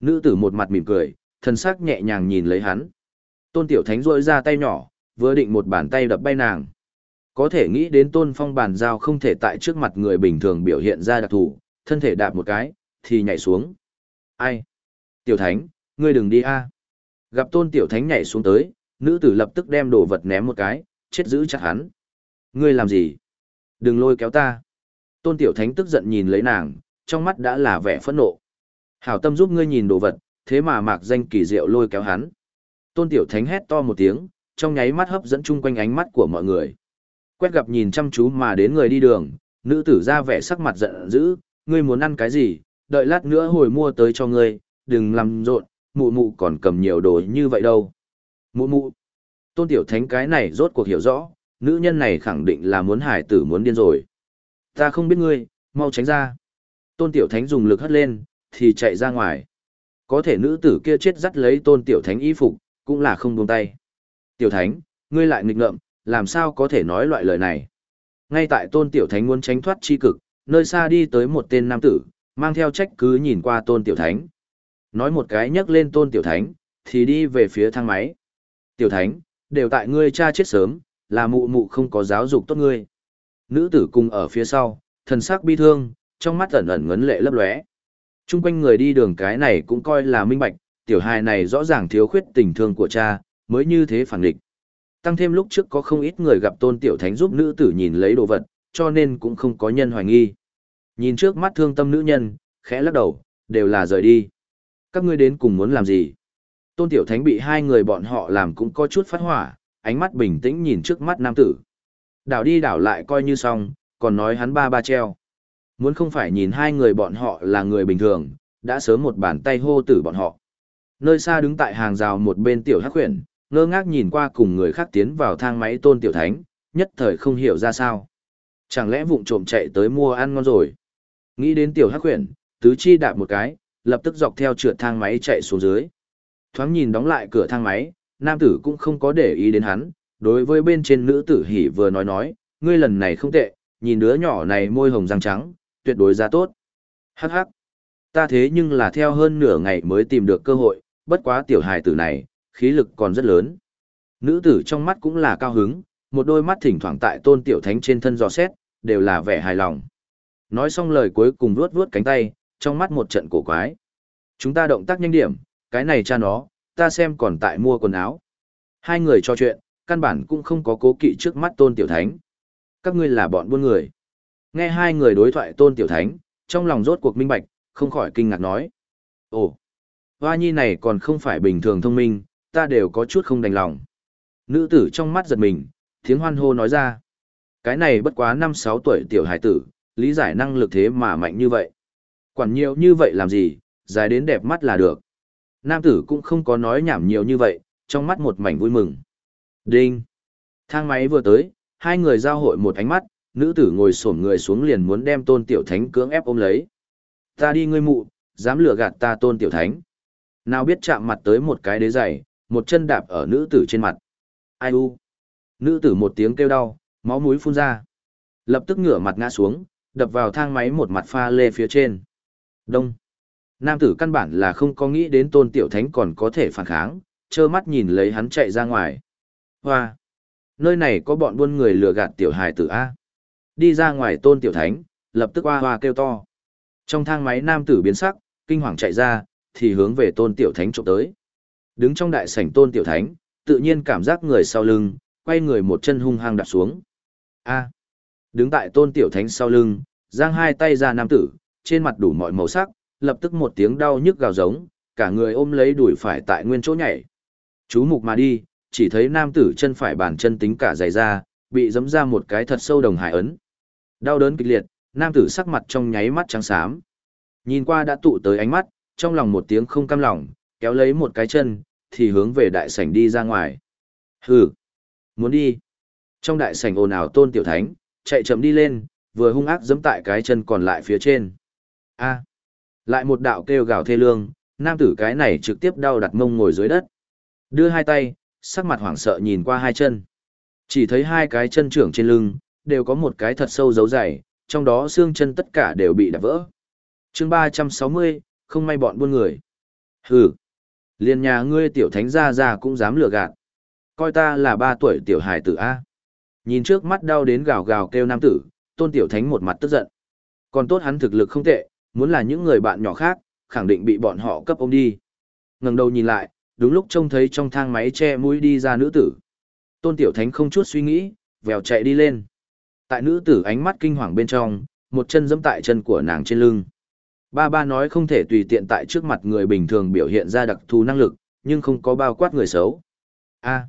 Nữ tử một mặt mỉm cười, thân sắc nhẹ nhàng nhìn lấy hắn. Tôn Tiểu Thánh rôi ra tay nhỏ, vừa định một bàn tay đập bay nàng. Có thể nghĩ đến Tôn Phong bàn giao không thể tại trước mặt người bình thường biểu hiện ra đặc thù, thân thể đạp một cái, thì nhảy xuống. Ai? Tiểu Thánh, ngươi đừng đi a. Gặp Tôn Tiểu Thánh nhảy xuống tới, nữ tử lập tức đem đồ vật ném một cái, chết giữ chặt hắn. Ngươi làm gì? Đừng lôi kéo ta. Tôn Tiểu Thánh tức giận nhìn lấy nàng, trong mắt đã là vẻ phẫn nộ. Hảo tâm giúp ngươi nhìn đồ vật, thế mà mạc danh kỳ diệu lôi kéo hắn. Tôn Tiểu Thánh hét to một tiếng, trong nháy mắt hấp dẫn chung quanh ánh mắt của mọi người. Quét gặp nhìn chăm chú mà đến người đi đường, nữ tử ra vẻ sắc mặt giận dữ, ngươi muốn ăn cái gì, đợi lát nữa hồi mua tới cho ngươi, đừng làm rộn, mụ mụ còn cầm nhiều đồ như vậy đâu. Mụ mụ, tôn tiểu thánh cái này rốt cuộc hiểu rõ, nữ nhân này khẳng định là muốn hải tử muốn điên rồi. Ta không biết ngươi, mau tránh ra. Tôn tiểu thánh dùng lực hất lên, thì chạy ra ngoài. Có thể nữ tử kia chết dắt lấy tôn tiểu thánh y phục, cũng là không buông tay. Tiểu thánh, ngươi lại nghịch ngợm, làm sao có thể nói loại lời này. Ngay tại tôn tiểu thánh muốn tránh thoát chi cực, nơi xa đi tới một tên nam tử, mang theo trách cứ nhìn qua tôn tiểu thánh. Nói một cái nhắc lên tôn tiểu thánh, thì đi về phía thang máy. Tiểu thánh, đều tại ngươi cha chết sớm, là mụ mụ không có giáo dục tốt ngươi. Nữ tử cùng ở phía sau, thần sắc bi thương, trong mắt ẩn ẩn ngấn lệ lấp lóe. Trung quanh người đi đường cái này cũng coi là minh bạch, tiểu hài này rõ ràng thiếu khuyết tình thương của cha, mới như thế phản địch. Tăng thêm lúc trước có không ít người gặp tôn tiểu thánh giúp nữ tử nhìn lấy đồ vật, cho nên cũng không có nhân hoài nghi. Nhìn trước mắt thương tâm nữ nhân, khẽ lắc đầu, đều là rời đi. Các ngươi đến cùng muốn làm gì? Tôn tiểu thánh bị hai người bọn họ làm cũng có chút phát hỏa, ánh mắt bình tĩnh nhìn trước mắt nam tử. Đảo đi đảo lại coi như xong, còn nói hắn ba ba treo. Muốn không phải nhìn hai người bọn họ là người bình thường, đã sớm một bàn tay hô tử bọn họ. Nơi xa đứng tại hàng rào một bên tiểu hắc huyền, ngơ ngác nhìn qua cùng người khác tiến vào thang máy tôn tiểu thánh, nhất thời không hiểu ra sao. Chẳng lẽ vụng trộm chạy tới mua ăn ngon rồi. Nghĩ đến tiểu hắc huyền, tứ chi đạp một cái, lập tức dọc theo trượt thang máy chạy xuống dưới. Thoáng nhìn đóng lại cửa thang máy, nam tử cũng không có để ý đến hắn, đối với bên trên nữ tử hỉ vừa nói nói, ngươi lần này không tệ, nhìn đứa nhỏ này môi hồng răng trắng, tuyệt đối ra tốt. Hắc hắc. Ta thế nhưng là theo hơn nửa ngày mới tìm được cơ hội, bất quá tiểu hài tử này, khí lực còn rất lớn. Nữ tử trong mắt cũng là cao hứng, một đôi mắt thỉnh thoảng tại tôn tiểu thánh trên thân dò xét, đều là vẻ hài lòng. Nói xong lời cuối cùng vuốt vuốt cánh tay, trong mắt một trận cổ quái. Chúng ta động tác nhanh điểm, cái này cha nó, ta xem còn tại mua quần áo. Hai người trò chuyện, căn bản cũng không có cố kỵ trước mắt tôn tiểu thánh. Các ngươi là bọn buôn người. Nghe hai người đối thoại tôn tiểu thánh, trong lòng rốt cuộc minh bạch, không khỏi kinh ngạc nói. Ồ, hoa nhi này còn không phải bình thường thông minh, ta đều có chút không đành lòng. Nữ tử trong mắt giật mình, tiếng hoan hô nói ra. Cái này bất quá năm sáu tuổi tiểu hải tử, lý giải năng lực thế mà mạnh như vậy. Quản nhiều như vậy làm gì, dài đến đẹp mắt là được. Nam tử cũng không có nói nhảm nhiều như vậy, trong mắt một mảnh vui mừng. Đinh! Thang máy vừa tới, hai người giao hội một ánh mắt, nữ tử ngồi xổm người xuống liền muốn đem tôn tiểu thánh cưỡng ép ôm lấy. Ta đi ngươi mụ, dám lừa gạt ta tôn tiểu thánh. Nào biết chạm mặt tới một cái đế giày, một chân đạp ở nữ tử trên mặt. Ai u? Nữ tử một tiếng kêu đau, máu mũi phun ra. Lập tức ngửa mặt ngã xuống, đập vào thang máy một mặt pha lê phía trên. Đông. Nam tử căn bản là không có nghĩ đến tôn tiểu thánh còn có thể phản kháng, trơ mắt nhìn lấy hắn chạy ra ngoài. Hoa! Nơi này có bọn buôn người lừa gạt tiểu hài tử A. Đi ra ngoài tôn tiểu thánh, lập tức hoa hoa kêu to. Trong thang máy nam tử biến sắc, kinh hoàng chạy ra, thì hướng về tôn tiểu thánh trộm tới. Đứng trong đại sảnh tôn tiểu thánh, tự nhiên cảm giác người sau lưng, quay người một chân hung hăng đạp xuống. A. Đứng tại tôn tiểu thánh sau lưng, giang hai tay ra nam tử, trên mặt đủ mọi màu sắc, lập tức một tiếng đau nhức gào giống, cả người ôm lấy đùi phải tại nguyên chỗ nhảy. Chú mục mà đi, chỉ thấy nam tử chân phải bàn chân tính cả dày ra, bị giẫm ra một cái thật sâu đồng hải ấn. Đau đớn kịch liệt, nam tử sắc mặt trong nháy mắt trắng xám. Nhìn qua đã tụ tới ánh mắt, trong lòng một tiếng không cam lòng, kéo lấy một cái chân, thì hướng về đại sảnh đi ra ngoài. Hừ, muốn đi. Trong đại sảnh ồn ào tôn tiểu thánh, chạy chậm đi lên, vừa hung ác giẫm tại cái chân còn lại phía trên. A. Lại một đạo kêu gào thê lương, nam tử cái này trực tiếp đau đặt mông ngồi dưới đất. Đưa hai tay, sắc mặt hoảng sợ nhìn qua hai chân. Chỉ thấy hai cái chân trưởng trên lưng, đều có một cái thật sâu dấu dày, trong đó xương chân tất cả đều bị đập vỡ. chương ba trăm sáu mươi không may bọn buôn người. Hừ, liền nhà ngươi tiểu thánh gia già cũng dám lừa gạt. Coi ta là ba tuổi tiểu hài tử A. Nhìn trước mắt đau đến gào gào kêu nam tử, tôn tiểu thánh một mặt tức giận. Còn tốt hắn thực lực không tệ, muốn là những người bạn nhỏ khác, khẳng định bị bọn họ cấp ôm đi. ngẩng đầu nhìn lại, đúng lúc trông thấy trong thang máy che mũi đi ra nữ tử. Tôn tiểu thánh không chút suy nghĩ, vèo chạy đi lên. Tại nữ tử ánh mắt kinh hoàng bên trong, một chân giẫm tại chân của nàng trên lưng. Ba ba nói không thể tùy tiện tại trước mặt người bình thường biểu hiện ra đặc thù năng lực, nhưng không có bao quát người xấu. A.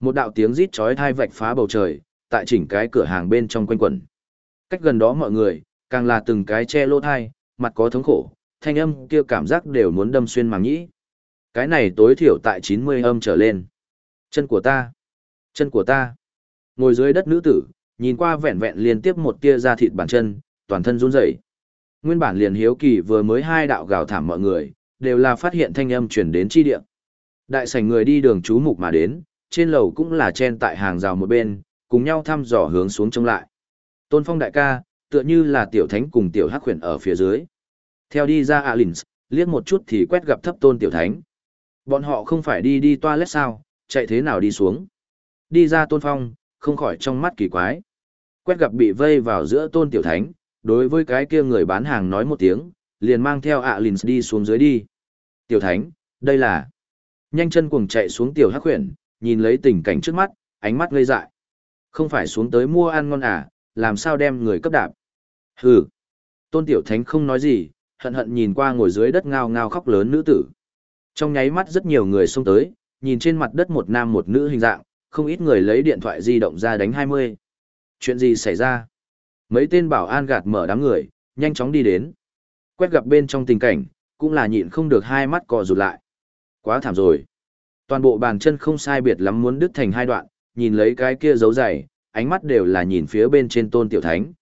một đạo tiếng rít chói tai vạch phá bầu trời, tại chỉnh cái cửa hàng bên trong quanh quẩn. Cách gần đó mọi người, càng là từng cái che lỗ thai, mặt có thống khổ, thanh âm kia cảm giác đều muốn đâm xuyên màng nhĩ. Cái này tối thiểu tại 90 âm trở lên. Chân của ta, chân của ta. Ngồi dưới đất nữ tử, nhìn qua vẹn vẹn liên tiếp một tia da thịt bàn chân, toàn thân run rẩy. Nguyên bản liền hiếu kỳ vừa mới hai đạo gào thảm mọi người, đều là phát hiện thanh âm truyền đến chi địa. Đại sảnh người đi đường chú mục mà đến, trên lầu cũng là chen tại hàng rào một bên, cùng nhau thăm dò hướng xuống trông lại. Tôn Phong đại ca, tựa như là tiểu thánh cùng tiểu hắc huyền ở phía dưới. Theo đi ra Alins, liếc một chút thì quét gặp thấp tôn tiểu thánh. Bọn họ không phải đi đi toilet sao, chạy thế nào đi xuống. Đi ra tôn phong, không khỏi trong mắt kỳ quái. Quét gặp bị vây vào giữa tôn tiểu thánh, đối với cái kia người bán hàng nói một tiếng, liền mang theo ạ Alins đi xuống dưới đi. Tiểu thánh, đây là... Nhanh chân cuồng chạy xuống tiểu hắc huyền, nhìn lấy tình cảnh trước mắt, ánh mắt ngây dại. Không phải xuống tới mua ăn ngon à, làm sao đem người cấp đạp. Hừ. Tôn Tiểu Thánh không nói gì, hận hận nhìn qua ngồi dưới đất ngao ngao khóc lớn nữ tử. Trong nháy mắt rất nhiều người xông tới, nhìn trên mặt đất một nam một nữ hình dạng, không ít người lấy điện thoại di động ra đánh 20. Chuyện gì xảy ra? Mấy tên bảo an gạt mở đám người, nhanh chóng đi đến. Quét gặp bên trong tình cảnh, cũng là nhịn không được hai mắt cò rụt lại. Quá thảm rồi. Toàn bộ bàn chân không sai biệt lắm muốn đứt thành hai đoạn, nhìn lấy cái kia dấu dày, ánh mắt đều là nhìn phía bên trên tôn tiểu thánh.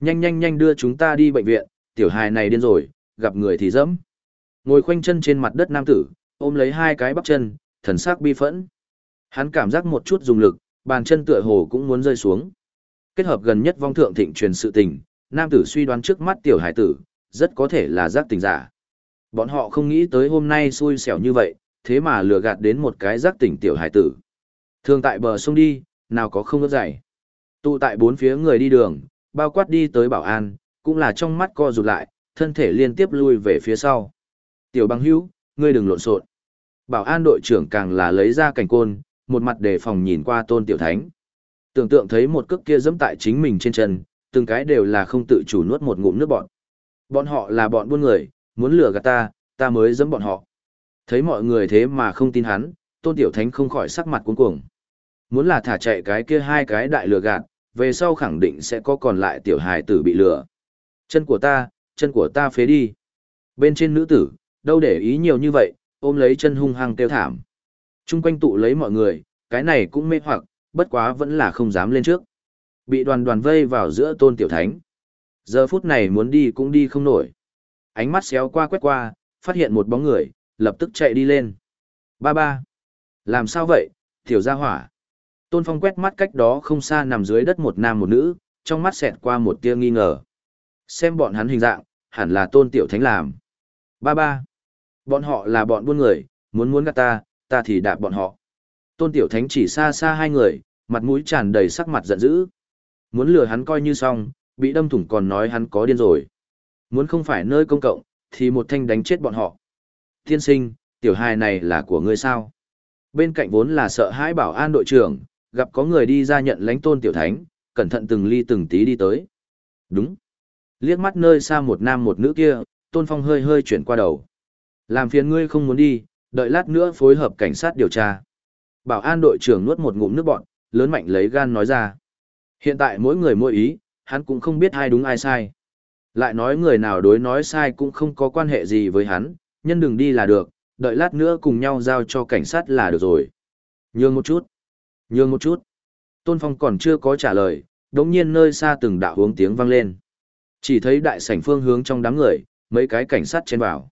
Nhanh nhanh nhanh đưa chúng ta đi bệnh viện, tiểu hài này điên rồi, gặp người thì dẫm. Ngồi khoanh chân trên mặt đất nam tử, ôm lấy hai cái bắp chân, thần sắc bi phẫn. Hắn cảm giác một chút dùng lực, bàn chân tựa hồ cũng muốn rơi xuống. Kết hợp gần nhất vong thượng thịnh truyền sự tình, nam tử suy đoán trước mắt tiểu hải tử, rất có thể là giác tình giả. Bọn họ không nghĩ tới hôm nay xui xẻo như vậy, thế mà lừa gạt đến một cái giác tỉnh tiểu hải tử. Thường tại bờ sông đi, nào có không ướt dày. Tụ tại bốn phía người đi đường, bao quát đi tới bảo an, cũng là trong mắt co rụt lại, thân thể liên tiếp lui về phía sau. Tiểu băng hữu, ngươi đừng lộn xộn. Bảo an đội trưởng càng là lấy ra cảnh côn, một mặt đề phòng nhìn qua tôn tiểu thánh. Tưởng tượng thấy một cước kia dẫm tại chính mình trên chân, từng cái đều là không tự chủ nuốt một ngụm nước bọn. Bọn họ là bọn buôn người, muốn lừa gạt ta, ta mới dẫm bọn họ. Thấy mọi người thế mà không tin hắn, tôn tiểu thánh không khỏi sắc mặt cuống cuồng. Muốn là thả chạy cái kia hai cái đại lừa gạt, về sau khẳng định sẽ có còn lại tiểu hài tử bị lừa. Chân của ta, chân của ta phế đi. Bên trên nữ tử, đâu để ý nhiều như vậy, ôm lấy chân hung hăng kêu thảm. Trung quanh tụ lấy mọi người, cái này cũng mê hoặc, bất quá vẫn là không dám lên trước. Bị đoàn đoàn vây vào giữa tôn tiểu thánh. Giờ phút này muốn đi cũng đi không nổi. Ánh mắt xéo qua quét qua, phát hiện một bóng người, lập tức chạy đi lên. Ba ba. Làm sao vậy, tiểu gia hỏa. Tôn Phong quét mắt cách đó không xa nằm dưới đất một nam một nữ, trong mắt xẹt qua một tia nghi ngờ. Xem bọn hắn hình dạng, hẳn là Tôn Tiểu Thánh làm. Ba ba. Bọn họ là bọn buôn người, muốn muốn gạt ta, ta thì đạp bọn họ. Tôn Tiểu Thánh chỉ xa xa hai người, mặt mũi tràn đầy sắc mặt giận dữ. Muốn lừa hắn coi như xong, bị đâm thủng còn nói hắn có điên rồi. Muốn không phải nơi công cộng, thì một thanh đánh chết bọn họ. Tiên sinh, tiểu hài này là của ngươi sao? Bên cạnh vốn là sợ hãi bảo an đội trưởng, gặp có người đi ra nhận lãnh tôn tiểu thánh, cẩn thận từng ly từng tí đi tới. Đúng. Liếc mắt nơi xa một nam một nữ kia, tôn phong hơi hơi chuyển qua đầu. Làm phiền ngươi không muốn đi, đợi lát nữa phối hợp cảnh sát điều tra. Bảo an đội trưởng nuốt một ngụm nước bọn, lớn mạnh lấy gan nói ra. Hiện tại mỗi người mỗi ý, hắn cũng không biết ai đúng ai sai. Lại nói người nào đối nói sai cũng không có quan hệ gì với hắn, nhân đừng đi là được, đợi lát nữa cùng nhau giao cho cảnh sát là được rồi. Nhường một chút. Nhường một chút. Tôn Phong còn chưa có trả lời, đống nhiên nơi xa từng đạo hướng tiếng vang lên. Chỉ thấy đại sảnh phương hướng trong đám người, mấy cái cảnh sát chen vào.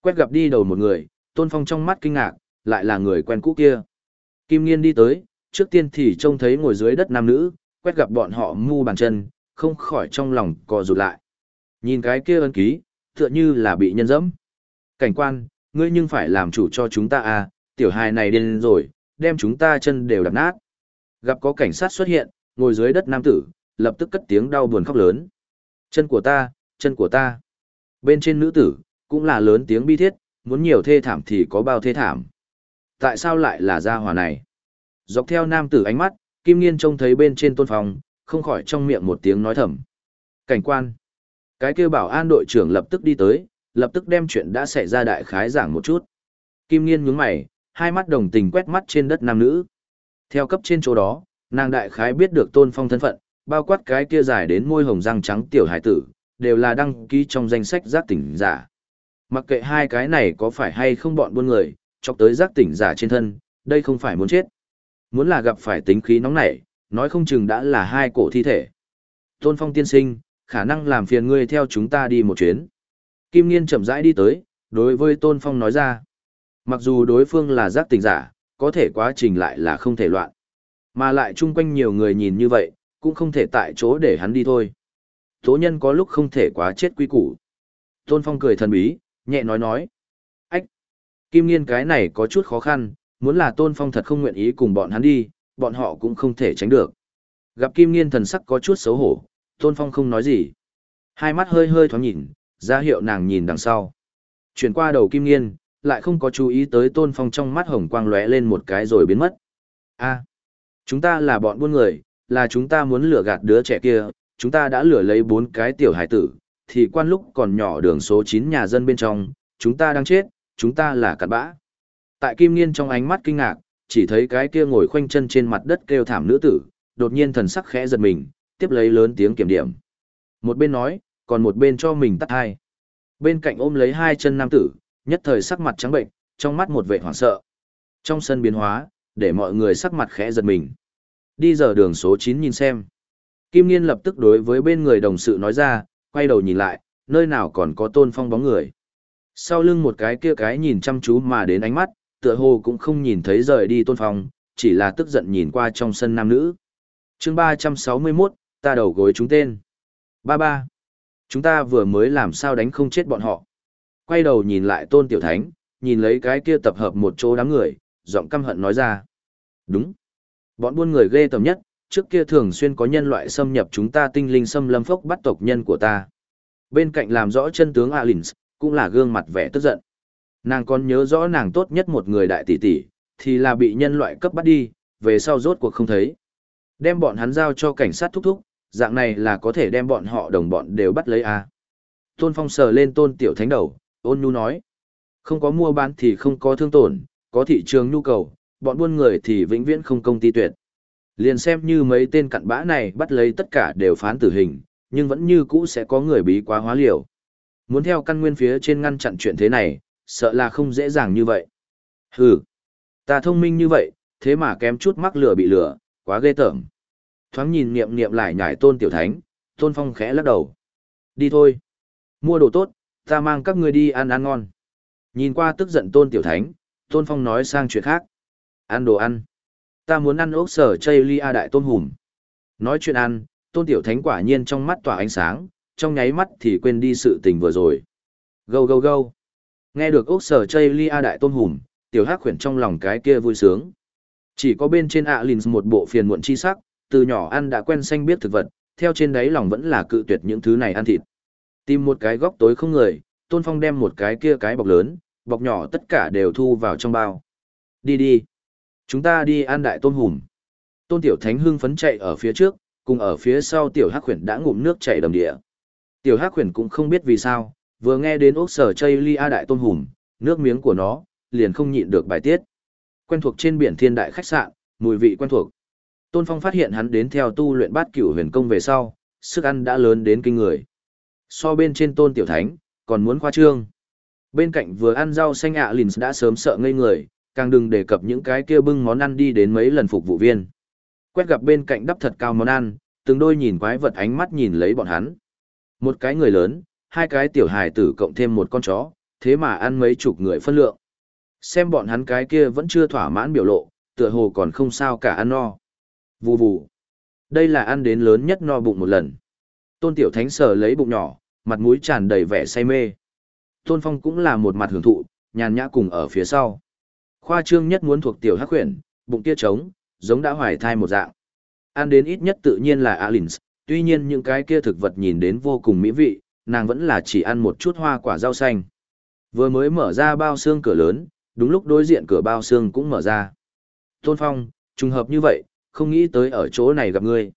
Quét gặp đi đầu một người, Tôn Phong trong mắt kinh ngạc, lại là người quen cũ kia. Kim Nghiên đi tới, trước tiên thì trông thấy ngồi dưới đất nam nữ, quét gặp bọn họ ngu bàn chân, không khỏi trong lòng co rụt lại. Nhìn cái kia ân ký, tựa như là bị nhân dẫm. Cảnh quan, ngươi nhưng phải làm chủ cho chúng ta à, tiểu hài này điên rồi, đem chúng ta chân đều đập nát. Gặp có cảnh sát xuất hiện, ngồi dưới đất nam tử, lập tức cất tiếng đau buồn khóc lớn. Chân của ta, chân của ta. Bên trên nữ tử, cũng là lớn tiếng bi thiết, muốn nhiều thê thảm thì có bao thê thảm. Tại sao lại là gia hỏa này? Dọc theo nam tử ánh mắt, Kim Nghiên trông thấy bên trên tôn phòng, không khỏi trong miệng một tiếng nói thầm. Cảnh quan. Cái kêu bảo an đội trưởng lập tức đi tới, lập tức đem chuyện đã xảy ra đại khái giảng một chút. Kim Nghiên nhướng mày, hai mắt đồng tình quét mắt trên đất nam nữ. Theo cấp trên chỗ đó, nàng đại khái biết được tôn phong thân phận, bao quát cái kia dài đến môi hồng răng trắng tiểu hải tử, đều là đăng ký trong danh sách giác tỉnh giả. Mặc kệ hai cái này có phải hay không bọn buôn người, chọc tới giác tỉnh giả trên thân, đây không phải muốn chết. Muốn là gặp phải tính khí nóng nảy, nói không chừng đã là hai cổ thi thể. Tôn Phong tiên sinh, khả năng làm phiền ngươi theo chúng ta đi một chuyến. Kim Nghiên chậm rãi đi tới, đối với Tôn Phong nói ra. Mặc dù đối phương là giác tỉnh giả, có thể quá trình lại là không thể loạn. Mà lại chung quanh nhiều người nhìn như vậy, cũng không thể tại chỗ để hắn đi thôi. Tố nhân có lúc không thể quá chết quy củ. Tôn Phong cười thần bí, nhẹ nói nói. Kim Nghiên cái này có chút khó khăn, muốn là Tôn Phong thật không nguyện ý cùng bọn hắn đi, bọn họ cũng không thể tránh được. Gặp Kim Nghiên thần sắc có chút xấu hổ, Tôn Phong không nói gì. Hai mắt hơi hơi thoáng nhìn, ra hiệu nàng nhìn đằng sau. Chuyển qua đầu Kim Nghiên, lại không có chú ý tới Tôn Phong trong mắt hồng quang lóe lên một cái rồi biến mất. A, chúng ta là bọn buôn người, là chúng ta muốn lừa gạt đứa trẻ kia, chúng ta đã lừa lấy bốn cái tiểu hải tử, thì quan lúc còn nhỏ đường số 9 nhà dân bên trong, chúng ta đang chết, chúng ta là cặn bã. Tại Kim Nghiên trong ánh mắt kinh ngạc, chỉ thấy cái kia ngồi khoanh chân trên mặt đất kêu thảm nữ tử, đột nhiên thần sắc khẽ giật mình, tiếp lấy lớn tiếng kiểm điểm. Một bên nói, còn một bên cho mình tắt hai. Bên cạnh ôm lấy hai chân nam tử, nhất thời sắc mặt trắng bệnh, trong mắt một vẻ hoảng sợ. Trong sân biến hóa, để mọi người sắc mặt khẽ giật mình. Đi giờ đường số 9 nhìn xem. Kim Nghiên lập tức đối với bên người đồng sự nói ra, quay đầu nhìn lại, nơi nào còn có tôn phong bóng người. Sau lưng một cái kia cái nhìn chăm chú mà đến ánh mắt, tựa hồ cũng không nhìn thấy rời đi tôn phong, chỉ là tức giận nhìn qua trong sân nam nữ. chương 361, ta đầu gối chúng tên. Ba ba. Chúng ta vừa mới làm sao đánh không chết bọn họ. Quay đầu nhìn lại tôn tiểu thánh, nhìn lấy cái kia tập hợp một chỗ đám người, giọng căm hận nói ra. Đúng. Bọn buôn người ghê tầm nhất, trước kia thường xuyên có nhân loại xâm nhập chúng ta tinh linh xâm lâm phốc bắt tộc nhân của ta. Bên cạnh làm rõ chân tướng Alins, cũng là gương mặt vẻ tức giận. Nàng còn nhớ rõ nàng tốt nhất một người đại tỷ tỷ, thì là bị nhân loại cấp bắt đi, về sau rốt cuộc không thấy. Đem bọn hắn giao cho cảnh sát thúc thúc, dạng này là có thể đem bọn họ đồng bọn đều bắt lấy à. Tôn Phong sờ lên tôn tiểu thánh đầu, ôn nhu nói. Không có mua bán thì không có thương tổn, có thị trường nhu cầu, bọn buôn người thì vĩnh viễn không công ty tuyệt. Liền xem như mấy tên cặn bã này bắt lấy tất cả đều phán tử hình, nhưng vẫn như cũ sẽ có người bí quá hóa liều. Muốn theo căn nguyên phía trên ngăn chặn chuyện thế này, sợ là không dễ dàng như vậy. Hừ, ta thông minh như vậy, thế mà kém chút mắc lửa bị lửa, quá ghê tởm. Thoáng nhìn niệm niệm lại nhảy tôn tiểu thánh, tôn phong khẽ lắc đầu. Đi thôi. Mua đồ tốt, ta mang các ngươi đi ăn ăn ngon. Nhìn qua tức giận tôn tiểu thánh, tôn phong nói sang chuyện khác. Ăn đồ ăn. Ta muốn ăn ốc sở chây lia đại tôn hùm. Nói chuyện ăn, tôn tiểu thánh quả nhiên trong mắt tỏa ánh sáng, trong nháy mắt thì quên đi sự tình vừa rồi. Gâu gâu gâu. Nghe được ốc sở chây lia đại tôn hùm, tiểu hắc khuyển trong lòng cái kia vui sướng. Chỉ có bên trên ạ lìn một bộ phiền muộn chi sắc, từ nhỏ ăn đã quen xanh biết thực vật, theo trên đáy lòng vẫn là cự tuyệt những thứ này ăn thịt. Tìm một cái góc tối không người, Tôn Phong đem một cái kia cái bọc lớn, bọc nhỏ tất cả đều thu vào trong bao. Đi đi. Chúng ta đi ăn đại tôn hùm. Tôn Tiểu Thánh hưng phấn chạy ở phía trước, cùng ở phía sau Tiểu Hắc Khuyển đã ngụm nước chảy đầm địa. Tiểu Hắc Huyền cũng không biết vì sao, vừa nghe đến ốc sở chây ly a đại tôn hùm, nước miếng của nó, liền không nhịn được bài tiết. Quen thuộc trên biển thiên đại khách sạn, mùi vị quen thuộc. Tôn Phong phát hiện hắn đến theo tu luyện bát cửu huyền công về sau, sức ăn đã lớn đến kinh người. So bên trên Tôn Tiểu Thánh, còn muốn khoa trương. Bên cạnh vừa ăn rau xanh ạ à đã sớm sợ ngây người, càng đừng đề cập những cái kia bưng món ăn đi đến mấy lần phục vụ viên. Quét gặp bên cạnh đắp thật cao món ăn, từng đôi nhìn quái vật ánh mắt nhìn lấy bọn hắn. Một cái người lớn, hai cái tiểu hài tử cộng thêm một con chó, thế mà ăn mấy chục người phân lượng. Xem bọn hắn cái kia vẫn chưa thỏa mãn biểu lộ, tựa hồ còn không sao cả ăn no. Vù vù. Đây là ăn đến lớn nhất no bụng một lần. Tôn Tiểu Thánh sờ lấy bụng nhỏ, mặt mũi tràn đầy vẻ say mê. Tôn Phong cũng là một mặt hưởng thụ, nhàn nhã cùng ở phía sau. Khoa trương nhất muốn thuộc tiểu hắc huyền, bụng kia trống, giống đã hoài thai một dạng. Ăn đến ít nhất tự nhiên là Alins, tuy nhiên những cái kia thực vật nhìn đến vô cùng mỹ vị, nàng vẫn là chỉ ăn một chút hoa quả rau xanh. Vừa mới mở ra bao xương cửa lớn, đúng lúc đối diện cửa bao xương cũng mở ra. Tôn Phong, trùng hợp như vậy, không nghĩ tới ở chỗ này gặp ngươi.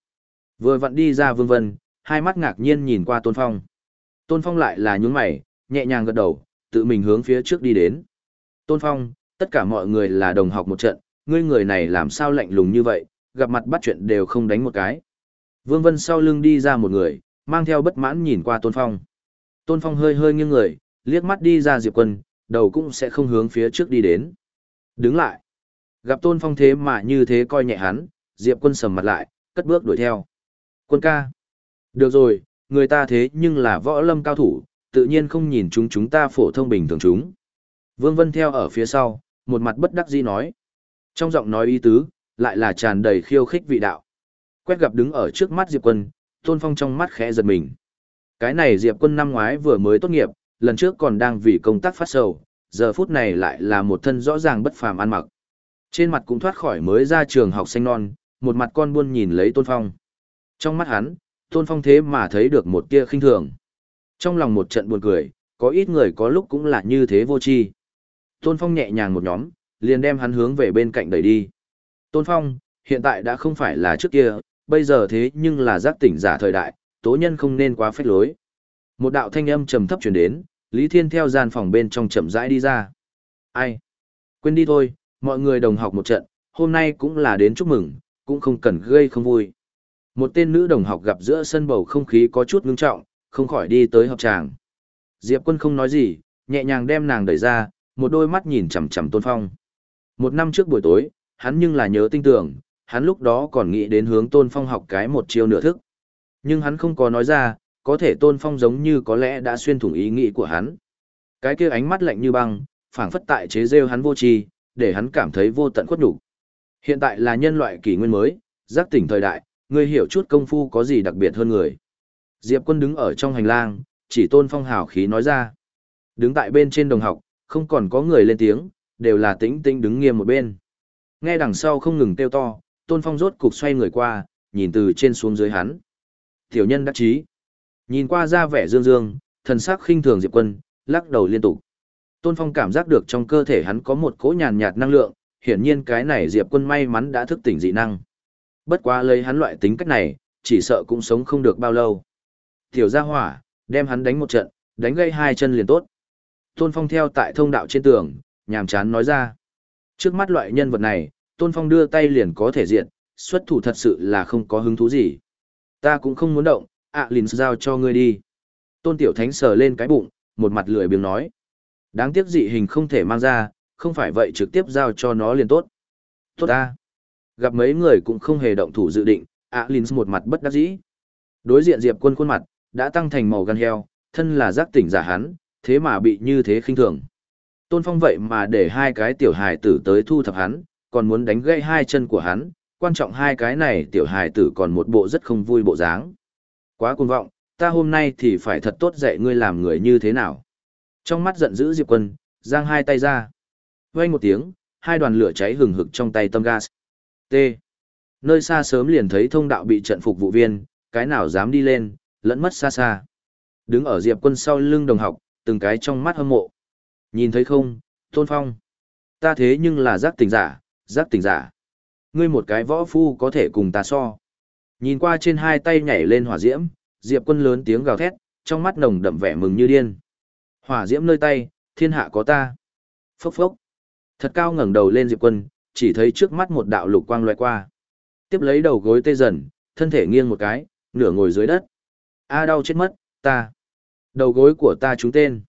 Vừa vặn đi ra vương vân, hai mắt ngạc nhiên nhìn qua Tôn Phong. Tôn Phong lại là nhướng mày, nhẹ nhàng gật đầu, tự mình hướng phía trước đi đến. Tôn Phong, tất cả mọi người là đồng học một trận, ngươi người này làm sao lạnh lùng như vậy, gặp mặt bắt chuyện đều không đánh một cái. Vương Vân sau lưng đi ra một người, mang theo bất mãn nhìn qua Tôn Phong. Tôn Phong hơi hơi nghiêng người, liếc mắt đi ra Diệp Quân, đầu cũng sẽ không hướng phía trước đi đến. Đứng lại. Gặp Tôn Phong thế mà như thế coi nhẹ hắn, Diệp Quân sầm mặt lại, cất bước đuổi theo. Quân ca. Được rồi, người ta thế nhưng là võ lâm cao thủ, tự nhiên không nhìn chúng chúng ta phổ thông bình thường chúng. Vương Vân theo ở phía sau, một mặt bất đắc dĩ nói. Trong giọng nói ý tứ, lại là tràn đầy khiêu khích vị đạo. Quét gặp đứng ở trước mắt Diệp Quân, Tôn Phong trong mắt khẽ giật mình. Cái này Diệp Quân năm ngoái vừa mới tốt nghiệp, lần trước còn đang vì công tác phát sầu, giờ phút này lại là một thân rõ ràng bất phàm ăn mặc. Trên mặt cũng thoát khỏi mới ra trường học xanh non, một mặt con buôn nhìn lấy Tôn Phong. Trong mắt hắn, Tôn Phong thế mà thấy được một tia khinh thường. Trong lòng một trận buồn cười, có ít người có lúc cũng là như thế vô tri. Tôn Phong nhẹ nhàng một nhóm, liền đem hắn hướng về bên cạnh đẩy đi. Tôn Phong, hiện tại đã không phải là trước kia, bây giờ thế nhưng là giác tỉnh giả thời đại, tố nhân không nên quá phách lối. Một đạo thanh âm trầm thấp truyền đến, Lý Thiên theo gian phòng bên trong chậm rãi đi ra. Ai? Quên đi thôi, mọi người đồng học một trận, hôm nay cũng là đến chúc mừng, cũng không cần gây không vui. Một tên nữ đồng học gặp giữa sân bầu không khí có chút ngưng trọng, không khỏi đi tới hợp tràng. Diệp quân không nói gì, nhẹ nhàng đem nàng đẩy ra, một đôi mắt nhìn chằm chằm tôn phong. Một năm trước buổi tối, hắn nhưng là nhớ tinh tưởng, hắn lúc đó còn nghĩ đến hướng tôn phong học cái một chiêu nửa thức. Nhưng hắn không có nói ra, có thể tôn phong giống như có lẽ đã xuyên thủng ý nghĩ của hắn. Cái kia ánh mắt lạnh như băng, phảng phất tại chế rêu hắn vô tri, để hắn cảm thấy vô tận khuất đủ Hiện tại là nhân loại kỷ nguyên mới, giác tỉnh thời đại, ngươi hiểu chút công phu có gì đặc biệt hơn người. Diệp quân đứng ở trong hành lang, chỉ tôn phong hào khí nói ra. Đứng tại bên trên đồng học, không còn có người lên tiếng, đều là tĩnh tĩnh đứng nghiêm một bên. Nghe đằng sau không ngừng kêu to, tôn phong rốt cục xoay người qua, nhìn từ trên xuống dưới hắn. Tiểu nhân đắc chí Nhìn qua ra vẻ dương dương, thần sắc khinh thường Diệp quân, lắc đầu liên tục. Tôn phong cảm giác được trong cơ thể hắn có một cỗ nhàn nhạt năng lượng, hiển nhiên cái này Diệp quân may mắn đã thức tỉnh dị năng. Bất quá lấy hắn loại tính cách này, chỉ sợ cũng sống không được bao lâu. Tiểu gia hỏa, đem hắn đánh một trận, đánh gây hai chân liền tốt. Tôn Phong theo tại thông đạo trên tường, nhàm chán nói ra. Trước mắt loại nhân vật này, Tôn Phong đưa tay liền có thể diện, xuất thủ thật sự là không có hứng thú gì. Ta cũng không muốn động, ạ à, giao cho ngươi đi. Tôn Tiểu Thánh sờ lên cái bụng, một mặt lười biếng nói. Đáng tiếc dị hình không thể mang ra, không phải vậy trực tiếp giao cho nó liền tốt. Tốt ta. Gặp mấy người cũng không hề động thủ dự định, ạ à, Linh một mặt bất đắc dĩ. Đối diện Diệp quân khuôn mặt, đã tăng thành màu gan heo, thân là giác tỉnh giả hắn, thế mà bị như thế khinh thường. Tôn Phong vậy mà để hai cái tiểu hài tử tới thu thập hắn, còn muốn đánh gãy hai chân của hắn, quan trọng hai cái này tiểu hài tử còn một bộ rất không vui bộ dáng. Quá cuồng vọng, ta hôm nay thì phải thật tốt dạy ngươi làm người như thế nào. Trong mắt giận dữ Diệp Quân, giang hai tay ra. Vang một tiếng, hai đoàn lửa cháy hừng hực trong tay tâm gas. T. Nơi xa sớm liền thấy thông đạo bị trận phục vụ viên, cái nào dám đi lên, lẫn mất xa xa. Đứng ở Diệp Quân sau lưng đồng học, từng cái trong mắt hâm mộ. Nhìn thấy không, Tôn Phong. Ta thế nhưng là giác tình giả, giác tình giả. Ngươi một cái võ phu có thể cùng ta so. Nhìn qua trên hai tay nhảy lên hỏa diễm, Diệp Quân lớn tiếng gào thét, trong mắt nồng đậm vẻ mừng như điên. Hỏa diễm nơi tay, thiên hạ có ta. Phốc phốc. Thật cao ngẩng đầu lên Diệp Quân, chỉ thấy trước mắt một đạo lục quang loại qua. Tiếp lấy đầu gối tê dần, thân thể nghiêng một cái, nửa ngồi dưới đất. A đau chết mất, ta. Đầu gối của ta trúng tên.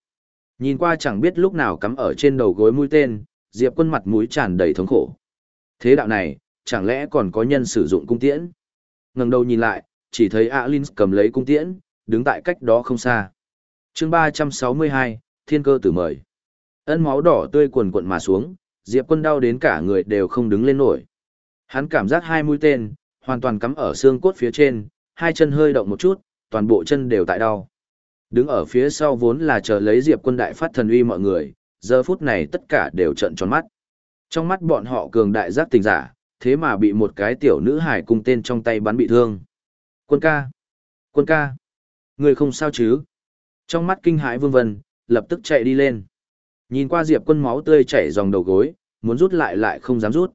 Nhìn qua chẳng biết lúc nào cắm ở trên đầu gối mũi tên, Diệp quân mặt mũi tràn đầy thống khổ. Thế đạo này, chẳng lẽ còn có nhân sử dụng cung tiễn? ngẩng đầu nhìn lại, chỉ thấy Alin cầm lấy cung tiễn, đứng tại cách đó không xa. chương 362, Thiên cơ tử mời. Ân máu đỏ tươi quần quận mà xuống, Diệp quân đau đến cả người đều không đứng lên nổi. Hắn cảm giác hai mũi tên, hoàn toàn cắm ở xương cốt phía trên, hai chân hơi động một chút, toàn bộ chân đều tại đau. Đứng ở phía sau vốn là chờ lấy Diệp quân đại phát thần uy mọi người, giờ phút này tất cả đều trợn tròn mắt. Trong mắt bọn họ cường đại giác tình giả, thế mà bị một cái tiểu nữ hải cung tên trong tay bắn bị thương. Quân ca! Quân ca! Người không sao chứ? Trong mắt kinh hãi vương vân, lập tức chạy đi lên. Nhìn qua Diệp quân máu tươi chảy dòng đầu gối, muốn rút lại lại không dám rút.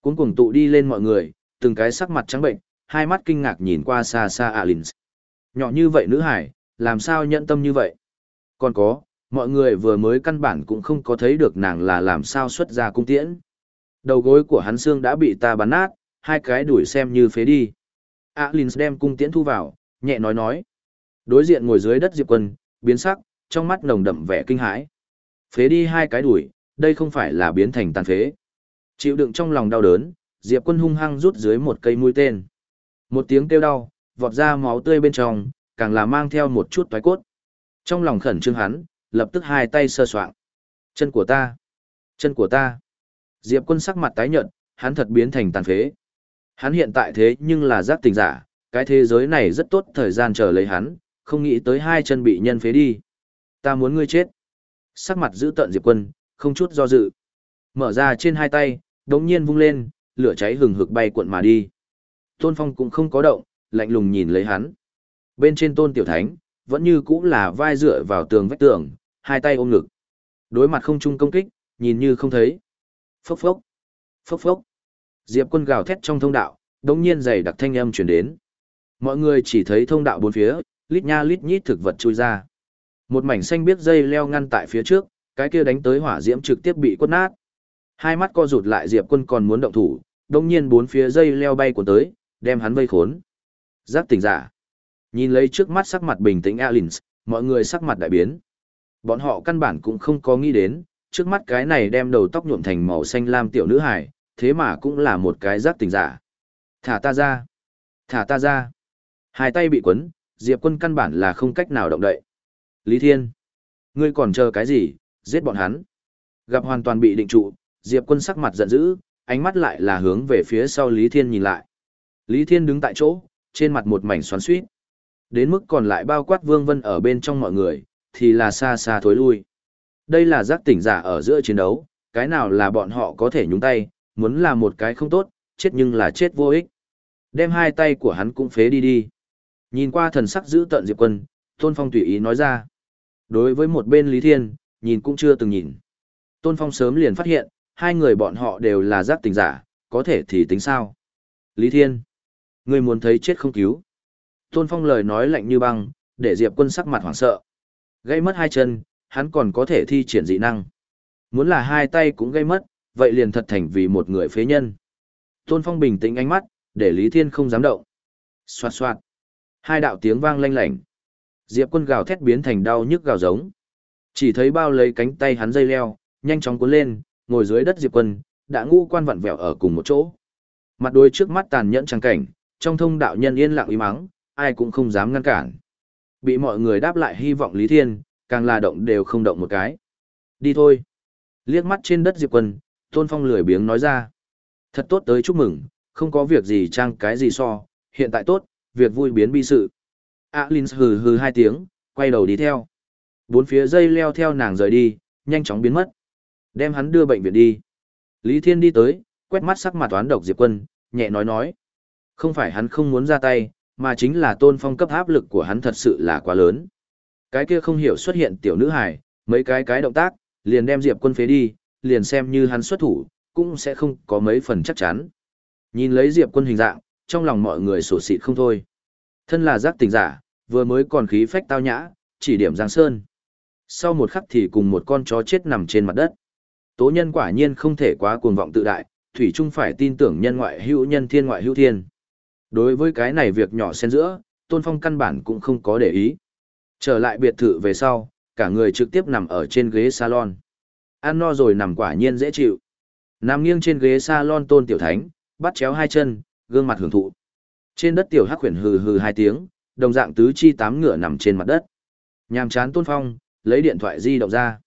Cuốn cuồng tụ đi lên mọi người, từng cái sắc mặt trắng bệnh, hai mắt kinh ngạc nhìn qua xa xa Alins. Nhỏ như vậy nữ hải, làm sao nhận tâm như vậy? Còn có, mọi người vừa mới căn bản cũng không có thấy được nàng là làm sao xuất ra cung tiễn. Đầu gối của hắn xương đã bị ta bắn nát, hai cái đuổi xem như phế đi. Alins đem cung tiễn thu vào, nhẹ nói nói. Đối diện ngồi dưới đất Diệp Quân, biến sắc, trong mắt nồng đậm vẻ kinh hãi. Phế đi hai cái đuổi, đây không phải là biến thành tàn phế. Chịu đựng trong lòng đau đớn, Diệp Quân hung hăng rút dưới một cây mũi tên. Một tiếng kêu đau, vọt ra máu tươi bên trong, càng là mang theo một chút toái cốt. Trong lòng khẩn trương hắn, lập tức hai tay sơ soạng. Chân của ta! Chân của ta! Diệp Quân sắc mặt tái nhợt, hắn thật biến thành tàn phế. Hắn hiện tại thế nhưng là giác tình giả, cái thế giới này rất tốt thời gian chờ lấy hắn, không nghĩ tới hai chân bị nhân phế đi. Ta muốn ngươi chết. Sắc mặt giữ tận Diệp Quân, không chút do dự. Mở ra trên hai tay, đống nhiên vung lên, lửa cháy hừng hực bay cuộn mà đi. Tôn Phong cũng không có động, lạnh lùng nhìn lấy hắn. Bên trên Tôn Tiểu Thánh, vẫn như cũng là vai dựa vào tường vách tường, hai tay ôm ngực. Đối mặt không chung công kích, nhìn như không thấy. Phốc phốc, phốc phốc. Diệp quân gào thét trong thông đạo, đống nhiên dày đặc thanh âm chuyển đến. Mọi người chỉ thấy thông đạo bốn phía, lít nha lít nhít thực vật chui ra. Một mảnh xanh biết dây leo ngăn tại phía trước, cái kia đánh tới hỏa diễm trực tiếp bị quất nát. Hai mắt co rụt lại Diệp Quân còn muốn động thủ, đột nhiên bốn phía dây leo bay cuốn tới, đem hắn vây khốn. Giác tỉnh giả. Nhìn lấy trước mắt sắc mặt bình tĩnh Alins, mọi người sắc mặt đại biến. Bọn họ căn bản cũng không có nghĩ đến, trước mắt cái này đem đầu tóc nhuộm thành màu xanh lam tiểu nữ hải, thế mà cũng là một cái giác tình giả. Thả ta ra. Thả ta ra. Hai tay bị quấn, Diệp quân căn bản là không cách nào động đậy. Lý Thiên. Ngươi còn chờ cái gì, giết bọn hắn. Gặp hoàn toàn bị định trụ, Diệp quân sắc mặt giận dữ, ánh mắt lại là hướng về phía sau Lý Thiên nhìn lại. Lý Thiên đứng tại chỗ, trên mặt một mảnh xoắn suýt. Đến mức còn lại bao quát vương vân ở bên trong mọi người, thì là xa xa thối lui. Đây là giác tỉnh giả ở giữa chiến đấu, cái nào là bọn họ có thể nhúng tay, muốn là một cái không tốt, chết nhưng là chết vô ích. Đem hai tay của hắn cũng phế đi đi. Nhìn qua thần sắc giữ tận Diệp Quân, Tôn Phong tùy ý nói ra. Đối với một bên Lý Thiên, nhìn cũng chưa từng nhìn. Tôn Phong sớm liền phát hiện, hai người bọn họ đều là giác tình giả, có thể thì tính sao. Lý Thiên, người muốn thấy chết không cứu. Tôn Phong lời nói lạnh như băng, để Diệp Quân sắc mặt hoảng sợ. Gây mất hai chân, hắn còn có thể thi triển dị năng. Muốn là hai tay cũng gây mất, vậy liền thật thành vì một người phế nhân. Tôn Phong bình tĩnh ánh mắt, để Lý Thiên không dám động. Xoạt xoạt. Hai đạo tiếng vang lanh lảnh. Diệp Quân gào thét biến thành đau nhức gào giống. Chỉ thấy bao lấy cánh tay hắn dây leo, nhanh chóng cuốn lên, ngồi dưới đất Diệp Quân, đã ngũ quan vặn vẹo ở cùng một chỗ. Mặt đôi trước mắt tàn nhẫn trang cảnh, trong thông đạo nhân yên lặng uy mắng, ai cũng không dám ngăn cản. Bị mọi người đáp lại hy vọng Lý Thiên, càng là động đều không động một cái. Đi thôi. Liếc mắt trên đất Diệp Quân, Tôn Phong lười biếng nói ra. Thật tốt tới chúc mừng, không có việc gì trang cái gì so, hiện tại tốt, việc vui biến bi sự. A Linh hừ hừ hai tiếng, quay đầu đi theo. Bốn phía dây leo theo nàng rời đi, nhanh chóng biến mất. Đem hắn đưa bệnh viện đi. Lý Thiên đi tới, quét mắt sắc mặt toán độc Diệp Quân, nhẹ nói nói. Không phải hắn không muốn ra tay, mà chính là tôn phong cấp áp lực của hắn thật sự là quá lớn. Cái kia không hiểu xuất hiện tiểu nữ hài, mấy cái cái động tác, liền đem Diệp Quân phế đi, liền xem như hắn xuất thủ, cũng sẽ không có mấy phần chắc chắn. Nhìn lấy Diệp Quân hình dạng, trong lòng mọi người sổ xịt không thôi. Thân là giác tình giả, vừa mới còn khí phách tao nhã, chỉ điểm Giang Sơn. Sau một khắc thì cùng một con chó chết nằm trên mặt đất. Tố nhân quả nhiên không thể quá cuồng vọng tự đại, Thủy Trung phải tin tưởng nhân ngoại hữu nhân thiên ngoại hữu thiên. Đối với cái này việc nhỏ xen giữa, Tôn Phong căn bản cũng không có để ý. Trở lại biệt thự về sau, cả người trực tiếp nằm ở trên ghế salon. Ăn no rồi nằm quả nhiên dễ chịu. Nằm nghiêng trên ghế salon Tôn Tiểu Thánh, bắt chéo hai chân, gương mặt hưởng thụ. Trên đất Tiểu Hắc Huyền hừ hừ hai tiếng, đồng dạng tứ chi tám ngựa nằm trên mặt đất. Nhàm chán Tôn Phong, lấy điện thoại di động ra.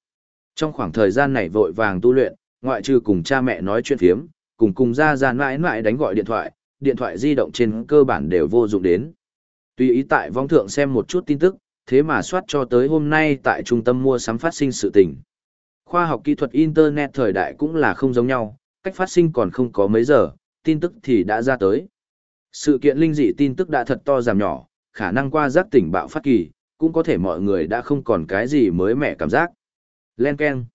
Trong khoảng thời gian này vội vàng tu luyện, ngoại trừ cùng cha mẹ nói chuyện phiếm, cùng cùng ra ra mãi mãi đánh gọi điện thoại, điện thoại di động trên cơ bản đều vô dụng đến. Tùy ý tại vong thượng xem một chút tin tức, thế mà soát cho tới hôm nay tại trung tâm mua sắm phát sinh sự tình. Khoa học kỹ thuật Internet thời đại cũng là không giống nhau, cách phát sinh còn không có mấy giờ, tin tức thì đã ra tới. Sự kiện linh dị tin tức đã thật to giảm nhỏ, khả năng qua giác tỉnh bạo phát kỳ, cũng có thể mọi người đã không còn cái gì mới mẻ cảm giác. Len Ken.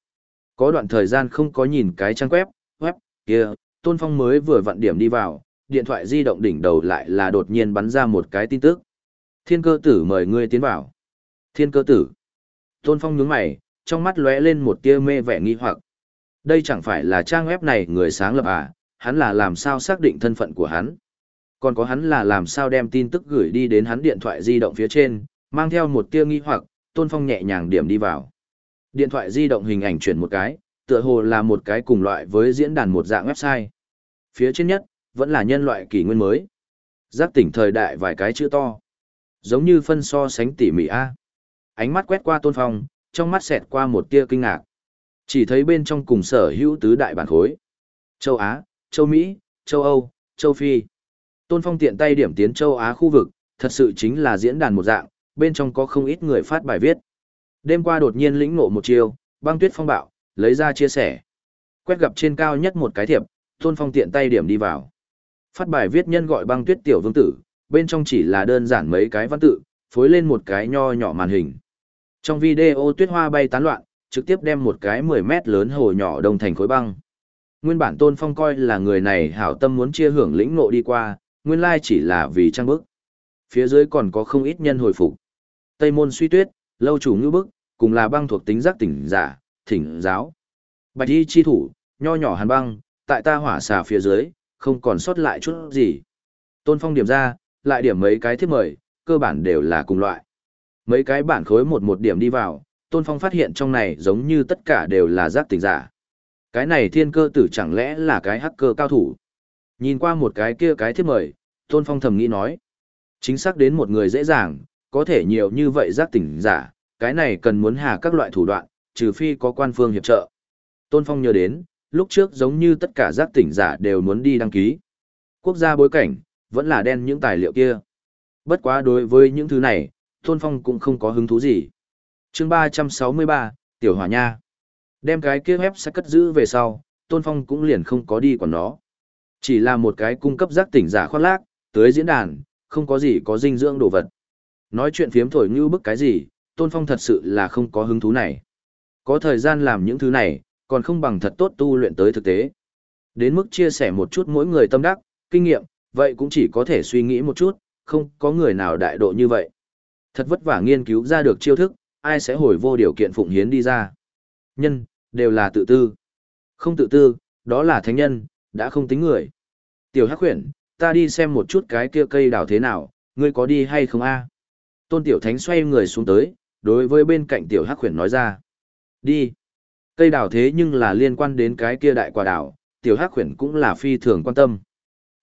Có đoạn thời gian không có nhìn cái trang web, web, kia, Tôn Phong mới vừa vặn điểm đi vào, điện thoại di động đỉnh đầu lại là đột nhiên bắn ra một cái tin tức. Thiên cơ tử mời ngươi tiến vào. Thiên cơ tử. Tôn Phong nhướng mày, trong mắt lóe lên một tia mê vẻ nghi hoặc. Đây chẳng phải là trang web này người sáng lập à, hắn là làm sao xác định thân phận của hắn. Còn có hắn là làm sao đem tin tức gửi đi đến hắn điện thoại di động phía trên, mang theo một tia nghi hoặc, Tôn Phong nhẹ nhàng điểm đi vào. Điện thoại di động hình ảnh chuyển một cái, tựa hồ là một cái cùng loại với diễn đàn một dạng website. Phía trên nhất, vẫn là nhân loại kỷ nguyên mới. Giác tỉnh thời đại vài cái chữ to. Giống như phân so sánh tỉ mỉ A. Ánh mắt quét qua tôn phong, trong mắt xẹt qua một tia kinh ngạc. Chỉ thấy bên trong cùng sở hữu tứ đại bản khối. Châu Á, châu Mỹ, châu Âu, châu Phi. Tôn phong tiện tay điểm tiến châu Á khu vực, thật sự chính là diễn đàn một dạng, bên trong có không ít người phát bài viết. Đêm qua đột nhiên lĩnh ngộ một chiều băng tuyết phong bạo, lấy ra chia sẻ. Quét gặp trên cao nhất một cái thiệp, Tôn Phong tiện tay điểm đi vào. Phát bài viết nhân gọi băng tuyết tiểu vương tử, bên trong chỉ là đơn giản mấy cái văn tự, phối lên một cái nho nhỏ màn hình. Trong video tuyết hoa bay tán loạn, trực tiếp đem một cái 10 mét lớn hồ nhỏ đông thành khối băng. Nguyên bản Tôn Phong coi là người này hảo tâm muốn chia hưởng lĩnh ngộ đi qua, nguyên lai chỉ là vì trang bức. Phía dưới còn có không ít nhân hồi phục. Tây môn suy tuyết, lâu chủ ngư bức, cùng là băng thuộc tính giác tỉnh giả, thỉnh giáo. Bạch y chi thủ, nho nhỏ hàn băng, tại ta hỏa xà phía dưới, không còn sót lại chút gì. Tôn Phong điểm ra, lại điểm mấy cái thiếp mời, cơ bản đều là cùng loại. Mấy cái bản khối một một điểm đi vào, Tôn Phong phát hiện trong này giống như tất cả đều là giác tỉnh giả. Cái này thiên cơ tử chẳng lẽ là cái hacker cao thủ. Nhìn qua một cái kia cái thiếp mời, Tôn Phong thầm nghĩ nói. Chính xác đến một người dễ dàng, có thể nhiều như vậy giác tỉnh giả, cái này cần muốn hà các loại thủ đoạn, trừ phi có quan phương hiệp trợ. Tôn Phong nhớ đến, lúc trước giống như tất cả giác tỉnh giả đều muốn đi đăng ký. Quốc gia bối cảnh, vẫn là đen những tài liệu kia. Bất quá đối với những thứ này, Tôn Phong cũng không có hứng thú gì. chương 363, Tiểu hòa Nha. Đem cái kia web sẽ cất giữ về sau, Tôn Phong cũng liền không có đi quản nó. Chỉ là một cái cung cấp giác tỉnh giả khoác lác, tới diễn đàn, không có gì có dinh dưỡng đồ vật. Nói chuyện phiếm thổi như bức cái gì, Tôn Phong thật sự là không có hứng thú này. Có thời gian làm những thứ này, còn không bằng thật tốt tu luyện tới thực tế. Đến mức chia sẻ một chút mỗi người tâm đắc, kinh nghiệm, vậy cũng chỉ có thể suy nghĩ một chút, không có người nào đại độ như vậy. Thật vất vả nghiên cứu ra được chiêu thức, ai sẽ hồi vô điều kiện phụng hiến đi ra. Nhân, đều là tự tư. Không tự tư, đó là thánh nhân, đã không tính người. Tiểu Hắc Huyền, ta đi xem một chút cái kia cây đào thế nào, ngươi có đi hay không a? Tôn Tiểu Thánh xoay người xuống tới, đối với bên cạnh Tiểu Hắc Huyền nói ra. Đi. Cây đào thế nhưng là liên quan đến cái kia đại quả đào, Tiểu Hắc Huyền cũng là phi thường quan tâm.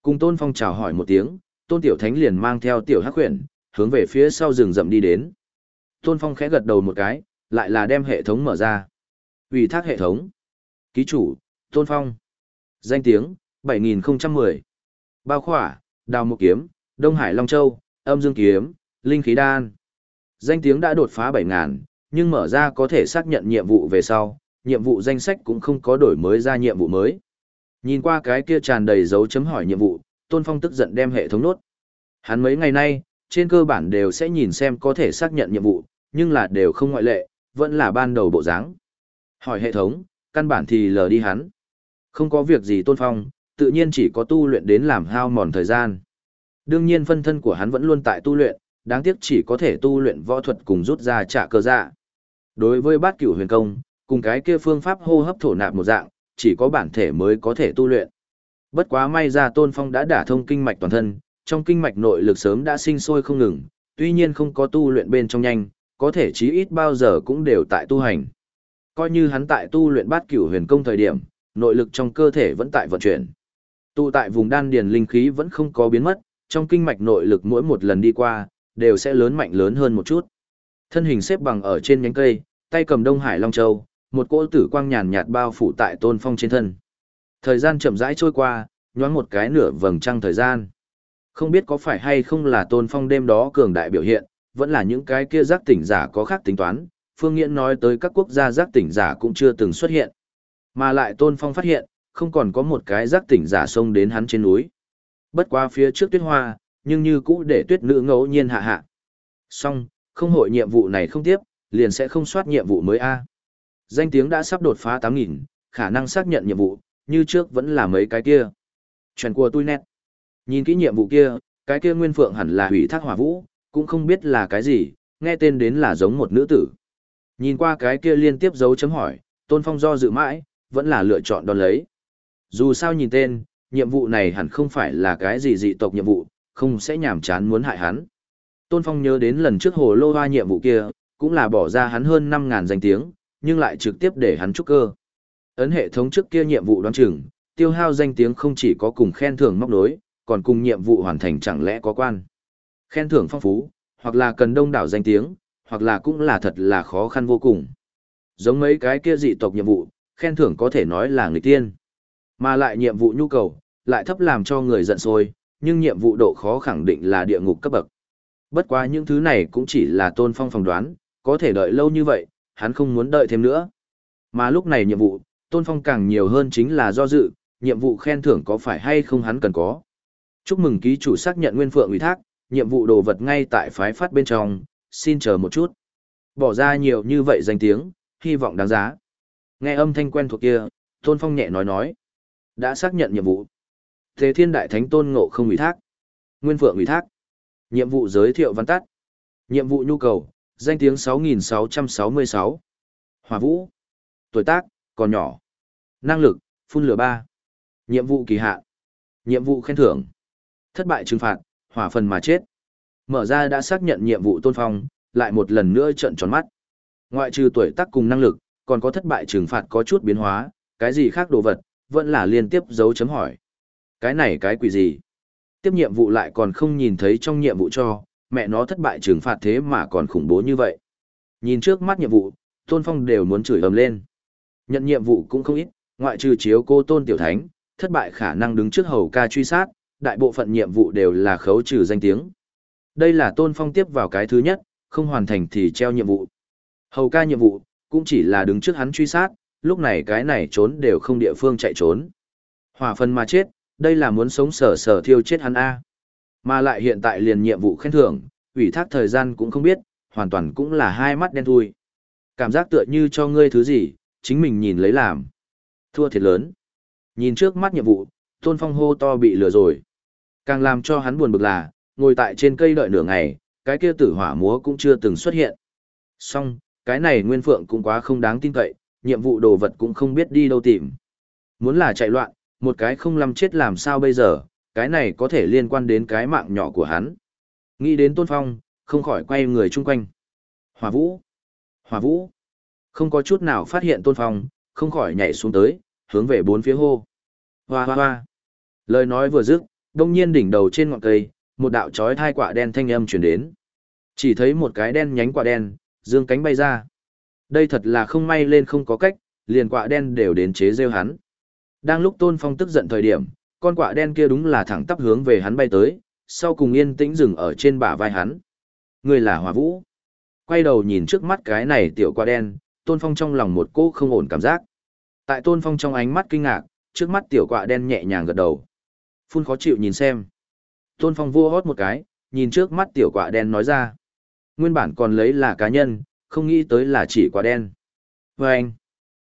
Cùng Tôn Phong chào hỏi một tiếng, Tôn Tiểu Thánh liền mang theo Tiểu Hắc Huyền, hướng về phía sau rừng rậm đi đến. Tôn Phong khẽ gật đầu một cái, lại là đem hệ thống mở ra. Ủy thác hệ thống. Ký chủ, Tôn Phong. Danh tiếng, 7010. Bao khỏa, Đào Mục Kiếm, Đông Hải Long Châu, Âm Dương Kiếm, Linh Khí Đan. Danh tiếng đã đột phá 7000, nhưng mở ra có thể xác nhận nhiệm vụ về sau, nhiệm vụ danh sách cũng không có đổi mới ra nhiệm vụ mới. Nhìn qua cái kia tràn đầy dấu chấm hỏi nhiệm vụ, Tôn Phong tức giận đem hệ thống nốt. Hắn mấy ngày nay, trên cơ bản đều sẽ nhìn xem có thể xác nhận nhiệm vụ, nhưng là đều không ngoại lệ, vẫn là ban đầu bộ dáng. Hỏi hệ thống, căn bản thì lờ đi hắn. Không có việc gì Tôn Phong, tự nhiên chỉ có tu luyện đến làm hao mòn thời gian. Đương nhiên phân thân của hắn vẫn luôn tại tu luyện, đáng tiếc chỉ có thể tu luyện võ thuật cùng rút ra trả cơ dạ. Đối với bát cửu huyền công, cùng cái kia phương pháp hô hấp thổ nạp một dạng, chỉ có bản thể mới có thể tu luyện. Bất quá may ra Tôn Phong đã đả thông kinh mạch toàn thân, trong kinh mạch nội lực sớm đã sinh sôi không ngừng, tuy nhiên không có tu luyện bên trong nhanh, có thể chí ít bao giờ cũng đều tại tu hành. Coi như hắn tại tu luyện bát cửu huyền công thời điểm, nội lực trong cơ thể vẫn tại vận chuyển. Tu tại vùng đan điền linh khí vẫn không có biến mất, trong kinh mạch nội lực mỗi một lần đi qua, đều sẽ lớn mạnh lớn hơn một chút. Thân hình xếp bằng ở trên nhánh cây, tay cầm Đông Hải Long Châu, một cỗ tử quang nhàn nhạt bao phủ tại Tôn Phong trên thân. Thời gian chậm rãi trôi qua, nhoáng một cái nửa vầng trăng thời gian. Không biết có phải hay không là Tôn Phong đêm đó cường đại biểu hiện, vẫn là những cái kia giác tỉnh giả có khác tính toán, Phương Nghiễn nói tới các quốc gia giác tỉnh giả cũng chưa từng xuất hiện. Mà lại Tôn Phong phát hiện, không còn có một cái giác tỉnh giả xông đến hắn trên núi. Bất qua phía trước tuyết hoa, nhưng như cũ để tuyết nữ ngẫu nhiên hạ hạ. song không hội nhiệm vụ này không tiếp, liền sẽ không soát nhiệm vụ mới A. Danh tiếng đã sắp đột phá 8.000, khả năng xác nhận nhiệm vụ, như trước vẫn là mấy cái kia. Chuyện của tôi nét. Nhìn kỹ nhiệm vụ kia, cái kia nguyên phượng hẳn là hủy thác hỏa vũ, cũng không biết là cái gì, nghe tên đến là giống một nữ tử. Nhìn qua cái kia liên tiếp dấu chấm hỏi, Tôn Phong do dự mãi, vẫn là lựa chọn đón lấy. Dù sao nhìn tên, nhiệm vụ này hẳn không phải là cái gì dị tộc nhiệm vụ, không sẽ nhảm chán muốn hại hắn. Tôn Phong nhớ đến lần trước hồ lô hoa nhiệm vụ kia, cũng là bỏ ra hắn hơn 5.000 danh tiếng, nhưng lại trực tiếp để hắn trúc cơ. Ấn hệ thống trước kia nhiệm vụ đoán chừng, tiêu hao danh tiếng không chỉ có cùng khen thưởng móc nối, còn cùng nhiệm vụ hoàn thành chẳng lẽ có quan. Khen thưởng phong phú, hoặc là cần đông đảo danh tiếng, hoặc là cũng là thật là khó khăn vô cùng. Giống mấy cái kia dị tộc nhiệm vụ, khen thưởng có thể nói là người tiên. Mà lại nhiệm vụ nhu cầu, lại thấp làm cho người giận sôi nhưng nhiệm vụ độ khó khẳng định là địa ngục cấp bậc. Bất quá những thứ này cũng chỉ là tôn phong phỏng đoán, có thể đợi lâu như vậy, hắn không muốn đợi thêm nữa. Mà lúc này nhiệm vụ, tôn phong càng nhiều hơn chính là do dự, nhiệm vụ khen thưởng có phải hay không hắn cần có. Chúc mừng ký chủ xác nhận nguyên phượng ủy thác, nhiệm vụ đồ vật ngay tại phái phát bên trong, xin chờ một chút. Bỏ ra nhiều như vậy danh tiếng, hy vọng đáng giá. Nghe âm thanh quen thuộc kia, Tôn Phong nhẹ nói nói. Đã xác nhận nhiệm vụ. Thế thiên đại thánh tôn ngộ không ủy thác. Nguyên phượng ủy thác. Nhiệm vụ giới thiệu văn tắt. Nhiệm vụ nhu cầu, danh tiếng 6666. Hỏa vũ. Tuổi tác, còn nhỏ. Năng lực, phun lửa 3. Nhiệm vụ kỳ hạn. Nhiệm vụ khen thưởng. Thất bại trừng phạt, hỏa phần mà chết. Mở ra đã xác nhận nhiệm vụ tôn phong, lại một lần nữa trợn tròn mắt. Ngoại trừ tuổi tác cùng năng lực, còn có thất bại trừng phạt có chút biến hóa, cái gì khác đồ vật, vẫn là liên tiếp dấu chấm hỏi. Cái này cái quỷ gì? Tiếp nhiệm vụ lại còn không nhìn thấy trong nhiệm vụ cho, mẹ nó thất bại trừng phạt thế mà còn khủng bố như vậy. Nhìn trước mắt nhiệm vụ, Tôn Phong đều muốn chửi ầm lên. Nhận nhiệm vụ cũng không ít, ngoại trừ chiếu cô Tôn Tiểu Thánh, thất bại khả năng đứng trước hầu ca truy sát, đại bộ phận nhiệm vụ đều là khấu trừ danh tiếng. Đây là Tôn Phong tiếp vào cái thứ nhất, không hoàn thành thì treo nhiệm vụ. Hầu ca nhiệm vụ, cũng chỉ là đứng trước hắn truy sát, lúc này cái này trốn đều không địa phương chạy trốn. Hỏa phần mà chết, đây là muốn sống sở sở thiêu chết hắn A. Mà lại hiện tại liền nhiệm vụ khen thưởng, ủy thác thời gian cũng không biết, hoàn toàn cũng là hai mắt đen thui. Cảm giác tựa như cho ngươi thứ gì, chính mình nhìn lấy làm. Thua thiệt lớn. Nhìn trước mắt nhiệm vụ, Tôn Phong hô to bị lừa rồi. Càng làm cho hắn buồn bực là, ngồi tại trên cây đợi nửa ngày, cái kia tử hỏa múa cũng chưa từng xuất hiện. Xong, cái này Nguyên Phượng cũng quá không đáng tin cậy, nhiệm vụ đồ vật cũng không biết đi đâu tìm. Muốn là chạy loạn, một cái không làm chết làm sao bây giờ, cái này có thể liên quan đến cái mạng nhỏ của hắn. Nghĩ đến Tôn Phong, không khỏi quay người chung quanh. Hỏa Vũ! Hỏa Vũ! Không có chút nào phát hiện Tôn Phong, không khỏi nhảy xuống tới, hướng về bốn phía hô. Hoa hoa hoa! Lời nói vừa dứt, đông nhiên đỉnh đầu trên ngọn cây, một đạo chói thai quả đen thanh âm chuyển đến. Chỉ thấy một cái đen nhánh quả đen, dương cánh bay ra. Đây thật là không may lên không có cách, liền quả đen đều đến chế rêu hắn. Đang lúc Tôn Phong tức giận thời điểm, con quạ đen kia đúng là thẳng tắp hướng về hắn bay tới, sau cùng yên tĩnh dừng ở trên bả vai hắn. Người là hòa Vũ. Quay đầu nhìn trước mắt cái này tiểu quạ đen, Tôn Phong trong lòng một cô không ổn cảm giác. Tại Tôn Phong trong ánh mắt kinh ngạc, trước mắt tiểu quạ đen nhẹ nhàng gật đầu. Phun khó chịu nhìn xem. Tôn Phong vua hót một cái, nhìn trước mắt tiểu quạ đen nói ra. Nguyên bản còn lấy là cá nhân, không nghĩ tới là chỉ quạ đen. Và anh,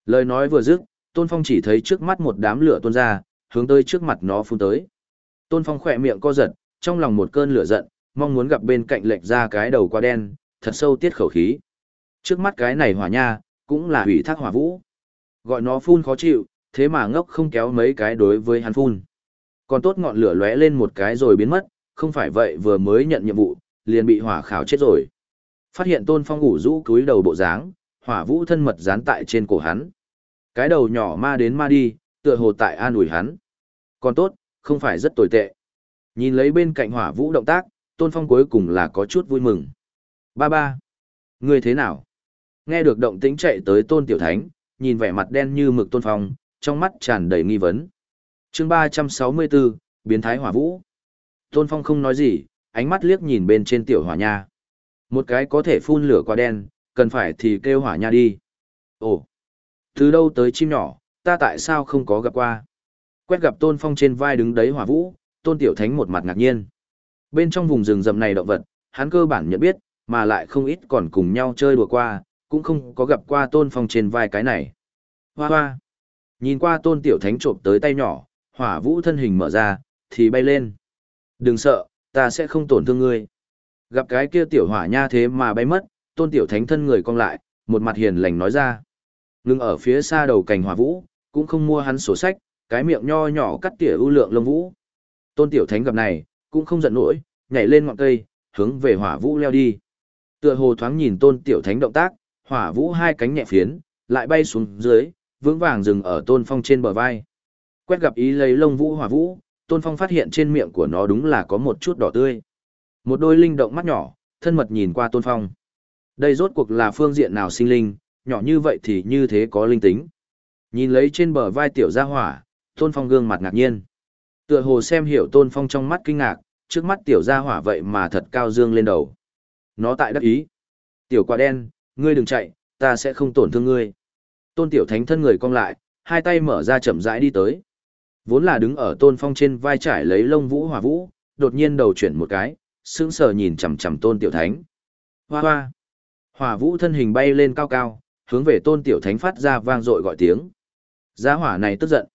lời nói vừa dứt, Tôn Phong chỉ thấy trước mắt một đám lửa tuôn ra, hướng tới trước mặt nó phun tới. Tôn Phong khỏe miệng co giật, trong lòng một cơn lửa giận, mong muốn gặp bên cạnh lệch ra cái đầu qua đen, thật sâu tiết khẩu khí. Trước mắt cái này hỏa nha, cũng là hủy thác hỏa vũ. Gọi nó phun khó chịu, thế mà ngốc không kéo mấy cái đối với hắn phun. Còn tốt ngọn lửa lóe lên một cái rồi biến mất, không phải vậy vừa mới nhận nhiệm vụ, liền bị hỏa khảo chết rồi. Phát hiện Tôn Phong ngủ rũ cúi đầu bộ dáng, hỏa vũ thân mật dán tại trên cổ hắn. Cái đầu nhỏ ma đến ma đi, tựa hồ tại an ủi hắn. Còn tốt, không phải rất tồi tệ. Nhìn lấy bên cạnh hỏa vũ động tác, Tôn Phong cuối cùng là có chút vui mừng. Ba ba. Người thế nào? Nghe được động tĩnh chạy tới Tôn Tiểu Thánh, nhìn vẻ mặt đen như mực Tôn Phong, trong mắt tràn đầy nghi vấn chương ba trăm sáu mươi bốn biến thái hỏa vũ tôn phong không nói gì ánh mắt liếc nhìn bên trên tiểu hỏa nha một cái có thể phun lửa qua đen cần phải thì kêu hỏa nha đi. Ồ, từ đâu tới chim nhỏ, ta tại sao không có gặp qua? Quét gặp tôn phong trên vai đứng đấy hỏa vũ, tôn tiểu thánh một mặt ngạc nhiên. Bên trong vùng rừng rậm này động vật, hắn cơ bản nhận biết, mà lại không ít còn cùng nhau chơi đùa qua, cũng không có gặp qua tôn phong trên vai cái này. Hoa hoa! Nhìn qua tôn tiểu thánh trộm tới tay nhỏ, hỏa vũ thân hình mở ra, thì bay lên. Đừng sợ, ta sẽ không tổn thương ngươi. Gặp cái kia tiểu hỏa nha thế mà bay mất, tôn tiểu thánh thân người cong lại, một mặt hiền lành nói ra. Ngưng ở phía xa đầu cành hỏa vũ, cũng không mua hắn sổ sách, cái miệng nho nhỏ cắt tỉa ưu lượng lông vũ. Tôn tiểu thánh gặp này, cũng không giận nổi, nhảy lên ngọn cây, hướng về hỏa vũ leo đi. Tựa hồ thoáng nhìn tôn tiểu thánh động tác, hỏa vũ hai cánh nhẹ phiến, lại bay xuống dưới, vững vàng dừng ở tôn phong trên bờ vai. Quét gặp ý lấy lông vũ hỏa vũ, tôn phong phát hiện trên miệng của nó đúng là có một chút đỏ tươi. Một đôi linh động mắt nhỏ, thân mật nhìn qua tôn phong. Đây rốt cuộc là phương diện nào sinh linh, nhỏ như vậy thì như thế có linh tính. Nhìn lấy trên bờ vai tiểu gia hỏa, tôn phong gương mặt ngạc nhiên. Tựa hồ xem hiểu tôn phong trong mắt kinh ngạc, trước mắt tiểu gia hỏa vậy mà thật cao dương lên đầu. Nó tại đắc ý. Tiểu quả đen, ngươi đừng chạy, ta sẽ không tổn thương ngươi. Tôn tiểu thánh thân người cong lại, hai tay mở ra chậm rãi đi tới. Vốn là đứng ở tôn phong trên vai trải lấy lông vũ hỏa vũ, đột nhiên đầu chuyển một cái, sững sờ nhìn chằm chằm tôn tiểu thánh. Hoa hoa. Hỏa vũ thân hình bay lên cao cao, hướng về tôn tiểu thánh phát ra vang dội gọi tiếng. Giá hỏa này tức giận.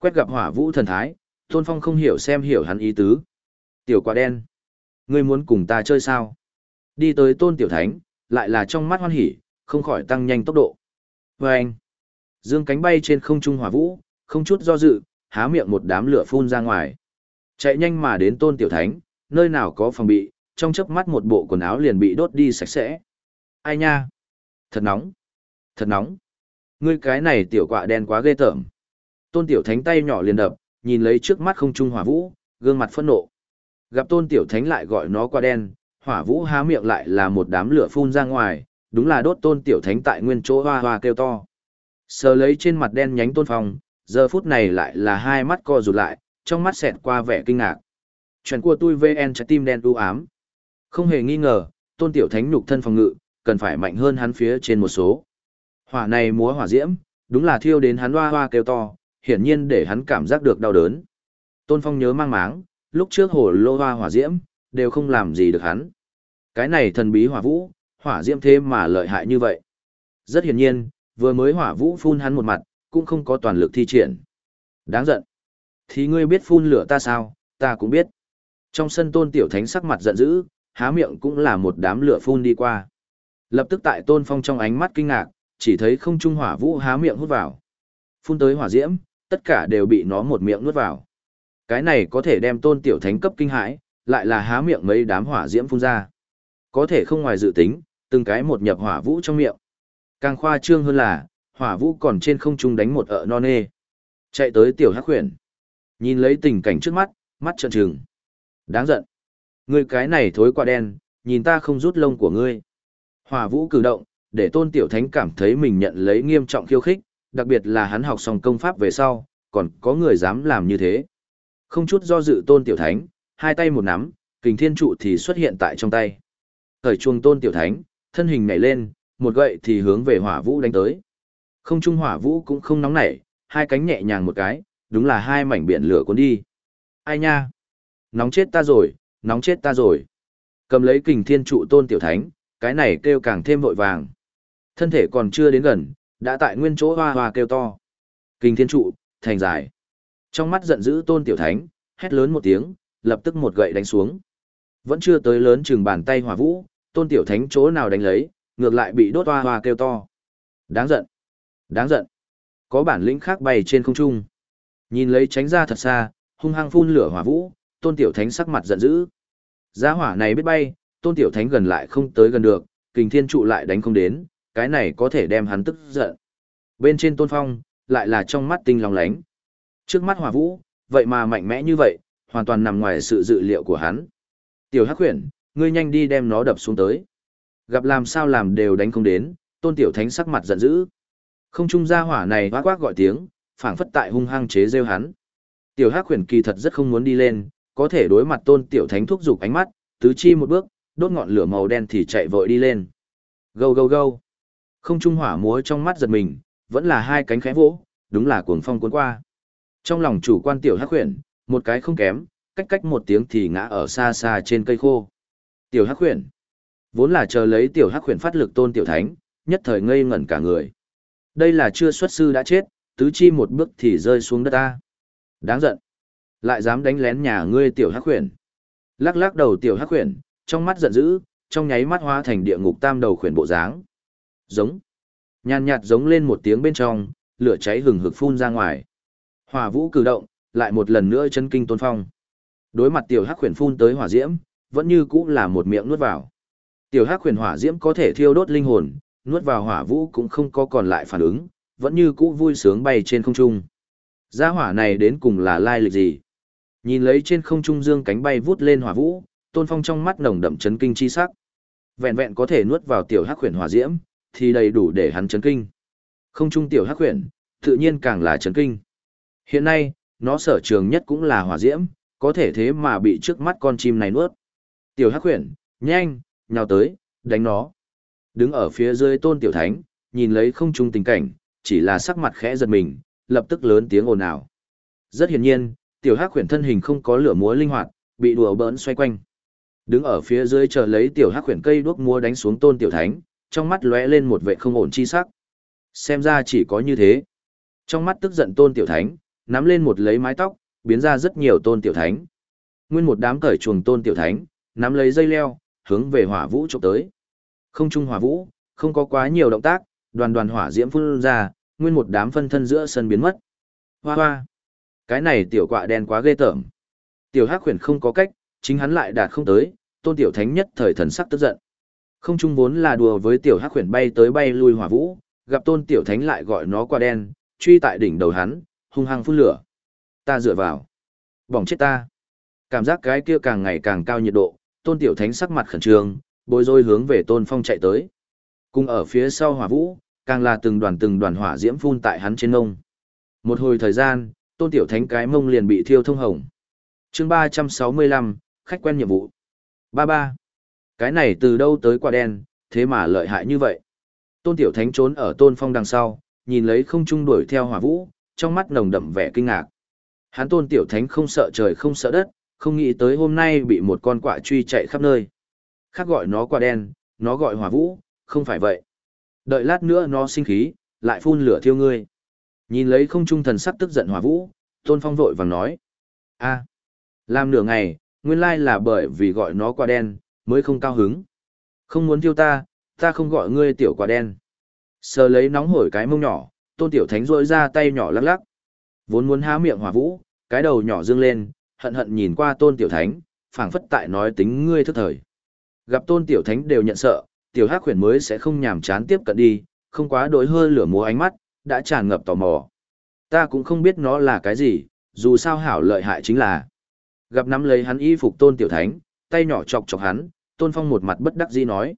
Quét gặp hỏa vũ thần thái, tôn phong không hiểu xem hiểu hắn ý tứ. Tiểu quả đen. Ngươi muốn cùng ta chơi sao? Đi tới tôn tiểu thánh, lại là trong mắt hoan hỉ, không khỏi tăng nhanh tốc độ. Và anh, dương cánh bay trên không trung hỏa vũ, không chút do dự, há miệng một đám lửa phun ra ngoài. Chạy nhanh mà đến tôn tiểu thánh, nơi nào có phòng bị, trong chớp mắt một bộ quần áo liền bị đốt đi sạch sẽ. Ai nha? Thật nóng. Thật nóng. Ngươi cái này tiểu quạ đen quá ghê tởm. Tôn tiểu thánh tay nhỏ liền đập, nhìn lấy trước mắt không trung hỏa vũ, gương mặt phẫn nộ. Gặp tôn tiểu thánh lại gọi nó qua đen, hỏa vũ há miệng lại là một đám lửa phun ra ngoài, đúng là đốt tôn tiểu thánh tại nguyên chỗ hoa hoa kêu to. Sờ lấy trên mặt đen nhánh tôn phong, giờ phút này lại là hai mắt co rụt lại, trong mắt xẹt qua vẻ kinh ngạc. Chuyện của tôi VN trái tim đen u ám. Không hề nghi ngờ, tôn tiểu thánh nhục thân phòng ngự, cần phải mạnh hơn hắn phía trên một số. Hỏa này múa hỏa diễm, đúng là thiêu đến hắn hoa hoa kêu to, hiển nhiên để hắn cảm giác được đau đớn. Tôn phong nhớ mang máng, lúc trước hồ lô hoa hỏa diễm, đều không làm gì được hắn. Cái này thần bí hỏa vũ, hỏa diễm thế mà lợi hại như vậy. Rất hiển nhiên, vừa mới hỏa vũ phun hắn một mặt, cũng không có toàn lực thi triển. Đáng giận. Thì ngươi biết phun lửa ta sao, ta cũng biết. Trong sân tôn tiểu thánh sắc mặt giận dữ, há miệng cũng là một đám lửa phun đi qua. Lập tức tại tôn phong trong ánh mắt kinh ngạc, chỉ thấy không trung hỏa vũ há miệng hút vào. Phun tới hỏa diễm, tất cả đều bị nó một miệng nuốt vào. Cái này có thể đem tôn tiểu thánh cấp kinh hãi, lại là há miệng mấy đám hỏa diễm phun ra. Có thể không ngoài dự tính, từng cái một nhập hỏa vũ trong miệng. Càng khoa trương hơn là, hỏa vũ còn trên không trung đánh một ợ non nê. Chạy tới tiểu hắc khuyển. Nhìn lấy tình cảnh trước mắt, mắt trợn trừng. Đáng giận. Ngươi cái này thối quả đen, nhìn ta không rút lông của ngươi. Hỏa vũ cử động, để tôn tiểu thánh cảm thấy mình nhận lấy nghiêm trọng khiêu khích, đặc biệt là hắn học xong công pháp về sau, còn có người dám làm như thế. Không chút do dự tôn tiểu thánh, hai tay một nắm, kình thiên trụ thì xuất hiện tại trong tay. Thời chuông tôn tiểu thánh, thân hình nhảy lên, một gậy thì hướng về hỏa vũ đánh tới. Không trung hỏa vũ cũng không nóng nảy, hai cánh nhẹ nhàng một cái, đúng là hai mảnh biển lửa cuốn đi. Ai nha? Nóng chết ta rồi, nóng chết ta rồi. Cầm lấy kình thiên trụ tôn tiểu thánh, cái này kêu càng thêm vội vàng. Thân thể còn chưa đến gần, đã tại nguyên chỗ hoa hoa kêu to. Kình thiên trụ, thành dài. Trong mắt giận dữ tôn tiểu thánh, hét lớn một tiếng, lập tức một gậy đánh xuống. Vẫn chưa tới lớn chừng bàn tay hỏa vũ, tôn tiểu thánh chỗ nào đánh lấy, ngược lại bị đốt hoa hoa kêu to. Đáng giận! Đáng giận! Có bản lĩnh khác bay trên không trung. Nhìn lấy tránh ra thật xa, hung hăng phun lửa hỏa vũ, tôn tiểu thánh sắc mặt giận dữ. Giá hỏa này biết bay, tôn tiểu thánh gần lại không tới gần được, kình thiên trụ lại đánh không đến, cái này có thể đem hắn tức giận. Bên trên tôn phong, lại là trong mắt tinh lòng lánh. Trước mắt hỏa vũ, vậy mà mạnh mẽ như vậy, hoàn toàn nằm ngoài sự dự liệu của hắn. Tiểu Hắc Huyền, ngươi nhanh đi đem nó đập xuống tới. Gặp làm sao làm đều đánh không đến, Tôn Tiểu Thánh sắc mặt giận dữ. Không trung gia hỏa này hoác quát gọi tiếng, phảng phất tại hung hăng chế rêu hắn. Tiểu Hắc Huyền kỳ thật rất không muốn đi lên, có thể đối mặt Tôn Tiểu Thánh thúc giục ánh mắt, tứ chi một bước, đốt ngọn lửa màu đen thì chạy vội đi lên. Gâu gâu gâu. Không trung hỏa múa trong mắt giật mình, vẫn là hai cánh khẽ vỗ, đúng là cuồng phong cuốn qua. Trong lòng chủ quan tiểu hắc huyền, một cái không kém, cách cách một tiếng thì ngã ở xa xa trên cây khô. Tiểu hắc huyền. Vốn là chờ lấy tiểu hắc huyền phát lực tôn tiểu thánh, nhất thời ngây ngẩn cả người. Đây là chưa xuất sư đã chết, tứ chi một bước thì rơi xuống đất ta. Đáng giận. Lại dám đánh lén nhà ngươi tiểu hắc huyền. Lắc lắc đầu tiểu hắc huyền, trong mắt giận dữ, trong nháy mắt hóa thành địa ngục tam đầu khuyển bộ dáng. Giống. Nhàn nhạt giống lên một tiếng bên trong, lửa cháy hừng hực phun ra ngoài. Hỏa vũ cử động, lại một lần nữa chấn kinh tôn phong. Đối mặt tiểu hắc khuyển phun tới hỏa diễm, vẫn như cũ là một miệng nuốt vào. Tiểu hắc khuyển hỏa diễm có thể thiêu đốt linh hồn, nuốt vào hỏa vũ cũng không có còn lại phản ứng, vẫn như cũ vui sướng bay trên không trung. Gia hỏa này đến cùng là lai lịch gì? Nhìn lấy trên không trung dương cánh bay vút lên hỏa vũ, tôn phong trong mắt nồng đậm chấn kinh chi sắc. Vẹn vẹn có thể nuốt vào tiểu hắc khuyển hỏa diễm, thì đầy đủ để hắn chấn kinh. Không trung tiểu hắc huyền, tự nhiên càng là chấn kinh. Hiện nay, nó sở trường nhất cũng là hỏa diễm, có thể thế mà bị trước mắt con chim này nuốt. Tiểu hắc huyền, nhanh, nhào tới, đánh nó. Đứng ở phía dưới tôn tiểu thánh, nhìn lấy không trung tình cảnh, chỉ là sắc mặt khẽ giật mình, lập tức lớn tiếng ồn ào. Rất hiển nhiên, tiểu hắc huyền thân hình không có lửa múa linh hoạt, bị đùa bỡn xoay quanh. Đứng ở phía dưới chờ lấy tiểu hắc huyền cây đuốc múa đánh xuống tôn tiểu thánh, trong mắt lóe lên một vẻ không ổn chi sắc. Xem ra chỉ có như thế. Trong mắt tức giận tôn tiểu thánh, nắm lên một lấy mái tóc, biến ra rất nhiều tôn tiểu thánh. Nguyên một đám cởi chuồng tôn tiểu thánh, nắm lấy dây leo, hướng về hỏa vũ chụp tới. Không trung hỏa vũ, không có quá nhiều động tác, đoàn đoàn hỏa diễm phun ra, nguyên một đám phân thân giữa sân biến mất. Hoa hoa. Cái này tiểu quạ đen quá ghê tởm. Tiểu Hắc Huyền không có cách, chính hắn lại đạt không tới, Tôn Tiểu Thánh nhất thời thần sắc tức giận. Không trung vốn là đùa với Tiểu Hắc khuyển bay tới bay lui hỏa vũ, gặp Tôn Tiểu Thánh lại gọi nó qua đen, truy tại đỉnh đầu hắn, hung hăng phun lửa. Ta dựa vào. Bỏng chết ta. Cảm giác cái kia càng ngày càng cao nhiệt độ, Tôn Tiểu Thánh sắc mặt khẩn trương, bối rối hướng về Tôn Phong chạy tới. Cùng ở phía sau hỏa vũ, càng là từng đoàn từng đoàn hỏa diễm phun tại hắn trên ngông. Một hồi thời gian, Tôn Tiểu Thánh cái mông liền bị thiêu thông hồng. Chương ba trăm sáu mươi lăm khách quen nhiệm vụ. Ba ba. Cái này từ đâu tới quả đen, thế mà lợi hại như vậy. Tôn Tiểu Thánh trốn ở Tôn Phong đằng sau, nhìn lấy không trung đuổi theo hỏa vũ, trong mắt nồng đậm vẻ kinh ngạc. Hắn Tôn Tiểu Thánh không sợ trời không sợ đất, không nghĩ tới hôm nay bị một con quạ truy chạy khắp nơi. Khác gọi nó quả đen, nó gọi hỏa vũ, không phải vậy. Đợi lát nữa nó sinh khí, lại phun lửa thiêu ngươi. Nhìn lấy không trung thần sắc tức giận hỏa vũ, Tôn Phong vội vàng nói. a làm nửa ngày, nguyên lai là bởi vì gọi nó quả đen, mới không cao hứng. Không muốn thiêu ta, ta không gọi ngươi tiểu quả đen. Sờ lấy nóng hổi cái mông nhỏ, tôn tiểu thánh rôi ra tay nhỏ lắc lắc. Vốn muốn há miệng hỏa vũ, cái đầu nhỏ dương lên, hận hận nhìn qua tôn tiểu thánh, phảng phất tại nói tính ngươi thức thời. Gặp tôn tiểu thánh đều nhận sợ, tiểu hắc khuyển mới sẽ không nhàm chán tiếp cận đi, không quá đối hơi lửa múa ánh mắt, đã tràn ngập tò mò. Ta cũng không biết nó là cái gì, dù sao hảo lợi hại chính là. Gặp nắm lấy hắn y phục tôn tiểu thánh, tay nhỏ chọc chọc hắn, tôn phong một mặt bất đắc dĩ nói.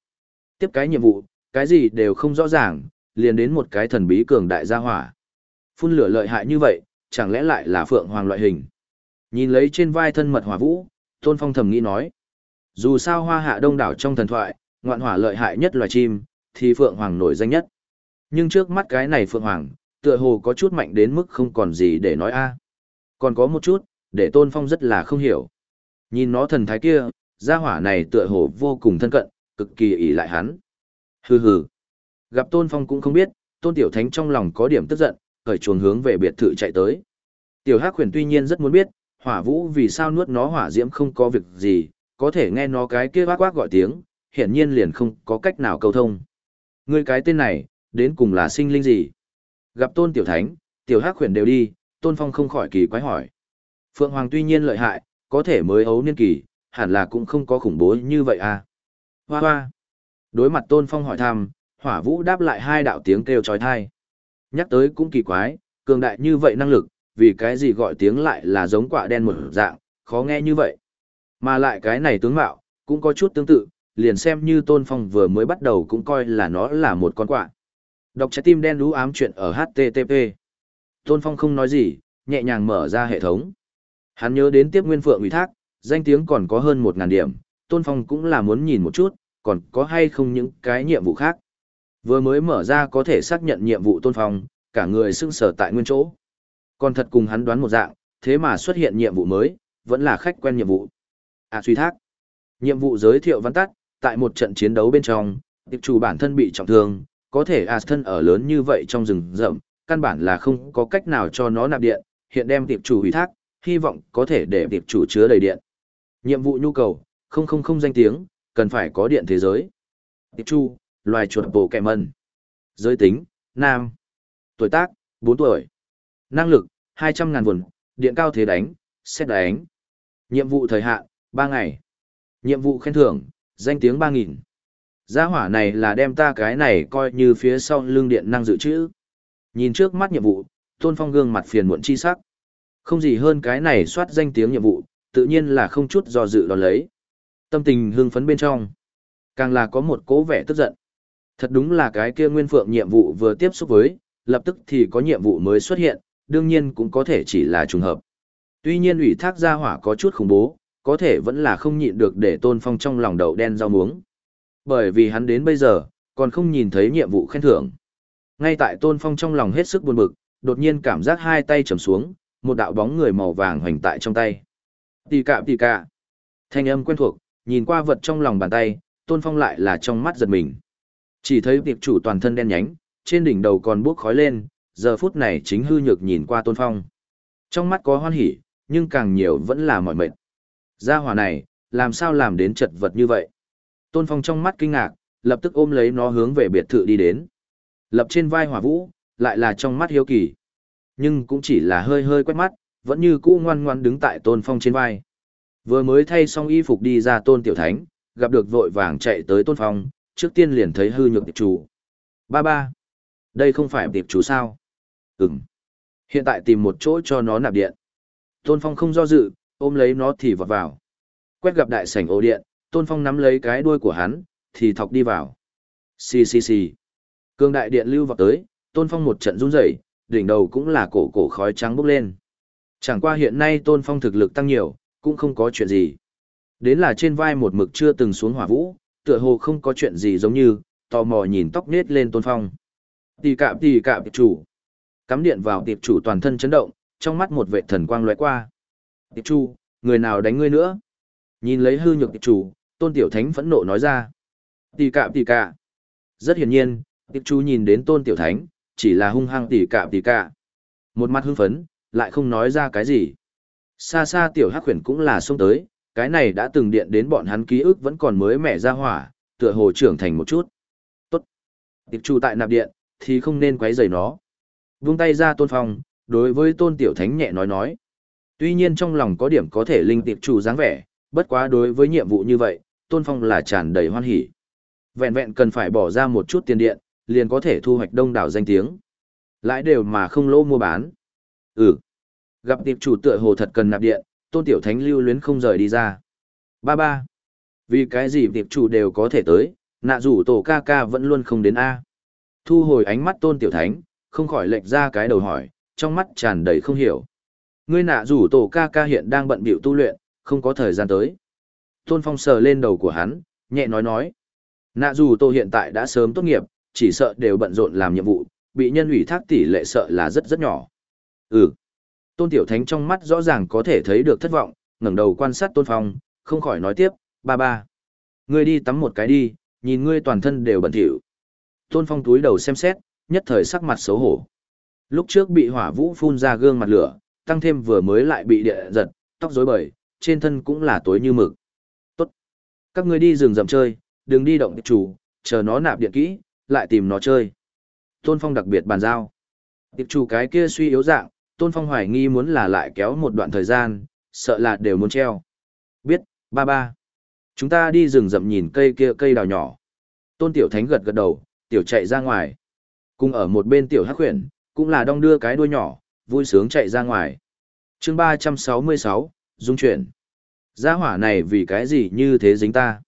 Tiếp cái nhiệm vụ, cái gì đều không rõ ràng, liền đến một cái thần bí cường đại gia hỏa. Phun lửa lợi hại như vậy, chẳng lẽ lại là phượng hoàng loại hình. Nhìn lấy trên vai thân mật hỏa vũ, tôn phong thầm nghĩ nói. Dù sao hoa hạ đông đảo trong thần thoại, ngoạn hỏa lợi hại nhất loài chim, thì phượng hoàng nổi danh nhất. Nhưng trước mắt cái này phượng hoàng, tựa hồ có chút mạnh đến mức không còn gì để nói a. Còn có một chút, để Tôn Phong rất là không hiểu. Nhìn nó thần thái kia, gia hỏa này tựa hồ vô cùng thân cận, cực kỳ ỷ lại hắn. Hừ hừ. Gặp Tôn Phong cũng không biết, Tôn Tiểu Thánh trong lòng có điểm tức giận, khởi chuồn hướng về biệt thự chạy tới. Tiểu Hắc Huyền tuy nhiên rất muốn biết, Hỏa Vũ vì sao nuốt nó hỏa diễm không có việc gì, có thể nghe nó cái kia quát quát gọi tiếng, hiển nhiên liền không có cách nào cầu thông. Ngươi cái tên này, đến cùng là sinh linh gì? Gặp Tôn Tiểu Thánh, Tiểu Hắc Huyền đều đi, Tôn Phong không khỏi kỳ quái hỏi. Phượng Hoàng tuy nhiên lợi hại, có thể mới ấu niên kỳ, hẳn là cũng không có khủng bố như vậy à. Hoa hoa. Đối mặt Tôn Phong hỏi thăm, Hỏa Vũ đáp lại hai đạo tiếng kêu trói thai. Nhắc tới cũng kỳ quái, cường đại như vậy năng lực, vì cái gì gọi tiếng lại là giống quả đen một dạng, khó nghe như vậy. Mà lại cái này tướng mạo, cũng có chút tương tự, liền xem như Tôn Phong vừa mới bắt đầu cũng coi là nó là một con quạ. Đọc trái tim đen đú ám chuyện ở HTTP. Tôn Phong không nói gì, nhẹ nhàng mở ra hệ thống. Hắn nhớ đến tiếp Nguyên Phượng ủy thác, danh tiếng còn có hơn một ngàn điểm, Tôn Phong cũng là muốn nhìn một chút, còn có hay không những cái nhiệm vụ khác. Vừa mới mở ra có thể xác nhận nhiệm vụ tôn phong, cả người sưng sở tại nguyên chỗ. Còn thật cùng hắn đoán một dạng, thế mà xuất hiện nhiệm vụ mới, vẫn là khách quen nhiệm vụ. À suy thác. Nhiệm vụ giới thiệu văn tắt, tại một trận chiến đấu bên trong, tiệp chủ bản thân bị trọng thương, có thể à thân ở lớn như vậy trong rừng rậm, căn bản là không có cách nào cho nó nạp điện, hiện đem tiệp chủ hủy thác, hy vọng có thể để tiệp chủ chứa đầy điện. Nhiệm vụ nhu cầu, không không không danh tiếng, cần phải có điện thế giới. Tiếp chu, loài chuột bổ kẹ mần. Giới tính, nam. Tuổi tác, 4 tuổi. Năng lực, 200 ngàn vườn, điện cao thế đánh, xét đánh. Nhiệm vụ thời hạn, 3 ngày. Nhiệm vụ khen thưởng, danh tiếng 3.000. Gia hỏa này là đem ta cái này coi như phía sau lương điện năng dự trữ. Nhìn trước mắt nhiệm vụ, Tôn Phong gương mặt phiền muộn chi sắc. Không gì hơn cái này soát danh tiếng nhiệm vụ, tự nhiên là không chút do dự đón lấy. Tâm tình hưng phấn bên trong. Càng là có một cố vẻ tức giận. Thật đúng là cái kia nguyên phượng nhiệm vụ vừa tiếp xúc với, lập tức thì có nhiệm vụ mới xuất hiện, đương nhiên cũng có thể chỉ là trùng hợp. Tuy nhiên ủy thác gia hỏa có chút khủng bố, có thể vẫn là không nhịn được để tôn phong trong lòng đầu đen rau muống. Bởi vì hắn đến bây giờ, còn không nhìn thấy nhiệm vụ khen thưởng. Ngay tại tôn phong trong lòng hết sức buồn bực, đột nhiên cảm giác hai tay trầm xuống, một đạo bóng người màu vàng hoành tại trong tay. Tì cạ tì cạ. Thanh âm quen thuộc, nhìn qua vật trong lòng bàn tay, tôn phong lại là trong mắt giật mình. Chỉ thấy tiệp chủ toàn thân đen nhánh, trên đỉnh đầu còn buốc khói lên, giờ phút này chính hư nhược nhìn qua tôn phong. Trong mắt có hoan hỉ, nhưng càng nhiều vẫn là mỏi mệt. Gia hỏa này, làm sao làm đến chật vật như vậy? Tôn phong trong mắt kinh ngạc, lập tức ôm lấy nó hướng về biệt thự đi đến. Lập trên vai hỏa vũ, lại là trong mắt hiếu kỳ. Nhưng cũng chỉ là hơi hơi quét mắt, vẫn như cũ ngoan ngoan đứng tại tôn phong trên vai. Vừa mới thay xong y phục đi ra tôn tiểu thánh, gặp được vội vàng chạy tới tôn phong, trước tiên liền thấy hư nhược tiệp chủ. Ba ba. Đây không phải tiệp chủ sao? Ừm. Hiện tại tìm một chỗ cho nó nạp điện. Tôn phong không do dự, ôm lấy nó thì vọt vào. Quét gặp đại sảnh ổ điện, tôn phong nắm lấy cái đuôi của hắn, thì thọc đi vào. Xì xì xì. Cương đại điện lưu vào tới, tôn phong một trận run rẩy, đỉnh đầu cũng là cổ cổ khói trắng bốc lên. Chẳng qua hiện nay tôn phong thực lực tăng nhiều, cũng không có chuyện gì. Đến là trên vai một mực chưa từng xuống hỏa vũ, tựa hồ không có chuyện gì giống như, tò mò nhìn tóc nết lên tôn phong. Tì cạm tì cạm tiệp chủ. Cắm điện vào tiệp chủ toàn thân chấn động, trong mắt một vệ thần quang lóe qua. Tiệp chủ, người nào đánh ngươi nữa? Nhìn lấy hư nhược tiệp chủ, tôn tiểu thánh phẫn nộ nói ra. Tì cạm tì cạm Rất hiển nhiên, tiệp chủ nhìn đến tôn tiểu thánh, chỉ là hung hăng tỉ cạm tỉ cạ. Một mặt hưng phấn, lại không nói ra cái gì. Xa xa tiểu hắc khuyển cũng là xông tới, cái này đã từng điện đến bọn hắn ký ức vẫn còn mới mẻ ra hỏa, tựa hồ trưởng thành một chút. Tốt. Tiệp chủ tại nạp điện, thì không nên quấy rầy nó. Vung tay ra tôn phong, đối với tôn tiểu thánh nhẹ nói nói. Tuy nhiên trong lòng có điểm có thể linh tiệp chủ dáng vẻ, bất quá đối với nhiệm vụ như vậy, tôn phong là tràn đầy hoan hỉ. Vẹn vẹn cần phải bỏ ra một chút tiền điện, liền có thể thu hoạch đông đảo danh tiếng. Lãi đều mà không lỗ mua bán. Ừ. Gặp tiệp chủ tựa hồ thật cần nạp điện, tôn tiểu thánh lưu luyến không rời đi ra. Ba ba. Vì cái gì tiệp chủ đều có thể tới, nạ rủ tổ ca ca vẫn luôn không đến A. Thu hồi ánh mắt tôn tiểu thánh, không khỏi lệch ra cái đầu hỏi, trong mắt tràn đầy không hiểu. Ngươi nạ rủ tổ ca ca hiện đang bận bịu tu luyện, không có thời gian tới. Tôn phong sờ lên đầu của hắn, nhẹ nói nói. Nạ rủ tổ hiện tại đã sớm tốt nghiệp, chỉ sợ đều bận rộn làm nhiệm vụ, bị nhân ủy thác tỷ lệ sợ là rất rất nhỏ. Ừ. Tôn Tiểu Thánh trong mắt rõ ràng có thể thấy được thất vọng, ngẩng đầu quan sát Tôn Phong, không khỏi nói tiếp, ba ba. Ngươi đi tắm một cái đi, nhìn ngươi toàn thân đều bẩn thỉu. Tôn Phong túi đầu xem xét, nhất thời sắc mặt xấu hổ. Lúc trước bị hỏa vũ phun ra gương mặt lửa, tăng thêm vừa mới lại bị địa giật, tóc rối bời, trên thân cũng là tối như mực. Tốt. Các ngươi đi rừng rậm chơi, đừng đi động chủ, chờ nó nạp điện kỹ, lại tìm nó chơi. Tôn Phong đặc biệt bàn giao. Tiệp chủ cái kia suy yếu dạng, Tôn Phong hoài nghi muốn là lại kéo một đoạn thời gian, sợ là đều muốn treo. Biết, ba ba. Chúng ta đi rừng rậm nhìn cây kia cây đào nhỏ. Tôn Tiểu Thánh gật gật đầu, Tiểu chạy ra ngoài. Cùng ở một bên Tiểu Hắc Huyền, cũng là đong đưa cái đuôi nhỏ, vui sướng chạy ra ngoài. chương 366, Dung chuyển. Gia hỏa này vì cái gì như thế dính ta?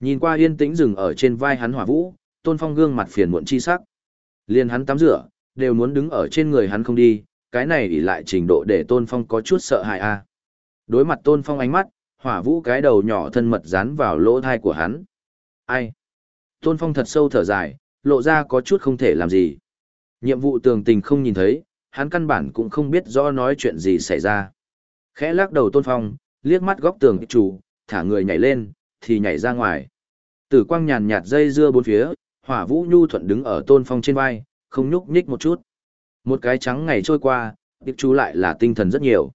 Nhìn qua yên tĩnh rừng ở trên vai hắn hỏa vũ, Tôn Phong gương mặt phiền muộn chi sắc. Liền hắn tắm rửa, đều muốn đứng ở trên người hắn không đi, cái này ỉ lại trình độ để Tôn Phong có chút sợ hãi a. Đối mặt Tôn Phong ánh mắt, hỏa vũ cái đầu nhỏ thân mật dán vào lỗ thai của hắn. Ai? Tôn Phong thật sâu thở dài, lộ ra có chút không thể làm gì. Nhiệm vụ tường tình không nhìn thấy, hắn căn bản cũng không biết rõ nói chuyện gì xảy ra. Khẽ lắc đầu tôn phong, liếc mắt góc tường chủ, thả người nhảy lên, thì nhảy ra ngoài. Tử quang nhàn nhạt dây dưa bốn phía, hỏa vũ nhu thuận đứng ở tôn phong trên vai, không nhúc nhích một chút. Một cái trắng ngày trôi qua, tiệp chú lại là tinh thần rất nhiều.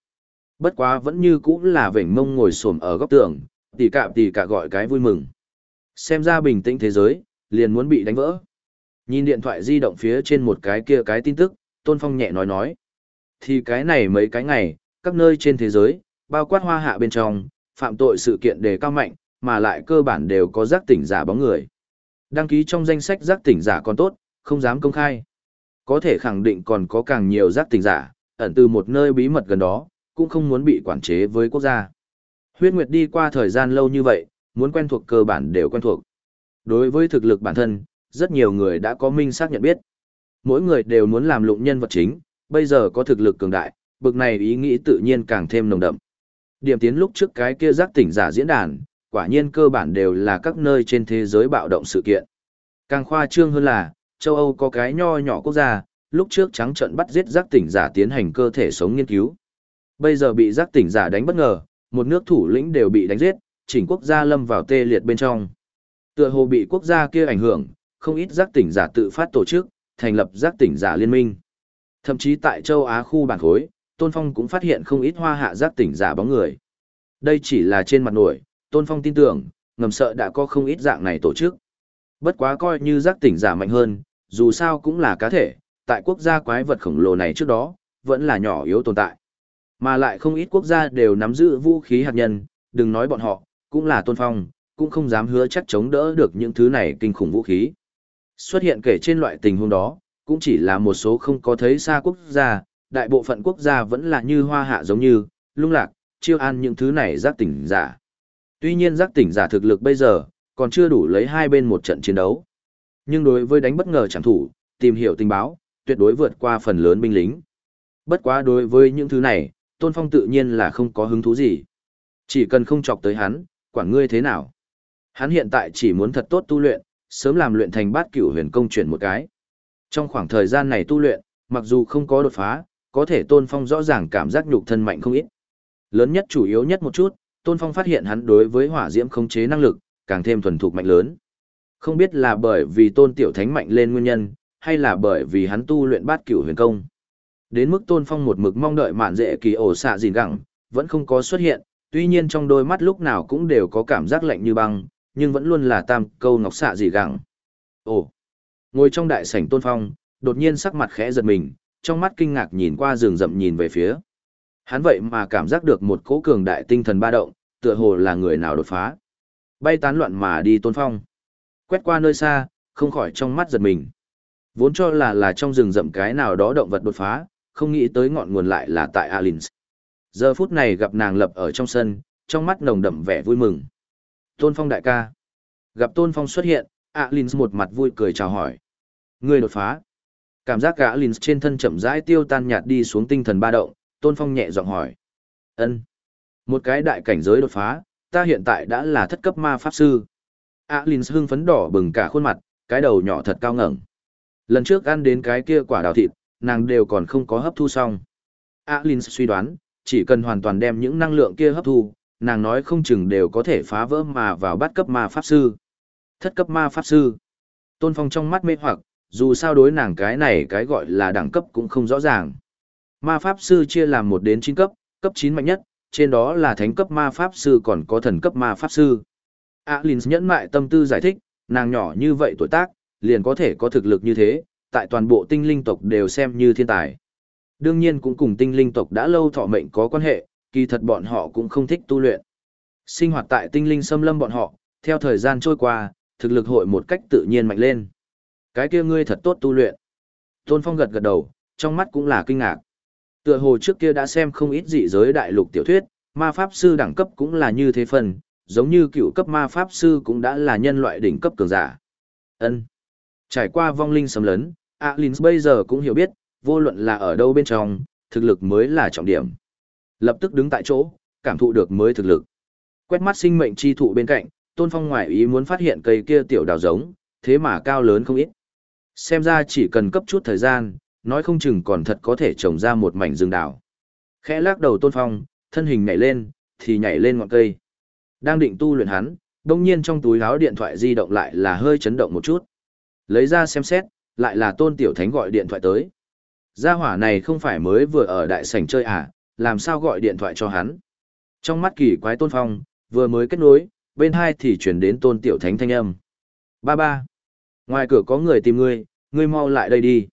Bất quá vẫn như cũ là vểnh mông ngồi xổm ở góc tường, tỉ cạm tỉ cả gọi cái vui mừng. Xem ra bình tĩnh thế giới, liền muốn bị đánh vỡ. Nhìn điện thoại di động phía trên một cái kia cái tin tức, Tôn Phong nhẹ nói nói. Thì cái này mấy cái ngày, các nơi trên thế giới, bao quát hoa hạ bên trong, phạm tội sự kiện đề cao mạnh, mà lại cơ bản đều có giác tỉnh giả bóng người. Đăng ký trong danh sách giác tỉnh giả còn tốt, không dám công khai. Có thể khẳng định còn có càng nhiều giác tình giả, ẩn từ một nơi bí mật gần đó, cũng không muốn bị quản chế với quốc gia. Huyết Nguyệt đi qua thời gian lâu như vậy, muốn quen thuộc cơ bản đều quen thuộc. Đối với thực lực bản thân, rất nhiều người đã có minh xác nhận biết. Mỗi người đều muốn làm lụng nhân vật chính, bây giờ có thực lực cường đại, bực này ý nghĩ tự nhiên càng thêm nồng đậm. Điểm tiến lúc trước cái kia giác tỉnh giả diễn đàn, quả nhiên cơ bản đều là các nơi trên thế giới bạo động sự kiện. Càng khoa trương hơn là, châu Âu có cái nho nhỏ quốc gia, lúc trước trắng trận bắt giết giác tỉnh giả tiến hành cơ thể sống nghiên cứu. Bây giờ bị giác tỉnh giả đánh bất ngờ, một nước thủ lĩnh đều bị đánh giết, chỉnh quốc gia lâm vào tê liệt bên trong. Tựa hồ bị quốc gia kia ảnh hưởng, không ít giác tỉnh giả tự phát tổ chức, thành lập giác tỉnh giả liên minh. Thậm chí tại châu Á khu bản khối, Tôn Phong cũng phát hiện không ít hoa hạ giác tỉnh giả bóng người. Đây chỉ là trên mặt nổi, Tôn Phong tin tưởng, ngầm sợ đã có không ít dạng này tổ chức. Bất quá coi như giác tỉnh giả mạnh hơn, dù sao cũng là cá thể, tại quốc gia quái vật khổng lồ này trước đó, vẫn là nhỏ yếu tồn tại. Mà lại không ít quốc gia đều nắm giữ vũ khí hạt nhân, đừng nói bọn họ, cũng là Tôn Phong, cũng không dám hứa chắc chống đỡ được những thứ này kinh khủng vũ khí. Xuất hiện kể trên loại tình huống đó, cũng chỉ là một số không có thấy xa quốc gia, đại bộ phận quốc gia vẫn là như hoa hạ giống như, lung lạc, chiêu an những thứ này giác tỉnh giả. Tuy nhiên giác tỉnh giả thực lực bây giờ, còn chưa đủ lấy hai bên một trận chiến đấu. Nhưng đối với đánh bất ngờ chẳng thủ, tìm hiểu tình báo, tuyệt đối vượt qua phần lớn binh lính. Bất quá đối với những thứ này, Tôn Phong tự nhiên là không có hứng thú gì. Chỉ cần không chọc tới hắn, quản ngươi thế nào. Hắn hiện tại chỉ muốn thật tốt tu luyện, sớm làm luyện thành bát cửu huyền công chuyển một cái. Trong khoảng thời gian này tu luyện, mặc dù không có đột phá, có thể Tôn Phong rõ ràng cảm giác nhục thân mạnh không ít. Lớn nhất chủ yếu nhất một chút, Tôn Phong phát hiện hắn đối với hỏa diễm khống chế năng lực, càng thêm thuần thục mạnh lớn. Không biết là bởi vì Tôn Tiểu Thánh mạnh lên nguyên nhân, hay là bởi vì hắn tu luyện bát cửu huyền công. Đến mức Tôn Phong một mực mong đợi mạn dễ kỳ ổ xạ gìn gẳng, vẫn không có xuất hiện, tuy nhiên trong đôi mắt lúc nào cũng đều có cảm giác lạnh như băng, nhưng vẫn luôn là tam câu ngọc xạ gì gẳng. Ồ! Ngồi trong đại sảnh Tôn Phong, đột nhiên sắc mặt khẽ giật mình, trong mắt kinh ngạc nhìn qua rừng rậm nhìn về phía. Hắn vậy mà cảm giác được một cỗ cường đại tinh thần ba động, tựa hồ là người nào đột phá. Bay tán loạn mà đi Tôn Phong. Quét qua nơi xa, không khỏi trong mắt giật mình. Vốn cho là là trong rừng rậm cái nào đó động vật đột phá, không nghĩ tới ngọn nguồn lại là tại Alins. Giờ phút này gặp nàng lập ở trong sân, trong mắt nồng đậm vẻ vui mừng. Tôn Phong đại ca. Gặp Tôn Phong xuất hiện, Alins một mặt vui cười chào hỏi. Người đột phá. Cảm giác cả Alins trên thân chậm rãi tiêu tan nhạt đi xuống tinh thần ba động, Tôn Phong nhẹ giọng hỏi. ân Một cái đại cảnh giới đột phá, ta hiện tại đã là thất cấp ma pháp sư. Alins hưng phấn đỏ bừng cả khuôn mặt, cái đầu nhỏ thật cao ngẩng. Lần trước ăn đến cái kia quả đào thịt, nàng đều còn không có hấp thu xong. Alins suy đoán, chỉ cần hoàn toàn đem những năng lượng kia hấp thu, nàng nói không chừng đều có thể phá vỡ mà vào bắt cấp ma pháp sư. Thất cấp ma pháp sư. Tôn Phong trong mắt mê hoặc, dù sao đối nàng cái này cái gọi là đẳng cấp cũng không rõ ràng. Ma pháp sư chia làm một đến chín cấp, cấp chín mạnh nhất, trên đó là thánh cấp ma pháp sư còn có thần cấp ma pháp sư. Alins nhẫn mại tâm tư giải thích, nàng nhỏ như vậy tuổi tác, liền có thể có thực lực như thế, tại toàn bộ tinh linh tộc đều xem như thiên tài. Đương nhiên cũng cùng tinh linh tộc đã lâu thọ mệnh có quan hệ, kỳ thật bọn họ cũng không thích tu luyện. Sinh hoạt tại tinh linh xâm lâm bọn họ, theo thời gian trôi qua, thực lực hội một cách tự nhiên mạnh lên. Cái kia ngươi thật tốt tu luyện. Tôn Phong gật gật đầu, trong mắt cũng là kinh ngạc. Tựa hồ trước kia đã xem không ít dị giới đại lục tiểu thuyết, ma pháp sư đẳng cấp cũng là như thế phần, giống như cựu cấp ma pháp sư cũng đã là nhân loại đỉnh cấp cường giả. Ân. Trải qua vong linh xâm lấn, Alins bây giờ cũng hiểu biết, vô luận là ở đâu bên trong, thực lực mới là trọng điểm. Lập tức đứng tại chỗ, cảm thụ được mới thực lực. Quét mắt sinh mệnh chi thụ bên cạnh, Tôn Phong ngoại ý muốn phát hiện cây kia tiểu đào giống, thế mà cao lớn không ít. Xem ra chỉ cần cấp chút thời gian, nói không chừng còn thật có thể trồng ra một mảnh rừng đào. Khẽ lắc đầu Tôn Phong, thân hình nhảy lên, thì nhảy lên ngọn cây. Đang định tu luyện hắn, đông nhiên trong túi áo điện thoại di động lại là hơi chấn động một chút. Lấy ra xem xét, lại là Tôn Tiểu Thánh gọi điện thoại tới. Gia hỏa này không phải mới vừa ở đại sảnh chơi à, làm sao gọi điện thoại cho hắn. Trong mắt kỳ quái Tôn Phong, vừa mới kết nối, bên hai thì chuyển đến Tôn Tiểu Thánh thanh âm. Ba ba. Ngoài cửa có người tìm ngươi, ngươi mau lại đây đi.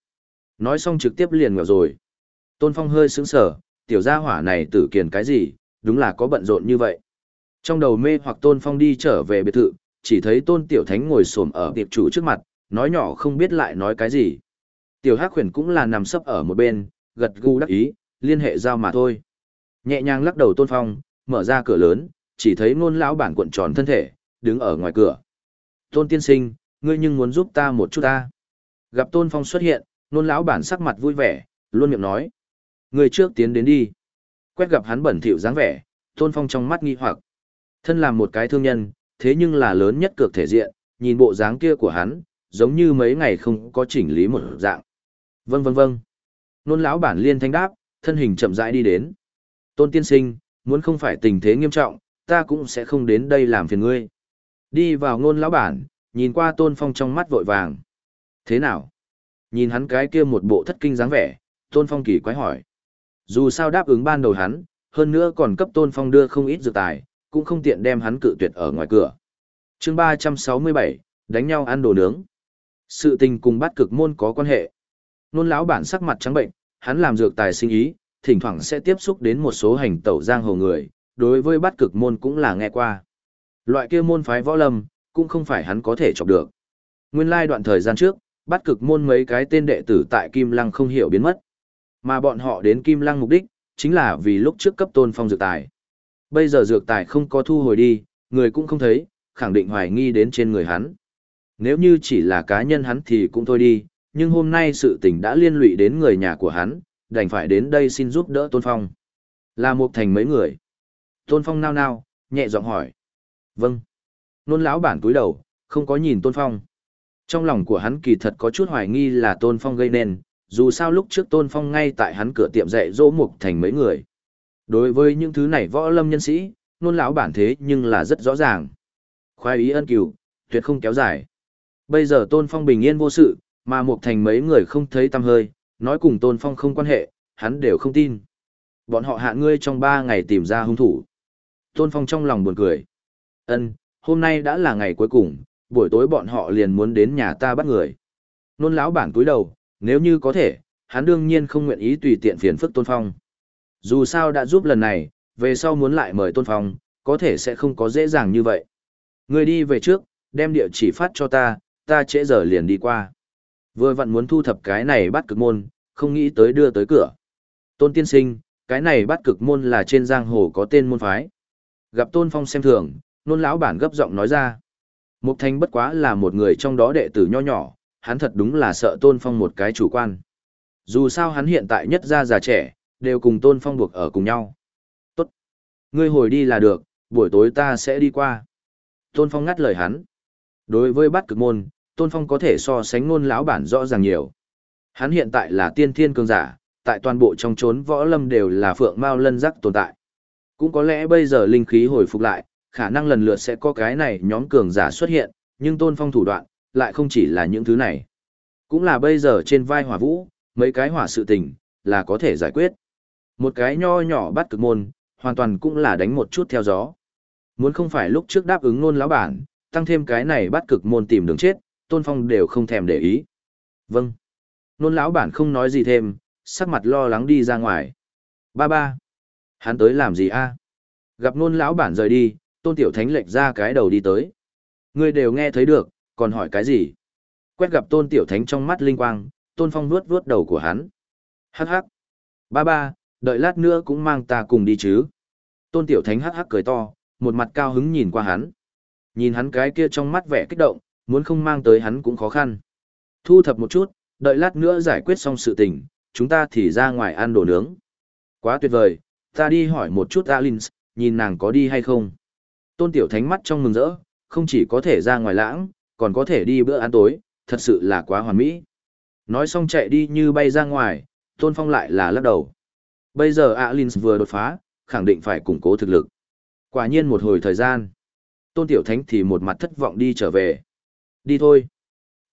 Nói xong trực tiếp liền ngờ rồi. Tôn Phong hơi sững sờ, tiểu gia hỏa này tử kiền cái gì, đúng là có bận rộn như vậy. Trong đầu mê hoặc Tôn Phong đi trở về biệt thự, chỉ thấy Tôn Tiểu Thánh ngồi xổm ở tiệp chủ trước mặt, nói nhỏ không biết lại nói cái gì. Tiểu Hắc Huyền cũng là nằm sấp ở một bên, gật gù đắc ý, liên hệ giao mà thôi. Nhẹ nhàng lắc đầu Tôn Phong, mở ra cửa lớn, chỉ thấy ngôn lão bản cuộn tròn thân thể, đứng ở ngoài cửa. Tôn tiên sinh, ngươi nhưng muốn giúp ta một chút ta. Gặp Tôn Phong xuất hiện, ngôn lão bản sắc mặt vui vẻ, luôn miệng nói. Ngươi trước tiến đến đi. Quét gặp hắn bẩn thỉu dáng vẻ, Tôn Phong trong mắt nghi hoặc. Thân làm một cái thương nhân, thế nhưng là lớn nhất cược thể diện, nhìn bộ dáng kia của hắn, giống như mấy ngày không có chỉnh lý một dạng. Vâng vâng vâng. Nôn lão bản liên thanh đáp, thân hình chậm rãi đi đến. Tôn tiên sinh, muốn không phải tình thế nghiêm trọng, ta cũng sẽ không đến đây làm phiền ngươi. Đi vào ngôn lão bản, nhìn qua tôn phong trong mắt vội vàng. Thế nào? Nhìn hắn cái kia một bộ thất kinh dáng vẻ, tôn phong kỳ quái hỏi. Dù sao đáp ứng ban đầu hắn, hơn nữa còn cấp tôn phong đưa không ít dược tài, cũng không tiện đem hắn cự tuyệt ở ngoài cửa. chương ba trăm sáu mươi bảy đánh nhau ăn đồ nướng. Sự tình cùng bắt cực môn có quan hệ. Nôn lão bản sắc mặt trắng bệnh, hắn làm dược tài sinh ý, thỉnh thoảng sẽ tiếp xúc đến một số hành tẩu giang hồ người, đối với bắt cực môn cũng là nghe qua. Loại kia môn phái võ lâm, cũng không phải hắn có thể chọc được. Nguyên lai đoạn thời gian trước, bắt cực môn mấy cái tên đệ tử tại Kim Lăng không hiểu biến mất. Mà bọn họ đến Kim Lăng mục đích, chính là vì lúc trước cấp tôn phong dược tài. Bây giờ dược tài không có thu hồi đi, người cũng không thấy, khẳng định hoài nghi đến trên người hắn. Nếu như chỉ là cá nhân hắn thì cũng thôi đi, nhưng hôm nay sự tình đã liên lụy đến người nhà của hắn, đành phải đến đây xin giúp đỡ Tôn Phong. Là một thành mấy người. Tôn Phong nao nao, nhẹ giọng hỏi. Vâng. Nôn lão bản cúi đầu, không có nhìn Tôn Phong. Trong lòng của hắn kỳ thật có chút hoài nghi là Tôn Phong gây nên, dù sao lúc trước Tôn Phong ngay tại hắn cửa tiệm dạy dỗ mục thành mấy người. Đối với những thứ này võ lâm nhân sĩ, nôn lão bản thế nhưng là rất rõ ràng. Khoái ý ân cửu, tuyệt không kéo dài. Bây giờ Tôn Phong bình yên vô sự, mà một thành mấy người không thấy tâm hơi, nói cùng Tôn Phong không quan hệ, hắn đều không tin. Bọn họ hạ ngươi trong ba ngày tìm ra hung thủ. Tôn Phong trong lòng buồn cười. Ân, hôm nay đã là ngày cuối cùng, buổi tối bọn họ liền muốn đến nhà ta bắt người. Nôn lão bản cúi đầu, nếu như có thể, hắn đương nhiên không nguyện ý tùy tiện phiền phức Tôn Phong. Dù sao đã giúp lần này, về sau muốn lại mời Tôn Phong, có thể sẽ không có dễ dàng như vậy. Người đi về trước, đem địa chỉ phát cho ta, ta trễ giờ liền đi qua. Vừa vặn muốn thu thập cái này bắt cực môn, không nghĩ tới đưa tới cửa. Tôn tiên sinh, cái này bắt cực môn là trên giang hồ có tên môn phái. Gặp Tôn Phong xem thường, nôn lão bản gấp giọng nói ra. Mục Thanh bất quá là một người trong đó đệ tử nho nhỏ, hắn thật đúng là sợ Tôn Phong một cái chủ quan. Dù sao hắn hiện tại nhất gia già trẻ, đều cùng Tôn Phong buộc ở cùng nhau. Tốt. Ngươi hồi đi là được, buổi tối ta sẽ đi qua. Tôn Phong ngắt lời hắn. Đối với bát cực môn, Tôn Phong có thể so sánh ngôn lão bản rõ ràng nhiều. Hắn hiện tại là tiên thiên cường giả, tại toàn bộ trong chốn võ lâm đều là phượng mao lân giác tồn tại. Cũng có lẽ bây giờ linh khí hồi phục lại, khả năng lần lượt sẽ có cái này nhóm cường giả xuất hiện, nhưng Tôn Phong thủ đoạn, lại không chỉ là những thứ này. Cũng là bây giờ trên vai hỏa vũ, mấy cái hỏa sự tình, là có thể giải quyết. Một cái nho nhỏ bắt cực môn, hoàn toàn cũng là đánh một chút theo gió. Muốn không phải lúc trước đáp ứng nôn lão bản, tăng thêm cái này bắt cực môn tìm đường chết, Tôn Phong đều không thèm để ý. Vâng. Nôn lão bản không nói gì thêm, sắc mặt lo lắng đi ra ngoài. Ba ba. Hắn tới làm gì a? Gặp nôn lão bản rời đi, Tôn Tiểu Thánh lệch ra cái đầu đi tới. Ngươi đều nghe thấy được, còn hỏi cái gì? Quét gặp Tôn Tiểu Thánh trong mắt linh quang, Tôn Phong vuốt vuốt đầu của hắn. Hắc hắc. Ba ba, đợi lát nữa cũng mang ta cùng đi chứ. Tôn Tiểu Thánh hắc hắc cười to, một mặt cao hứng nhìn qua hắn. Nhìn hắn cái kia trong mắt vẻ kích động, muốn không mang tới hắn cũng khó khăn. Thu thập một chút, đợi lát nữa giải quyết xong sự tình, chúng ta thì ra ngoài ăn đồ nướng. Quá tuyệt vời, ta đi hỏi một chút Alins, nhìn nàng có đi hay không. Tôn Tiểu Thánh mắt trong mừng rỡ, không chỉ có thể ra ngoài lãng, còn có thể đi bữa ăn tối, thật sự là quá hoàn mỹ. Nói xong chạy đi như bay ra ngoài, Tôn Phong lại là lắc đầu. Bây giờ Alins vừa đột phá, khẳng định phải củng cố thực lực. Quả nhiên một hồi thời gian. Tôn Tiểu Thánh thì một mặt thất vọng đi trở về. Đi thôi.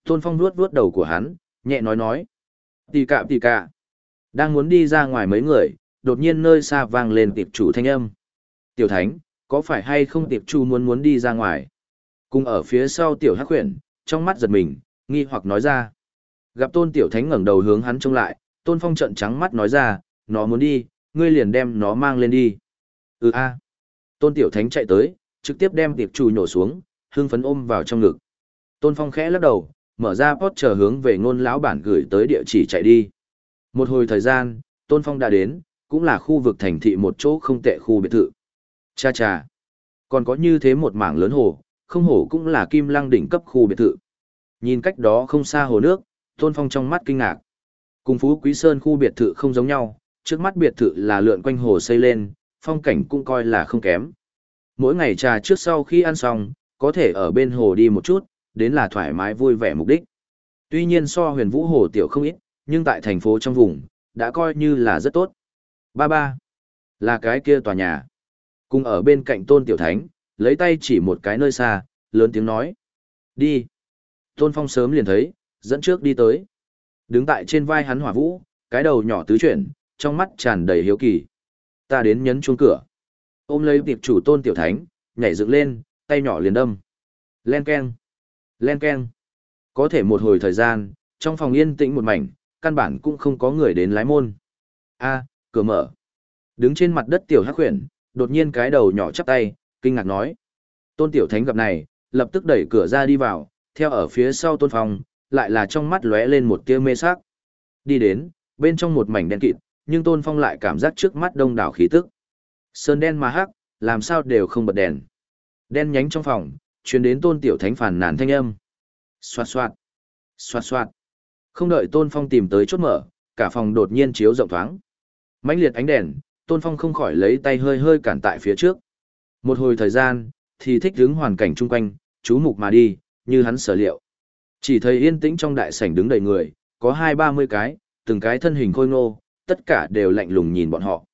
Tôn Phong vuốt vuốt đầu của hắn, nhẹ nói nói. Tì cạm tì cạ. Đang muốn đi ra ngoài mấy người, đột nhiên nơi xa vang lên tiệp chủ thanh âm. Tiểu Thánh, có phải hay không tiệp chủ muốn muốn đi ra ngoài? Cùng ở phía sau Tiểu Hắc Huyền, trong mắt giật mình, nghi hoặc nói ra. Gặp Tôn Tiểu Thánh ngẩng đầu hướng hắn trông lại, Tôn Phong trợn trắng mắt nói ra, nó muốn đi, ngươi liền đem nó mang lên đi. Ừ a. Tôn Tiểu Thánh chạy tới, trực tiếp đem tiệp chủ nhổ xuống, hưng phấn ôm vào trong ngực. Tôn Phong khẽ lắc đầu, mở ra pot chờ hướng về ngôn lão bản gửi tới địa chỉ chạy đi. Một hồi thời gian, Tôn Phong đã đến, cũng là khu vực thành thị một chỗ không tệ khu biệt thự. Cha cha. Còn có như thế một mảng lớn hồ, không hồ cũng là kim lăng đỉnh cấp khu biệt thự. Nhìn cách đó không xa hồ nước, Tôn Phong trong mắt kinh ngạc. Cùng Phú Quý Sơn khu biệt thự không giống nhau, trước mắt biệt thự là lượn quanh hồ xây lên, phong cảnh cũng coi là không kém. Mỗi ngày trà trước sau khi ăn xong, có thể ở bên hồ đi một chút, đến là thoải mái vui vẻ mục đích. Tuy nhiên so huyền vũ hồ tiểu không ít, nhưng tại thành phố trong vùng, đã coi như là rất tốt. Ba ba, là cái kia tòa nhà. Cùng ở bên cạnh tôn tiểu thánh, lấy tay chỉ một cái nơi xa, lớn tiếng nói. Đi. Tôn phong sớm liền thấy, dẫn trước đi tới. Đứng tại trên vai hắn hỏa vũ, cái đầu nhỏ tứ chuyển, trong mắt tràn đầy hiếu kỳ. Ta đến nhấn chuông cửa. Ôm lấy tiệp chủ tôn tiểu thánh, nhảy dựng lên, tay nhỏ liền đâm. Len keng. Len keng. Có thể một hồi thời gian, trong phòng yên tĩnh một mảnh, căn bản cũng không có người đến lái môn. A, cửa mở. Đứng trên mặt đất tiểu hắc huyền, đột nhiên cái đầu nhỏ chắp tay, kinh ngạc nói. Tôn tiểu thánh gặp này, lập tức đẩy cửa ra đi vào, theo ở phía sau tôn phòng, lại là trong mắt lóe lên một tia mê sắc. Đi đến, bên trong một mảnh đen kịt, nhưng tôn phong lại cảm giác trước mắt đông đảo khí tức. Sơn đen mà hắc, làm sao đều không bật đèn. Đen nhánh trong phòng, truyền đến tôn tiểu thánh phản nàn thanh âm. Xoạt xoạt, xoạt xoạt. Không đợi tôn phong tìm tới chốt mở, cả phòng đột nhiên chiếu rộng thoáng. mãnh liệt ánh đèn, tôn phong không khỏi lấy tay hơi hơi cản tại phía trước. Một hồi thời gian, thì thích đứng hoàn cảnh chung quanh, chú mục mà đi, như hắn sở liệu. Chỉ thấy yên tĩnh trong đại sảnh đứng đầy người, có hai ba mươi cái, từng cái thân hình khôi ngô, tất cả đều lạnh lùng nhìn bọn họ.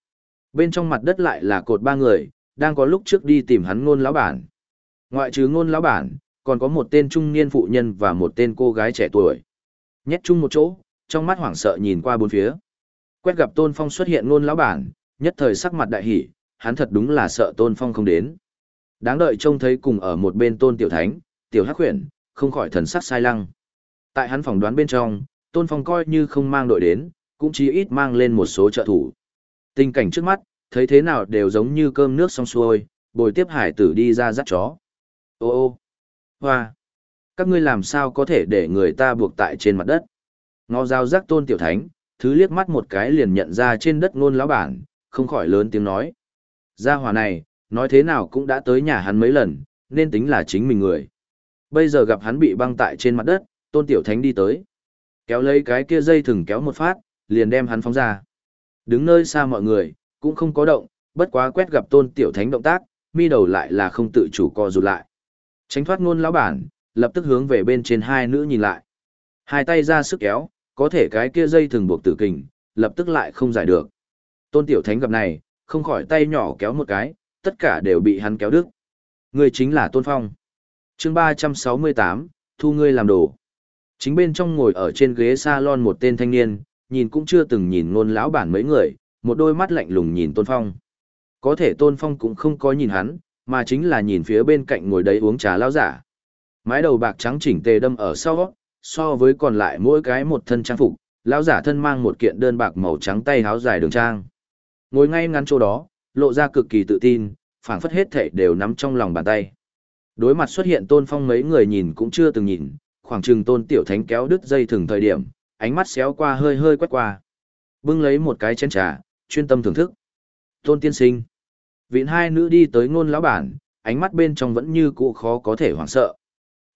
Bên trong mặt đất lại là cột ba người, đang có lúc trước đi tìm hắn ngôn lão bản. Ngoại trừ ngôn lão bản, còn có một tên trung niên phụ nhân và một tên cô gái trẻ tuổi. Nhét chung một chỗ, trong mắt hoảng sợ nhìn qua bốn phía. Quét gặp Tôn Phong xuất hiện ngôn lão bản, nhất thời sắc mặt đại hỉ, hắn thật đúng là sợ Tôn Phong không đến. Đáng đợi trông thấy cùng ở một bên Tôn Tiểu Thánh, Tiểu Hắc Huyền, không khỏi thần sắc sai lăng. Tại hắn phỏng đoán bên trong, Tôn Phong coi như không mang đội đến, cũng chỉ ít mang lên một số trợ thủ. Tình cảnh trước mắt, thấy thế nào đều giống như cơm nước xong xuôi, bồi tiếp hải tử đi ra dắt chó. Ô ô, hoa, các ngươi làm sao có thể để người ta buộc tại trên mặt đất. Ngó dao rắc tôn tiểu thánh, thứ liếc mắt một cái liền nhận ra trên đất ngôn lão bản, không khỏi lớn tiếng nói. Gia hòa này, nói thế nào cũng đã tới nhà hắn mấy lần, nên tính là chính mình người. Bây giờ gặp hắn bị băng tại trên mặt đất, tôn tiểu thánh đi tới. Kéo lấy cái kia dây thừng kéo một phát, liền đem hắn phóng ra. Đứng nơi xa mọi người, cũng không có động, bất quá quét gặp tôn tiểu thánh động tác, mi đầu lại là không tự chủ co rụt lại. Tránh thoát ngôn lão bản, lập tức hướng về bên trên hai nữ nhìn lại. Hai tay ra sức kéo, có thể cái kia dây thường buộc tử kình, lập tức lại không giải được. Tôn tiểu thánh gặp này, không khỏi tay nhỏ kéo một cái, tất cả đều bị hắn kéo đứt. Người chính là Tôn Phong. chương 368, thu ngươi làm đồ. Chính bên trong ngồi ở trên ghế salon một tên thanh niên, nhìn cũng chưa từng nhìn ngôn lão bản mấy người, một đôi mắt lạnh lùng nhìn Tôn Phong. Có thể Tôn Phong cũng không có nhìn hắn, mà chính là nhìn phía bên cạnh ngồi đấy uống trà lão giả. Mái đầu bạc trắng chỉnh tề đâm ở sau, so với còn lại mỗi cái một thân trang phục, lão giả thân mang một kiện đơn bạc màu trắng tay áo dài đường trang. Ngồi ngay ngắn chỗ đó, lộ ra cực kỳ tự tin, phảng phất hết thảy đều nắm trong lòng bàn tay. Đối mặt xuất hiện Tôn Phong mấy người nhìn cũng chưa từng nhìn, khoảng chừng Tôn Tiểu Thánh kéo đứt dây thừng thời điểm, ánh mắt xéo qua hơi hơi quét qua. Bưng lấy một cái chén trà, chuyên tâm thưởng thức. Tôn tiên sinh. Vịn hai nữ đi tới ngôn lão bản, ánh mắt bên trong vẫn như cũ khó có thể hoảng sợ.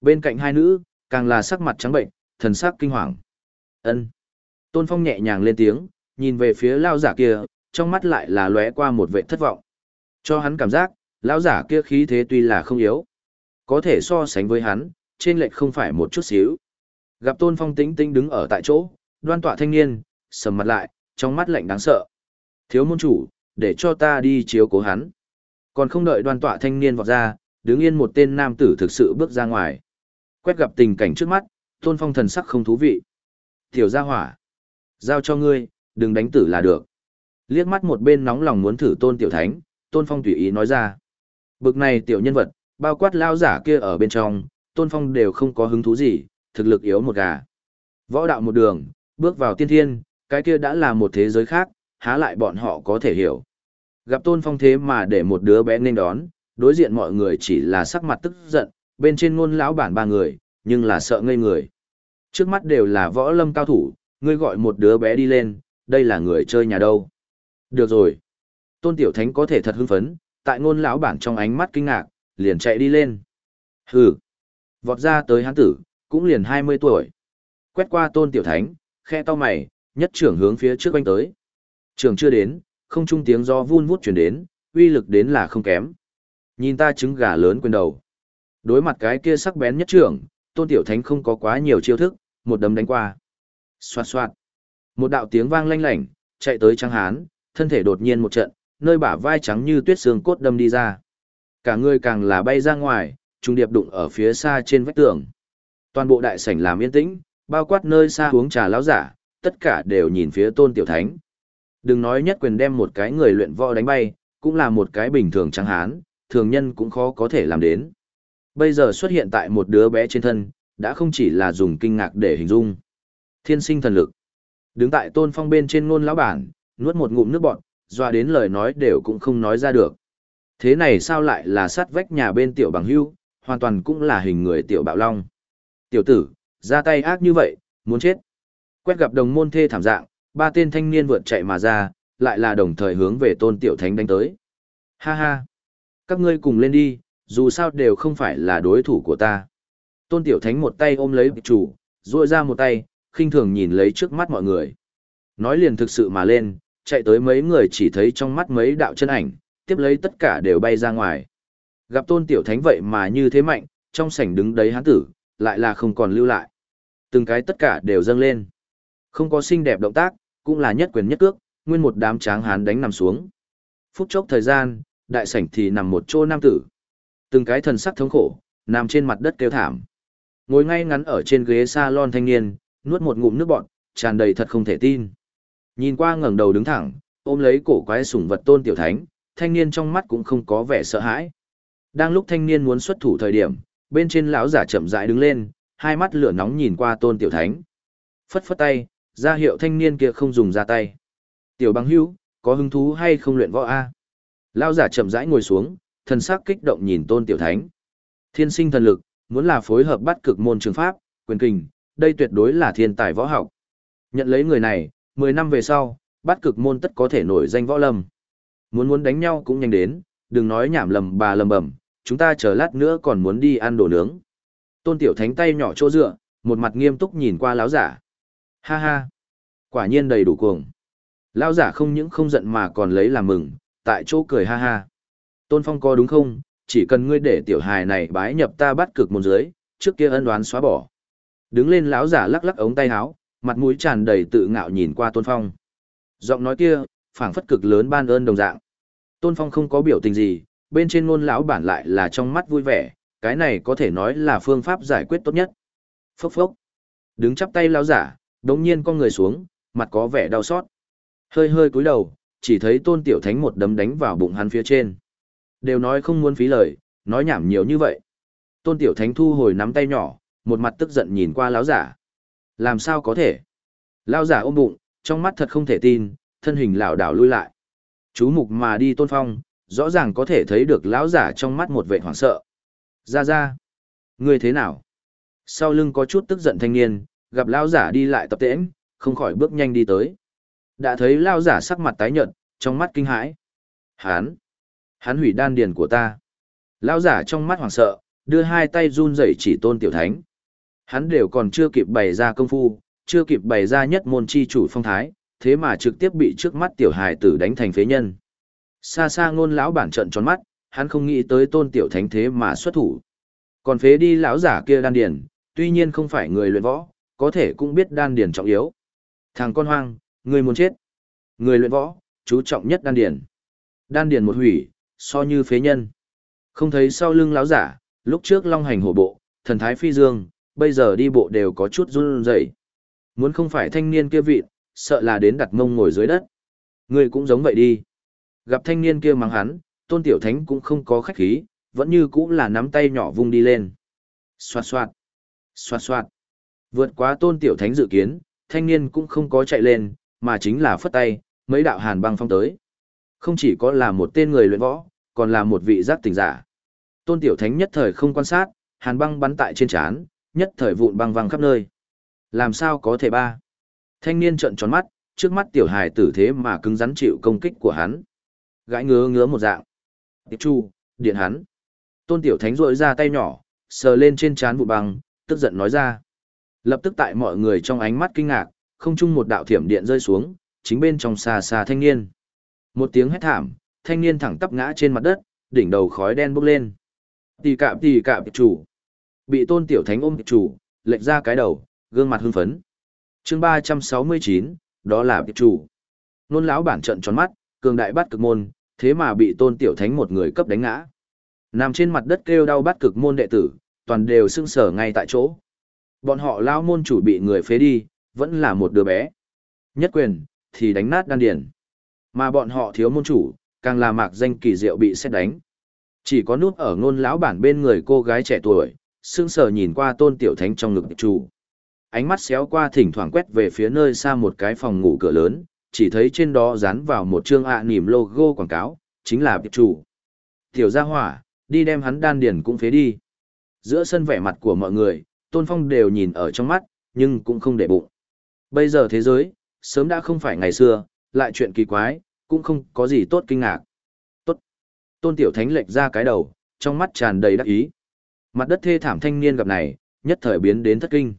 Bên cạnh hai nữ, càng là sắc mặt trắng bệnh, thần sắc kinh hoàng. Ân. Tôn Phong nhẹ nhàng lên tiếng, nhìn về phía lao giả kia, trong mắt lại là lóe qua một vẻ thất vọng. Cho hắn cảm giác, lão giả kia khí thế tuy là không yếu, có thể so sánh với hắn, trên lệch không phải một chút xíu. Gặp Tôn Phong tĩnh tĩnh đứng ở tại chỗ, đoan tọa thanh niên, sầm mặt lại, trong mắt lạnh đáng sợ. Thiếu môn chủ, để cho ta đi chiếu cố hắn. Còn không đợi đoan tọa thanh niên vọt ra, đứng yên một tên nam tử thực sự bước ra ngoài. Quét gặp tình cảnh trước mắt, tôn phong thần sắc không thú vị. Tiểu gia hỏa. Giao cho ngươi, đừng đánh tử là được. Liếc mắt một bên nóng lòng muốn thử tôn tiểu thánh, tôn phong tùy ý nói ra. Bực này tiểu nhân vật, bao quát lao giả kia ở bên trong, tôn phong đều không có hứng thú gì, thực lực yếu một gà. Võ đạo một đường, bước vào tiên thiên, cái kia đã là một thế giới khác, há lại bọn họ có thể hiểu. Gặp tôn phong thế mà để một đứa bé nên đón, đối diện mọi người chỉ là sắc mặt tức giận, bên trên ngôn lão bản ba người, nhưng là sợ ngây người. Trước mắt đều là võ lâm cao thủ, ngươi gọi một đứa bé đi lên, đây là người chơi nhà đâu. Được rồi. Tôn Tiểu Thánh có thể thật hưng phấn, tại ngôn lão bản trong ánh mắt kinh ngạc, liền chạy đi lên. Hừ. Vọt ra tới hắn tử, cũng liền 20 tuổi. Quét qua Tôn Tiểu Thánh, khe to mày, nhất trưởng hướng phía trước quanh tới. trưởng chưa đến, không trung tiếng gió vun vút chuyển đến, uy lực đến là không kém. Nhìn ta trứng gà lớn quên đầu. Đối mặt cái kia sắc bén nhất trưởng, Tôn Tiểu Thánh không có quá nhiều chiêu thức, một đấm đánh qua. Xoạt xoạt. Một đạo tiếng vang lanh lảnh, chạy tới Trắng Hán, thân thể đột nhiên một trận, nơi bả vai trắng như tuyết xương cốt đâm đi ra. Cả người càng là bay ra ngoài, trung điệp đụng ở phía xa trên vách tường. Toàn bộ đại sảnh làm yên tĩnh, bao quát nơi xa uống trà lão giả, tất cả đều nhìn phía Tôn Tiểu Thánh. Đừng nói nhất quyền đem một cái người luyện võ đánh bay, cũng là một cái bình thường Trắng Hán, thường nhân cũng khó có thể làm đến. Bây giờ xuất hiện tại một đứa bé trên thân, đã không chỉ là dùng kinh ngạc để hình dung. Thiên sinh thần lực. Đứng tại tôn phong bên trên ngôn lão bản, nuốt một ngụm nước bọt, doa đến lời nói đều cũng không nói ra được. Thế này sao lại là sát vách nhà bên tiểu bằng hưu, hoàn toàn cũng là hình người tiểu bạo long. Tiểu tử, ra tay ác như vậy, muốn chết. Quét gặp đồng môn thê thảm dạng, ba tên thanh niên vượt chạy mà ra, lại là đồng thời hướng về tôn tiểu thánh đánh tới. Ha ha, các ngươi cùng lên đi, dù sao đều không phải là đối thủ của ta. Tôn tiểu thánh một tay ôm lấy chủ, duỗi ra một tay, khinh thường nhìn lấy trước mắt mọi người. Nói liền thực sự mà lên, chạy tới mấy người chỉ thấy trong mắt mấy đạo chân ảnh, tiếp lấy tất cả đều bay ra ngoài. Gặp tôn tiểu thánh vậy mà như thế mạnh, trong sảnh đứng đấy hán tử, lại là không còn lưu lại. Từng cái tất cả đều dâng lên. Không có xinh đẹp động tác, cũng là nhất quyền nhất cước, nguyên một đám tráng hán đánh nằm xuống. Phút chốc thời gian, đại sảnh thì nằm một chỗ nam tử. Từng cái thần sắc thống khổ, nằm trên mặt đất kêu thảm. Ngồi ngay ngắn ở trên ghế salon thanh niên, nuốt một ngụm nước bọt, tràn đầy thật không thể tin. Nhìn qua ngẩng đầu đứng thẳng, ôm lấy cổ quái sủng vật tôn tiểu thánh, thanh niên trong mắt cũng không có vẻ sợ hãi. Đang lúc thanh niên muốn xuất thủ thời điểm, bên trên lão giả chậm rãi đứng lên, hai mắt lửa nóng nhìn qua tôn tiểu thánh. Phất phất tay, ra hiệu thanh niên kia không dùng ra tay. Tiểu bằng hữu, có hứng thú hay không luyện võ a? Lão giả chậm rãi ngồi xuống, thần sắc kích động nhìn tôn tiểu thánh. Thiên sinh thần lực, muốn là phối hợp bắt cực môn trường pháp, quyền kình, đây tuyệt đối là thiên tài võ học. Nhận lấy người này, 10 năm về sau, bắt cực môn tất có thể nổi danh võ lâm. Muốn muốn đánh nhau cũng nhanh đến, đừng nói nhảm lầm bà lầm bầm, chúng ta chờ lát nữa còn muốn đi ăn đồ nướng. Tôn Tiểu Thánh tay nhỏ chỗ dựa, một mặt nghiêm túc nhìn qua lão giả. Ha ha, quả nhiên đầy đủ cuồng. Lão giả không những không giận mà còn lấy làm mừng, tại chỗ cười ha ha. Tôn Phong có đúng không, chỉ cần ngươi để tiểu hài này bái nhập ta bắt cực môn dưới, trước kia ân đoán xóa bỏ. Đứng lên lão giả lắc lắc ống tay áo, mặt mũi tràn đầy tự ngạo nhìn qua Tôn Phong. Giọng nói kia, phảng phất cực lớn ban ơn đồng dạng. Tôn Phong không có biểu tình gì, bên trên ngôn lão bản lại là trong mắt vui vẻ, cái này có thể nói là phương pháp giải quyết tốt nhất. Phốc phốc. Đứng chắp tay lão giả, đống nhiên con người xuống, mặt có vẻ đau xót. Hơi hơi cúi đầu, chỉ thấy Tôn Tiểu Thánh một đấm đánh vào bụng hắn phía trên. Đều nói không muốn phí lời, nói nhảm nhiều như vậy. Tôn Tiểu Thánh thu hồi nắm tay nhỏ, một mặt tức giận nhìn qua lão giả. Làm sao có thể? Lão giả ôm bụng, trong mắt thật không thể tin, thân hình lảo đảo lui lại. Chú mục mà đi tôn phong, rõ ràng có thể thấy được lão giả trong mắt một vẻ hoảng sợ. Ra ra, ngươi thế nào? Sau lưng có chút tức giận thanh niên, gặp lão giả đi lại tập tễnh, không khỏi bước nhanh đi tới. Đã thấy lão giả sắc mặt tái nhợt, trong mắt kinh hãi. Hán, hắn hủy đan điền của ta. Lão giả trong mắt hoảng sợ, đưa hai tay run rẩy chỉ tôn tiểu thánh. Hắn đều còn chưa kịp bày ra công phu, chưa kịp bày ra nhất môn chi chủ phong thái, thế mà trực tiếp bị trước mắt tiểu hài tử đánh thành phế nhân. Xa xa ngôn lão bản trận tròn mắt, hắn không nghĩ tới tôn tiểu thánh thế mà xuất thủ. Còn phế đi lão giả kia đan điền, tuy nhiên không phải người luyện võ, có thể cũng biết đan điền trọng yếu. Thằng con hoang, người muốn chết. Người luyện võ, chú trọng nhất đan điền. Đan điền một hủy, so như phế nhân. Không thấy sau lưng lão giả, lúc trước long hành hổ bộ, thần thái phi dương, bây giờ đi bộ đều có chút run rẩy. Muốn không phải thanh niên kia vị, sợ là đến đặt mông ngồi dưới đất. Ngươi cũng giống vậy đi. Gặp thanh niên kia mắng hắn, tôn tiểu thánh cũng không có khách khí, vẫn như cũng là nắm tay nhỏ vung đi lên. Xoạt xoạt, xoạt xoạt. Vượt quá tôn tiểu thánh dự kiến, thanh niên cũng không có chạy lên, mà chính là phất tay, mấy đạo hàn băng phong tới. Không chỉ có là một tên người luyện võ, còn là một vị giác tỉnh giả. Tôn tiểu thánh nhất thời không quan sát, hàn băng bắn tại trên trán, nhất thời vụn băng văng khắp nơi. Làm sao có thể ba? Thanh niên trợn tròn mắt, trước mắt tiểu hài tử thế mà cứng rắn chịu công kích của hắn. Gãi ngứa ngứa một dạng. Tiếp chu, điện hắn. Tôn tiểu thánh rội ra tay nhỏ, sờ lên trên trán vụ băng, tức giận nói ra. Lập tức tại mọi người trong ánh mắt kinh ngạc, không chung một đạo thiểm điện rơi xuống, chính bên trong xa xa thanh niên. Một tiếng hét thảm, thanh niên thẳng tắp ngã trên mặt đất, đỉnh đầu khói đen bốc lên. Tì cạm tì cạm chủ. Bị tôn tiểu thánh ôm chủ, lệch ra cái đầu, gương mặt hưng phấn. chương ba trăm sáu mươi chín đó là tiệp chủ. Nôn lão bản trận tròn mắt, cường đại bắt cực môn, thế mà bị tôn tiểu thánh một người cấp đánh ngã. Nằm trên mặt đất kêu đau bắt cực môn đệ tử, toàn đều sưng sở ngay tại chỗ. Bọn họ lao môn chủ bị người phế đi, vẫn là một đứa bé. Nhất quyền, thì đánh nát đan điền. Mà bọn họ thiếu môn chủ, càng là mạc danh kỳ diệu bị xét đánh. Chỉ có nút ở ngôn lão bản bên người cô gái trẻ tuổi, sưng sờ nhìn qua tôn tiểu thánh trong ngực chủ. Ánh mắt xéo qua thỉnh thoảng quét về phía nơi xa một cái phòng ngủ cửa lớn, chỉ thấy trên đó dán vào một chương ạ à nỉm logo quảng cáo, chính là biệt chủ. Tiểu gia hỏa, đi đem hắn đan điền cũng phế đi. Giữa sân vẻ mặt của mọi người, Tôn Phong đều nhìn ở trong mắt, nhưng cũng không để bụng. Bây giờ thế giới, sớm đã không phải ngày xưa, lại chuyện kỳ quái, cũng không có gì tốt kinh ngạc. Tốt. Tôn Tiểu Thánh lệch ra cái đầu, trong mắt tràn đầy đắc ý. Mặt đất thê thảm thanh niên gặp này, nhất thời biến đến thất kinh.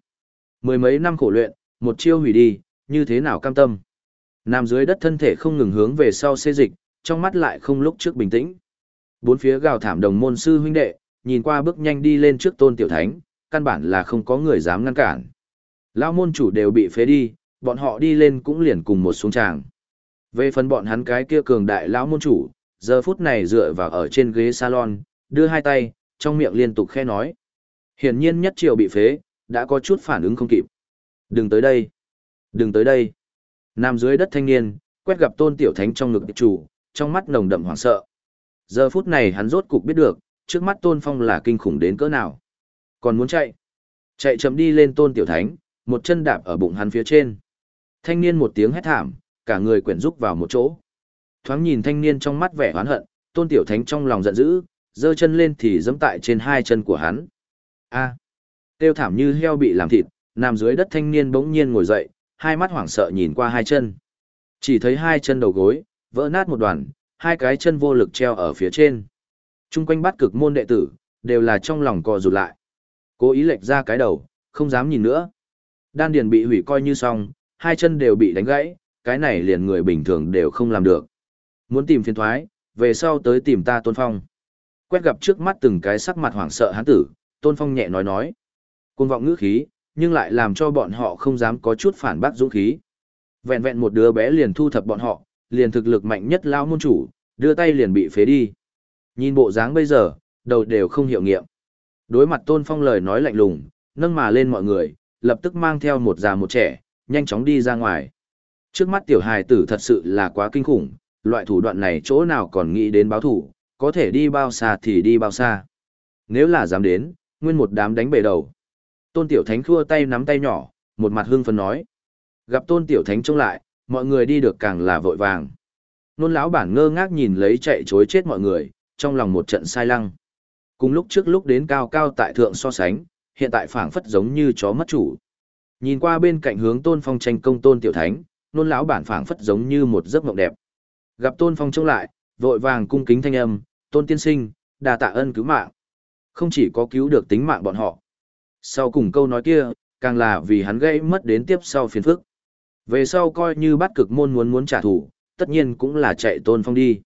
Mười mấy năm khổ luyện, một chiêu hủy đi, như thế nào cam tâm. Nằm dưới đất thân thể không ngừng hướng về sau xê dịch, trong mắt lại không lúc trước bình tĩnh. Bốn phía gào thảm đồng môn sư huynh đệ, nhìn qua bước nhanh đi lên trước tôn tiểu thánh, căn bản là không có người dám ngăn cản. Lão môn chủ đều bị phế đi, bọn họ đi lên cũng liền cùng một xuống tràng. Về phần bọn hắn cái kia cường đại lão môn chủ, giờ phút này dựa vào ở trên ghế salon, đưa hai tay, trong miệng liên tục khe nói. Hiển nhiên nhất triều bị phế, đã có chút phản ứng không kịp. Đừng tới đây. Đừng tới đây. Nằm dưới đất thanh niên, quét gặp tôn tiểu thánh trong ngực chủ, trong mắt nồng đậm hoảng sợ. Giờ phút này hắn rốt cục biết được, trước mắt tôn phong là kinh khủng đến cỡ nào. Còn muốn chạy. Chạy chậm đi lên tôn tiểu thánh, một chân đạp ở bụng hắn phía trên. Thanh niên một tiếng hét thảm, cả người quyển rúc vào một chỗ. Thoáng nhìn thanh niên trong mắt vẻ oán hận, tôn tiểu thánh trong lòng giận dữ, giơ chân lên thì giẫm tại trên hai chân của hắn. A. Tiêu thảm như heo bị làm thịt, nằm dưới đất thanh niên bỗng nhiên ngồi dậy, hai mắt hoảng sợ nhìn qua hai chân. Chỉ thấy hai chân đầu gối, vỡ nát một đoàn, hai cái chân vô lực treo ở phía trên. Trung quanh bắt cực môn đệ tử, đều là trong lòng cò rụt lại. Cố ý lệch ra cái đầu, không dám nhìn nữa. Đan điền bị hủy coi như xong, hai chân đều bị đánh gãy, cái này liền người bình thường đều không làm được. Muốn tìm phiền thoái, về sau tới tìm ta Tôn Phong. Quét gặp trước mắt từng cái sắc mặt hoảng sợ hán tử, Tôn Phong nhẹ nói nói. Côn vọng ngữ khí, nhưng lại làm cho bọn họ không dám có chút phản bác dũng khí. Vẹn vẹn một đứa bé liền thu thập bọn họ, liền thực lực mạnh nhất lao môn chủ, đưa tay liền bị phế đi. Nhìn bộ dáng bây giờ, đầu đều không hiệu nghiệm. Đối mặt Tôn Phong lời nói lạnh lùng, nâng mà lên mọi người, lập tức mang theo một già một trẻ, nhanh chóng đi ra ngoài. Trước mắt tiểu hài tử thật sự là quá kinh khủng, loại thủ đoạn này chỗ nào còn nghĩ đến báo thủ, có thể đi bao xa thì đi bao xa. Nếu là dám đến, nguyên một đám đánh bể đầu. Tôn Tiểu Thánh khua tay nắm tay nhỏ, một mặt hưng phấn nói. Gặp Tôn Tiểu Thánh trông lại, mọi người đi được càng là vội vàng. Nôn lão bản ngơ ngác nhìn lấy chạy chối chết mọi người, trong lòng một trận sai lăng. Cùng lúc trước lúc đến cao cao tại thượng so sánh, hiện tại phảng phất giống như chó mất chủ. Nhìn qua bên cạnh hướng Tôn Phong tranh công Tôn Tiểu Thánh, nôn lão bản phảng phất giống như một giấc mộng đẹp. Gặp Tôn Phong trông lại, vội vàng cung kính thanh âm, "Tôn tiên sinh, đà tạ ân cứu mạng." Không chỉ có cứu được tính mạng bọn họ, sau cùng câu nói kia, càng là vì hắn gây mất đến tiếp sau phiền phức. Về sau coi như bắt cực môn muốn muốn trả thù, tất nhiên cũng là chạy tôn phong đi.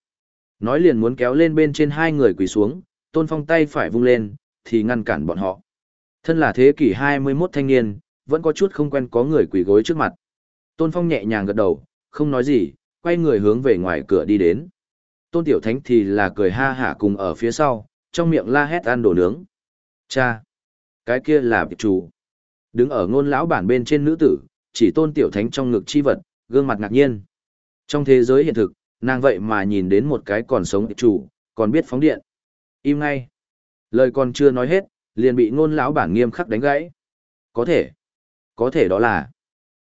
Nói liền muốn kéo lên bên trên hai người quỳ xuống, tôn phong tay phải vung lên, thì ngăn cản bọn họ. Thân là thế kỷ 21 thanh niên, vẫn có chút không quen có người quỳ gối trước mặt. Tôn Phong nhẹ nhàng gật đầu, không nói gì, quay người hướng về ngoài cửa đi đến. Tôn Tiểu Thánh thì là cười ha hả cùng ở phía sau, trong miệng la hét ăn đồ nướng. Cha! Cái kia là biệt chủ. Đứng ở ngôn lão bản bên trên nữ tử, chỉ Tôn Tiểu Thánh trong ngực chi vật, gương mặt ngạc nhiên. Trong thế giới hiện thực, nàng vậy mà nhìn đến một cái còn sống biệt chủ, còn biết phóng điện. Im ngay. Lời còn chưa nói hết, liền bị ngôn lão bản nghiêm khắc đánh gãy. Có thể. Có thể đó là.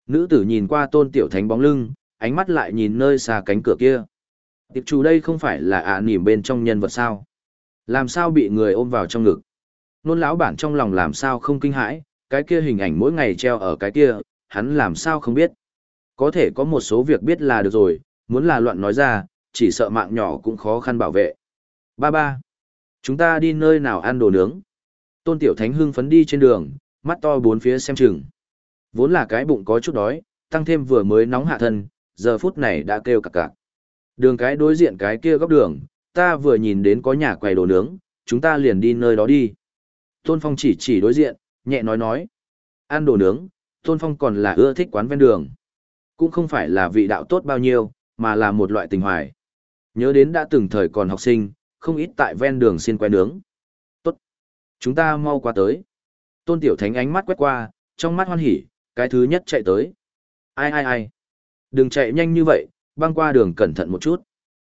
Nữ tử nhìn qua tôn tiểu thánh bóng lưng, ánh mắt lại nhìn nơi xa cánh cửa kia. Tiệp chủ đây không phải là ạ à nỉm bên trong nhân vật sao. Làm sao bị người ôm vào trong ngực. Nôn lão bản trong lòng làm sao không kinh hãi, cái kia hình ảnh mỗi ngày treo ở cái kia, hắn làm sao không biết. Có thể có một số việc biết là được rồi, muốn là loạn nói ra, chỉ sợ mạng nhỏ cũng khó khăn bảo vệ. Ba ba. Chúng ta đi nơi nào ăn đồ nướng. Tôn Tiểu Thánh hưng phấn đi trên đường, mắt to bốn phía xem chừng. Vốn là cái bụng có chút đói, tăng thêm vừa mới nóng hạ thân, giờ phút này đã kêu cặc cặc. Đường cái đối diện cái kia góc đường, ta vừa nhìn đến có nhà quầy đồ nướng, chúng ta liền đi nơi đó đi. Tôn Phong chỉ chỉ đối diện, nhẹ nói nói. Ăn đồ nướng, Tôn Phong còn là ưa thích quán ven đường. Cũng không phải là vị đạo tốt bao nhiêu, mà là một loại tình hoài. Nhớ đến đã từng thời còn học sinh, không ít tại ven đường xin que nướng. Tốt. Chúng ta mau qua tới. Tôn Tiểu Thánh ánh mắt quét qua, trong mắt hoan hỉ, cái thứ nhất chạy tới. Ai ai ai. Đừng chạy nhanh như vậy, băng qua đường cẩn thận một chút.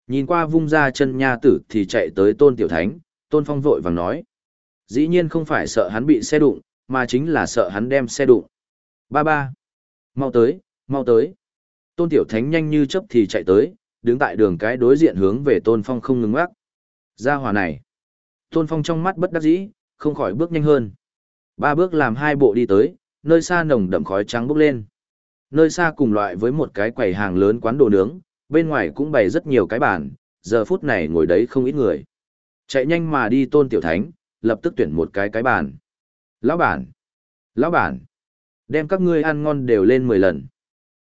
Nhìn qua vung ra chân nha tử thì chạy tới Tôn Tiểu Thánh, Tôn Phong vội vàng nói. Dĩ nhiên không phải sợ hắn bị xe đụng, mà chính là sợ hắn đem xe đụng. Ba ba. Mau tới, mau tới. Tôn Tiểu Thánh nhanh như chớp thì chạy tới, đứng tại đường cái đối diện hướng về Tôn Phong không ngừng ngoắc. Ra hỏa này. Tôn Phong trong mắt bất đắc dĩ, không khỏi bước nhanh hơn. Ba bước làm hai bộ đi tới, nơi xa nồng đậm khói trắng bốc lên. Nơi xa cùng loại với một cái quầy hàng lớn quán đồ nướng, bên ngoài cũng bày rất nhiều cái bàn, giờ phút này ngồi đấy không ít người. Chạy nhanh mà đi tôn tiểu thánh, lập tức tuyển một cái cái bàn. Lão bản! Lão bản! Đem các ngươi ăn ngon đều lên 10 lần.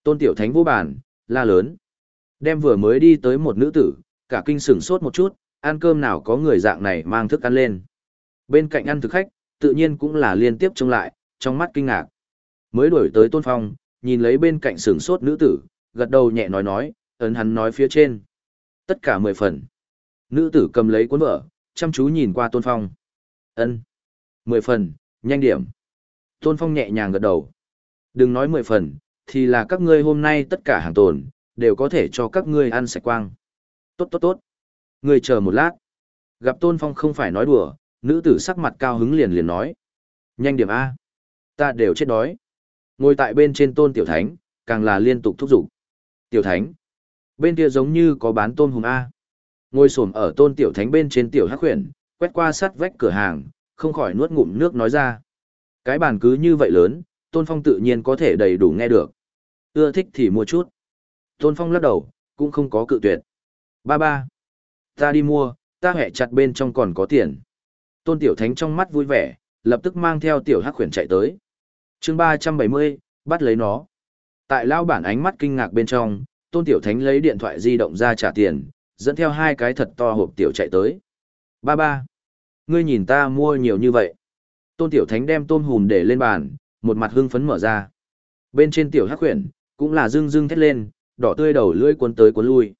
Tôn tiểu thánh vô bản, la lớn. Đem vừa mới đi tới một nữ tử, cả kinh sửng sốt một chút, ăn cơm nào có người dạng này mang thức ăn lên. Bên cạnh ăn thực khách, tự nhiên cũng là liên tiếp trông lại, trong mắt kinh ngạc. Mới đổi tới Tôn Phong, nhìn lấy bên cạnh sửng sốt nữ tử, gật đầu nhẹ nói nói, ấn hắn nói phía trên. Tất cả mười phần. Nữ tử cầm lấy cuốn vở, chăm chú nhìn qua Tôn Phong ân Mười phần, nhanh điểm. Tôn Phong nhẹ nhàng gật đầu. Đừng nói mười phần, thì là các ngươi hôm nay tất cả hàng tồn, đều có thể cho các ngươi ăn sạch quang. Tốt tốt tốt. Ngươi chờ một lát. Gặp Tôn Phong không phải nói đùa, nữ tử sắc mặt cao hứng liền liền nói. Nhanh điểm A. Ta đều chết đói. Ngồi tại bên trên tôn tiểu thánh, càng là liên tục thúc giục. Tiểu thánh. Bên kia giống như có bán tôm hùm A. Ngồi xổm ở tôn tiểu thánh bên trên tiểu hắc huyền, quét qua sát vách cửa hàng, không khỏi nuốt ngụm nước nói ra. Cái bàn cứ như vậy lớn, tôn phong tự nhiên có thể đầy đủ nghe được. Ưa thích thì mua chút. Tôn phong lắc đầu, cũng không có cự tuyệt. Ba ba. Ta đi mua, ta hẹ chặt bên trong còn có tiền. Tôn tiểu thánh trong mắt vui vẻ, lập tức mang theo tiểu hắc khuyển chạy tới. chương ba trăm bảy mươi bắt lấy nó. Tại lao bản ánh mắt kinh ngạc bên trong, tôn tiểu thánh lấy điện thoại di động ra trả tiền, dẫn theo hai cái thật to hộp tiểu chạy tới. Ba ba. Ngươi nhìn ta mua nhiều như vậy. Tôn tiểu thánh đem tôm hùm để lên bàn, một mặt hưng phấn mở ra. Bên trên tiểu hắc khuyển, cũng là dưng dưng thét lên, đỏ tươi đầu lưỡi cuốn tới cuốn lui.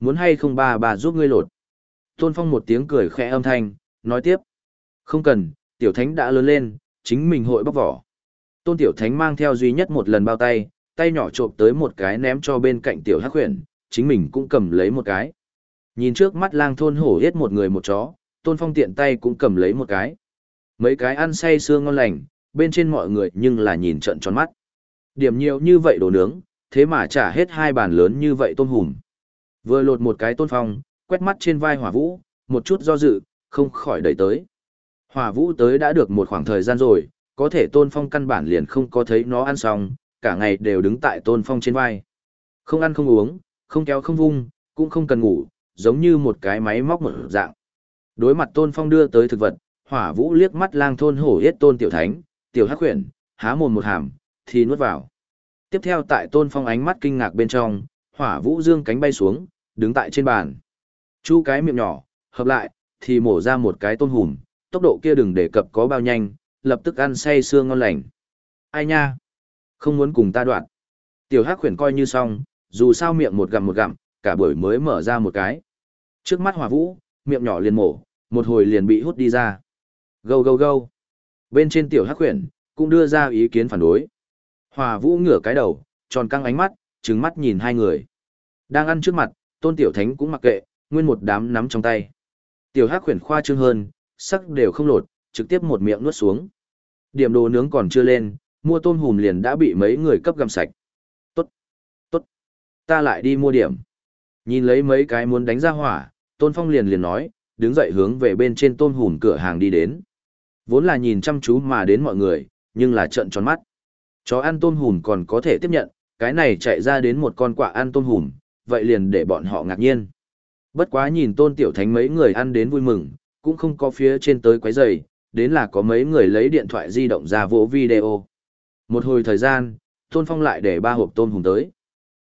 Muốn hay không ba bà giúp ngươi lột. Tôn phong một tiếng cười khẽ âm thanh, nói tiếp. Không cần, tiểu thánh đã lớn lên, chính mình hội bóc vỏ. Tôn tiểu thánh mang theo duy nhất một lần bao tay, tay nhỏ trộm tới một cái ném cho bên cạnh tiểu hắc huyền, chính mình cũng cầm lấy một cái. Nhìn trước mắt lang thôn hổ hết một người một chó, tôn phong tiện tay cũng cầm lấy một cái. Mấy cái ăn say xương ngon lành, bên trên mọi người nhưng là nhìn trận tròn mắt. Điểm nhiều như vậy đồ nướng, thế mà trả hết hai bàn lớn như vậy tôn hùm. Vừa lột một cái tôn phong, quét mắt trên vai hỏa vũ, một chút do dự, không khỏi đẩy tới. Hỏa vũ tới đã được một khoảng thời gian rồi, có thể tôn phong căn bản liền không có thấy nó ăn xong, cả ngày đều đứng tại tôn phong trên vai. Không ăn không uống, không kéo không vung, cũng không cần ngủ, giống như một cái máy móc một dạng. Đối mặt tôn phong đưa tới thực vật, hỏa vũ liếc mắt lang thôn hổ yết tôn tiểu thánh, tiểu hắc Huyền, há mồm một hàm, thì nuốt vào. Tiếp theo tại tôn phong ánh mắt kinh ngạc bên trong, hỏa vũ dương cánh bay xuống, đứng tại trên bàn. Chu cái miệng nhỏ, hợp lại, thì mổ ra một cái tôn hùm, tốc độ kia đừng đề cập có bao nhanh, lập tức ăn say xương ngon lành. Ai nha? Không muốn cùng ta đoạn. Tiểu Hắc Huyền coi như xong, dù sao miệng một gặm một gặm, cả buổi mới mở ra một cái. Trước mắt Hỏa Vũ, miệng nhỏ liền mổ, một hồi liền bị hút đi ra. Gâu gâu gâu. Bên trên tiểu Hắc khuyển cũng đưa ra ý kiến phản đối. hòa Vũ ngửa cái đầu, tròn căng ánh mắt, trừng mắt nhìn hai người. Đang ăn trước mặt, Tôn Tiểu Thánh cũng mặc kệ, nguyên một đám nắm trong tay. Tiểu Hắc khuyển khoa trương hơn, sắc đều không lột, trực tiếp một miệng nuốt xuống. Điểm đồ nướng còn chưa lên, mua tôm hùm liền đã bị mấy người cấp găm sạch. Tốt, tốt, ta lại đi mua điểm. Nhìn lấy mấy cái muốn đánh ra hỏa, Tôn Phong liền liền nói, đứng dậy hướng về bên trên tôm hùm cửa hàng đi đến. Vốn là nhìn chăm chú mà đến mọi người, nhưng là trợn tròn mắt. Chó ăn tôm hùm còn có thể tiếp nhận, cái này chạy ra đến một con quạ ăn tôm hùm, vậy liền để bọn họ ngạc nhiên. Bất quá nhìn tôn tiểu thánh mấy người ăn đến vui mừng, cũng không có phía trên tới quấy rầy, đến là có mấy người lấy điện thoại di động ra vỗ video. Một hồi thời gian, tôn phong lại để ba hộp tôm hùm tới.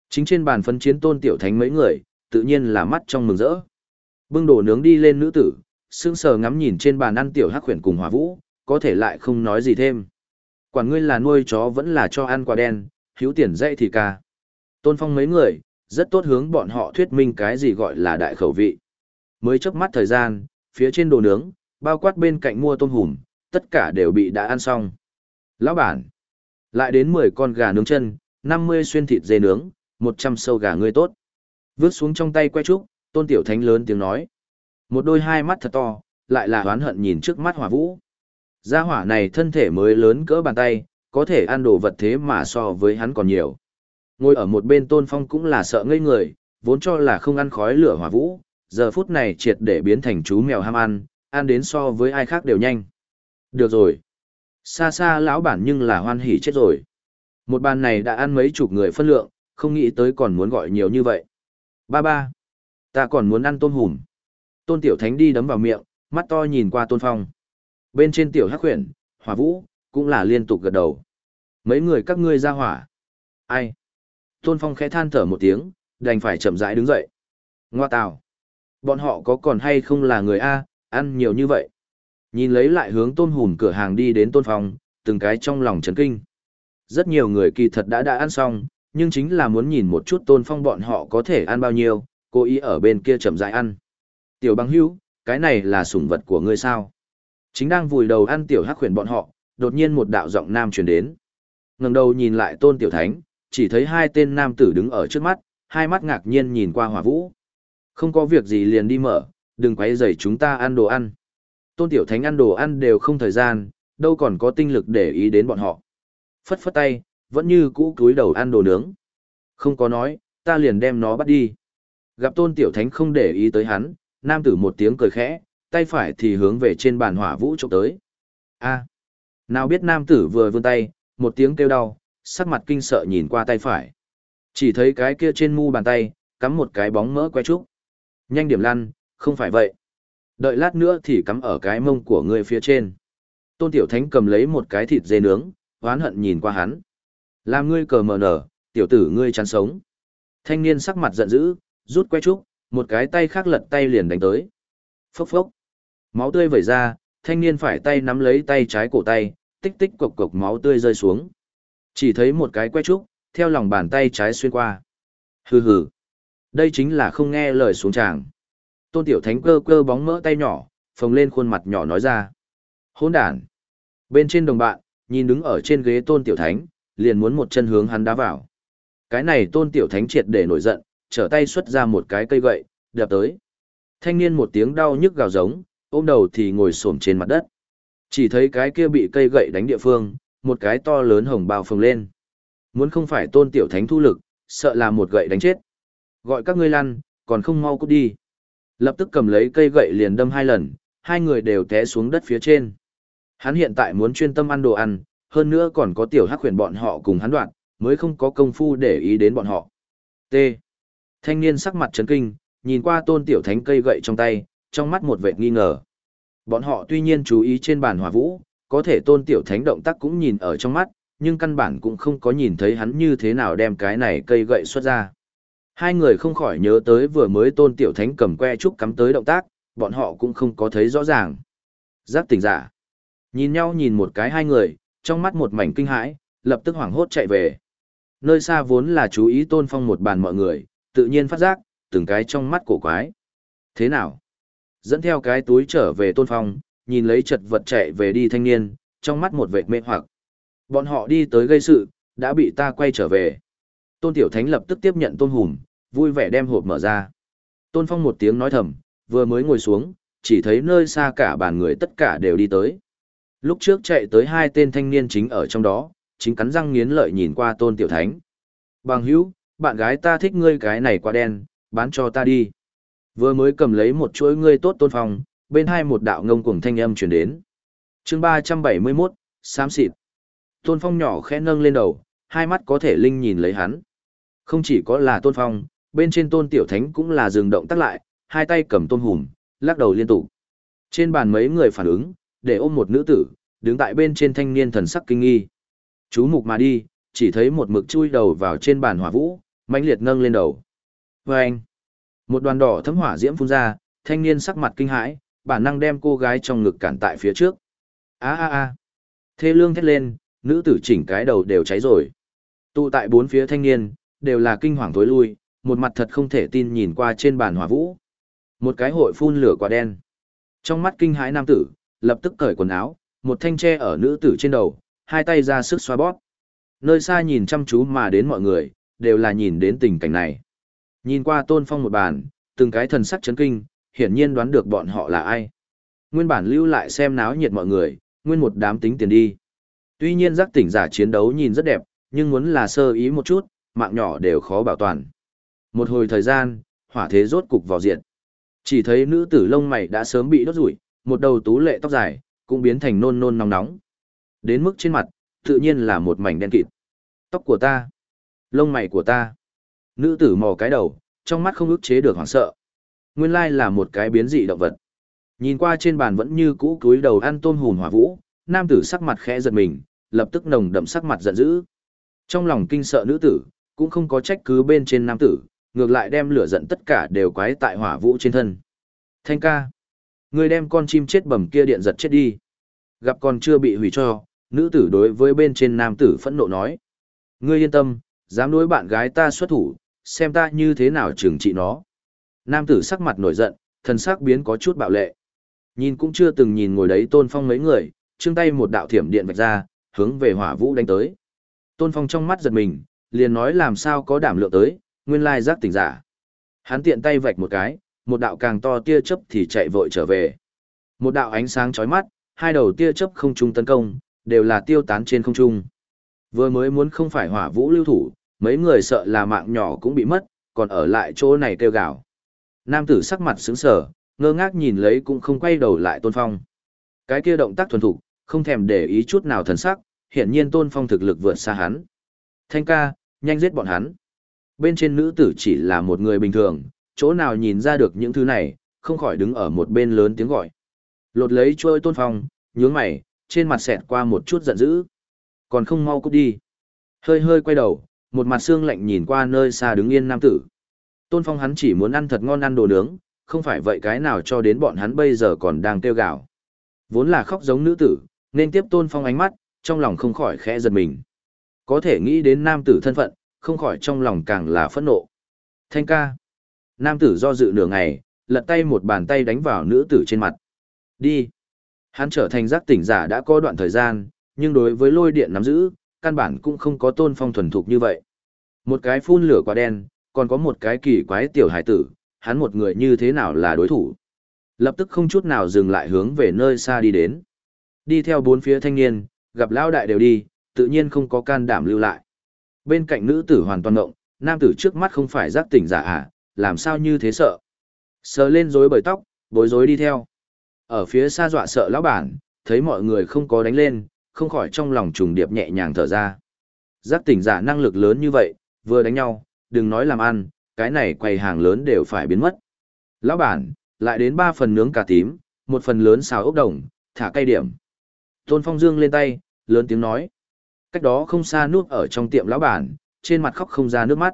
Chính trên bàn phân chiến tôn tiểu thánh mấy người, tự nhiên là mắt trong mừng rỡ. Bưng đồ nướng đi lên nữ tử, sững sờ ngắm nhìn trên bàn ăn tiểu hắc khuyển cùng hỏa vũ, có thể lại không nói gì thêm. Quản ngươi là nuôi chó vẫn là cho ăn quả đen, hiếu tiền dạy thì ca. Tôn phong mấy người, rất tốt hướng bọn họ thuyết minh cái gì gọi là đại khẩu vị. Mới chớp mắt thời gian, phía trên đồ nướng, bao quát bên cạnh mua tôm hùm, tất cả đều bị đã ăn xong. Lão bản, lại đến 10 con gà nướng chân, 50 xuyên thịt dê nướng, 100 sâu gà ngươi tốt. Vướt xuống trong tay que trúc, tôn tiểu thánh lớn tiếng nói. Một đôi hai mắt thật to, lại là oán hận nhìn trước mắt hỏa vũ. Gia hỏa này thân thể mới lớn cỡ bàn tay, có thể ăn đồ vật thế mà so với hắn còn nhiều. Ngồi ở một bên tôn phong cũng là sợ ngây người, vốn cho là không ăn khói lửa hỏa vũ, giờ phút này triệt để biến thành chú mèo ham ăn, ăn đến so với ai khác đều nhanh. Được rồi. Xa xa lão bản nhưng là hoan hỉ chết rồi. Một bàn này đã ăn mấy chục người phân lượng, không nghĩ tới còn muốn gọi nhiều như vậy. Ba ba. Ta còn muốn ăn tôm hùm. Tôn tiểu thánh đi đấm vào miệng, mắt to nhìn qua tôn phong. Bên trên tiểu hắc huyền, hỏa vũ, cũng là liên tục gật đầu. Mấy người các ngươi ra hỏa. Ai? Tôn phong khẽ than thở một tiếng, đành phải chậm rãi đứng dậy. Ngoa tào. Bọn họ có còn hay không là người A, ăn nhiều như vậy. Nhìn lấy lại hướng tôn hùm cửa hàng đi đến tôn phong, từng cái trong lòng chấn kinh. Rất nhiều người kỳ thật đã đã ăn xong, nhưng chính là muốn nhìn một chút tôn phong bọn họ có thể ăn bao nhiêu, cố ý ở bên kia chậm rãi ăn. Tiểu băng hữu, cái này là sủng vật của ngươi sao? Chính đang vùi đầu ăn tiểu hắc khuyển bọn họ, đột nhiên một đạo giọng nam truyền đến. ngẩng đầu nhìn lại tôn tiểu thánh, chỉ thấy hai tên nam tử đứng ở trước mắt, hai mắt ngạc nhiên nhìn qua hỏa vũ. Không có việc gì liền đi mở, đừng quấy rầy chúng ta ăn đồ ăn. Tôn tiểu thánh ăn đồ ăn đều không thời gian, đâu còn có tinh lực để ý đến bọn họ. Phất phất tay, vẫn như cũ cúi đầu ăn đồ nướng. Không có nói, ta liền đem nó bắt đi. Gặp tôn tiểu thánh không để ý tới hắn, nam tử một tiếng cười khẽ, tay phải thì hướng về trên bàn hỏa vũ trộm tới. A. nào biết nam tử vừa vươn tay, một tiếng kêu đau, sắc mặt kinh sợ nhìn qua tay phải. Chỉ thấy cái kia trên mu bàn tay, cắm một cái bóng mỡ que trúc. Nhanh điểm lăn, không phải vậy. Đợi lát nữa thì cắm ở cái mông của ngươi phía trên. Tôn Tiểu Thánh cầm lấy một cái thịt dê nướng, oán hận nhìn qua hắn. Làm ngươi cờ mờ nở, tiểu tử ngươi chán sống. Thanh niên sắc mặt giận dữ, rút que trúc, một cái tay khác lật tay liền đánh tới. Phốc phốc. Máu tươi vẩy ra, thanh niên phải tay nắm lấy tay trái cổ tay, tích tích cục cục máu tươi rơi xuống. Chỉ thấy một cái que trúc, theo lòng bàn tay trái xuyên qua. Hừ hừ. Đây chính là không nghe lời xuống tràng. Tôn Tiểu Thánh cơ cơ bóng mỡ tay nhỏ, phồng lên khuôn mặt nhỏ nói ra. Hỗn đản. Bên trên đồng bạn, nhìn đứng ở trên ghế Tôn Tiểu Thánh, liền muốn một chân hướng hắn đá vào. Cái này Tôn Tiểu Thánh triệt để nổi giận, trở tay xuất ra một cái cây gậy, đập tới. Thanh niên một tiếng đau nhức gào giống, ôm đầu thì ngồi xổm trên mặt đất. Chỉ thấy cái kia bị cây gậy đánh địa phương, một cái to lớn hồng bao phồng lên. Muốn không phải tôn tiểu thánh thu lực, sợ là một gậy đánh chết. Gọi các ngươi lăn, còn không mau cút đi. Lập tức cầm lấy cây gậy liền đâm hai lần, hai người đều té xuống đất phía trên. Hắn hiện tại muốn chuyên tâm ăn đồ ăn, hơn nữa còn có tiểu hắc huyền bọn họ cùng hắn đoạn, mới không có công phu để ý đến bọn họ. T. Thanh niên sắc mặt chấn kinh, nhìn qua tôn tiểu thánh cây gậy trong tay, trong mắt một vệt nghi ngờ. Bọn họ tuy nhiên chú ý trên bàn hòa vũ, có thể tôn tiểu thánh động tác cũng nhìn ở trong mắt, nhưng căn bản cũng không có nhìn thấy hắn như thế nào đem cái này cây gậy xuất ra. Hai người không khỏi nhớ tới vừa mới tôn tiểu thánh cầm que trúc cắm tới động tác, bọn họ cũng không có thấy rõ ràng. Giác tỉnh giả. Nhìn nhau nhìn một cái hai người, trong mắt một mảnh kinh hãi, lập tức hoảng hốt chạy về. Nơi xa vốn là chú ý tôn phong một bàn mọi người, tự nhiên phát giác, từng cái trong mắt cổ quái. Thế nào? Dẫn theo cái túi trở về tôn phong, nhìn lấy chật vật chạy về đi thanh niên, trong mắt một vệt mê hoặc. Bọn họ đi tới gây sự, đã bị ta quay trở về. Tôn Tiểu Thánh lập tức tiếp nhận tôn hùm, vui vẻ đem hộp mở ra. Tôn Phong một tiếng nói thầm, vừa mới ngồi xuống, chỉ thấy nơi xa cả bàn người tất cả đều đi tới. Lúc trước chạy tới hai tên thanh niên chính ở trong đó, chính cắn răng nghiến lợi nhìn qua Tôn Tiểu Thánh. Bằng hữu, bạn gái ta thích ngươi cái này quá đen, bán cho ta đi. Vừa mới cầm lấy một chuỗi ngươi tốt Tôn Phong, bên hai một đạo ngông cuồng thanh âm truyền đến. chương 371, xám xịt. Tôn Phong nhỏ khẽ nâng lên đầu, hai mắt có thể linh nhìn lấy hắn. Không chỉ có là Tôn Phong, bên trên Tôn Tiểu Thánh cũng là dừng động tắt lại, hai tay cầm tôn hùm, lắc đầu liên tục. Trên bàn mấy người phản ứng, để ôm một nữ tử, đứng tại bên trên thanh niên thần sắc kinh nghi. Chú mục mà đi, chỉ thấy một mực chui đầu vào trên bàn hỏa vũ, mãnh liệt nâng lên đầu. Và anh, một đoàn đỏ thấm hỏa diễm phun ra, thanh niên sắc mặt kinh hãi, bản năng đem cô gái trong ngực cản tại phía trước. A a a. Thê lương thét lên, nữ tử chỉnh cái đầu đều cháy rồi. Tụ tại bốn phía thanh niên, đều là kinh hoàng thối lui, một mặt thật không thể tin nhìn qua trên bàn hỏa vũ. Một cái hội phun lửa quả đen. Trong mắt kinh hãi nam tử, lập tức cởi quần áo, một thanh tre ở nữ tử trên đầu, hai tay ra sức xoa bóp. Nơi xa nhìn chăm chú mà đến mọi người, đều là nhìn đến tình cảnh này. Nhìn qua tôn phong một bàn, từng cái thần sắc chấn kinh, hiển nhiên đoán được bọn họ là ai. Nguyên bản lưu lại xem náo nhiệt mọi người, nguyên một đám tính tiền đi. Tuy nhiên giác tỉnh giả chiến đấu nhìn rất đẹp, nhưng muốn là sơ ý một chút, mạng nhỏ đều khó bảo toàn. Một hồi thời gian, hỏa thế rốt cục vào diện. Chỉ thấy nữ tử lông mày đã sớm bị đốt rủi, một đầu tú lệ tóc dài, cũng biến thành nôn nôn nóng nóng. Đến mức trên mặt, tự nhiên là một mảnh đen kịt. Tóc của ta, lông mày của ta. Nữ tử mò cái đầu, trong mắt không ức chế được hoảng sợ. Nguyên lai là một cái biến dị động vật. Nhìn qua trên bàn vẫn như cũ cúi đầu ăn tôm hùn hỏa vũ, nam tử sắc mặt khẽ giật mình, lập tức nồng đậm sắc mặt giận dữ. Trong lòng kinh sợ nữ tử, cũng không có trách cứ bên trên nam tử, ngược lại đem lửa giận tất cả đều quái tại hỏa vũ trên thân. Thanh ca, người đem con chim chết bầm kia điện giật chết đi. Gặp còn chưa bị hủy cho, nữ tử đối với bên trên nam tử phẫn nộ nói. Ngươi yên tâm, dám đối bạn gái ta xuất thủ, xem ta như thế nào trừng trị nó. Nam tử sắc mặt nổi giận, thần sắc biến có chút bạo lệ. Nhìn cũng chưa từng nhìn ngồi đấy tôn phong mấy người, trương tay một đạo thiểm điện vạch ra, hướng về hỏa vũ đánh tới. Tôn phong trong mắt giật mình, liền nói làm sao có đảm lượng tới, nguyên lai giác tỉnh giả. Hắn tiện tay vạch một cái, một đạo càng to tia chớp thì chạy vội trở về. Một đạo ánh sáng chói mắt, hai đầu tia chớp không trung tấn công, đều là tiêu tán trên không trung. Vừa mới muốn không phải hỏa vũ lưu thủ, mấy người sợ là mạng nhỏ cũng bị mất, còn ở lại chỗ này kêu gào. Nam tử sắc mặt sững sờ, ngơ ngác nhìn lấy cũng không quay đầu lại Tôn Phong. Cái kia động tác thuần thục, không thèm để ý chút nào thần sắc, hiển nhiên Tôn Phong thực lực vượt xa hắn. Thanh ca, nhanh giết bọn hắn. Bên trên nữ tử chỉ là một người bình thường, chỗ nào nhìn ra được những thứ này, không khỏi đứng ở một bên lớn tiếng gọi. Lột lấy trôi Tôn Phong, nhướng mày, trên mặt xẹt qua một chút giận dữ. Còn không mau cút đi. Hơi hơi quay đầu, một mặt xương lạnh nhìn qua nơi xa đứng yên nam tử. Tôn Phong hắn chỉ muốn ăn thật ngon ăn đồ nướng, không phải vậy cái nào cho đến bọn hắn bây giờ còn đang kêu gào. Vốn là khóc giống nữ tử, nên tiếp Tôn Phong ánh mắt, trong lòng không khỏi khẽ giật mình. Có thể nghĩ đến nam tử thân phận, không khỏi trong lòng càng là phẫn nộ. Thanh ca. Nam tử do dự nửa ngày, lật tay một bàn tay đánh vào nữ tử trên mặt. Đi. Hắn trở thành giác tỉnh giả đã có đoạn thời gian, nhưng đối với lôi điện nắm giữ, căn bản cũng không có tôn phong thuần thục như vậy. Một cái phun lửa quả đen, còn có một cái kỳ quái tiểu hải tử, hắn một người như thế nào là đối thủ. Lập tức không chút nào dừng lại hướng về nơi xa đi đến. Đi theo bốn phía thanh niên, gặp lão đại đều đi, tự nhiên không có can đảm lưu lại. Bên cạnh nữ tử hoàn toàn ngộng, nam tử trước mắt không phải giác tỉnh giả à, làm sao như thế sợ. Sờ lên rối bởi tóc, bối rối đi theo. Ở phía xa dọa sợ lão bản, thấy mọi người không có đánh lên, không khỏi trong lòng trùng điệp nhẹ nhàng thở ra. Giác tỉnh giả năng lực lớn như vậy, vừa đánh nhau, đừng nói làm ăn, cái này quầy hàng lớn đều phải biến mất. Lão bản, lại đến ba phần nướng cà tím, một phần lớn xào ốc đồng, thả cây điểm. Tôn Phong Dương lên tay, lớn tiếng nói. Cách đó không xa nuốt ở trong tiệm lão bản, trên mặt khóc không ra nước mắt.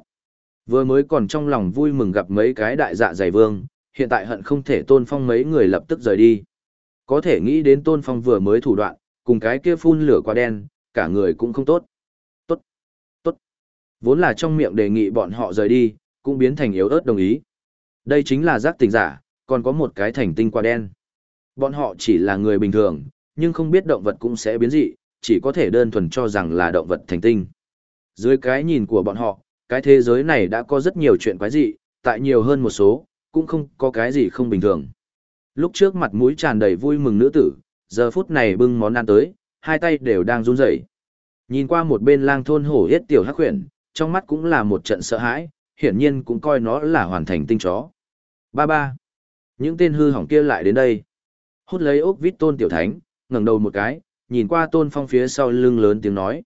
Vừa mới còn trong lòng vui mừng gặp mấy cái đại dạ dày vương, hiện tại hận không thể Tôn Phong mấy người lập tức rời đi. Có thể nghĩ đến Tôn Phong vừa mới thủ đoạn, cùng cái kia phun lửa quá đen, cả người cũng không tốt. Tốt, tốt. Vốn là trong miệng đề nghị bọn họ rời đi, cũng biến thành yếu ớt đồng ý. Đây chính là giác tỉnh giả, còn có một cái thành tinh quá đen. Bọn họ chỉ là người bình thường, nhưng không biết động vật cũng sẽ biến dị, chỉ có thể đơn thuần cho rằng là động vật thành tinh. Dưới cái nhìn của bọn họ, cái thế giới này đã có rất nhiều chuyện quái dị, tại nhiều hơn một số, cũng không có cái gì không bình thường. Lúc trước mặt mũi tràn đầy vui mừng nữ tử, giờ phút này bưng món ăn tới, hai tay đều đang run rẩy. Nhìn qua một bên lang thôn hổ yết tiểu hắc huyền, trong mắt cũng là một trận sợ hãi, hiển nhiên cũng coi nó là hoàn thành tinh chó. Ba ba. Những tên hư hỏng kia lại đến đây. Hút lấy ốc vít tôn tiểu thánh, ngẩng đầu một cái, nhìn qua tôn phong phía sau lưng lớn tiếng nói.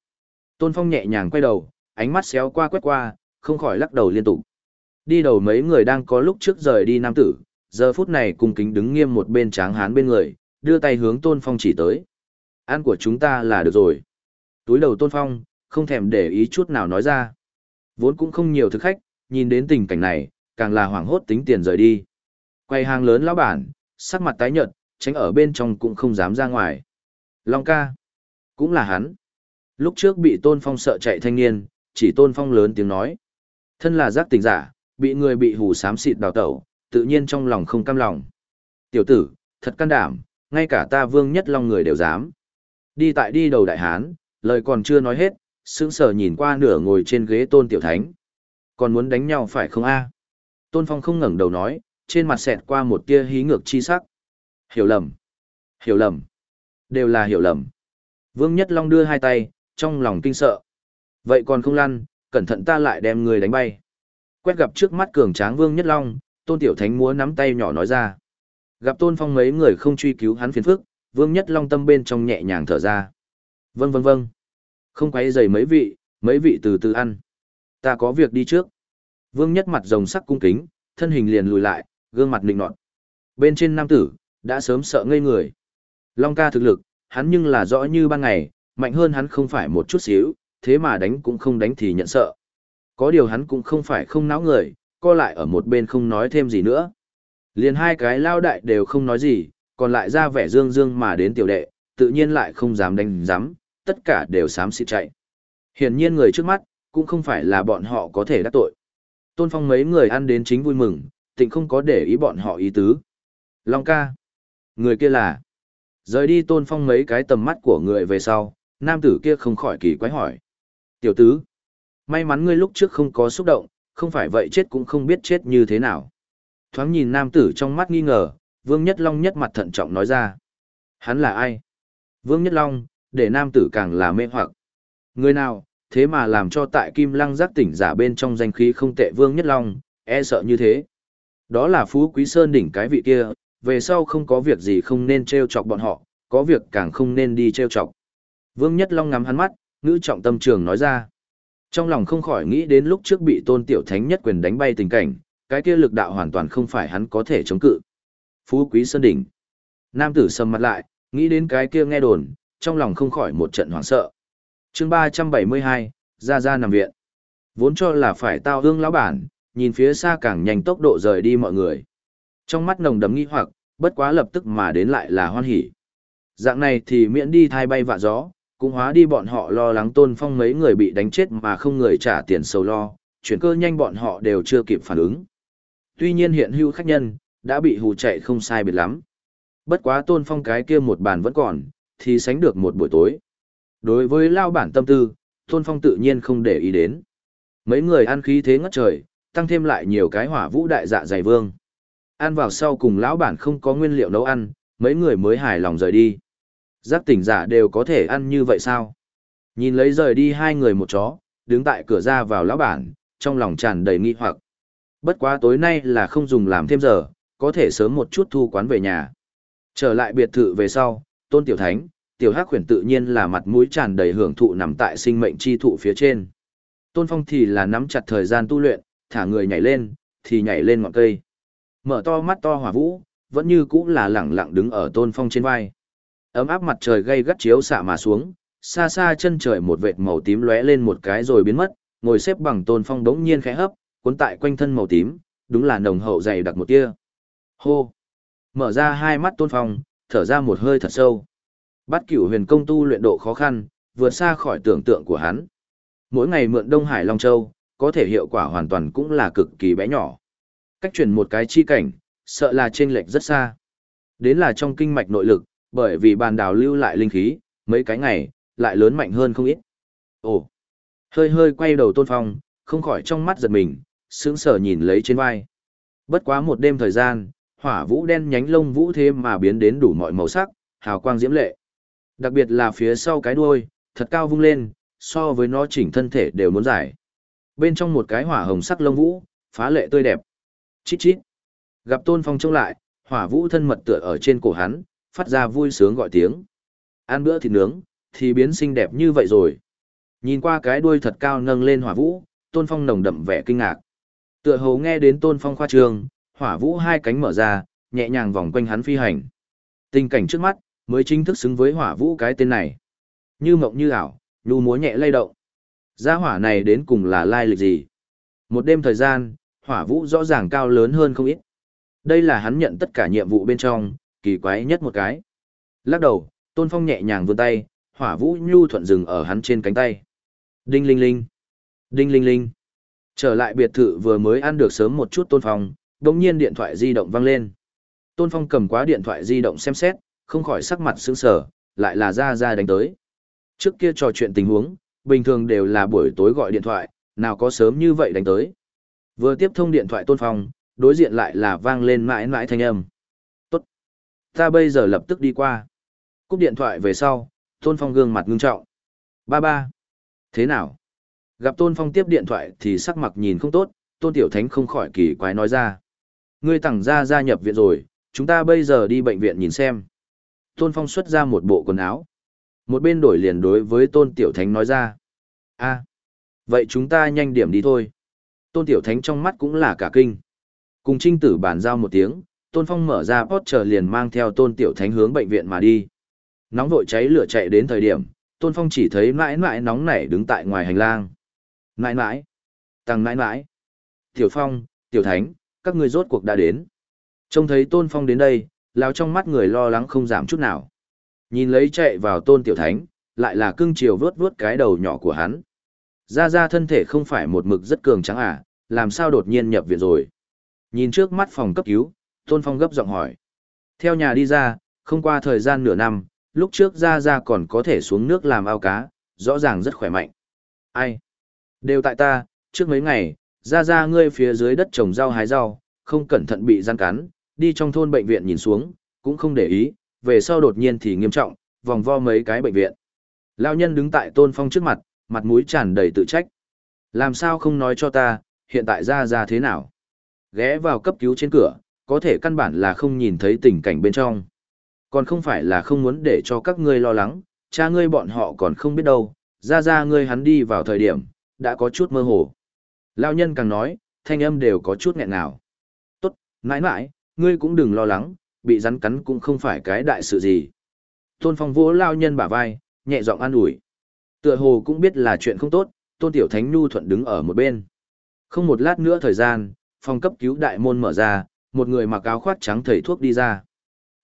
Tôn phong nhẹ nhàng quay đầu, ánh mắt xéo qua quét qua, không khỏi lắc đầu liên tục. Đi đầu mấy người đang có lúc trước rời đi nam tử, giờ phút này cùng kính đứng nghiêm một bên tráng hán bên người, đưa tay hướng tôn phong chỉ tới. Ăn của chúng ta là được rồi. Túi đầu tôn phong, không thèm để ý chút nào nói ra. Vốn cũng không nhiều thực khách, nhìn đến tình cảnh này, càng là hoảng hốt tính tiền rời đi. Quay hàng lớn lão bản, sắc mặt tái nhợt, tránh ở bên trong cũng không dám ra ngoài. Long ca, cũng là hắn. Lúc trước bị tôn phong sợ chạy thanh niên, chỉ tôn phong lớn tiếng nói. Thân là giác tình giả, bị người bị hù xám xịt đào tẩu, tự nhiên trong lòng không cam lòng. Tiểu tử, thật can đảm, ngay cả ta vương nhất long người đều dám. Đi tại đi đầu đại hán, lời còn chưa nói hết, sững sờ nhìn qua nửa ngồi trên ghế tôn tiểu thánh. Còn muốn đánh nhau phải không a? Tôn Phong không ngẩng đầu nói, trên mặt xẹt qua một tia hí ngược chi sắc. Hiểu lầm. Hiểu lầm. Đều là hiểu lầm. Vương Nhất Long đưa hai tay, trong lòng kinh sợ. Vậy còn không lăn, cẩn thận ta lại đem người đánh bay. Quét gặp trước mắt cường tráng Vương Nhất Long, Tôn Tiểu Thánh múa nắm tay nhỏ nói ra. Gặp Tôn Phong mấy người không truy cứu hắn phiền phức, Vương Nhất Long tâm bên trong nhẹ nhàng thở ra. Vâng vâng vâng. Không quấy rầy mấy vị, mấy vị từ từ ăn. Ta có việc đi trước. Vương Nhất mặt rồng sắc cung kính, thân hình liền lùi lại, gương mặt nịnh nọt. Bên trên nam tử, đã sớm sợ ngây người. Long ca thực lực, hắn nhưng là rõ như ban ngày, mạnh hơn hắn không phải một chút xíu, thế mà đánh cũng không đánh thì nhận sợ. Có điều hắn cũng không phải không náo người, co lại ở một bên không nói thêm gì nữa. Liền hai cái lao đại đều không nói gì, còn lại ra vẻ dương dương mà đến tiểu đệ, tự nhiên lại không dám đánh giám, tất cả đều xám xịt chạy. Hiển nhiên người trước mắt, cũng không phải là bọn họ có thể đắc tội. Tôn Phong mấy người ăn đến chính vui mừng, tịnh không có để ý bọn họ ý tứ. Long ca. Người kia là. Rời đi Tôn Phong mấy cái tầm mắt của người về sau, nam tử kia không khỏi kỳ quái hỏi. Tiểu tứ. May mắn ngươi lúc trước không có xúc động, không phải vậy chết cũng không biết chết như thế nào. Thoáng nhìn nam tử trong mắt nghi ngờ, Vương Nhất Long nhất mặt thận trọng nói ra. Hắn là ai? Vương Nhất Long, để nam tử càng là mê hoặc. Người nào, thế mà làm cho tại Kim Lăng giác tỉnh giả bên trong danh khí không tệ Vương Nhất Long, e sợ như thế. Đó là Phú Quý Sơn đỉnh cái vị kia, về sau không có việc gì không nên trêu chọc bọn họ, có việc càng không nên đi trêu chọc. Vương Nhất Long ngắm hắn mắt, ngữ trọng tâm trường nói ra. Trong lòng không khỏi nghĩ đến lúc trước bị tôn tiểu thánh nhất quyền đánh bay tình cảnh, cái kia lực đạo hoàn toàn không phải hắn có thể chống cự. Phú Quý Sơn đỉnh. Nam tử sầm mặt lại, nghĩ đến cái kia nghe đồn, trong lòng không khỏi một trận hoảng sợ. chương 372, ra ra nằm viện. Vốn cho là phải tao hương lão bản, nhìn phía xa càng nhanh tốc độ rời đi mọi người. Trong mắt nồng đấm nghi hoặc, bất quá lập tức mà đến lại là hoan hỉ. Dạng này thì miễn đi thai bay vạ gió, cũng hóa đi bọn họ lo lắng tôn phong mấy người bị đánh chết mà không người trả tiền sầu lo, chuyển cơ nhanh bọn họ đều chưa kịp phản ứng. Tuy nhiên hiện hữu khách nhân, đã bị hù chạy không sai biệt lắm. Bất quá tôn phong cái kia một bàn vẫn còn, thì sánh được một buổi tối. Đối với lao bản tâm tư, tôn phong tự nhiên không để ý đến. Mấy người ăn khí thế ngất trời, tăng thêm lại nhiều cái hỏa vũ đại dạ dày vương. Ăn vào sau cùng lão bản không có nguyên liệu nấu ăn, mấy người mới hài lòng rời đi. Giác tỉnh giả đều có thể ăn như vậy sao? Nhìn lấy rời đi hai người một chó, đứng tại cửa ra vào lão bản, trong lòng tràn đầy nghi hoặc. Bất quá tối nay là không dùng làm thêm giờ, có thể sớm một chút thu quán về nhà. Trở lại biệt thự về sau, Tôn Tiểu Thánh, Tiểu Hắc Huyền tự nhiên là mặt mũi tràn đầy hưởng thụ nằm tại sinh mệnh chi thụ phía trên. Tôn Phong thì là nắm chặt thời gian tu luyện, thả người nhảy lên, thì nhảy lên ngọn cây. Mở to mắt to hỏa vũ, vẫn như cũ là lẳng lặng đứng ở Tôn Phong trên vai. Ấm áp mặt trời gây gắt chiếu xạ mà xuống, xa xa chân trời một vệt màu tím lóe lên một cái rồi biến mất, ngồi xếp bằng Tôn Phong đống nhiên khẽ hấp, cuốn tại quanh thân màu tím, đúng là nồng hậu dày đặc một tia. Hô! Mở ra hai mắt Tôn Phong, thở ra một hơi thật sâu. Bắt cửu huyền công tu luyện độ khó khăn, vượt xa khỏi tưởng tượng của hắn. Mỗi ngày mượn Đông Hải Long Châu, có thể hiệu quả hoàn toàn cũng là cực kỳ bé nhỏ. Cách chuyển một cái chi cảnh, sợ là chênh lệch rất xa. Đến là trong kinh mạch nội lực, bởi vì bàn đào lưu lại linh khí, mấy cái ngày, lại lớn mạnh hơn không ít. Ồ! Hơi hơi quay đầu tôn phong, không khỏi trong mắt giật mình, sững sờ nhìn lấy trên vai. Bất quá một đêm thời gian, hỏa vũ đen nhánh lông vũ thế mà biến đến đủ mọi màu sắc, hào quang diễm lệ. Đặc biệt là phía sau cái đuôi, thật cao vung lên, so với nó chỉnh thân thể đều muốn dài. Bên trong một cái hỏa hồng sắc lông vũ, phá lệ tươi đẹp. Chít chít. Gặp Tôn Phong trông lại, hỏa vũ thân mật tựa ở trên cổ hắn, phát ra vui sướng gọi tiếng. Ăn bữa thịt nướng, thì biến xinh đẹp như vậy rồi. Nhìn qua cái đuôi thật cao nâng lên hỏa vũ, Tôn Phong nồng đậm vẻ kinh ngạc. Tựa hồ nghe đến Tôn Phong khoa trường, hỏa vũ hai cánh mở ra, nhẹ nhàng vòng quanh hắn phi hành. Tình cảnh trước mắt, mới chính thức xứng với hỏa vũ cái tên này. Như mộng như ảo, nhu múa nhẹ lay động. Gia hỏa này đến cùng là lai lịch gì? Một đêm thời gian, hỏa vũ rõ ràng cao lớn hơn không ít. Đây là hắn nhận tất cả nhiệm vụ bên trong, kỳ quái nhất một cái. Lắc đầu, Tôn Phong nhẹ nhàng vươn tay, hỏa vũ nhu thuận dừng ở hắn trên cánh tay. Đinh linh linh. Đinh linh linh. Trở lại biệt thự vừa mới ăn được sớm một chút Tôn Phong, đồng nhiên điện thoại di động vang lên. Tôn Phong cầm quá điện thoại di động xem xét, không khỏi sắc mặt sững sờ, lại là ra ra đánh tới. Trước kia trò chuyện tình huống, bình thường đều là buổi tối gọi điện thoại, nào có sớm như vậy đánh tới. Vừa tiếp thông điện thoại Tôn Phong, đối diện lại là vang lên mãi mãi thanh âm. Tốt. Ta bây giờ lập tức đi qua. Cúp điện thoại về sau, Tôn Phong gương mặt ngưng trọng. Ba ba. Thế nào? Gặp Tôn Phong tiếp điện thoại thì sắc mặt nhìn không tốt, Tôn Tiểu Thánh không khỏi kỳ quái nói ra. Ngươi tẳng ra gia nhập viện rồi, chúng ta bây giờ đi bệnh viện nhìn xem. Tôn Phong xuất ra một bộ quần áo. Một bên đổi liền đối với Tôn Tiểu Thánh nói ra. a vậy chúng ta nhanh điểm đi thôi. Tôn Tiểu Thánh trong mắt cũng là cả kinh. Cùng trinh tử bàn giao một tiếng, Tôn Phong mở ra Porsche liền mang theo Tôn Tiểu Thánh hướng bệnh viện mà đi. Nóng vội cháy lửa chạy đến thời điểm, Tôn Phong chỉ thấy mãi mãi nóng nảy đứng tại ngoài hành lang. Mãi mãi, tăng mãi mãi. Tiểu Phong, Tiểu Thánh, các người rốt cuộc đã đến. Trông thấy Tôn Phong đến đây, lao trong mắt người lo lắng không giảm chút nào. Nhìn lấy chạy vào Tôn Tiểu Thánh, lại là cưng chiều vớt vớt cái đầu nhỏ của hắn. Ra ra thân thể không phải một mực rất cường trắng à, làm sao đột nhiên nhập viện rồi. Nhìn trước mắt phòng cấp cứu, Tôn Phong gấp giọng hỏi. Theo nhà đi ra, không qua thời gian nửa năm, lúc trước ra ra còn có thể xuống nước làm ao cá, rõ ràng rất khỏe mạnh. Ai? Đều tại ta, trước mấy ngày, ra ra ngươi phía dưới đất trồng rau hái rau, không cẩn thận bị gian cắn, đi trong thôn bệnh viện nhìn xuống, cũng không để ý, về sau đột nhiên thì nghiêm trọng, vòng vo mấy cái bệnh viện. Lão nhân đứng tại Tôn Phong trước mặt, mặt mũi tràn đầy tự trách. Làm sao không nói cho ta, hiện tại ra ra thế nào? Ghé vào cấp cứu trên cửa, có thể căn bản là không nhìn thấy tình cảnh bên trong. Còn không phải là không muốn để cho các ngươi lo lắng, cha ngươi bọn họ còn không biết đâu, ra ra ngươi hắn đi vào thời điểm, đã có chút mơ hồ. Lao nhân càng nói, thanh âm đều có chút nghẹn nào. Tốt, nãi nãi, ngươi cũng đừng lo lắng, bị rắn cắn cũng không phải cái đại sự gì. Tôn Phong vỗ Lao nhân bả vai, nhẹ giọng an ủi. Tựa hồ cũng biết là chuyện không tốt, Tôn Tiểu Thánh Nhu thuận đứng ở một bên. Không một lát nữa thời gian, phòng cấp cứu đại môn mở ra, một người mặc áo khoác trắng thầy thuốc đi ra.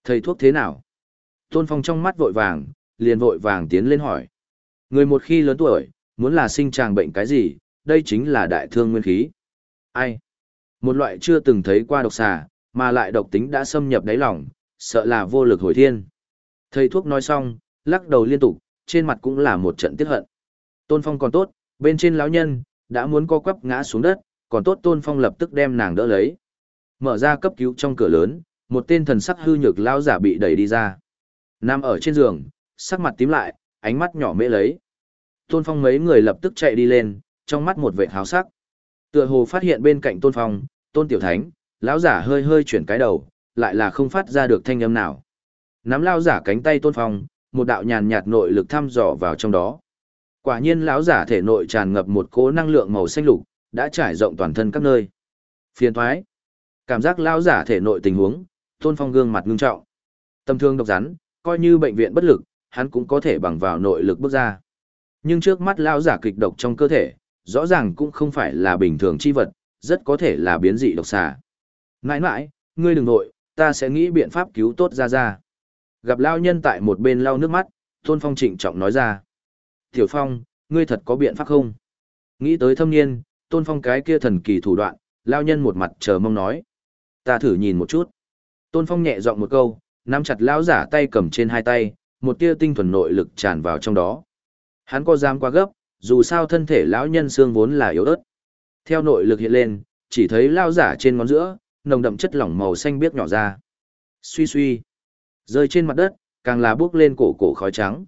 Thầy thuốc thế nào? Tôn Phong trong mắt vội vàng, liền vội vàng tiến lên hỏi. Người một khi lớn tuổi, muốn là sinh tràng bệnh cái gì, đây chính là đại thương nguyên khí. Ai? Một loại chưa từng thấy qua độc xà, mà lại độc tính đã xâm nhập đáy lòng, sợ là vô lực hồi thiên. Thầy thuốc nói xong, lắc đầu liên tục, trên mặt cũng là một trận tiếc hận. Tôn Phong còn tốt, bên trên lão nhân, đã muốn co quắp ngã xuống đất, còn tốt Tôn Phong lập tức đem nàng đỡ lấy. Mở ra cấp cứu trong cửa lớn, một tên thần sắc hư nhược lão giả bị đẩy đi ra. nam ở trên giường, sắc mặt tím lại, ánh mắt nhỏ mễ lấy. Tôn Phong mấy người lập tức chạy đi lên, trong mắt một vệ háo sắc. Tựa hồ phát hiện bên cạnh Tôn Phong, Tôn Tiểu Thánh, lão giả hơi hơi chuyển cái đầu, lại là không phát ra được thanh âm nào. Nắm lão giả cánh tay Tôn Phong, một đạo nhàn nhạt nội lực thăm dò vào trong đó. Quả nhiên lão giả thể nội tràn ngập một cỗ năng lượng màu xanh lục, đã trải rộng toàn thân các nơi. Phiền thoái. Cảm giác lão giả thể nội tình huống, Tôn Phong gương mặt ngưng trọng. Tâm thương độc rắn, coi như bệnh viện bất lực, hắn cũng có thể bằng vào nội lực bước ra. Nhưng trước mắt lão giả kịch độc trong cơ thể, rõ ràng cũng không phải là bình thường chi vật, rất có thể là biến dị độc xà. Nãi nãi, ngươi đừng nội, ta sẽ nghĩ biện pháp cứu tốt ra ra. Gặp lao nhân tại một bên lau nước mắt, Tôn Phong trịnh trọng nói ra. Tiểu Phong, ngươi thật có biện pháp không? Nghĩ tới thâm niên, tôn phong cái kia thần kỳ thủ đoạn, lao nhân một mặt chờ mong nói. Ta thử nhìn một chút. Tôn phong nhẹ giọng một câu, nắm chặt lão giả tay cầm trên hai tay, một tia tinh thuần nội lực tràn vào trong đó. Hắn có dám quá gấp, dù sao thân thể lão nhân xương vốn là yếu ớt. Theo nội lực hiện lên, chỉ thấy lao giả trên ngón giữa, nồng đậm chất lỏng màu xanh biếc nhỏ ra. Suy suy, rơi trên mặt đất, càng là bước lên cổ cổ khói trắng.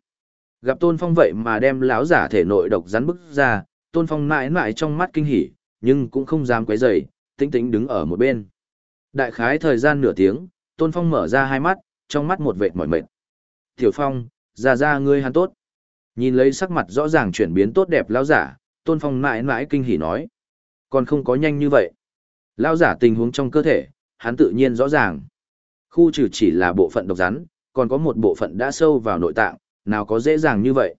Gặp Tôn Phong vậy mà đem lão giả thể nội độc rắn bức ra, Tôn Phong mãi mãi trong mắt kinh hỉ, nhưng cũng không dám quấy rầy, tĩnh tĩnh đứng ở một bên. Đại khái thời gian nửa tiếng, Tôn Phong mở ra hai mắt, trong mắt một vệt mỏi mệt. Tiểu Phong, ra ra ngươi hắn tốt. Nhìn lấy sắc mặt rõ ràng chuyển biến tốt đẹp lão giả, Tôn Phong mãi mãi kinh hỉ nói. Còn không có nhanh như vậy. Lão giả tình huống trong cơ thể, hắn tự nhiên rõ ràng. Khu trừ chỉ là bộ phận độc rắn, còn có một bộ phận đã sâu vào nội tạng, nào có dễ dàng như vậy.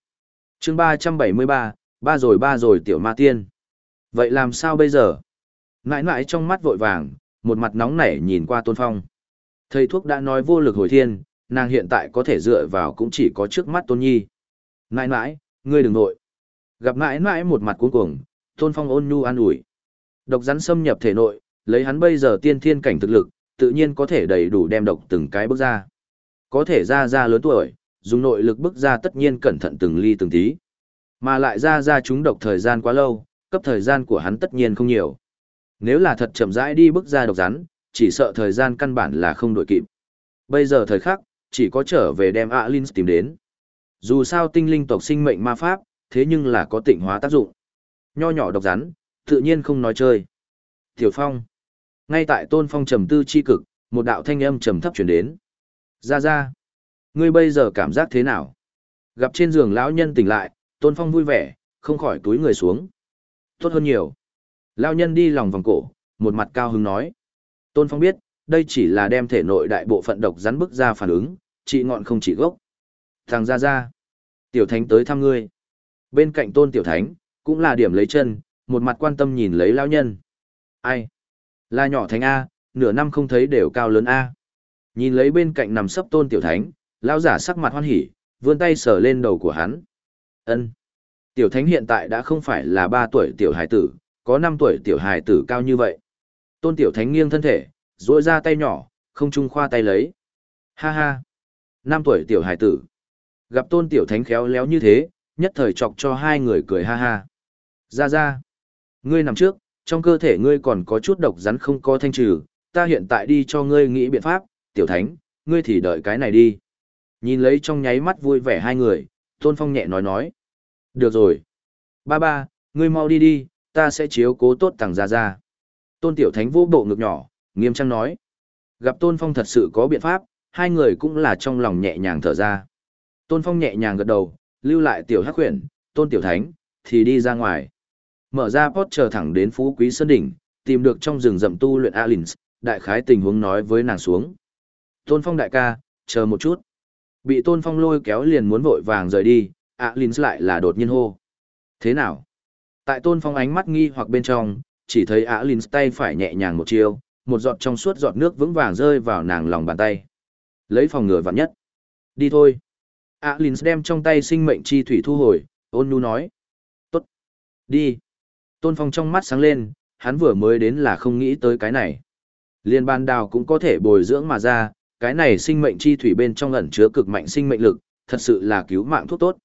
chương 373, ba rồi ba rồi tiểu ma tiên. Vậy làm sao bây giờ? Nãi nãi trong mắt vội vàng, một mặt nóng nảy nhìn qua tôn phong. Thầy thuốc đã nói vô lực hồi thiên, nàng hiện tại có thể dựa vào cũng chỉ có trước mắt tôn nhi. Nãi nãi, ngươi đừng nội. Gặp nãi nãi một mặt cuống cuồng, tôn phong ôn nhu an ủi. Độc rắn xâm nhập thể nội, lấy hắn bây giờ tiên thiên cảnh thực lực, tự nhiên có thể đầy đủ đem độc từng cái bước ra. Có thể ra ra lớn tuổi, dùng nội lực bước ra tất nhiên cẩn thận từng ly từng tí. Mà lại ra ra chúng độc thời gian quá lâu, cấp thời gian của hắn tất nhiên không nhiều. Nếu là thật chậm rãi đi bước ra độc rắn, chỉ sợ thời gian căn bản là không đổi kịp. Bây giờ thời khắc, chỉ có trở về đem Alin tìm đến. Dù sao tinh linh tộc sinh mệnh ma pháp, thế nhưng là có tịnh hóa tác dụng. Nho nhỏ độc rắn, tự nhiên không nói chơi. Tiểu Phong. Ngay tại Tôn Phong trầm tư chi cực, một đạo thanh âm trầm thấp truyền đến. Ra ra. Ngươi bây giờ cảm giác thế nào? Gặp trên giường lão nhân tỉnh lại, Tôn Phong vui vẻ, không khỏi túi người xuống. Tốt hơn nhiều. Lão nhân đi lòng vòng cổ, một mặt cao hứng nói. Tôn Phong biết, đây chỉ là đem thể nội đại bộ phận độc rắn bức ra phản ứng, trị ngọn không trị gốc. Thằng ra ra. Tiểu Thánh tới thăm ngươi. Bên cạnh Tôn Tiểu Thánh, cũng là điểm lấy chân, một mặt quan tâm nhìn lấy lão nhân. Ai? Là nhỏ Thánh A, nửa năm không thấy đều cao lớn A. Nhìn lấy bên cạnh nằm sấp Tôn Tiểu Thánh, lão giả sắc mặt hoan hỉ, vươn tay sờ lên đầu của hắn. Ân. Tiểu thánh hiện tại đã không phải là ba tuổi tiểu hài tử, có năm tuổi tiểu hài tử cao như vậy. Tôn tiểu thánh nghiêng thân thể, duỗi ra tay nhỏ, không trung khoa tay lấy. Ha ha. năm tuổi tiểu hài tử. Gặp tôn tiểu thánh khéo léo như thế, nhất thời chọc cho hai người cười ha ha. Ra ra. Ngươi nằm trước, trong cơ thể ngươi còn có chút độc rắn không có thanh trừ, ta hiện tại đi cho ngươi nghĩ biện pháp, tiểu thánh, ngươi thì đợi cái này đi. Nhìn lấy trong nháy mắt vui vẻ hai người, Tôn Phong nhẹ nói nói. Được rồi. Ba ba, ngươi mau đi đi, ta sẽ chiếu cố tốt tàng ra ra. Tôn Tiểu Thánh vô bộ ngực nhỏ, nghiêm trang nói. Gặp Tôn Phong thật sự có biện pháp, hai người cũng là trong lòng nhẹ nhàng thở ra. Tôn Phong nhẹ nhàng gật đầu, lưu lại Tiểu Hắc Huyền, Tôn Tiểu Thánh, thì đi ra ngoài. Mở ra pot chờ thẳng đến Phú Quý Sơn Đỉnh, tìm được trong rừng rậm tu luyện Alins, đại khái tình huống nói với nàng xuống. Tôn Phong đại ca, chờ một chút. Bị Tôn Phong lôi kéo liền muốn vội vàng rời đi, Alins lại là đột nhiên hô. Thế nào? Tại Tôn Phong ánh mắt nghi hoặc bên trong, chỉ thấy Alins tay phải nhẹ nhàng một chiêu, một giọt trong suốt giọt nước vững vàng rơi vào nàng lòng bàn tay. Lấy phòng ngừa vặn nhất. Đi thôi ạ Linh đem trong tay sinh mệnh chi thủy thu hồi, ôn nhu nói. Tốt. Đi. Tôn Phong trong mắt sáng lên, hắn vừa mới đến là không nghĩ tới cái này. Liên ban đào cũng có thể bồi dưỡng mà ra, cái này sinh mệnh chi thủy bên trong ẩn chứa cực mạnh sinh mệnh lực, thật sự là cứu mạng thuốc tốt.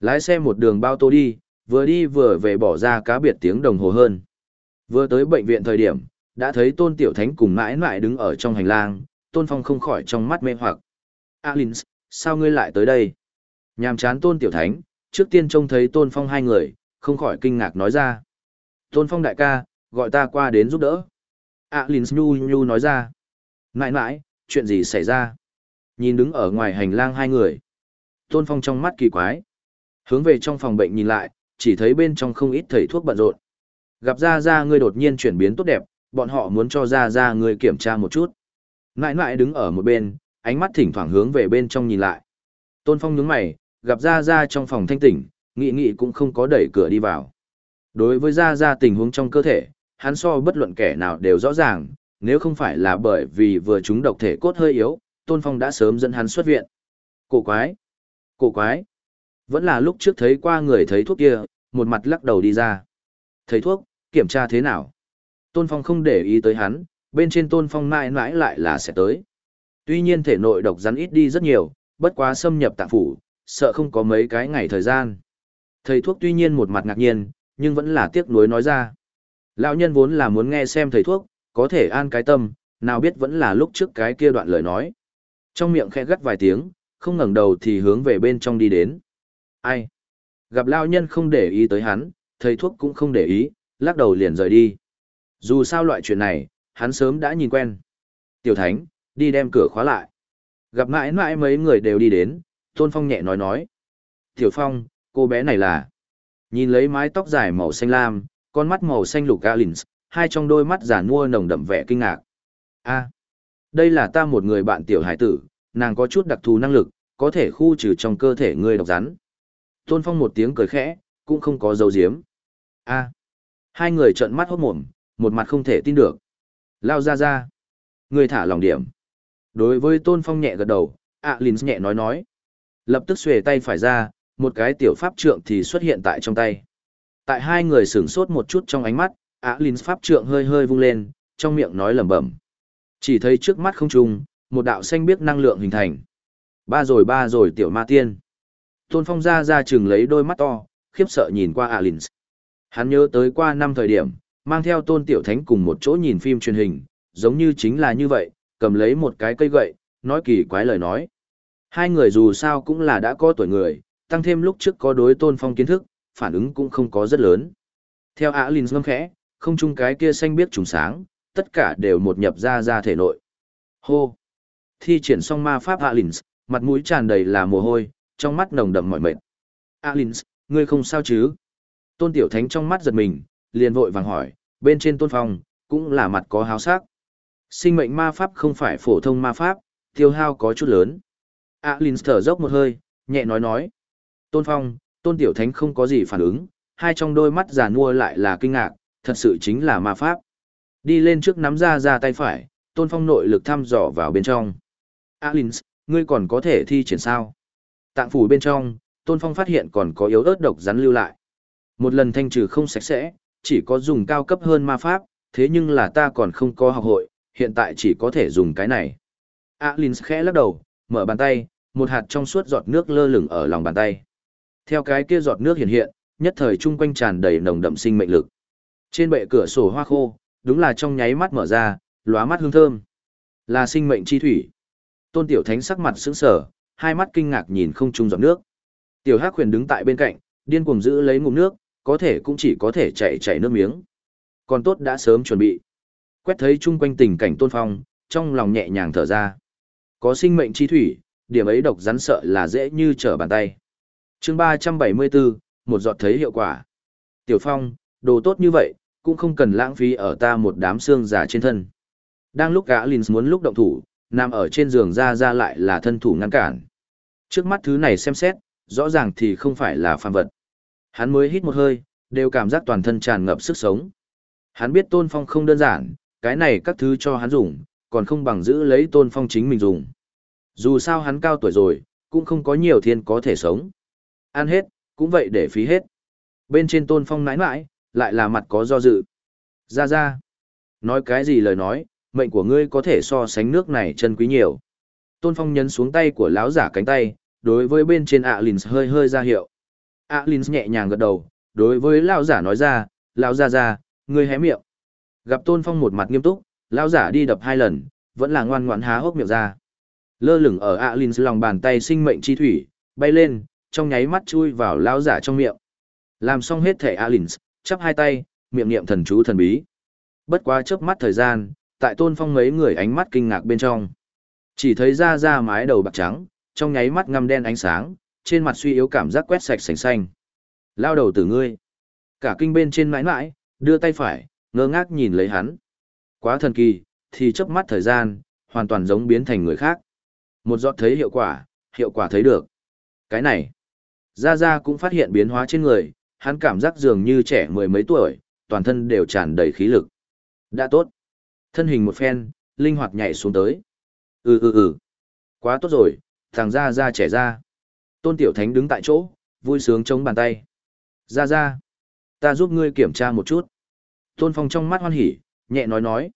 Lái xe một đường bao tô đi, vừa đi vừa về bỏ ra cá biệt tiếng đồng hồ hơn. Vừa tới bệnh viện thời điểm, đã thấy Tôn Tiểu Thánh cùng mãi mãi đứng ở trong hành lang, Tôn Phong không khỏi trong mắt mê hoặc. Alins, sao ngươi lại tới đây? Nhàm chán Tôn Tiểu Thánh, trước tiên trông thấy Tôn Phong hai người, không khỏi kinh ngạc nói ra. Tôn Phong đại ca, gọi ta qua đến giúp đỡ. Alins nhu nhu nói ra. Nãi nãi, chuyện gì xảy ra? Nhìn đứng ở ngoài hành lang hai người. Tôn Phong trong mắt kỳ quái. Hướng về trong phòng bệnh nhìn lại, chỉ thấy bên trong không ít thầy thuốc bận rộn. Gặp ra ra ngươi đột nhiên chuyển biến tốt đẹp, bọn họ muốn cho ra ra ngươi kiểm tra một chút. Nãi nãi đứng ở một bên, ánh mắt thỉnh thoảng hướng về bên trong nhìn lại. Tôn Phong nhướng mày, gặp gia gia trong phòng thanh tỉnh, nghị nghị cũng không có đẩy cửa đi vào. Đối với gia gia tình huống trong cơ thể, hắn so bất luận kẻ nào đều rõ ràng, nếu không phải là bởi vì vừa chúng độc thể cốt hơi yếu, Tôn Phong đã sớm dẫn hắn xuất viện. Cổ quái! Cổ quái! Vẫn là lúc trước thấy qua người thấy thuốc kia, một mặt lắc đầu đi ra. thấy thuốc, kiểm tra thế nào? Tôn Phong không để ý tới hắn, bên trên Tôn Phong mãi mãi lại là sẽ tới. Tuy nhiên thể nội độc rắn ít đi rất nhiều, bất quá xâm nhập tạng phủ, sợ không có mấy cái ngày thời gian. Thầy thuốc tuy nhiên một mặt ngạc nhiên, nhưng vẫn là tiếc nuối nói ra. Lão nhân vốn là muốn nghe xem thầy thuốc, có thể an cái tâm, nào biết vẫn là lúc trước cái kia đoạn lời nói. Trong miệng khẽ gắt vài tiếng, không ngẩng đầu thì hướng về bên trong đi đến. Ai? Gặp lão nhân không để ý tới hắn, thầy thuốc cũng không để ý, lắc đầu liền rời đi. Dù sao loại chuyện này, hắn sớm đã nhìn quen. Tiểu Thánh, đi đem cửa khóa lại. Gặp mãi mãi mấy người đều đi đến, Tôn Phong nhẹ nói nói. Tiểu Phong, cô bé này là... Nhìn lấy mái tóc dài màu xanh lam, con mắt màu xanh lục Galins, hai trong đôi mắt giả mua nồng đậm vẻ kinh ngạc. a đây là ta một người bạn tiểu hải tử, nàng có chút đặc thù năng lực, có thể khu trừ trong cơ thể người độc rắn. Tôn Phong một tiếng cười khẽ, cũng không có dấu diếm. a hai người trợn mắt hốt mồm, một mặt không thể tin được. Lao ra ra. Người thả lòng điểm. Đối với Tôn Phong nhẹ gật đầu, ạ à nhẹ nói nói. Lập tức xuề tay phải ra, một cái tiểu pháp trượng thì xuất hiện tại trong tay. Tại hai người sửng sốt một chút trong ánh mắt, ạ à pháp trượng hơi hơi vung lên, trong miệng nói lẩm bẩm. Chỉ thấy trước mắt không trung, một đạo xanh biết năng lượng hình thành. Ba rồi ba rồi tiểu ma tiên. Tôn Phong ra ra chừng lấy đôi mắt to, khiếp sợ nhìn qua Alins. Hắn nhớ tới qua năm thời điểm, mang theo Tôn Tiểu Thánh cùng một chỗ nhìn phim truyền hình, giống như chính là như vậy, cầm lấy một cái cây gậy, nói kỳ quái lời nói. Hai người dù sao cũng là đã có tuổi người, tăng thêm lúc trước có đối Tôn Phong kiến thức, phản ứng cũng không có rất lớn. Theo Alins ngâm khẽ, không chung cái kia xanh biếc trùng sáng, tất cả đều một nhập ra ra thể nội. Hô! Thi triển xong ma pháp Alins, mặt mũi tràn đầy là mồ hôi, trong mắt nồng đậm mỏi mệt. Alins, ngươi không sao chứ? Tôn Tiểu Thánh trong mắt giật mình, liền vội vàng hỏi, bên trên tôn phong, cũng là mặt có háo sắc. Sinh mệnh ma pháp không phải phổ thông ma pháp, tiêu hao có chút lớn. Alins thở dốc một hơi, nhẹ nói nói. Tôn phong, tôn tiểu thánh không có gì phản ứng, hai trong đôi mắt già nua lại là kinh ngạc, thật sự chính là ma pháp. Đi lên trước nắm ra ra tay phải, tôn phong nội lực thăm dò vào bên trong. Alins, ngươi còn có thể thi triển sao? Tạng phủ bên trong, tôn phong phát hiện còn có yếu ớt độc rắn lưu lại. Một lần thanh trừ không sạch sẽ, chỉ có dùng cao cấp hơn ma pháp, thế nhưng là ta còn không có học hội, hiện tại chỉ có thể dùng cái này. Alins khẽ lắc đầu, mở bàn tay, một hạt trong suốt giọt nước lơ lửng ở lòng bàn tay. Theo cái kia giọt nước hiện hiện, nhất thời chung quanh tràn đầy nồng đậm sinh mệnh lực. Trên bệ cửa sổ hoa khô, đúng là trong nháy mắt mở ra, lóa mắt hương thơm. Là sinh mệnh chi thủy. Tôn Tiểu Thánh sắc mặt sững sờ, hai mắt kinh ngạc nhìn không trung giọt nước. Tiểu Hắc Huyền đứng tại bên cạnh, điên cuồng giữ lấy ngụm nước, có thể cũng chỉ có thể chạy chạy nước miếng. Còn tốt đã sớm chuẩn bị. Quét thấy chung quanh tình cảnh Tôn Phong, trong lòng nhẹ nhàng thở ra. Có sinh mệnh chi thủy, điểm ấy độc rắn sợ là dễ như trở bàn tay. chương 374, một giọt thấy hiệu quả. Tiểu Phong, đồ tốt như vậy, cũng không cần lãng phí ở ta một đám xương giả trên thân. Đang lúc gã Linh muốn lúc động thủ, nằm ở trên giường ra ra lại là thân thủ ngăn cản. Trước mắt thứ này xem xét, rõ ràng thì không phải là phàm vật. Hắn mới hít một hơi, đều cảm giác toàn thân tràn ngập sức sống. Hắn biết Tôn Phong không đơn giản, cái này các thứ cho hắn dùng, còn không bằng giữ lấy Tôn Phong chính mình dùng. Dù sao hắn cao tuổi rồi, cũng không có nhiều thiên có thể sống. Ăn hết, cũng vậy để phí hết. Bên trên Tôn Phong nãi nãi, lại là mặt có do dự. Ra ra. Nói cái gì lời nói, mệnh của ngươi có thể so sánh nước này chân quý nhiều. Tôn Phong nhấn xuống tay của lão giả cánh tay, đối với bên trên ạ lìn hơi hơi ra hiệu. ạ lìn nhẹ nhàng gật đầu, đối với lão giả nói ra, lão ra ra, ngươi hé miệng. Gặp Tôn Phong một mặt nghiêm túc, lão giả đi đập hai lần, vẫn là ngoan ngoãn há hốc miệng ra. Lơ lửng ở ạ lìn lòng bàn tay sinh mệnh chi thủy, bay lên, trong nháy mắt chui vào lão giả trong miệng. Làm xong hết thể Alins, chắp hai tay, miệng niệm thần chú thần bí. Bất quá chớp mắt thời gian, tại tôn phong mấy người ánh mắt kinh ngạc bên trong. Chỉ thấy ra ra mái đầu bạc trắng, trong nháy mắt ngăm đen ánh sáng, trên mặt suy yếu cảm giác quét sạch sành xanh. Lao đầu tử ngươi. Cả kinh bên trên mãi mãi, đưa tay phải, ngơ ngác nhìn lấy hắn. Quá thần kỳ, thì chớp mắt thời gian, hoàn toàn giống biến thành người khác. Một giọt thấy hiệu quả, hiệu quả thấy được. Cái này, Gia Gia cũng phát hiện biến hóa trên người, hắn cảm giác dường như trẻ mười mấy tuổi, toàn thân đều tràn đầy khí lực. Đã tốt. Thân hình một phen, linh hoạt nhảy xuống tới. Ừ ừ ừ. Quá tốt rồi, thằng Gia Gia trẻ ra. Tôn Tiểu Thánh đứng tại chỗ, vui sướng chống bàn tay. Gia Gia. Ta giúp ngươi kiểm tra một chút. Tôn Phong trong mắt hoan hỉ, nhẹ nói nói.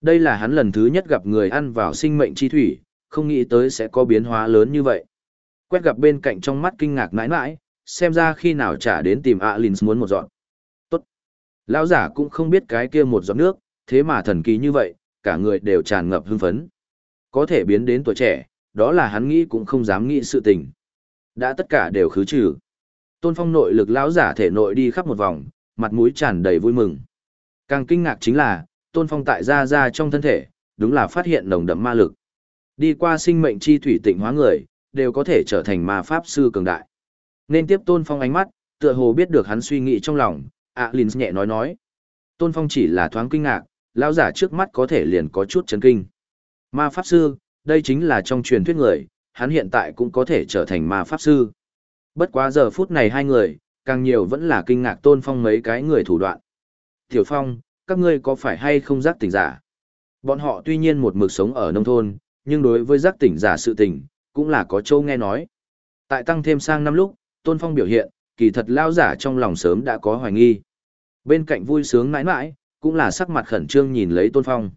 Đây là hắn lần thứ nhất gặp người ăn vào sinh mệnh chi thủy, không nghĩ tới sẽ có biến hóa lớn như vậy. Quét gặp bên cạnh trong mắt kinh ngạc nãi nãi, xem ra khi nào trả đến tìm Alins muốn một dọn. Tốt. Lão giả cũng không biết cái kia một giọt nước, thế mà thần kỳ như vậy, cả người đều tràn ngập hưng phấn. Có thể biến đến tuổi trẻ, đó là hắn nghĩ cũng không dám nghĩ sự tình. Đã tất cả đều khứ trừ. Tôn Phong nội lực lão giả thể nội đi khắp một vòng, mặt mũi tràn đầy vui mừng. Càng kinh ngạc chính là, Tôn Phong tại ra ra trong thân thể, đúng là phát hiện nồng đậm ma lực. Đi qua sinh mệnh chi thủy tịnh hóa người, đều có thể trở thành ma pháp sư cường đại. Nên tiếp Tôn Phong ánh mắt, tựa hồ biết được hắn suy nghĩ trong lòng, ạ Linh nhẹ nói nói. Tôn Phong chỉ là thoáng kinh ngạc, lão giả trước mắt có thể liền có chút chấn kinh. Ma pháp sư, đây chính là trong truyền thuyết người, hắn hiện tại cũng có thể trở thành ma pháp sư. Bất quá giờ phút này hai người, càng nhiều vẫn là kinh ngạc Tôn Phong mấy cái người thủ đoạn. Tiểu Phong, các ngươi có phải hay không giác tỉnh giả? Bọn họ tuy nhiên một mực sống ở nông thôn, nhưng đối với giác tỉnh giả sự tỉnh, cũng là có châu nghe nói. Tại tăng thêm sang năm lúc, Tôn Phong biểu hiện, kỳ thật lao giả trong lòng sớm đã có hoài nghi. Bên cạnh vui sướng mãi mãi, cũng là sắc mặt khẩn trương nhìn lấy Tôn Phong.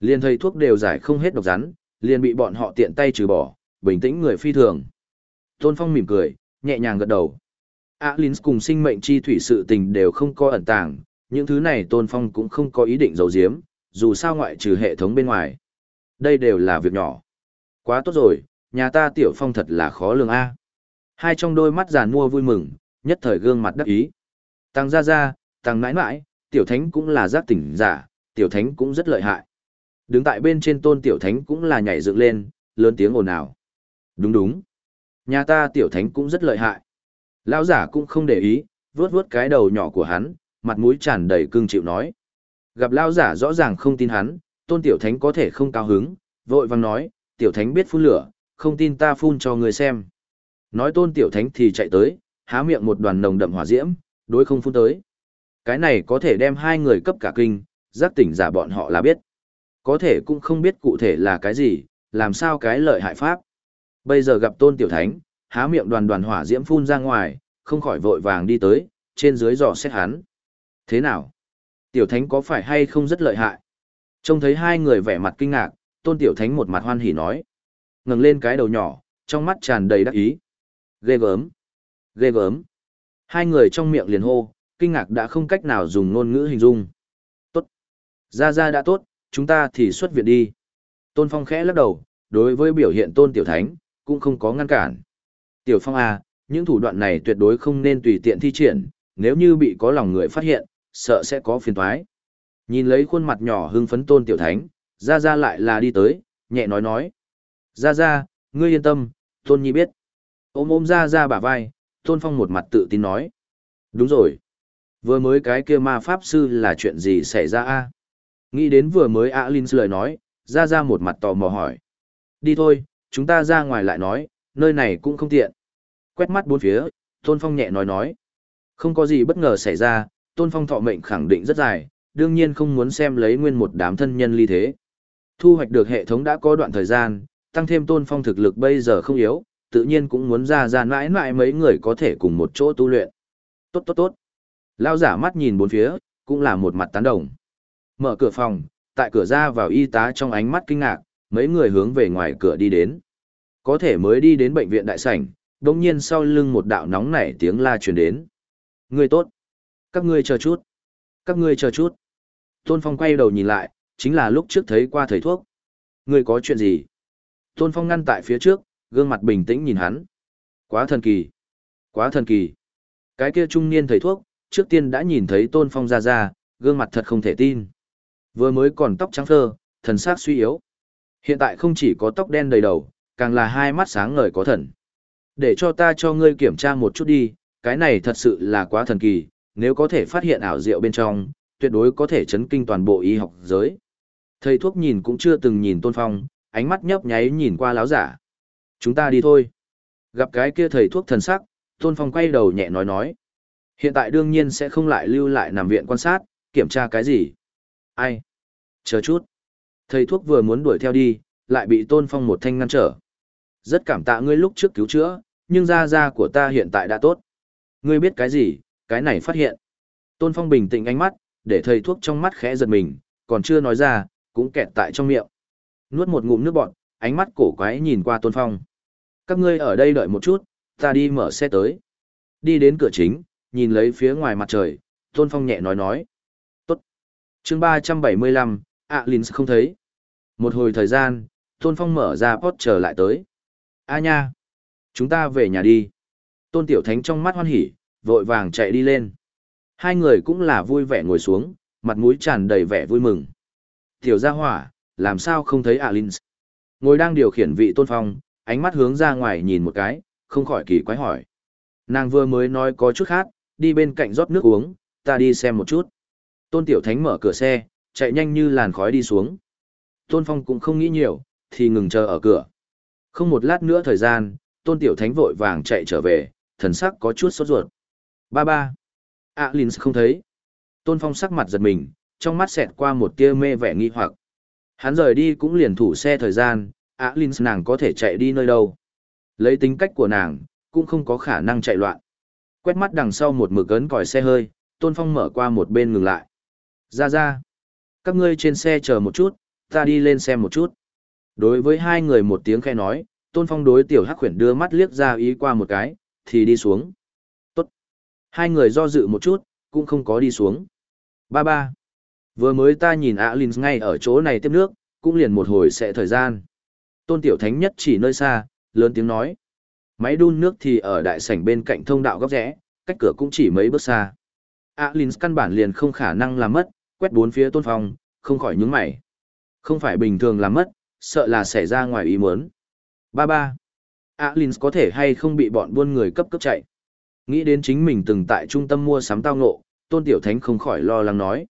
Liên thầy thuốc đều giải không hết độc rắn, liền bị bọn họ tiện tay trừ bỏ, bình tĩnh người phi thường. Tôn Phong mỉm cười, nhẹ nhàng gật đầu. Alins cùng sinh mệnh chi thủy sự tình đều không có ẩn tàng, những thứ này Tôn Phong cũng không có ý định giấu giếm, dù sao ngoại trừ hệ thống bên ngoài. Đây đều là việc nhỏ. Quá tốt rồi, nhà ta Tiểu Phong thật là khó lường A. Hai trong đôi mắt giàn mua vui mừng, nhất thời gương mặt đắc ý. Tăng ra ra, tăng mãi mãi, Tiểu Thánh cũng là giác tỉnh giả, Tiểu Thánh cũng rất lợi hại. Đứng tại bên trên tôn Tiểu Thánh cũng là nhảy dựng lên, lớn tiếng ồn ào. Đúng đúng. Nhà ta Tiểu Thánh cũng rất lợi hại. Lão giả cũng không để ý, vuốt vuốt cái đầu nhỏ của hắn, mặt mũi tràn đầy cương chịu nói. Gặp lao giả rõ ràng không tin hắn, tôn tiểu thánh có thể không cao hứng, vội vàng nói, tiểu thánh biết phun lửa, không tin ta phun cho người xem. Nói tôn tiểu thánh thì chạy tới, há miệng một đoàn nồng đậm hỏa diễm, đối không phun tới. Cái này có thể đem hai người cấp cả kinh, giác tỉnh giả bọn họ là biết. Có thể cũng không biết cụ thể là cái gì, làm sao cái lợi hại pháp. Bây giờ gặp tôn tiểu thánh, há miệng đoàn đoàn hỏa diễm phun ra ngoài, không khỏi vội vàng đi tới, trên dưới dò xét hắn. Thế nào? Tiểu thánh có phải hay không rất lợi hại? Trông thấy hai người vẻ mặt kinh ngạc, tôn tiểu thánh một mặt hoan hỉ nói. ngẩng lên cái đầu nhỏ, trong mắt tràn đầy đắc ý. Ghê gớm! Ghê gớm! Hai người trong miệng liền hô, kinh ngạc đã không cách nào dùng ngôn ngữ hình dung. Tốt! Ra ra đã tốt, chúng ta thì xuất viện đi. Tôn Phong khẽ lắc đầu, đối với biểu hiện tôn tiểu thánh, cũng không có ngăn cản. Tiểu Phong à, những thủ đoạn này tuyệt đối không nên tùy tiện thi triển, nếu như bị có lòng người phát hiện, sợ sẽ có phiền toái. Nhìn lấy khuôn mặt nhỏ hưng phấn tôn tiểu thánh, ra ra lại là đi tới, nhẹ nói nói. Ra ra, ngươi yên tâm, tôn nhi biết. Ôm ôm ra ra bả vai, tôn phong một mặt tự tin nói. Đúng rồi. Vừa mới cái kia ma pháp sư là chuyện gì xảy ra a? Nghĩ đến vừa mới A Linh lời nói, ra ra một mặt tò mò hỏi. Đi thôi, chúng ta ra ngoài lại nói, nơi này cũng không tiện. Quét mắt bốn phía, tôn phong nhẹ nói nói. Không có gì bất ngờ xảy ra, Tôn Phong thọ mệnh khẳng định rất dài, đương nhiên không muốn xem lấy nguyên một đám thân nhân ly thế. Thu hoạch được hệ thống đã có đoạn thời gian, tăng thêm Tôn Phong thực lực bây giờ không yếu, tự nhiên cũng muốn ra ra mãi mãi mấy người có thể cùng một chỗ tu luyện. Tốt tốt tốt. Lao giả mắt nhìn bốn phía, cũng là một mặt tán đồng. Mở cửa phòng, tại cửa ra vào y tá trong ánh mắt kinh ngạc, mấy người hướng về ngoài cửa đi đến. Có thể mới đi đến bệnh viện đại sảnh, đồng nhiên sau lưng một đạo nóng nảy tiếng la truyền đến. Người tốt. Các ngươi chờ chút. Các ngươi chờ chút. Tôn Phong quay đầu nhìn lại, chính là lúc trước thấy qua thầy thuốc. Ngươi có chuyện gì? Tôn Phong ngăn tại phía trước, gương mặt bình tĩnh nhìn hắn. Quá thần kỳ. Quá thần kỳ. Cái kia trung niên thầy thuốc, trước tiên đã nhìn thấy Tôn Phong ra ra, gương mặt thật không thể tin. Vừa mới còn tóc trắng phơ, thần sắc suy yếu. Hiện tại không chỉ có tóc đen đầy đầu, càng là hai mắt sáng ngời có thần. Để cho ta cho ngươi kiểm tra một chút đi, cái này thật sự là quá thần kỳ, nếu có thể phát hiện ảo diệu bên trong, tuyệt đối có thể chấn kinh toàn bộ y học giới. Thầy thuốc nhìn cũng chưa từng nhìn Tôn Phong, ánh mắt nhấp nháy nhìn qua láo giả. Chúng ta đi thôi. Gặp cái kia thầy thuốc thần sắc, Tôn Phong quay đầu nhẹ nói nói. Hiện tại đương nhiên sẽ không lại lưu lại nằm viện quan sát, kiểm tra cái gì. Ai? Chờ chút. Thầy thuốc vừa muốn đuổi theo đi, lại bị Tôn Phong một thanh ngăn trở. Rất cảm tạ ngươi lúc trước cứu chữa, nhưng da da của ta hiện tại đã tốt. Ngươi biết cái gì, cái này phát hiện. Tôn Phong bình tĩnh ánh mắt, để thầy thuốc trong mắt khẽ giật mình, còn chưa nói ra, cũng kẹt tại trong miệng. Nuốt một ngụm nước bọt, ánh mắt cổ quái nhìn qua Tôn Phong. Các ngươi ở đây đợi một chút, ta đi mở xe tới. Đi đến cửa chính, nhìn lấy phía ngoài mặt trời, Tôn Phong nhẹ nói nói. Tốt. chương 375, ạ Linh không thấy. Một hồi thời gian, Tôn Phong mở ra pot trở lại tới. A nha. Chúng ta về nhà đi. Tôn Tiểu Thánh trong mắt hoan hỉ, vội vàng chạy đi lên. Hai người cũng là vui vẻ ngồi xuống, mặt mũi tràn đầy vẻ vui mừng. Tiểu gia hỏa, làm sao không thấy Alins? Ngồi đang điều khiển vị Tôn Phong, ánh mắt hướng ra ngoài nhìn một cái, không khỏi kỳ quái hỏi. Nàng vừa mới nói có chút khác, đi bên cạnh rót nước uống, ta đi xem một chút. Tôn Tiểu Thánh mở cửa xe, chạy nhanh như làn khói đi xuống. Tôn Phong cũng không nghĩ nhiều, thì ngừng chờ ở cửa. Không một lát nữa thời gian, Tôn Tiểu Thánh vội vàng chạy trở về, thần sắc có chút sốt ruột. Ba ba. À Linh không thấy. Tôn Phong sắc mặt giật mình, trong mắt xẹt qua một tia mê vẻ nghi hoặc. Hắn rời đi cũng liền thủ xe thời gian, À Linh nàng có thể chạy đi nơi đâu. Lấy tính cách của nàng, cũng không có khả năng chạy loạn. Quét mắt đằng sau một mực ấn còi xe hơi, Tôn Phong mở qua một bên ngừng lại. Ra ra. Các ngươi trên xe chờ một chút, ta đi lên xem một chút. Đối với hai người một tiếng khe nói, Tôn Phong đối tiểu hắc khuyển đưa mắt liếc ra ý qua một cái, thì đi xuống. Hai người do dự một chút, cũng không có đi xuống. Ba ba. Vừa mới ta nhìn Alins ngay ở chỗ này tiếp nước, cũng liền một hồi sẽ thời gian. Tôn Tiểu Thánh nhất chỉ nơi xa, lớn tiếng nói. Máy đun nước thì ở đại sảnh bên cạnh thông đạo góc rẽ, cách cửa cũng chỉ mấy bước xa. Alins căn bản liền không khả năng làm mất, quét bốn phía tôn phong, không khỏi nhướng mày. Không phải bình thường làm mất, sợ là xảy ra ngoài ý muốn. Ba ba. Alins có thể hay không bị bọn buôn người cấp cấp chạy. Nghĩ đến chính mình từng tại trung tâm mua sắm tao ngộ, tôn tiểu thánh không khỏi lo lắng nói.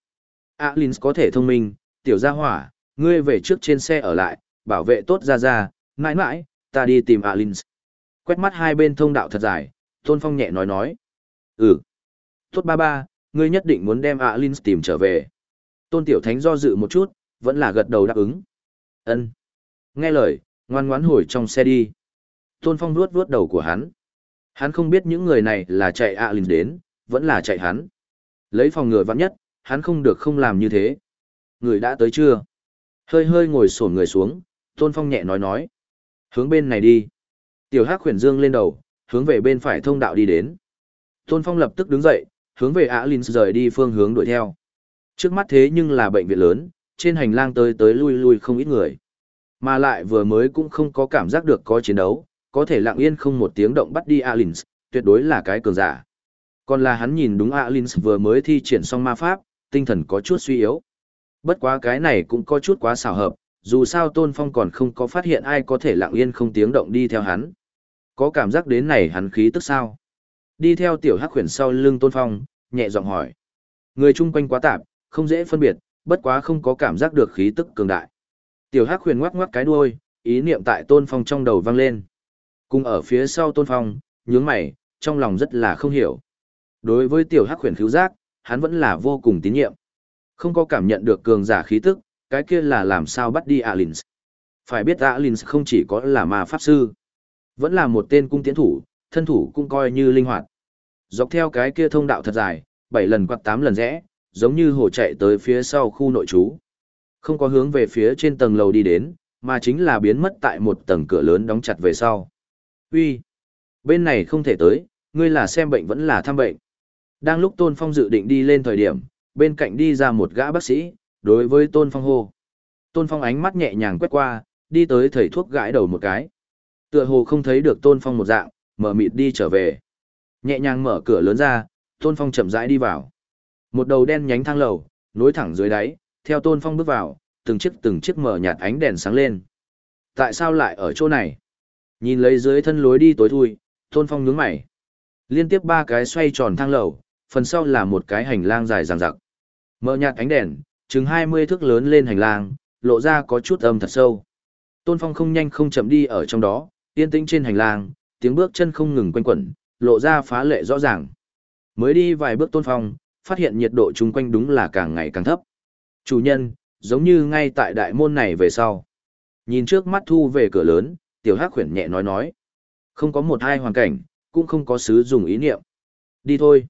Alins có thể thông minh, tiểu gia hỏa, ngươi về trước trên xe ở lại, bảo vệ tốt ra ra, mãi mãi, ta đi tìm Alins. Quét mắt hai bên thông đạo thật dài, tôn phong nhẹ nói nói. Ừ. Tốt ba ba, ngươi nhất định muốn đem Alins tìm trở về. Tôn tiểu thánh do dự một chút, vẫn là gật đầu đáp ứng. Ân. Nghe lời, ngoan ngoãn hồi trong xe đi. Tôn Phong nuốt vuốt đầu của hắn. Hắn không biết những người này là chạy ạ à đến, vẫn là chạy hắn. Lấy phòng ngừa vắng nhất, hắn không được không làm như thế. Người đã tới chưa? Hơi hơi ngồi sổn người xuống, Tôn Phong nhẹ nói nói. Hướng bên này đi. Tiểu Hắc khuyển dương lên đầu, hướng về bên phải thông đạo đi đến. Tôn Phong lập tức đứng dậy, hướng về ạ Linh rời đi phương hướng đuổi theo. Trước mắt thế nhưng là bệnh viện lớn, trên hành lang tới tới lui lui không ít người. Mà lại vừa mới cũng không có cảm giác được có chiến đấu, có thể lặng yên không một tiếng động bắt đi Alins, tuyệt đối là cái cường giả. Còn là hắn nhìn đúng Alins vừa mới thi triển xong ma pháp, tinh thần có chút suy yếu. Bất quá cái này cũng có chút quá xảo hợp, dù sao Tôn Phong còn không có phát hiện ai có thể lặng yên không tiếng động đi theo hắn. Có cảm giác đến này hắn khí tức sao? Đi theo tiểu hắc khuyển sau lưng Tôn Phong, nhẹ giọng hỏi. Người chung quanh quá tạp, không dễ phân biệt, bất quá không có cảm giác được khí tức cường đại. Tiểu Hắc khuyển ngoắc ngoắc cái đuôi, ý niệm tại Tôn Phong trong đầu vang lên. Cùng ở phía sau Tôn Phong, nhướng mày, trong lòng rất là không hiểu. Đối với tiểu Hắc khuyển cứu giác, hắn vẫn là vô cùng tín nhiệm. Không có cảm nhận được cường giả khí tức, cái kia là làm sao bắt đi Alins. Phải biết Alins không chỉ có là ma pháp sư, vẫn là một tên cung tiến thủ, thân thủ cũng coi như linh hoạt. Dọc theo cái kia thông đạo thật dài, 7 lần quạt 8 lần rẽ, giống như hồ chạy tới phía sau khu nội trú. Không có hướng về phía trên tầng lầu đi đến, mà chính là biến mất tại một tầng cửa lớn đóng chặt về sau. Uy, Bên này không thể tới, ngươi là xem bệnh vẫn là thăm bệnh. Đang lúc Tôn Phong dự định đi lên thời điểm, bên cạnh đi ra một gã bác sĩ, đối với Tôn Phong hô. Tôn Phong ánh mắt nhẹ nhàng quét qua, đi tới thầy thuốc gãi đầu một cái. Tựa hồ không thấy được Tôn Phong một dạng, mở mịt đi trở về. Nhẹ nhàng mở cửa lớn ra, Tôn Phong chậm rãi đi vào. Một đầu đen nhánh thang lầu, nối thẳng dưới đáy, theo Tôn Phong bước vào, từng chiếc từng chiếc mở nhạt ánh đèn sáng lên. Tại sao lại ở chỗ này? Nhìn lấy dưới thân lối đi tối thui, Tôn Phong nhướng mày. Liên tiếp ba cái xoay tròn thang lầu, phần sau là một cái hành lang dài dằng dặc. Mở nhạt ánh đèn, chừng 20 thước lớn lên hành lang, lộ ra có chút âm thật sâu. Tôn Phong không nhanh không chậm đi ở trong đó, yên tĩnh trên hành lang, tiếng bước chân không ngừng quanh quẩn, lộ ra phá lệ rõ ràng. Mới đi vài bước Tôn Phong, phát hiện nhiệt độ chung quanh đúng là càng ngày càng thấp. Chủ nhân, giống như ngay tại đại môn này về sau. Nhìn trước mắt thu về cửa lớn, tiểu hắc khuyển nhẹ nói nói. Không có một hai hoàn cảnh, cũng không có sứ dùng ý niệm. Đi thôi.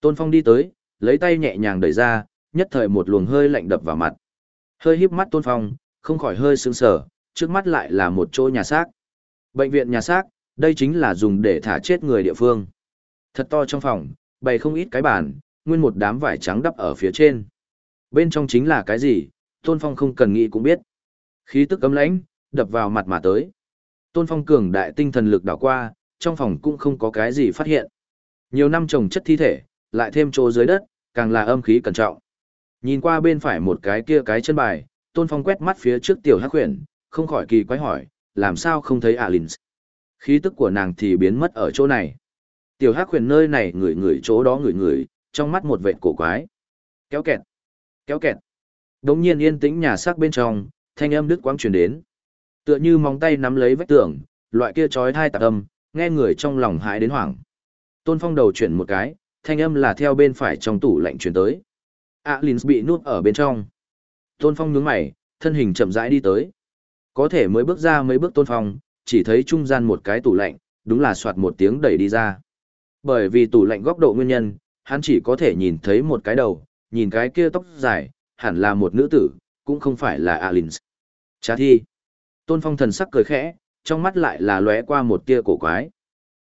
Tôn Phong đi tới, lấy tay nhẹ nhàng đẩy ra, nhất thời một luồng hơi lạnh đập vào mặt. Hơi híp mắt Tôn Phong, không khỏi hơi sững sờ, trước mắt lại là một chỗ nhà xác. Bệnh viện nhà xác, đây chính là dùng để thả chết người địa phương. Thật to trong phòng, bày không ít cái bàn, nguyên một đám vải trắng đắp ở phía trên. Bên trong chính là cái gì, Tôn Phong không cần nghĩ cũng biết. Khí tức cấm lãnh, đập vào mặt mà tới. Tôn Phong cường đại tinh thần lực đảo qua, trong phòng cũng không có cái gì phát hiện. Nhiều năm trồng chất thi thể, lại thêm chỗ dưới đất, càng là âm khí cẩn trọng. Nhìn qua bên phải một cái kia cái chân bài, Tôn Phong quét mắt phía trước tiểu hắc huyền, không khỏi kỳ quái hỏi, làm sao không thấy Alins? Khí tức của nàng thì biến mất ở chỗ này. Tiểu hắc huyền nơi này ngửi ngửi chỗ đó ngửi ngửi, trong mắt một vệt cổ quái. Kéo kẹt, kéo kẹt. Đống nhiên yên tĩnh nhà xác bên trong, thanh âm đứt quãng truyền đến. Tựa như móng tay nắm lấy vách tường, loại kia chói thai tạc âm, nghe người trong lòng hãi đến hoảng. Tôn Phong đầu chuyển một cái, thanh âm là theo bên phải trong tủ lạnh chuyển tới. Alins bị nuốt ở bên trong. Tôn Phong nhướng mày, thân hình chậm rãi đi tới. Có thể mới bước ra mấy bước Tôn Phong, chỉ thấy trung gian một cái tủ lạnh, đúng là soạt một tiếng đẩy đi ra. Bởi vì tủ lạnh góc độ nguyên nhân, hắn chỉ có thể nhìn thấy một cái đầu, nhìn cái kia tóc dài, hẳn là một nữ tử, cũng không phải là Alins. Chá thi. Tôn Phong thần sắc cười khẽ, trong mắt lại là lóe qua một tia cổ quái.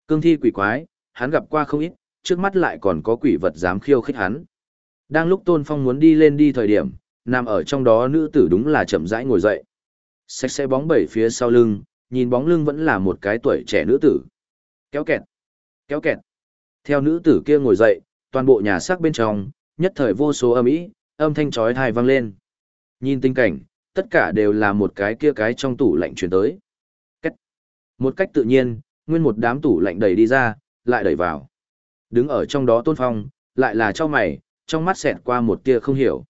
Cương thi quỷ quái, hắn gặp qua không ít, trước mắt lại còn có quỷ vật dám khiêu khích hắn. Đang lúc Tôn Phong muốn đi lên đi thời điểm, nằm ở trong đó nữ tử đúng là chậm rãi ngồi dậy. Xách xe bóng bẩy phía sau lưng, nhìn bóng lưng vẫn là một cái tuổi trẻ nữ tử. Kéo kẹt, kéo kẹt. Theo nữ tử kia ngồi dậy, toàn bộ nhà xác bên trong, nhất thời vô số âm ý, âm thanh chói tai vang lên. Nhìn tình cảnh, tất cả đều là một cái kia cái trong tủ lạnh truyền tới. Cách. Một cách tự nhiên, nguyên một đám tủ lạnh đẩy đi ra, lại đẩy vào. Đứng ở trong đó tôn phong, lại là cho mày, trong mắt xẹt qua một tia không hiểu.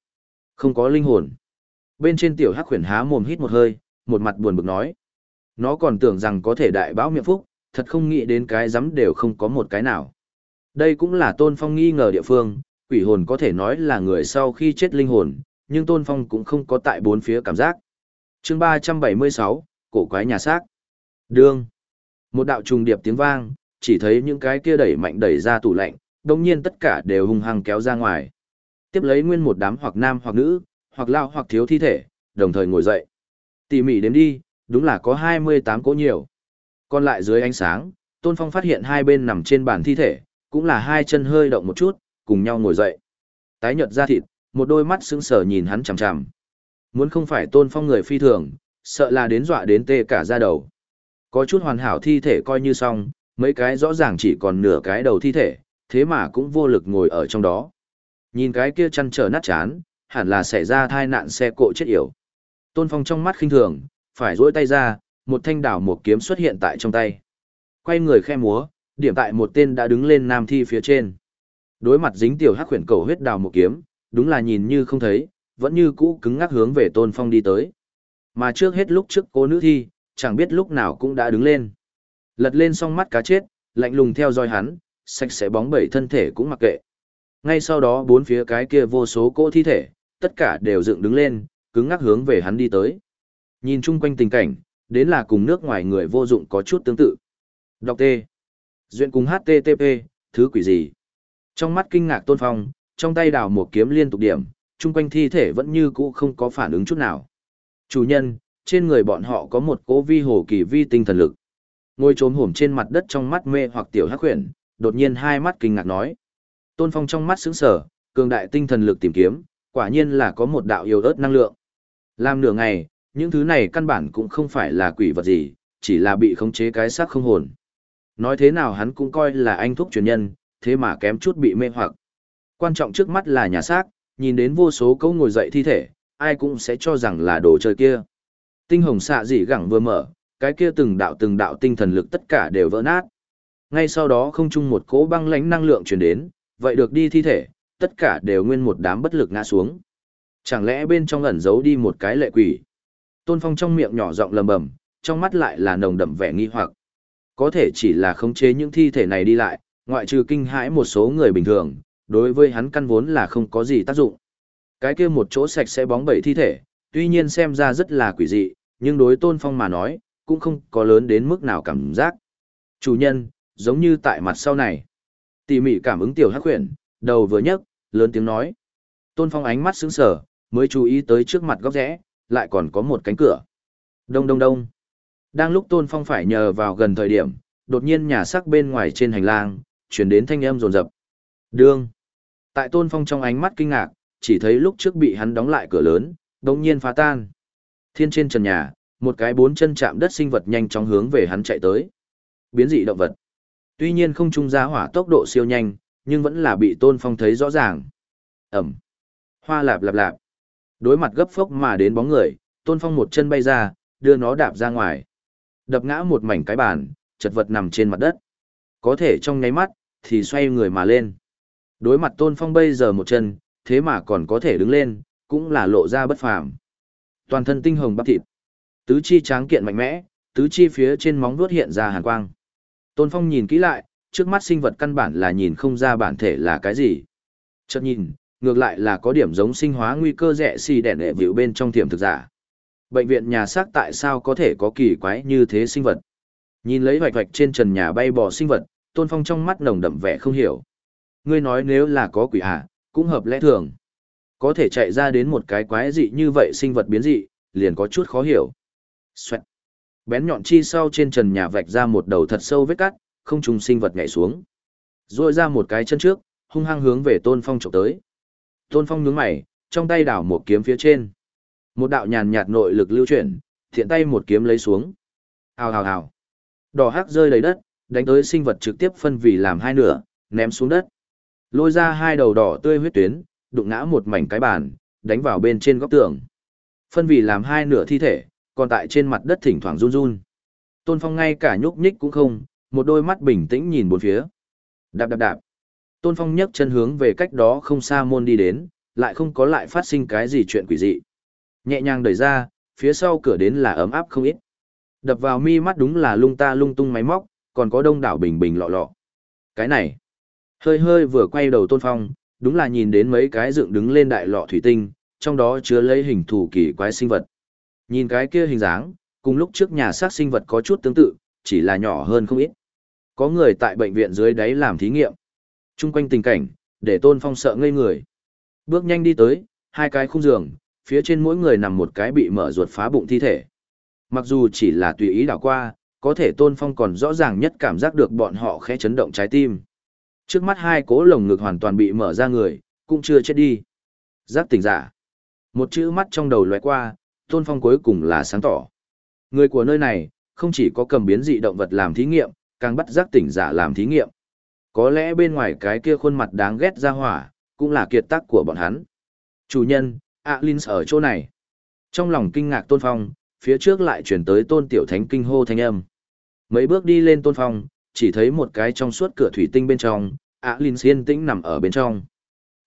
Không có linh hồn. Bên trên tiểu hắc khuyển há mồm hít một hơi, một mặt buồn bực nói. Nó còn tưởng rằng có thể đại báo miệng phúc, thật không nghĩ đến cái rắm đều không có một cái nào. Đây cũng là tôn phong nghi ngờ địa phương, quỷ hồn có thể nói là người sau khi chết linh hồn, nhưng tôn phong cũng không có tại bốn phía cảm giác. chương ba trăm bảy mươi sáu cổ quái nhà xác. Đương. Một đạo trùng điệp tiếng vang, chỉ thấy những cái kia đẩy mạnh đẩy ra tủ lạnh, đồng nhiên tất cả đều hung hăng kéo ra ngoài. Tiếp lấy nguyên một đám hoặc nam hoặc nữ, hoặc lao hoặc thiếu thi thể, đồng thời ngồi dậy. Tỉ mỉ đến đi, đúng là có 28 cỗ nhiều. Còn lại dưới ánh sáng, Tôn Phong phát hiện hai bên nằm trên bàn thi thể, cũng là hai chân hơi động một chút, cùng nhau ngồi dậy. Tái nhợt da thịt, một đôi mắt sững sờ nhìn hắn chằm chằm. Muốn không phải Tôn Phong người phi thường, sợ là đến dọa đến tê cả da đầu. Có chút hoàn hảo thi thể coi như xong, mấy cái rõ ràng chỉ còn nửa cái đầu thi thể, thế mà cũng vô lực ngồi ở trong đó. Nhìn cái kia chăn trở nát chán, hẳn là xảy ra thai nạn xe cộ chết yểu. Tôn Phong trong mắt khinh thường, phải duỗi tay ra, một thanh đảo một kiếm xuất hiện tại trong tay. Quay người khe múa, điểm tại một tên đã đứng lên nam thi phía trên. Đối mặt dính tiểu hắc khuyển cầu huyết đào một kiếm, đúng là nhìn như không thấy, vẫn như cũ cứng ngắc hướng về Tôn Phong đi tới. Mà trước hết lúc trước cô nữ thi, chẳng biết lúc nào cũng đã đứng lên. Lật lên song mắt cá chết, lạnh lùng theo dõi hắn, sạch sẽ bóng bẩy thân thể cũng mặc kệ. Ngay sau đó bốn phía cái kia vô số cỗ thi thể, tất cả đều dựng đứng lên, cứng ngắc hướng về hắn đi tới. Nhìn chung quanh tình cảnh, đến là cùng nước ngoài người vô dụng có chút tương tự. Đọc T. Duyện cùng HTTP, thứ quỷ gì? Trong mắt kinh ngạc tôn phong, trong tay đào một kiếm liên tục điểm, chung quanh thi thể vẫn như cũ không có phản ứng chút nào. Chủ nhân, trên người bọn họ có một cố vi hồ kỳ vi tinh thần lực. ngôi trốn hổm trên mặt đất trong mắt mê hoặc tiểu hắc huyền, đột nhiên hai mắt kinh ngạc nói. Tôn Phong trong mắt sững sờ, cường đại tinh thần lực tìm kiếm, quả nhiên là có một đạo yêu ớt năng lượng. Làm nửa ngày, những thứ này căn bản cũng không phải là quỷ vật gì, chỉ là bị khống chế cái xác không hồn. Nói thế nào hắn cũng coi là anh thúc truyền nhân, thế mà kém chút bị mê hoặc. Quan trọng trước mắt là nhà xác, nhìn đến vô số câu ngồi dậy thi thể, ai cũng sẽ cho rằng là đồ chơi kia. Tinh hồng xạ dị gẳng vừa mở, cái kia từng đạo từng đạo tinh thần lực tất cả đều vỡ nát. Ngay sau đó không chung một cỗ băng lãnh năng lượng truyền đến, vậy được đi thi thể, tất cả đều nguyên một đám bất lực ngã xuống. Chẳng lẽ bên trong ẩn giấu đi một cái lệ quỷ? Tôn Phong trong miệng nhỏ giọng lầm bầm, trong mắt lại là nồng đậm vẻ nghi hoặc. Có thể chỉ là khống chế những thi thể này đi lại, ngoại trừ kinh hãi một số người bình thường, đối với hắn căn vốn là không có gì tác dụng. Cái kia một chỗ sạch sẽ bóng bẩy thi thể, tuy nhiên xem ra rất là quỷ dị, nhưng đối Tôn Phong mà nói, cũng không có lớn đến mức nào cảm giác. Chủ nhân, giống như tại mặt sau này. Tỉ mỉ cảm ứng tiểu hắc huyền, đầu vừa nhấc, lớn tiếng nói. Tôn Phong ánh mắt sững sờ, mới chú ý tới trước mặt góc rẽ, lại còn có một cánh cửa. Đông đông đông. Đang lúc Tôn Phong phải nhờ vào gần thời điểm, đột nhiên nhà sắc bên ngoài trên hành lang, chuyển đến thanh âm rồn rập. Đương. Tại Tôn Phong trong ánh mắt kinh ngạc, chỉ thấy lúc trước bị hắn đóng lại cửa lớn, đồng nhiên phá tan. Thiên trên trần nhà, một cái bốn chân chạm đất sinh vật nhanh chóng hướng về hắn chạy tới. Biến dị động vật. Tuy nhiên không trung gia hỏa tốc độ siêu nhanh, nhưng vẫn là bị Tôn Phong thấy rõ ràng. Ẩm. Hoa lạp lạp lạp. Đối mặt gấp phốc mà đến bóng người, Tôn Phong một chân bay ra, đưa nó đạp ra ngoài. Đập ngã một mảnh cái bàn, chật vật nằm trên mặt đất. Có thể trong nháy mắt, thì xoay người mà lên. Đối mặt Tôn Phong bây giờ một chân, thế mà còn có thể đứng lên, cũng là lộ ra bất phàm. Toàn thân tinh hồng bắp thịt, tứ chi tráng kiện mạnh mẽ, tứ chi phía trên móng vuốt hiện ra hàn quang. Tôn Phong nhìn kỹ lại, trước mắt sinh vật căn bản là nhìn không ra bản thể là cái gì. Chợt nhìn, ngược lại là có điểm giống sinh hóa nguy cơ rẻ xì đèn đệ vĩu bên trong tiềm thực giả. Bệnh viện nhà xác tại sao có thể có kỳ quái như thế sinh vật? Nhìn lấy vạch vạch trên trần nhà bay bò sinh vật, Tôn Phong trong mắt nồng đậm vẻ không hiểu. Ngươi nói nếu là có quỷ à, cũng hợp lẽ thường. Có thể chạy ra đến một cái quái dị như vậy sinh vật biến dị, liền có chút khó hiểu. Xoẹt. Bén nhọn chi sau trên trần nhà vạch ra một đầu thật sâu vết cắt, không trùng sinh vật nhảy xuống. Rồi ra một cái chân trước, hung hăng hướng về Tôn Phong chụp tới. Tôn Phong nhướng mày, trong tay đảo một kiếm phía trên. Một đạo nhàn nhạt nội lực lưu chuyển, thiện tay một kiếm lấy xuống. Hào hào hào. Đỏ hắc rơi đầy đất, đánh tới sinh vật trực tiếp phân vì làm hai nửa, ném xuống đất. Lôi ra hai đầu đỏ tươi huyết tuyến, đụng ngã một mảnh cái bàn, đánh vào bên trên góc tường. Phân vì làm hai nửa thi thể, còn tại trên mặt đất thỉnh thoảng run run. Tôn Phong ngay cả nhúc nhích cũng không, một đôi mắt bình tĩnh nhìn bốn phía. Đạp đạp đạp. Tôn Phong nhấc chân hướng về cách đó không xa môn đi đến, lại không có lại phát sinh cái gì chuyện quỷ dị. Nhẹ nhàng đẩy ra, phía sau cửa đến là ấm áp không ít. Đập vào mi mắt đúng là lung ta lung tung máy móc, còn có đông đảo bình bình lọ lọ. Cái này, hơi hơi vừa quay đầu Tôn Phong, đúng là nhìn đến mấy cái dựng đứng lên đại lọ thủy tinh, trong đó chứa lấy hình thù kỳ quái sinh vật. Nhìn cái kia hình dáng, cùng lúc trước nhà xác sinh vật có chút tương tự, chỉ là nhỏ hơn không ít. Có người tại bệnh viện dưới đáy làm thí nghiệm. Trung quanh tình cảnh, để Tôn Phong sợ ngây người. Bước nhanh đi tới, hai cái khung giường, phía trên mỗi người nằm một cái bị mở ruột phá bụng thi thể. Mặc dù chỉ là tùy ý đảo qua, có thể Tôn Phong còn rõ ràng nhất cảm giác được bọn họ khẽ chấn động trái tim. Trước mắt hai cố lồng ngực hoàn toàn bị mở ra người, cũng chưa chết đi. Giác tỉnh giả. Một chữ mắt trong đầu lóe qua, Tôn Phong cuối cùng là sáng tỏ. Người của nơi này, không chỉ có cầm biến dị động vật làm thí nghiệm, càng bắt giác tỉnh giả làm thí nghiệm. Có lẽ bên ngoài cái kia khuôn mặt đáng ghét ra hỏa, cũng là kiệt tác của bọn hắn. Chủ nhân, Alins ở chỗ này. Trong lòng kinh ngạc Tôn Phong, phía trước lại chuyển tới Tôn Tiểu Thánh kinh hô thanh âm. Mấy bước đi lên Tôn Phong, chỉ thấy một cái trong suốt cửa thủy tinh bên trong, Alins yên tĩnh nằm ở bên trong.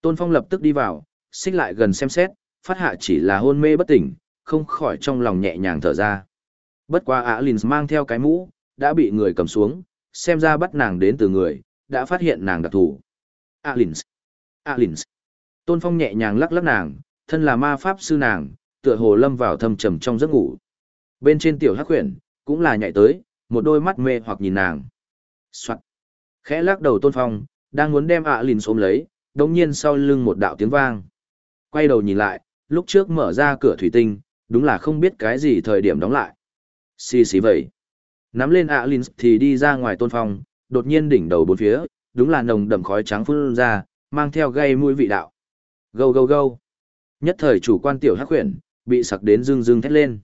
Tôn Phong lập tức đi vào, xích lại gần xem xét, phát hạ chỉ là hôn mê bất tỉnh, không khỏi trong lòng nhẹ nhàng thở ra. Bất quá linh mang theo cái mũ, đã bị người cầm xuống, xem ra bắt nàng đến từ người, đã phát hiện nàng đặc thù. ạ linh! Tôn Phong nhẹ nhàng lắc lắc nàng, thân là ma pháp sư nàng, tựa hồ lâm vào thâm trầm trong giấc ngủ. Bên trên tiểu hắc huyền, cũng là nhạy tới, một đôi mắt mê hoặc nhìn nàng. Soạn. Khẽ lắc đầu Tôn Phong, đang muốn đem ạ lìn xôm lấy, đồng nhiên sau lưng một đạo tiếng vang. Quay đầu nhìn lại, lúc trước mở ra cửa thủy tinh, đúng là không biết cái gì thời điểm đóng lại. Xì xì vậy. Nắm lên ạ lìn thì đi ra ngoài Tôn Phong, đột nhiên đỉnh đầu bốn phía, đúng là nồng đậm khói trắng phun ra, mang theo gây mũi vị đạo. Gâu gâu gâu. Nhất thời chủ quan tiểu hắc khuyển, bị sặc đến rưng rưng thét lên.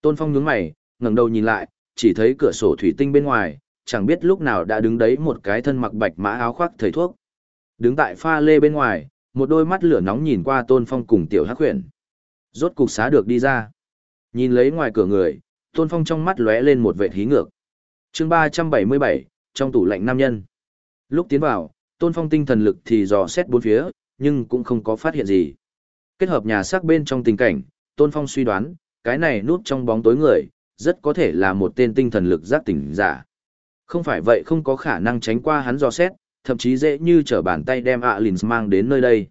Tôn Phong nhướng mày, ngẩng đầu nhìn lại, chỉ thấy cửa sổ thủy tinh bên ngoài, chẳng biết lúc nào đã đứng đấy một cái thân mặc bạch mã áo khoác thầy thuốc. Đứng tại pha lê bên ngoài, một đôi mắt lửa nóng nhìn qua Tôn Phong cùng tiểu hắc huyền. Rốt cục xá được đi ra. Nhìn lấy ngoài cửa người, Tôn Phong trong mắt lóe lên một vệt hí ngược. Chương ba trăm bảy mươi bảy trong tủ lạnh nam nhân. Lúc tiến vào, Tôn Phong tinh thần lực thì dò xét bốn phía, nhưng cũng không có phát hiện gì. Kết hợp nhà xác bên trong tình cảnh, Tôn Phong suy đoán, cái này núp trong bóng tối người, rất có thể là một tên tinh thần lực giác tỉnh giả. Không phải vậy không có khả năng tránh qua hắn dò xét, thậm chí dễ như trở bàn tay đem Alins mang đến nơi đây.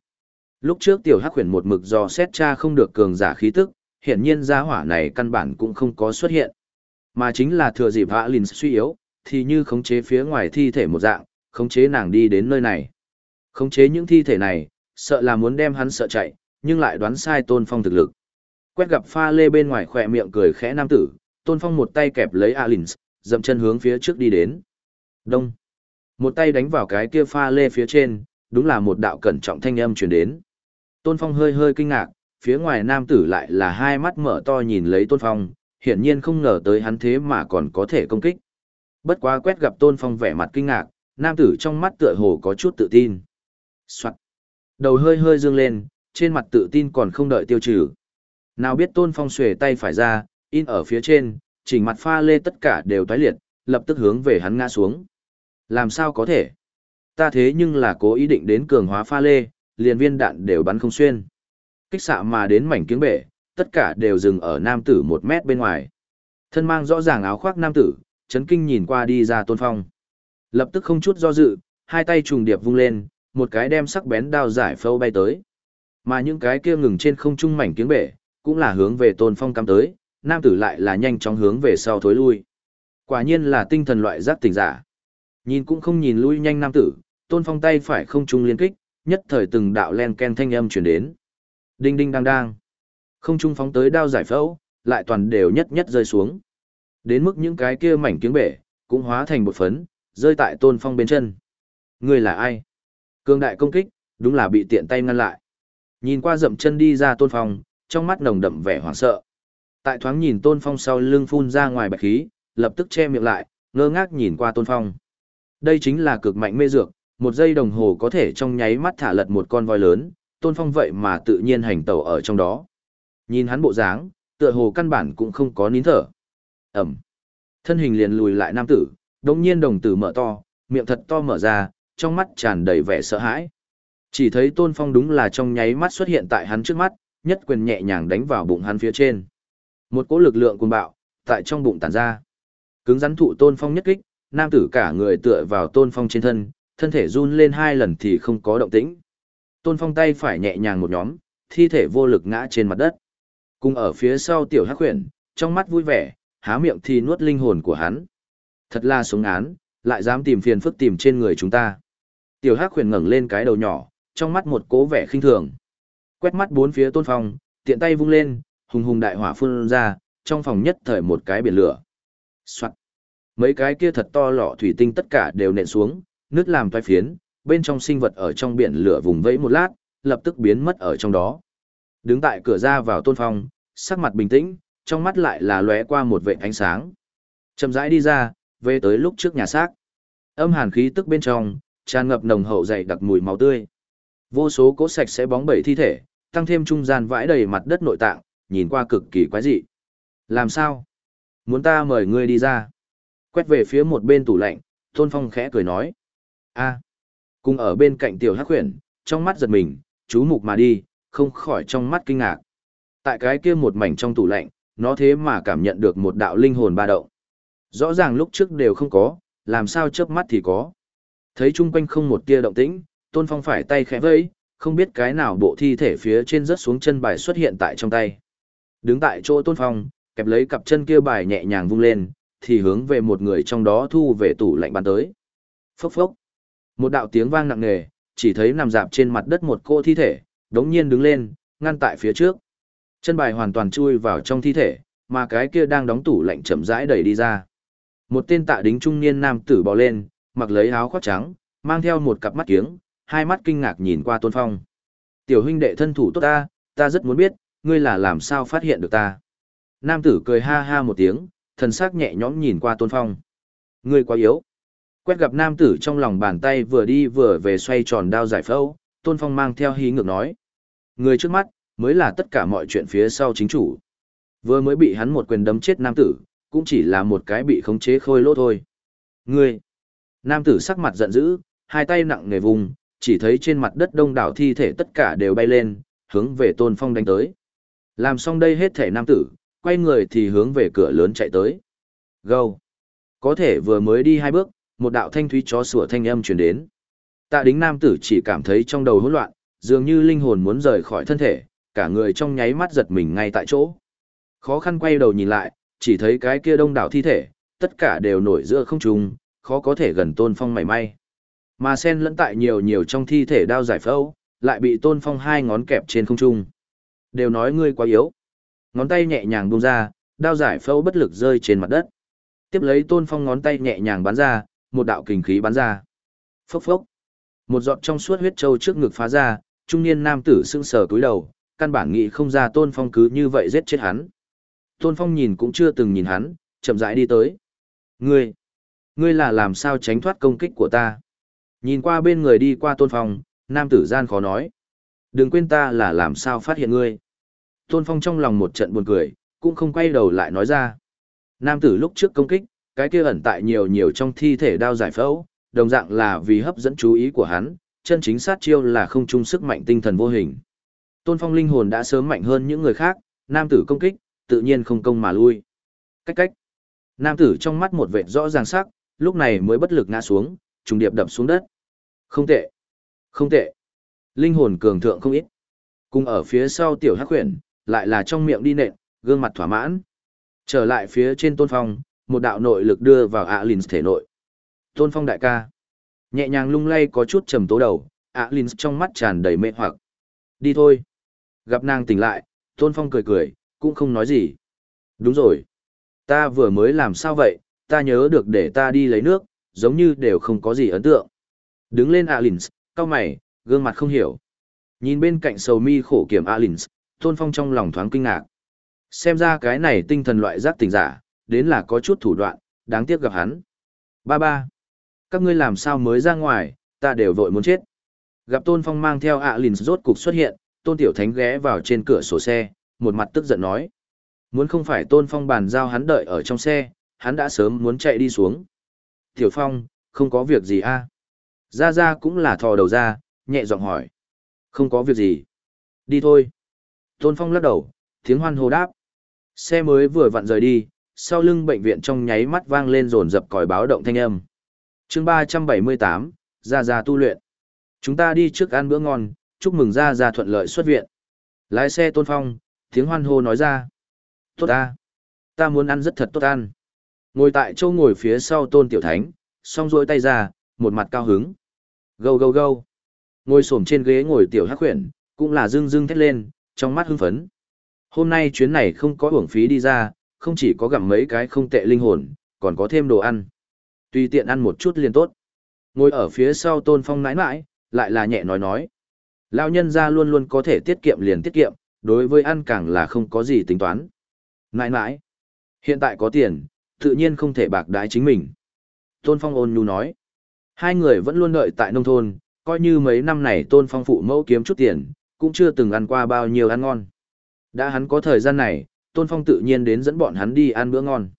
Lúc trước tiểu hắc huyền một mực dò xét cha không được cường giả khí tức, hiện nhiên gia hỏa này căn bản cũng không có xuất hiện. Mà chính là thừa dịp Alins suy yếu, thì như khống chế phía ngoài thi thể một dạng, khống chế nàng đi đến nơi này. Khống chế những thi thể này, sợ là muốn đem hắn sợ chạy, nhưng lại đoán sai Tôn Phong thực lực. Quét gặp pha lê bên ngoài khỏe miệng cười khẽ nam tử, Tôn Phong một tay kẹp lấy Alins, dậm chân hướng phía trước đi đến. Đông. Một tay đánh vào cái kia pha lê phía trên, đúng là một đạo cẩn trọng thanh âm truyền đến. Tôn Phong hơi hơi kinh ngạc, phía ngoài nam tử lại là hai mắt mở to nhìn lấy Tôn Phong, hiển nhiên không ngờ tới hắn thế mà còn có thể công kích. Bất quá quét gặp Tôn Phong vẻ mặt kinh ngạc, nam tử trong mắt tựa hồ có chút tự tin. Soạn. Đầu hơi hơi dương lên, trên mặt tự tin còn không đợi tiêu trừ. Nào biết Tôn Phong xuề tay phải ra, in ở phía trên, chỉnh mặt pha lê tất cả đều tái liệt, lập tức hướng về hắn ngã xuống. Làm sao có thể? Ta thế nhưng là cố ý định đến cường hóa pha lê, liền viên đạn đều bắn không xuyên. Kích xạ mà đến mảnh kiếng bể, tất cả đều dừng ở nam tử một mét bên ngoài. Thân mang rõ ràng áo khoác nam tử, chấn kinh nhìn qua đi ra tôn phong. Lập tức không chút do dự, hai tay trùng điệp vung lên, một cái đem sắc bén đao giải phâu bay tới. Mà những cái kia ngừng trên không trung mảnh kiếng bể, cũng là hướng về tôn phong cắm tới, nam tử lại là nhanh chóng hướng về sau thối lui. Quả nhiên là tinh thần loại giác tỉnh giả. Nhìn cũng không nhìn lui nhanh nam tử, tôn phong tay phải không trung liên kích, nhất thời từng đạo len ken thanh âm chuyển đến. Đinh đinh đang đang. Không trung phóng tới đao giải phẫu, lại toàn đều nhất nhất rơi xuống. Đến mức những cái kia mảnh kiếng bể, cũng hóa thành bột phấn, rơi tại tôn phong bên chân. Người là ai? Cương đại công kích, đúng là bị tiện tay ngăn lại. Nhìn qua dậm chân đi ra tôn phong, trong mắt nồng đậm vẻ hoảng sợ. Tại thoáng nhìn tôn phong sau lưng phun ra ngoài bạch khí, lập tức che miệng lại, ngơ ngác nhìn qua tôn phong. Đây chính là cực mạnh mê dược, một giây đồng hồ có thể trong nháy mắt thả lật một con voi lớn, tôn phong vậy mà tự nhiên hành tẩu ở trong đó. Nhìn hắn bộ dáng, tựa hồ căn bản cũng không có nín thở. Ẩm. Thân hình liền lùi lại nam tử, đồng nhiên đồng tử mở to, miệng thật to mở ra, trong mắt tràn đầy vẻ sợ hãi. Chỉ thấy tôn phong đúng là trong nháy mắt xuất hiện tại hắn trước mắt, nhất quyền nhẹ nhàng đánh vào bụng hắn phía trên. Một cỗ lực lượng cuồng bạo, tại trong bụng tản ra. Cứng rắn thụ tôn phong nhất kích, nam tử cả người tựa vào tôn phong trên thân, thân thể run lên hai lần thì không có động tĩnh. Tôn phong tay phải nhẹ nhàng một nhóm, thi thể vô lực ngã trên mặt đất. Cùng ở phía sau tiểu hắc huyền, trong mắt vui vẻ, há miệng thì nuốt linh hồn của hắn. Thật là sống án, lại dám tìm phiền phức tìm trên người chúng ta. Tiểu hắc huyền ngẩng lên cái đầu nhỏ, trong mắt một cố vẻ khinh thường. Quét mắt bốn phía tôn phong, tiện tay vung lên, hùng hùng đại hỏa phun ra, trong phòng nhất thời một cái biển lửa. Soạn. Mấy cái kia thật to lọ thủy tinh tất cả đều nện xuống, nước làm toái phiến, bên trong sinh vật ở trong biển lửa vùng vẫy một lát, lập tức biến mất ở trong đó. Đứng tại cửa ra vào tôn phong, sắc mặt bình tĩnh, trong mắt lại là lóe qua một vệt ánh sáng. Chậm rãi đi ra, về tới lúc trước nhà xác. Âm hàn khí tức bên trong, tràn ngập nồng hậu dày đặc mùi máu tươi. Vô số cỗ sạch sẽ bóng bẩy thi thể, tăng thêm trung gian vãi đầy mặt đất nội tạng, nhìn qua cực kỳ quái dị. Làm sao? Muốn ta mời ngươi đi ra. Quét về phía một bên tủ lạnh, Tôn Phong khẽ cười nói. a cùng ở bên cạnh tiểu hắc huyền, trong mắt giật mình, chú mục mà đi, không khỏi trong mắt kinh ngạc. Tại cái kia một mảnh trong tủ lạnh, nó thế mà cảm nhận được một đạo linh hồn ba động. Rõ ràng lúc trước đều không có, làm sao chớp mắt thì có. Thấy chung quanh không một tia động tĩnh, Tôn Phong phải tay khẽ vẫy, không biết cái nào bộ thi thể phía trên rớt xuống chân bài xuất hiện tại trong tay. Đứng tại chỗ Tôn Phong, kẹp lấy cặp chân kia bài nhẹ nhàng vung lên, thì hướng về một người trong đó thu về tủ lạnh bàn tới. Phốc phốc. Một đạo tiếng vang nặng nề, chỉ thấy nằm dạp trên mặt đất một cô thi thể, đống nhiên đứng lên, ngăn tại phía trước. Chân bài hoàn toàn chui vào trong thi thể, mà cái kia đang đóng tủ lạnh chậm rãi đẩy đi ra. Một tên tạ đính trung niên nam tử bò lên, mặc lấy áo khoác trắng, mang theo một cặp mắt kiếng, hai mắt kinh ngạc nhìn qua Tôn Phong. Tiểu huynh đệ thân thủ tốt ta, ta rất muốn biết, ngươi là làm sao phát hiện được ta. Nam tử cười ha ha một tiếng, thần sắc nhẹ nhõm nhìn qua Tôn Phong. Ngươi quá yếu. Quét gặp nam tử trong lòng bàn tay vừa đi vừa về xoay tròn đao giải phẫu, Tôn Phong mang theo hí ngược nói. Người trước mắt, mới là tất cả mọi chuyện phía sau chính chủ. Vừa mới bị hắn một quyền đấm chết nam tử, cũng chỉ là một cái bị khống chế khôi lỗ thôi. Ngươi! Nam tử sắc mặt giận dữ, hai tay nặng nề vùng, chỉ thấy trên mặt đất đông đảo thi thể tất cả đều bay lên, hướng về Tôn Phong đánh tới. Làm xong đây hết thể nam tử, quay người thì hướng về cửa lớn chạy tới. Gâu! Có thể vừa mới đi hai bước, một đạo thanh thúy chó sủa thanh âm truyền đến. Tạ đính nam tử chỉ cảm thấy trong đầu hỗn loạn, dường như linh hồn muốn rời khỏi thân thể, cả người trong nháy mắt giật mình ngay tại chỗ. Khó khăn quay đầu nhìn lại, chỉ thấy cái kia đông đảo thi thể, tất cả đều nổi giữa không trung, khó có thể gần tôn phong mảy may. Mà sen lẫn tại nhiều nhiều trong thi thể đao giải phẫu, lại bị Tôn Phong hai ngón kẹp trên không trung. Đều nói ngươi quá yếu. Ngón tay nhẹ nhàng buông ra, đao giải phẫu bất lực rơi trên mặt đất. Tiếp lấy Tôn Phong ngón tay nhẹ nhàng bắn ra, một đạo kình khí bắn ra. Phốc phốc. Một giọt trong suốt huyết châu trước ngực phá ra, trung niên nam tử sững sờ cúi đầu, căn bản nghĩ không ra Tôn Phong cứ như vậy giết chết hắn. Tôn Phong nhìn cũng chưa từng nhìn hắn, chậm rãi đi tới. Ngươi, ngươi là làm sao tránh thoát công kích của ta? Nhìn qua bên người đi qua Tôn Phong, nam tử gian khó nói. Đừng quên ta là làm sao phát hiện ngươi. Tôn Phong trong lòng một trận buồn cười, cũng không quay đầu lại nói ra. Nam tử lúc trước công kích, cái kia ẩn tại nhiều nhiều trong thi thể đao giải phẫu, đồng dạng là vì hấp dẫn chú ý của hắn, chân chính sát chiêu là không chung sức mạnh tinh thần vô hình. Tôn Phong linh hồn đã sớm mạnh hơn những người khác, nam tử công kích, tự nhiên không công mà lui. Cách cách. Nam tử trong mắt một vệt rõ ràng sắc, lúc này mới bất lực ngã xuống, trùng điệp đập xuống đất. Không tệ. Không tệ. Linh hồn cường thượng không ít. Cùng ở phía sau tiểu hắc huyền, lại là trong miệng đi nện, gương mặt thỏa mãn. Trở lại phía trên tôn phong, một đạo nội lực đưa vào ạ lìn thể nội. Tôn phong đại ca. Nhẹ nhàng lung lay có chút trầm tố đầu, ạ lìn trong mắt tràn đầy mê hoặc. Đi thôi. Gặp nàng tỉnh lại, tôn phong cười cười, cũng không nói gì. Đúng rồi. Ta vừa mới làm sao vậy, ta nhớ được để ta đi lấy nước, giống như đều không có gì ấn tượng. Đứng lên Alins, cao mày, gương mặt không hiểu. Nhìn bên cạnh sầu mi khổ kiểm Alins, Tôn Phong trong lòng thoáng kinh ngạc. Xem ra cái này tinh thần loại giác tỉnh giả, đến là có chút thủ đoạn, đáng tiếc gặp hắn. Ba ba. Các ngươi làm sao mới ra ngoài, ta đều vội muốn chết. Gặp Tôn Phong mang theo ạ lìn rốt cục xuất hiện, Tôn Tiểu Thánh ghé vào trên cửa sổ xe, một mặt tức giận nói. Muốn không phải Tôn Phong bàn giao hắn đợi ở trong xe, hắn đã sớm muốn chạy đi xuống. Tiểu Phong, không có việc gì a à? Ra Ra cũng là thò đầu ra, nhẹ giọng hỏi. Không có việc gì. Đi thôi. Tôn Phong lắc đầu, tiếng hoan hô đáp. Xe mới vừa vặn rời đi, sau lưng bệnh viện trong nháy mắt vang lên rồn dập còi báo động thanh âm. chương ba trăm bảy mươi tám, Ra Ra tu luyện. Chúng ta đi trước ăn bữa ngon, chúc mừng Ra Ra thuận lợi xuất viện. Lái xe Tôn Phong, tiếng hoan hô nói ra. Tốt ta. Ta muốn ăn rất thật tốt ăn. Ngồi tại chỗ ngồi phía sau Tôn Tiểu Thánh, song rỗi tay ra, một mặt cao hứng. Gâu gâu gâu. Ngồi xổm trên ghế ngồi Tiểu Hắc Huyền, cũng là dưng dưng thét lên, trong mắt hưng phấn. Hôm nay chuyến này không có uổng phí đi ra, không chỉ có gặm mấy cái không tệ linh hồn, còn có thêm đồ ăn. Tùy tiện ăn một chút liền tốt. Ngồi ở phía sau Tôn Phong nãi nãi, lại là nhẹ nói nói. Lão nhân gia luôn luôn có thể tiết kiệm liền tiết kiệm, đối với ăn càng là không có gì tính toán. Nãi nãi, hiện tại có tiền, tự nhiên không thể bạc đái chính mình. Tôn Phong ôn nhu nói. Hai người vẫn luôn đợi tại nông thôn, coi như mấy năm này Tôn Phong phụ mẫu kiếm chút tiền, cũng chưa từng ăn qua bao nhiêu ăn ngon. Đã hắn có thời gian này, Tôn Phong tự nhiên đến dẫn bọn hắn đi ăn bữa ngon.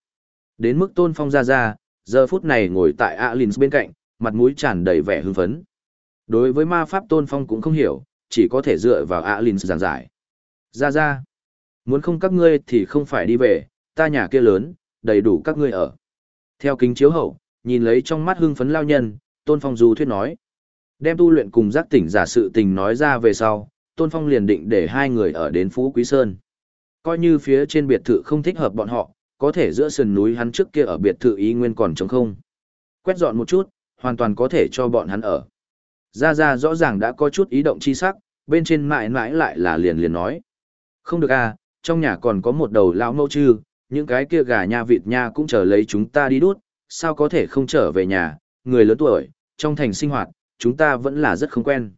Đến mức Tôn Phong ra ra, giờ phút này ngồi tại Alins bên cạnh, mặt mũi tràn đầy vẻ hưng phấn. Đối với ma pháp Tôn Phong cũng không hiểu, chỉ có thể dựa vào Alins giảng giải. Ra ra, muốn không các ngươi thì không phải đi về, ta nhà kia lớn, đầy đủ các ngươi ở. Theo kính chiếu hậu, nhìn lấy trong mắt hưng phấn lao nhân, Tôn Phong du thuyết nói. Đem tu luyện cùng giác tỉnh giả sự tình nói ra về sau, Tôn Phong liền định để hai người ở đến Phú Quý Sơn. Coi như phía trên biệt thự không thích hợp bọn họ, có thể giữa sườn núi hắn trước kia ở biệt thự ý nguyên còn trống không. Quét dọn một chút, hoàn toàn có thể cho bọn hắn ở. Ra Ra rõ ràng đã có chút ý động chi sắc, bên trên mãi mãi lại là liền liền nói. Không được à, trong nhà còn có một đầu lão mâu chư, những cái kia gà nha vịt nha cũng chờ lấy chúng ta đi đút, sao có thể không trở về nhà, người lớn tuổi, trong thành sinh hoạt, chúng ta vẫn là rất không quen.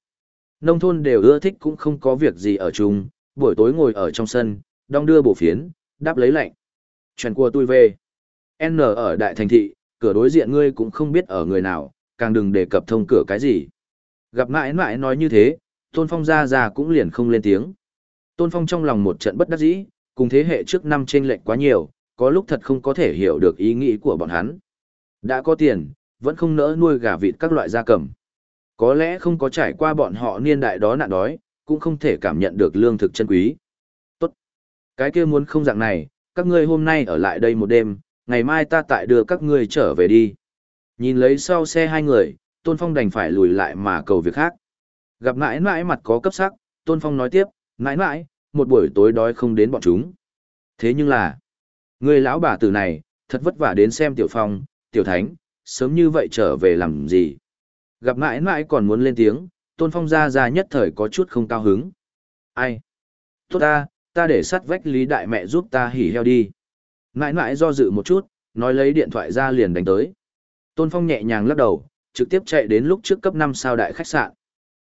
Nông thôn đều ưa thích cũng không có việc gì ở chung, buổi tối ngồi ở trong sân, đong đưa bổ phiến, đáp lấy lạnh. Chuyện của tôi về. N ở đại thành thị, cửa đối diện ngươi cũng không biết ở người nào, càng đừng đề cập thông cửa cái gì. Gặp mãi mãi nói như thế, Tôn Phong ra ra cũng liền không lên tiếng. Tôn Phong trong lòng một trận bất đắc dĩ, cùng thế hệ trước năm trên lệnh quá nhiều, có lúc thật không có thể hiểu được ý nghĩ của bọn hắn. Đã có tiền, vẫn không nỡ nuôi gà vịt các loại gia cầm. Có lẽ không có trải qua bọn họ niên đại đó nạn đói, cũng không thể cảm nhận được lương thực chân quý. Tốt. Cái kia muốn không dạng này, các ngươi hôm nay ở lại đây một đêm, ngày mai ta tại đưa các ngươi trở về đi. Nhìn lấy sau xe hai người, Tôn Phong đành phải lùi lại mà cầu việc khác. Gặp mãi mãi mặt có cấp sắc, Tôn Phong nói tiếp, mãi mãi, một buổi tối đói không đến bọn chúng. Thế nhưng là, người lão bà tử này, thật vất vả đến xem Tiểu Phong, Tiểu Thánh, sớm như vậy trở về làm gì. Gặp mãi mãi còn muốn lên tiếng, Tôn Phong ra ra nhất thời có chút không cao hứng. Ai? Tốt ta, ta để sắt vách Lý Đại Mẹ giúp ta hỉ heo đi. Mãi mãi do dự một chút, nói lấy điện thoại ra liền đánh tới. Tôn Phong nhẹ nhàng lắc đầu, trực tiếp chạy đến lúc trước cấp năm sao đại khách sạn.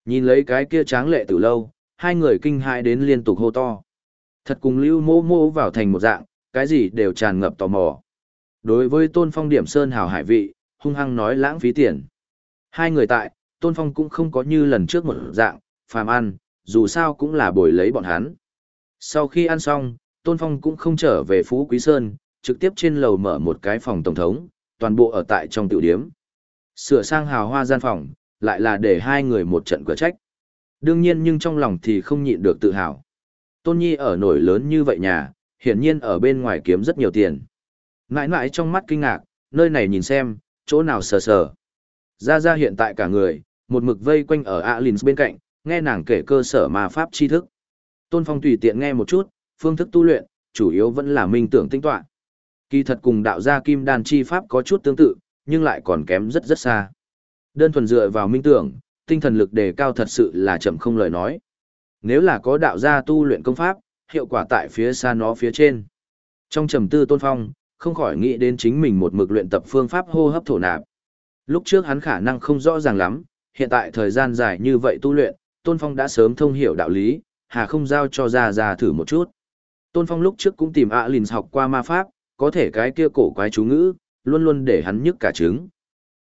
Nhìn lấy cái kia tráng lệ từ lâu, hai người kinh hãi đến liên tục hô to. Thật cùng lưu mô mô vào thành một dạng, cái gì đều tràn ngập tò mò. Đối với Tôn Phong điểm sơn hào hải vị, hung hăng nói lãng phí tiền. Hai người tại, Tôn Phong cũng không có như lần trước một dạng, phàm ăn, dù sao cũng là bồi lấy bọn hắn. Sau khi ăn xong, Tôn Phong cũng không trở về Phú Quý Sơn, trực tiếp trên lầu mở một cái phòng tổng thống, toàn bộ ở tại trong tiểu điếm. Sửa sang hào hoa gian phòng, lại là để hai người một trận cửa trách. Đương nhiên nhưng trong lòng thì không nhịn được tự hào. Tôn Nhi ở nổi lớn như vậy nhà, hiển nhiên ở bên ngoài kiếm rất nhiều tiền. Ngãi ngãi trong mắt kinh ngạc, nơi này nhìn xem, chỗ nào sờ sờ. Gia Gia hiện tại cả người, một mực vây quanh ở Alins bên cạnh, nghe nàng kể cơ sở ma pháp tri thức. Tôn Phong tùy tiện nghe một chút, phương thức tu luyện, chủ yếu vẫn là minh tưởng tinh tọa. Kỳ thật cùng đạo gia kim đan chi pháp có chút tương tự, nhưng lại còn kém rất rất xa. Đơn thuần dựa vào minh tưởng, tinh thần lực đề cao thật sự là chậm không lời nói. Nếu là có đạo gia tu luyện công pháp, hiệu quả tại phía xa nó phía trên. Trong trầm tư Tôn Phong, không khỏi nghĩ đến chính mình một mực luyện tập phương pháp hô hấp thổ nạp. Lúc trước hắn khả năng không rõ ràng lắm, hiện tại thời gian dài như vậy tu luyện, Tôn Phong đã sớm thông hiểu đạo lý, hà không giao cho ra ra thử một chút. Tôn Phong lúc trước cũng tìm ạ lìn học qua ma pháp, có thể cái kia cổ quái chú ngữ, luôn luôn để hắn nhức cả trứng.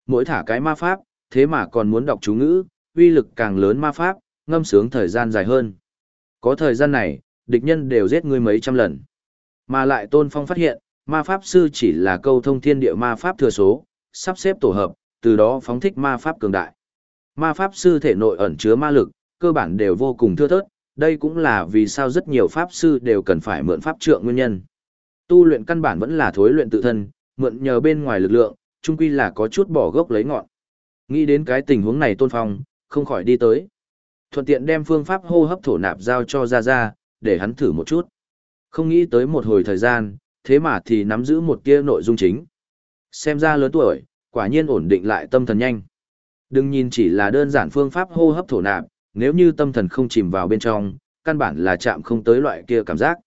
Mỗi thả cái ma pháp, thế mà còn muốn đọc chú ngữ, uy lực càng lớn ma pháp, ngâm sướng thời gian dài hơn. Có thời gian này, địch nhân đều giết ngươi mấy trăm lần. Mà lại Tôn Phong phát hiện, ma pháp sư chỉ là câu thông thiên địa ma pháp thừa số, sắp xếp tổ hợp, từ đó phóng thích ma pháp cường đại. Ma pháp sư thể nội ẩn chứa ma lực, cơ bản đều vô cùng thưa thớt, đây cũng là vì sao rất nhiều pháp sư đều cần phải mượn pháp trượng nguyên nhân. Tu luyện căn bản vẫn là thối luyện tự thân, mượn nhờ bên ngoài lực lượng, chung quy là có chút bỏ gốc lấy ngọn. Nghĩ đến cái tình huống này Tôn Phong, không khỏi đi tới. Thuận tiện đem phương pháp hô hấp thổ nạp giao cho ra ra, để hắn thử một chút. Không nghĩ tới một hồi thời gian, thế mà thì nắm giữ một tia nội dung chính. Xem ra lớn tuổi, quả nhiên ổn định lại tâm thần nhanh. Đừng nhìn chỉ là đơn giản phương pháp hô hấp thổ nạp, nếu như tâm thần không chìm vào bên trong, căn bản là chạm không tới loại kia cảm giác.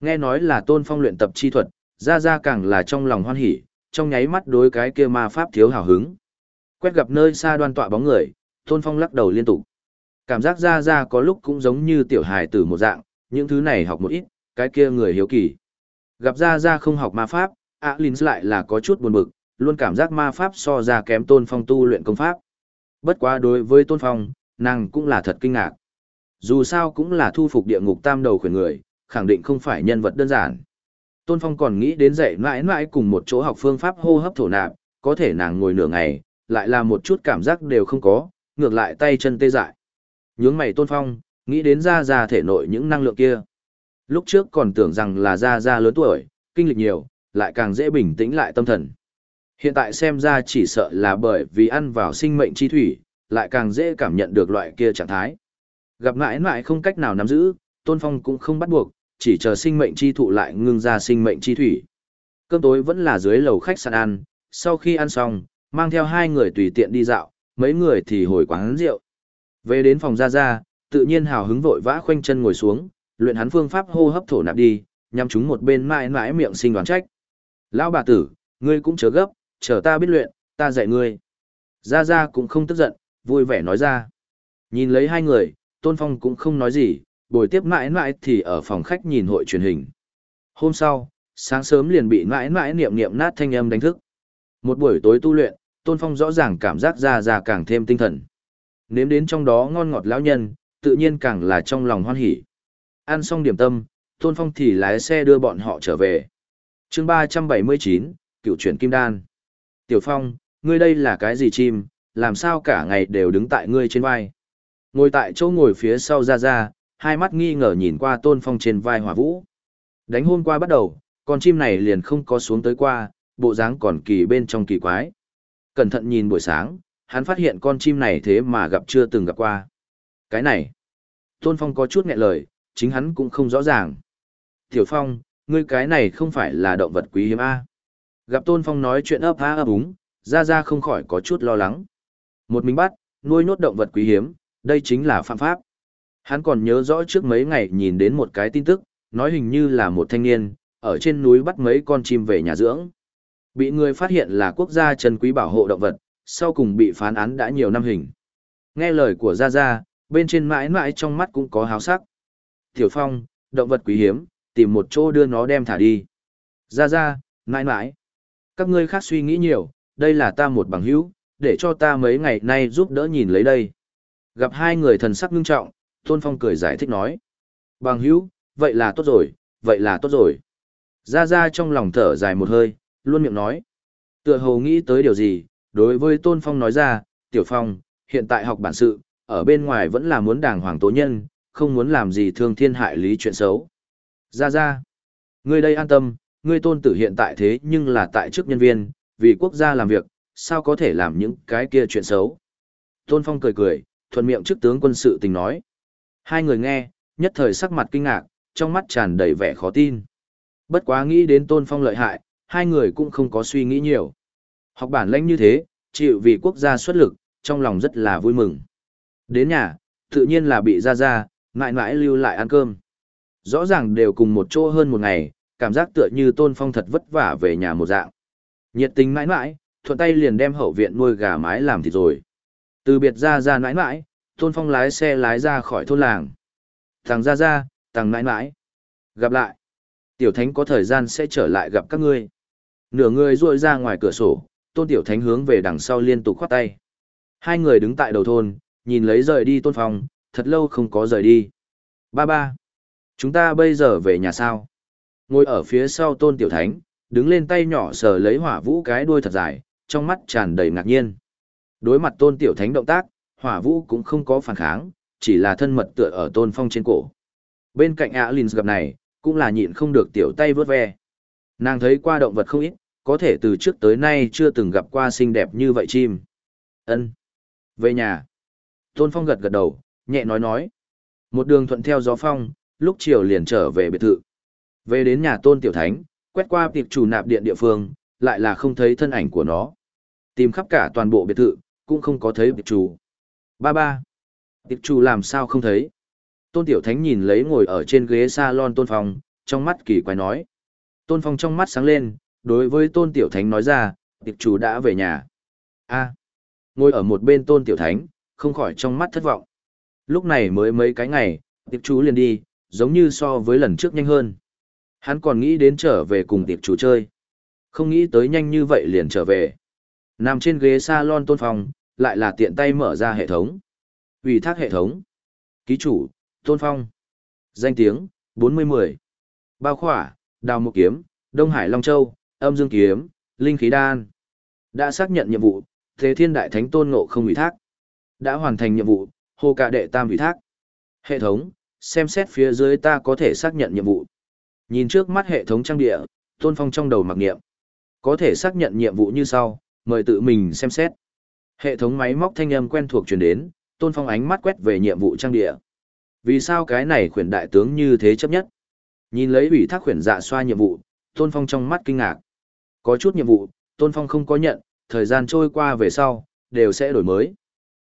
Nghe nói là tôn phong luyện tập chi thuật, ra ra càng là trong lòng hoan hỉ, trong nháy mắt đối cái kia ma pháp thiếu hào hứng. Quét gặp nơi xa đoan tọa bóng người, tôn phong lắc đầu liên tục. Cảm giác ra ra có lúc cũng giống như tiểu hài tử một dạng, những thứ này học một ít, cái kia người hiếu kỳ. Gặp ra ra không học ma pháp, ạ à lại là có chút buồn bực, luôn cảm giác ma pháp so ra kém tôn phong tu luyện công pháp. Bất quá đối với tôn phong, nàng cũng là thật kinh ngạc. Dù sao cũng là thu phục địa ngục tam đầu khuyển người, khẳng định không phải nhân vật đơn giản. Tôn Phong còn nghĩ đến dạy mãi mãi cùng một chỗ học phương pháp hô hấp thổ nạp, có thể nàng ngồi nửa ngày, lại là một chút cảm giác đều không có, ngược lại tay chân tê dại. Nhướng mày Tôn Phong, nghĩ đến ra ra thể nội những năng lượng kia. Lúc trước còn tưởng rằng là ra ra lớn tuổi, kinh lịch nhiều, lại càng dễ bình tĩnh lại tâm thần. Hiện tại xem ra chỉ sợ là bởi vì ăn vào sinh mệnh chi thủy, lại càng dễ cảm nhận được loại kia trạng thái. Gặp mãi mãi không cách nào nắm giữ, Tôn Phong cũng không bắt buộc, chỉ chờ sinh mệnh chi thụ lại ngưng ra sinh mệnh chi thủy. Cơm tối vẫn là dưới lầu khách sạn ăn, sau khi ăn xong, mang theo hai người tùy tiện đi dạo, mấy người thì hồi quán rượu. Về đến phòng ra ra, tự nhiên hào hứng vội vã khoanh chân ngồi xuống, luyện hắn phương pháp hô hấp thổ nạp đi, nhằm chúng một bên mãi mãi miệng sinh đoán trách. Lão bà tử, ngươi cũng chớ gấp, chờ ta biết luyện, ta dạy ngươi. Ra ra cũng không tức giận, vui vẻ nói ra. Nhìn lấy hai người, Tôn Phong cũng không nói gì, buổi tiếp mãi mãi thì ở phòng khách nhìn hội truyền hình. Hôm sau, sáng sớm liền bị mãi mãi niệm niệm nát thanh âm đánh thức. Một buổi tối tu luyện, Tôn Phong rõ ràng cảm giác ra ra càng thêm tinh thần. Nếm đến trong đó ngon ngọt lão nhân, tự nhiên càng là trong lòng hoan hỉ. Ăn xong điểm tâm, Tôn Phong thì lái xe đưa bọn họ trở về. chương 379, cựu chuyển Kim Đan. Tiểu Phong, ngươi đây là cái gì chim, làm sao cả ngày đều đứng tại ngươi trên vai. Ngồi tại chỗ ngồi phía sau ra ra, hai mắt nghi ngờ nhìn qua tôn phong trên vai hỏa vũ. Đánh hôm qua bắt đầu, con chim này liền không có xuống tới qua, bộ dáng còn kỳ bên trong kỳ quái. Cẩn thận nhìn buổi sáng, hắn phát hiện con chim này thế mà gặp chưa từng gặp qua. Cái này, tôn phong có chút nghẹn lời, chính hắn cũng không rõ ràng. Tiểu phong, ngươi cái này không phải là động vật quý hiếm A. Gặp tôn phong nói chuyện ấp há ấp úng, ra ra không khỏi có chút lo lắng. Một mình bắt, nuôi nốt động vật quý hiếm, đây chính là phạm pháp. Hắn còn nhớ rõ trước mấy ngày nhìn đến một cái tin tức, nói hình như là một thanh niên, ở trên núi bắt mấy con chim về nhà dưỡng. Bị người phát hiện là quốc gia trần quý bảo hộ động vật, sau cùng bị phán án đã nhiều năm hình. Nghe lời của Gia Gia, bên trên mãi mãi trong mắt cũng có háo sắc. Tiểu Phong, động vật quý hiếm, tìm một chỗ đưa nó đem thả đi. Gia Gia, mãi mãi. Các ngươi khác suy nghĩ nhiều, đây là ta một bằng hữu, để cho ta mấy ngày nay giúp đỡ nhìn lấy đây. Gặp hai người thần sắc ngưng trọng, Tôn Phong cười giải thích nói. Bằng hữu, vậy là tốt rồi, vậy là tốt rồi. Gia Gia trong lòng thở dài một hơi, luôn miệng nói. Tựa hồ nghĩ tới điều gì, đối với Tôn Phong nói ra, Tiểu Phong, hiện tại học bản sự, ở bên ngoài vẫn là muốn đàng hoàng tố nhân, không muốn làm gì thương thiên hại lý chuyện xấu. Gia Gia, ngươi đây an tâm, ngươi tôn tử hiện tại thế nhưng là tại chức nhân viên, vì quốc gia làm việc, sao có thể làm những cái kia chuyện xấu. Tôn Phong cười cười, thuận miệng trước tướng quân sự tình nói. Hai người nghe, nhất thời sắc mặt kinh ngạc, trong mắt tràn đầy vẻ khó tin. Bất quá nghĩ đến Tôn Phong lợi hại, hai người cũng không có suy nghĩ nhiều. Học bản lãnh như thế, chịu vì quốc gia xuất lực, trong lòng rất là vui mừng. Đến nhà, tự nhiên là bị ra ra, ngại ngại lưu lại ăn cơm. Rõ ràng đều cùng một chỗ hơn một ngày, cảm giác tựa như Tôn Phong thật vất vả về nhà một dạng. Nhiệt tình mãi mãi, thuận tay liền đem hậu viện nuôi gà mái làm thịt rồi. Từ biệt ra ra mãi mãi, Tôn Phong lái xe lái ra khỏi thôn làng. Thằng ra ra, thằng mãi mãi. Gặp lại. Tiểu Thánh có thời gian sẽ trở lại gặp các ngươi. Nửa người ruội ra ngoài cửa sổ, Tôn Tiểu Thánh hướng về đằng sau liên tục khoát tay. Hai người đứng tại đầu thôn, nhìn lấy rời đi Tôn Phong, thật lâu không có rời đi. Ba ba. Chúng ta bây giờ về nhà sao? Ngồi ở phía sau Tôn Tiểu Thánh, đứng lên tay nhỏ sờ lấy hỏa vũ cái đuôi thật dài, trong mắt tràn đầy ngạc nhiên. Đối mặt Tôn Tiểu Thánh động tác, hỏa vũ cũng không có phản kháng, chỉ là thân mật tựa ở Tôn Phong trên cổ. Bên cạnh Alins gặp này, cũng là nhịn không được tiểu tay vớt ve. Nàng thấy qua động vật không ít, có thể từ trước tới nay chưa từng gặp qua xinh đẹp như vậy chim. Ân, Về nhà. Tôn Phong gật gật đầu, nhẹ nói nói. Một đường thuận theo gió phong, lúc chiều liền trở về biệt thự. Về đến nhà Tôn Tiểu Thánh, quét qua tiệp chủ nạp điện địa phương, lại là không thấy thân ảnh của nó. Tìm khắp cả toàn bộ biệt thự, cũng không có thấy tiệp chủ. Ba ba. Tiệp chủ làm sao không thấy? Tôn Tiểu Thánh nhìn lấy ngồi ở trên ghế salon Tôn Phong, trong mắt kỳ quái nói. Tôn Phong trong mắt sáng lên, đối với Tôn Tiểu Thánh nói ra, tiệp chủ đã về nhà. a ngồi ở một bên Tôn Tiểu Thánh, không khỏi trong mắt thất vọng. Lúc này mới mấy cái ngày, tiệp chủ liền đi, giống như so với lần trước nhanh hơn. Hắn còn nghĩ đến trở về cùng tiệp chủ chơi. Không nghĩ tới nhanh như vậy liền trở về. Nằm trên ghế salon Tôn Phong, lại là tiện tay mở ra hệ thống. Ủy thác hệ thống. Ký chủ, Tôn Phong. Danh tiếng, 4010. Bao khỏa, Đào một Kiếm, Đông Hải Long Châu, Âm Dương Kiếm, Linh Khí Đan. Đã xác nhận nhiệm vụ, Thế Thiên Đại Thánh Tôn Ngộ không ủy thác. Đã hoàn thành nhiệm vụ, Hồ Cả Đệ Tam ủy thác. Hệ thống, xem xét phía dưới ta có thể xác nhận nhiệm vụ. Nhìn trước mắt hệ thống trang địa, Tôn Phong trong đầu mặc niệm. Có thể xác nhận nhiệm vụ như sau, mời tự mình xem xét. Hệ thống máy móc thanh âm quen thuộc truyền đến, Tôn Phong ánh mắt quét về nhiệm vụ trang địa. Vì sao cái này khuyển đại tướng như thế chấp nhất? Nhìn lấy ủy thác khuyển dạ xoa nhiệm vụ, Tôn Phong trong mắt kinh ngạc. Có chút nhiệm vụ, Tôn Phong không có nhận, thời gian trôi qua về sau, đều sẽ đổi mới.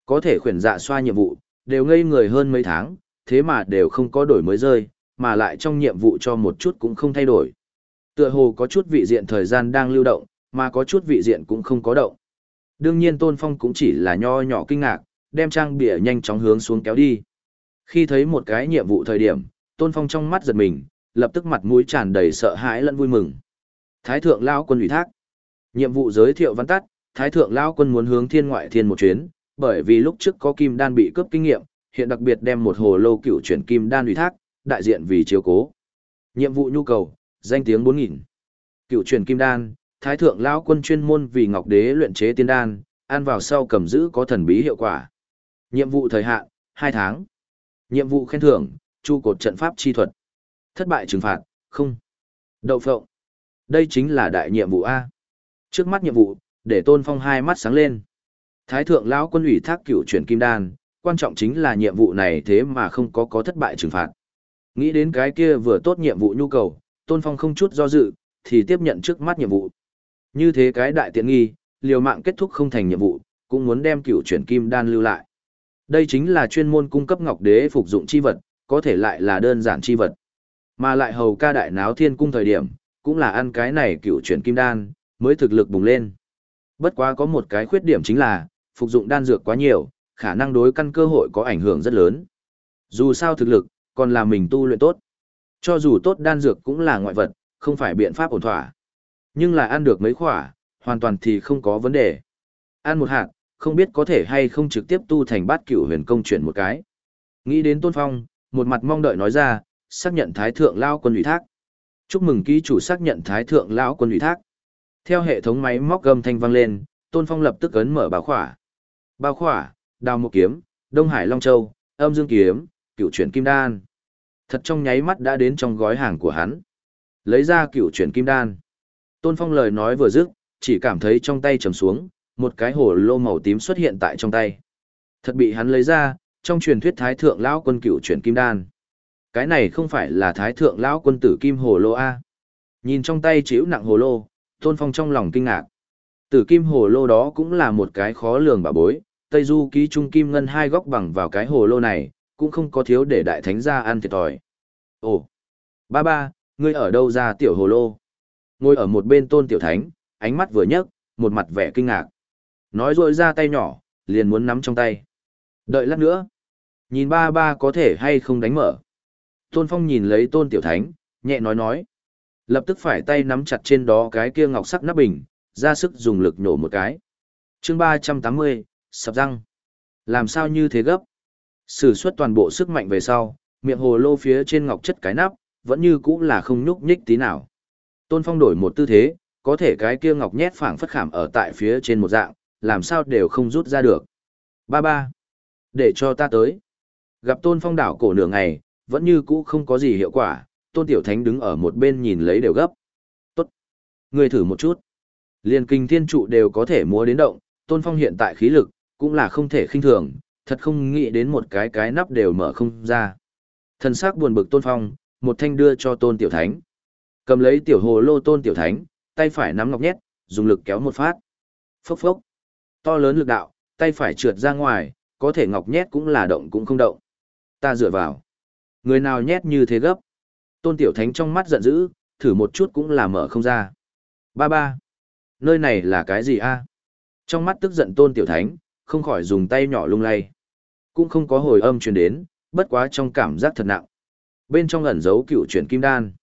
Có thể khuyển dạ xoa nhiệm vụ, đều ngây người hơn mấy tháng, thế mà đều không có đổi mới rơi, mà lại trong nhiệm vụ cho một chút cũng không thay đổi. Tựa hồ có chút vị diện thời gian đang lưu động, mà có chút vị diện cũng không có động. Đương nhiên Tôn Phong cũng chỉ là nho nhỏ kinh ngạc, đem trang bìa nhanh chóng hướng xuống kéo đi. Khi thấy một cái nhiệm vụ thời điểm, Tôn Phong trong mắt giật mình, lập tức mặt mũi tràn đầy sợ hãi lẫn vui mừng. Thái thượng lão quân ủy thác. Nhiệm vụ giới thiệu văn tắt, Thái thượng lão quân muốn hướng thiên ngoại thiên một chuyến, bởi vì lúc trước có kim đan bị cướp kinh nghiệm, hiện đặc biệt đem một hồ lô cựu chuyển kim đan ủy thác, đại diện vì chiếu cố. Nhiệm vụ nhu cầu, danh tiếng 4000. Cựu truyền kim đan, Thái thượng lão quân chuyên môn vì Ngọc Đế luyện chế tiên đan, ăn vào sau cầm giữ có thần bí hiệu quả. Nhiệm vụ thời hạn, 2 tháng. Nhiệm vụ khen thưởng, chu cột trận pháp chi thuật. Thất bại trừng phạt, không. Đậu phộng. Đây chính là đại nhiệm vụ A. Trước mắt nhiệm vụ, để tôn phong hai mắt sáng lên. Thái thượng lão quân ủy thác cựu truyền kim đan, quan trọng chính là nhiệm vụ này thế mà không có có thất bại trừng phạt. Nghĩ đến cái kia vừa tốt nhiệm vụ nhu cầu, tôn phong không chút do dự, thì tiếp nhận trước mắt nhiệm vụ. Như thế cái đại tiện nghi, liều mạng kết thúc không thành nhiệm vụ, cũng muốn đem cửu chuyển kim đan lưu lại. Đây chính là chuyên môn cung cấp ngọc đế phục dụng chi vật, có thể lại là đơn giản chi vật. Mà lại hầu ca đại náo thiên cung thời điểm, cũng là ăn cái này cựu chuyển kim đan, mới thực lực bùng lên. Bất quá có một cái khuyết điểm chính là, phục dụng đan dược quá nhiều, khả năng đối căn cơ hội có ảnh hưởng rất lớn. Dù sao thực lực, còn là mình tu luyện tốt. Cho dù tốt đan dược cũng là ngoại vật, không phải biện pháp ổn thỏa. Nhưng là ăn được mấy khỏa, hoàn toàn thì không có vấn đề. Ăn một hạt, không biết có thể hay không trực tiếp tu thành bát cửu huyền công chuyển một cái. Nghĩ đến Tôn Phong, một mặt mong đợi nói ra, xác nhận Thái Thượng Lao quân ủy thác. Chúc mừng ký chủ xác nhận Thái Thượng Lão quân ủy thác. Theo hệ thống máy móc gầm thanh vang lên, Tôn Phong lập tức ấn mở bao khỏa. Bao khỏa, đào một kiếm, Đông Hải Long Châu, âm dương kiếm, cựu chuyển kim đan. Thật trong nháy mắt đã đến trong gói hàng của hắn. Lấy ra cựu chuyển kim đan. Tôn Phong lời nói vừa dứt, chỉ cảm thấy trong tay trầm xuống, một cái hồ lô màu tím xuất hiện tại trong tay. Thật bị hắn lấy ra, trong truyền thuyết Thái Thượng Lão quân cựu chuyển kim đan. Cái này không phải là Thái Thượng Lão quân tử kim hồ lô A. Nhìn trong tay chịu nặng hồ lô, Tôn Phong trong lòng kinh ngạc. Tử kim hồ lô đó cũng là một cái khó lường bà bối, Tây Du ký trung kim ngân hai góc bằng vào cái hồ lô này, cũng không có thiếu để đại thánh gia ăn thiệt thòi. Ồ, ba ba, ngươi ở đâu ra tiểu hồ lô? Ngồi ở một bên tôn tiểu thánh, ánh mắt vừa nhấc, một mặt vẻ kinh ngạc. Nói rồi ra tay nhỏ, liền muốn nắm trong tay. Đợi lát nữa. Nhìn ba ba có thể hay không đánh mở. Tôn Phong nhìn lấy tôn tiểu thánh, nhẹ nói nói. Lập tức phải tay nắm chặt trên đó cái kia ngọc sắc nắp bình, ra sức dùng lực nổ một cái. chương ba trăm tám mươi, sập răng. Làm sao như thế gấp? Sử xuất toàn bộ sức mạnh về sau, miệng hồ lô phía trên ngọc chất cái nắp, vẫn như cũ là không nhúc nhích tí nào. Tôn Phong đổi một tư thế, có thể cái kia ngọc nhét phảng phất khảm ở tại phía trên một dạng, làm sao đều không rút ra được. Ba ba, để cho ta tới. Gặp Tôn Phong đảo cổ nửa ngày, vẫn như cũ không có gì hiệu quả, Tôn Tiểu Thánh đứng ở một bên nhìn lấy đều gấp. Tốt, người thử một chút. Liên kinh thiên trụ đều có thể múa đến động, Tôn Phong hiện tại khí lực, cũng là không thể khinh thường, thật không nghĩ đến một cái cái nắp đều mở không ra. Thần sắc buồn bực Tôn Phong, một thanh đưa cho Tôn Tiểu Thánh. Cầm lấy tiểu hồ lô Tôn Tiểu Thánh, tay phải nắm ngọc nhét, dùng lực kéo một phát. Phốc phốc. To lớn lực đạo, tay phải trượt ra ngoài, có thể ngọc nhét cũng là động cũng không động. Ta dựa vào. Người nào nhét như thế gấp. Tôn Tiểu Thánh trong mắt giận dữ, thử một chút cũng là mở không ra. Ba ba. Nơi này là cái gì a? Trong mắt tức giận Tôn Tiểu Thánh, không khỏi dùng tay nhỏ lung lay. Cũng không có hồi âm truyền đến, bất quá trong cảm giác thật nặng. Bên trong ẩn giấu cựu chuyển kim đan.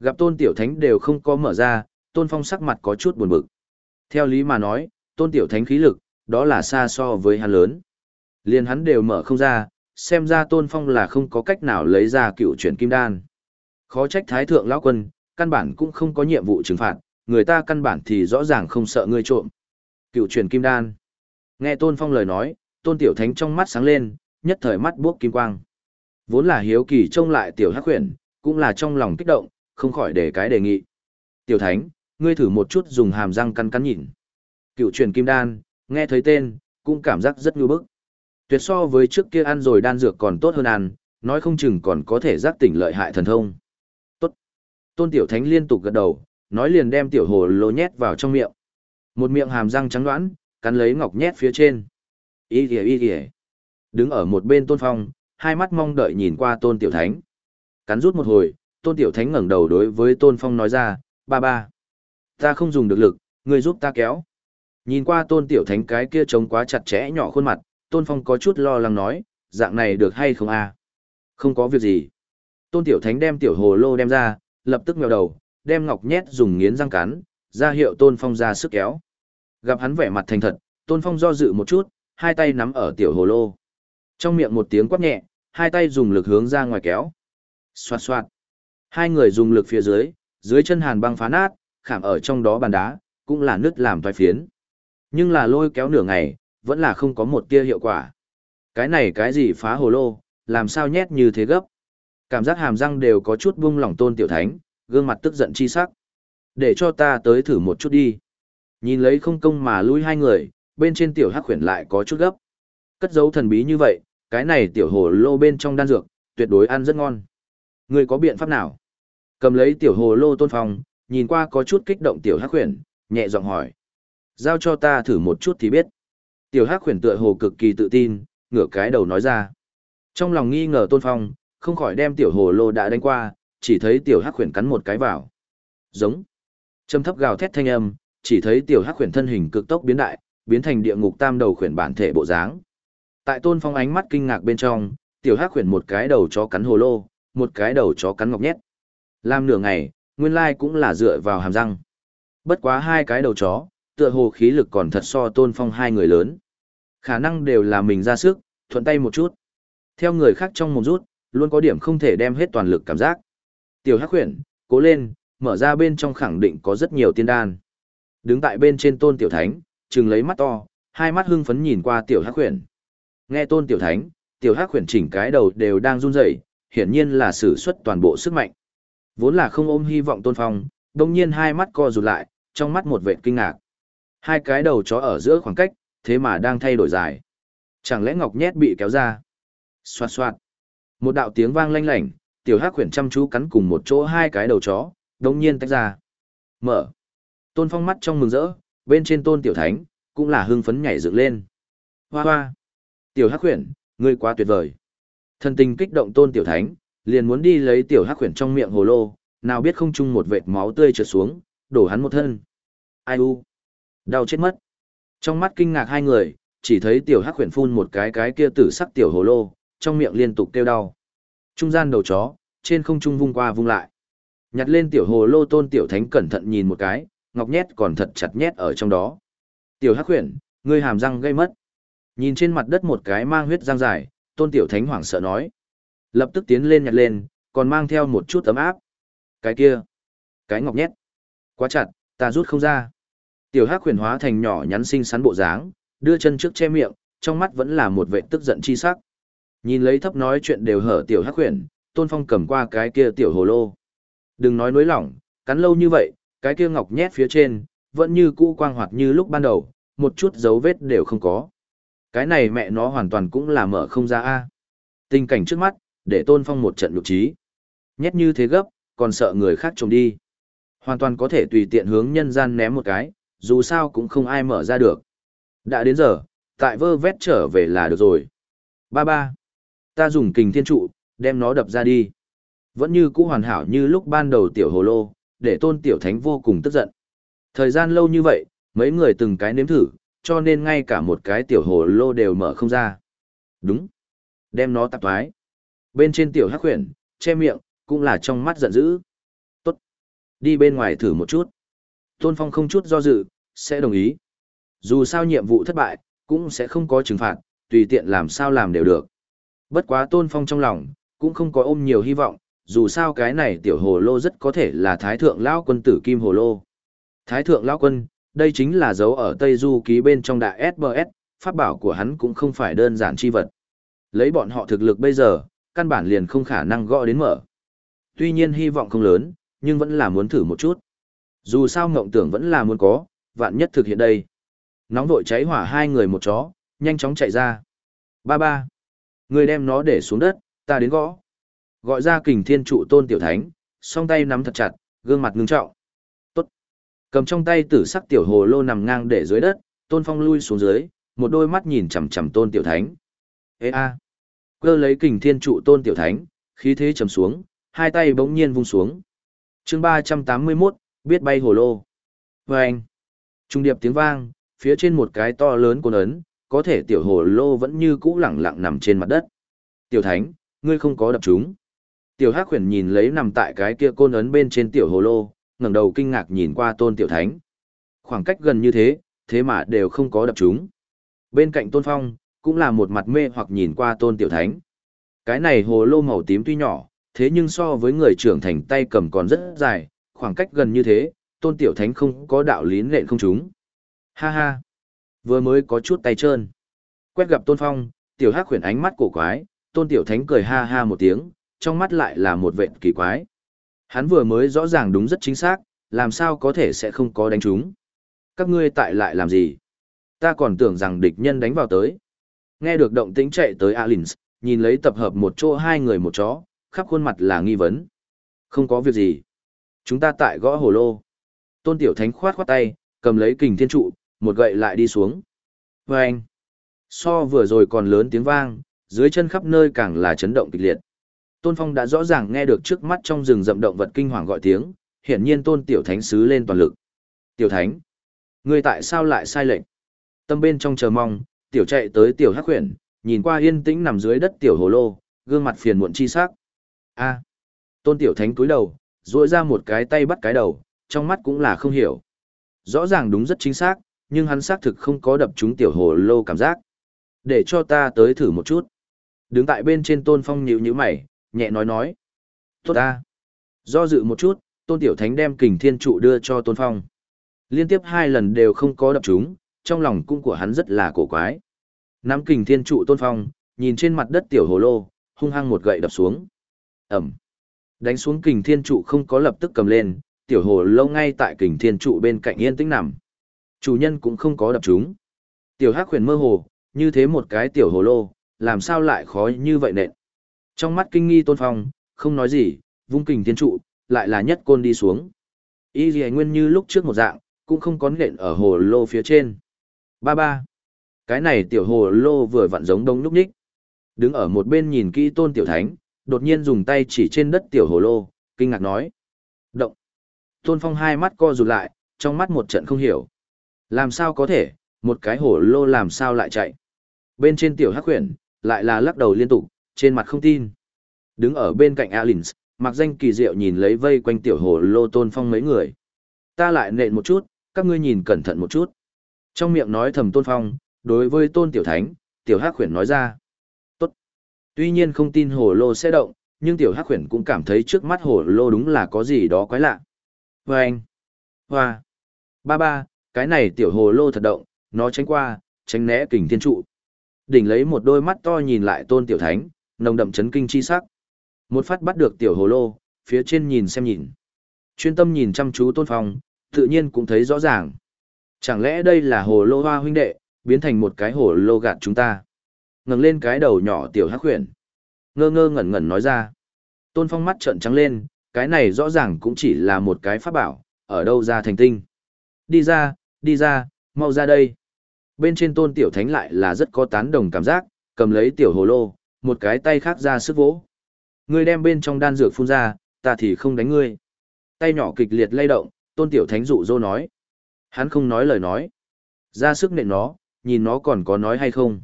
Gặp Tôn Tiểu Thánh đều không có mở ra, Tôn Phong sắc mặt có chút buồn bực. Theo lý mà nói, Tôn Tiểu Thánh khí lực, đó là xa so với hắn lớn. Liền hắn đều mở không ra, xem ra Tôn Phong là không có cách nào lấy ra cựu chuyển kim đan. Khó trách Thái Thượng Lão Quân, căn bản cũng không có nhiệm vụ trừng phạt, người ta căn bản thì rõ ràng không sợ ngươi trộm. Cựu chuyển kim đan. Nghe Tôn Phong lời nói, Tôn Tiểu Thánh trong mắt sáng lên, nhất thời mắt buốc kim quang. Vốn là hiếu kỳ trông lại Tiểu Hắc Huyền, cũng là trong lòng kích động, không khỏi để cái đề nghị. Tiểu Thánh, ngươi thử một chút dùng hàm răng cắn cắn nhìn. Cựu truyền kim đan, nghe thấy tên, cũng cảm giác rất ngưu bức. Tuyệt so với trước kia ăn rồi đan dược còn tốt hơn ăn, nói không chừng còn có thể giác tỉnh lợi hại thần thông. Tốt. Tôn Tiểu Thánh liên tục gật đầu, nói liền đem tiểu hồ lô nhét vào trong miệng. Một miệng hàm răng trắng đoán, cắn lấy ngọc nhét phía trên. Ý kìa ý kìa. Đứng ở một bên Tôn Phong, hai mắt mong đợi nhìn qua Tôn Tiểu Thánh. Cắn rút một hồi, Tôn Tiểu Thánh ngẩng đầu đối với Tôn Phong nói ra, ba ba. Ta không dùng được lực, ngươi giúp ta kéo. Nhìn qua tôn tiểu thánh cái kia trông quá chặt chẽ nhỏ khuôn mặt, tôn phong có chút lo lắng nói, dạng này được hay không a? Không có việc gì. Tôn tiểu thánh đem tiểu hồ lô đem ra, lập tức mèo đầu, đem ngọc nhét dùng nghiến răng cắn, ra hiệu tôn phong ra sức kéo. Gặp hắn vẻ mặt thành thật, tôn phong do dự một chút, hai tay nắm ở tiểu hồ lô. Trong miệng một tiếng quát nhẹ, hai tay dùng lực hướng ra ngoài kéo. Xoạt xoạt. Hai người dùng lực phía dưới, dưới chân hàn băng phá nát, khảm ở trong đó bàn đá, cũng là nứt làm toái phiến. Nhưng là lôi kéo nửa ngày, vẫn là không có một tia hiệu quả. Cái này cái gì phá hồ lô, làm sao nhét như thế gấp. Cảm giác hàm răng đều có chút buông lỏng tôn tiểu thánh, gương mặt tức giận chi sắc. Để cho ta tới thử một chút đi. Nhìn lấy không công mà lui hai người, bên trên tiểu hắc khuyển lại có chút gấp. Cất dấu thần bí như vậy, cái này tiểu hồ lô bên trong đan dược, tuyệt đối ăn rất ngon. Người có biện pháp nào? Cầm lấy tiểu hồ lô tôn phong, nhìn qua có chút kích động tiểu hắc khuyển, nhẹ giọng hỏi. Giao cho ta thử một chút thì biết. Tiểu hắc khuyển tựa hồ cực kỳ tự tin, ngửa cái đầu nói ra. Trong lòng nghi ngờ Tôn Phong, không khỏi đem tiểu hồ lô đã đánh qua, chỉ thấy tiểu hắc khuyển cắn một cái vào. Giống. Trầm thấp gào thét thanh âm, chỉ thấy tiểu hắc khuyển thân hình cực tốc biến đại, biến thành địa ngục tam đầu khuyển bản thể bộ dáng. Tại Tôn Phong ánh mắt kinh ngạc bên trong, tiểu hắc khuyển một cái đầu chó cắn hồ lô, một cái đầu chó cắn ngọc nhét. Làm nửa ngày, nguyên lai cũng là dựa vào hàm răng. Bất quá hai cái đầu chó, tựa hồ khí lực còn thật so Tôn Phong hai người lớn. Khả năng đều là mình ra sức, thuận tay một chút. Theo người khác trong một rút, luôn có điểm không thể đem hết toàn lực cảm giác. Tiểu Hắc khuyển, cố lên, mở ra bên trong khẳng định có rất nhiều tiên đan. Đứng tại bên trên Tôn Tiểu Thánh, trừng lấy mắt to, hai mắt hưng phấn nhìn qua Tiểu Hắc khuyển. Nghe Tôn Tiểu Thánh, Tiểu Hắc khuyển chỉnh cái đầu đều đang run rẩy, hiển nhiên là sử xuất toàn bộ sức mạnh. Vốn là không ôm hy vọng Tôn Phong, đồng nhiên hai mắt co rụt lại, trong mắt một vẻ kinh ngạc. Hai cái đầu chó ở giữa khoảng cách, thế mà đang thay đổi dài. Chẳng lẽ ngọc nhét bị kéo ra? Xoạt xoạt. Một đạo tiếng vang lanh lảnh, tiểu hắc khuyển chăm chú cắn cùng một chỗ hai cái đầu chó, đồng nhiên tách ra. Mở. Tôn phong mắt trong mừng rỡ, bên trên tôn tiểu thánh, cũng là hưng phấn nhảy dựng lên. Hoa hoa. Tiểu hắc khuyển, ngươi quá tuyệt vời. Thần tình kích động tôn tiểu thánh, liền muốn đi lấy tiểu hắc khuyển trong miệng hồ lô, nào biết không chung một vệt máu tươi trượt xuống, đổ hắn một thân. Ai u. Đau chết mất. Trong mắt kinh ngạc hai người, chỉ thấy tiểu hắc khuyển phun một cái cái kia tử sắc tiểu hồ lô, trong miệng liên tục kêu đau. Trung gian đầu chó, trên không trung vung qua vung lại. Nhặt lên tiểu hồ lô tôn tiểu thánh cẩn thận nhìn một cái, ngọc nhét còn thật chặt nhét ở trong đó. Tiểu hắc khuyển, ngươi hàm răng gây mất. Nhìn trên mặt đất một cái mang huyết răng dài, tôn tiểu thánh hoảng sợ nói. Lập tức tiến lên nhặt lên, còn mang theo một chút tấm áp. Cái kia, cái ngọc nhét. Quá chặt, ta rút không ra. Tiểu Hắc huyền hóa thành nhỏ nhắn xinh xắn bộ dáng, đưa chân trước che miệng, trong mắt vẫn là một vẻ tức giận chi sắc. Nhìn lấy thấp nói chuyện đều hở tiểu Hắc huyền, Tôn Phong cầm qua cái kia tiểu hồ lô. Đừng nói nối lỏng, cắn lâu như vậy, cái kia ngọc nhét phía trên, vẫn như cũ quang hoạt như lúc ban đầu, một chút dấu vết đều không có. Cái này mẹ nó hoàn toàn cũng là mở không ra a. Tình cảnh trước mắt, để Tôn Phong một trận lục trí. Nhét như thế gấp, còn sợ người khác trông đi. Hoàn toàn có thể tùy tiện hướng nhân gian ném một cái, dù sao cũng không ai mở ra được. Đã đến giờ, tại vơ vét trở về là được rồi. Ba ba. Ta dùng kình thiên trụ, đem nó đập ra đi. Vẫn như cũ hoàn hảo như lúc ban đầu tiểu hồ lô, để tôn tiểu thánh vô cùng tức giận. Thời gian lâu như vậy, mấy người từng cái nếm thử, cho nên ngay cả một cái tiểu hồ lô đều mở không ra. Đúng. Đem nó tạp thoái. Bên trên tiểu hắc khuyển, che miệng, cũng là trong mắt giận dữ. Tốt. Đi bên ngoài thử một chút. Tôn Phong không chút do dự, sẽ đồng ý. Dù sao nhiệm vụ thất bại, cũng sẽ không có trừng phạt, tùy tiện làm sao làm đều được. Bất quá Tôn Phong trong lòng, cũng không có ôm nhiều hy vọng, dù sao cái này tiểu hồ lô rất có thể là Thái Thượng Lão Quân tử Kim Hồ Lô. Thái Thượng Lão Quân, đây chính là dấu ở Tây Du ký bên trong đại SBS, pháp bảo của hắn cũng không phải đơn giản chi vật. Lấy bọn họ thực lực bây giờ, căn bản liền không khả năng gõ đến mở. Tuy nhiên hy vọng không lớn, nhưng vẫn là muốn thử một chút. Dù sao mộng tưởng vẫn là muốn có, vạn nhất thực hiện đây. Nóng vội cháy hỏa hai người một chó, nhanh chóng chạy ra. Ba ba. Người đem nó để xuống đất, ta đến gõ. Gọi ra kình thiên trụ tôn tiểu thánh, song tay nắm thật chặt, gương mặt ngưng trọng. Tốt. Cầm trong tay tử sắc tiểu hồ lô nằm ngang để dưới đất, tôn phong lui xuống dưới, một đôi mắt nhìn chằm chằm tôn tiểu thánh. Ê a. Cơ lấy kình thiên trụ tôn tiểu thánh, khí thế trầm xuống, hai tay bỗng nhiên vung xuống. chương ba trăm tám mươi 381, biết bay hồ lô. Và anh, trung điệp tiếng vang, phía trên một cái to lớn côn ấn, có thể tiểu hồ lô vẫn như cũ lẳng lặng nằm trên mặt đất. Tiểu thánh, ngươi không có đập chúng. Tiểu hắc khuyển nhìn lấy nằm tại cái kia côn ấn bên trên tiểu hồ lô, ngẩng đầu kinh ngạc nhìn qua tôn tiểu thánh. Khoảng cách gần như thế, thế mà đều không có đập chúng. Bên cạnh tôn phong, cũng là một mặt mê hoặc nhìn qua tôn tiểu thánh. Cái này hồ lô màu tím tuy nhỏ, thế nhưng so với người trưởng thành tay cầm còn rất dài, khoảng cách gần như thế, tôn tiểu thánh không có đạo lý nện không chúng. Ha ha, vừa mới có chút tay trơn. Quét gặp tôn phong, tiểu hắc khuyển ánh mắt cổ quái, tôn tiểu thánh cười ha ha một tiếng, trong mắt lại là một vệt kỳ quái. Hắn vừa mới rõ ràng đúng rất chính xác, làm sao có thể sẽ không có đánh chúng. Các ngươi tại lại làm gì? Ta còn tưởng rằng địch nhân đánh vào tới. Nghe được động tĩnh chạy tới Alins, nhìn lấy tập hợp một chỗ hai người một chó, khắp khuôn mặt là nghi vấn. Không có việc gì. Chúng ta tại gõ hồ lô. Tôn Tiểu Thánh khoát khoát tay, cầm lấy kình thiên trụ, một gậy lại đi xuống. Vâng! anh, So vừa rồi còn lớn tiếng vang, dưới chân khắp nơi càng là chấn động kịch liệt. Tôn Phong đã rõ ràng nghe được trước mắt trong rừng rậm động vật kinh hoàng gọi tiếng, hiển nhiên Tôn Tiểu Thánh sứ lên toàn lực. Tiểu Thánh, ngươi tại sao lại sai lệnh? Tâm bên trong chờ mong, Tiểu chạy tới Tiểu Hắc Huyền, nhìn qua yên tĩnh nằm dưới đất Tiểu Hồ Lô, gương mặt phiền muộn chi sắc. A. Tôn Tiểu Thánh cúi đầu, duỗi ra một cái tay bắt cái đầu, trong mắt cũng là không hiểu. Rõ ràng đúng rất chính xác, nhưng hắn xác thực không có đập trúng Tiểu Hồ Lô cảm giác. Để cho ta tới thử một chút. Đứng tại bên trên Tôn Phong nhíu nhíu mày, nhẹ nói nói. Tốt ta. Do dự một chút, Tôn Tiểu Thánh đem kình thiên trụ đưa cho Tôn Phong. Liên tiếp hai lần đều không có đập chúng, trong lòng cung của hắn rất là cổ quái. Nắm kình thiên trụ Tôn Phong, nhìn trên mặt đất Tiểu Hồ Lô, hung hăng một gậy đập xuống. Ẩm. Đánh xuống kình thiên trụ không có lập tức cầm lên, Tiểu Hồ Lô ngay tại kình thiên trụ bên cạnh yên tĩnh nằm. Chủ nhân cũng không có đập chúng. Tiểu Hắc khuyển mơ hồ, như thế một cái Tiểu Hồ Lô, làm sao lại khó như vậy nện. Trong mắt kinh nghi tôn phong, không nói gì, vung kình thiên trụ, lại là nhất côn đi xuống. Y gì nguyên như lúc trước một dạng, cũng không có nện ở hồ lô phía trên. Ba ba. Cái này tiểu hồ lô vừa vặn giống đông lúc ních. Đứng ở một bên nhìn kỹ tôn tiểu thánh, đột nhiên dùng tay chỉ trên đất tiểu hồ lô, kinh ngạc nói. Động. Tôn phong hai mắt co rụt lại, trong mắt một trận không hiểu. Làm sao có thể, một cái hồ lô làm sao lại chạy. Bên trên tiểu hắc huyền, lại là lắc đầu liên tục, trên mặt không tin. Đứng ở bên cạnh Alins, mặc danh kỳ diệu nhìn lấy vây quanh tiểu hồ lô tôn phong mấy người. Ta lại nện một chút, các ngươi nhìn cẩn thận một chút. Trong miệng nói thầm tôn phong, đối với tôn tiểu thánh, tiểu hắc khuyển nói ra. Tốt. Tuy nhiên không tin hồ lô sẽ động, nhưng tiểu hắc khuyển cũng cảm thấy trước mắt hồ lô đúng là có gì đó quái lạ. Và anh. Hoa. Ba ba, cái này tiểu hồ lô thật động, nó tránh qua, tránh né kình thiên trụ. Đỉnh lấy một đôi mắt to nhìn lại tôn tiểu thánh, nồng đậm chấn kinh chi sắc. Một phát bắt được tiểu hồ lô, phía trên nhìn xem nhìn. Chuyên tâm nhìn chăm chú tôn phong, tự nhiên cũng thấy rõ ràng. Chẳng lẽ đây là hồ lô hoa huynh đệ, biến thành một cái hồ lô gạt chúng ta. ngẩng lên cái đầu nhỏ tiểu hắc huyền. Ngơ ngơ ngẩn ngẩn nói ra. Tôn phong mắt trợn trắng lên, cái này rõ ràng cũng chỉ là một cái pháp bảo, ở đâu ra thành tinh. Đi ra, đi ra, mau ra đây. Bên trên tôn tiểu thánh lại là rất có tán đồng cảm giác, cầm lấy tiểu hồ lô, một cái tay khác ra sức vỗ. Ngươi đem bên trong đan dược phun ra, ta thì không đánh ngươi. Tay nhỏ kịch liệt lay động, tôn tiểu thánh dụ dô nói. Hắn không nói lời nói. Ra sức nện nó, nhìn nó còn có nói hay không.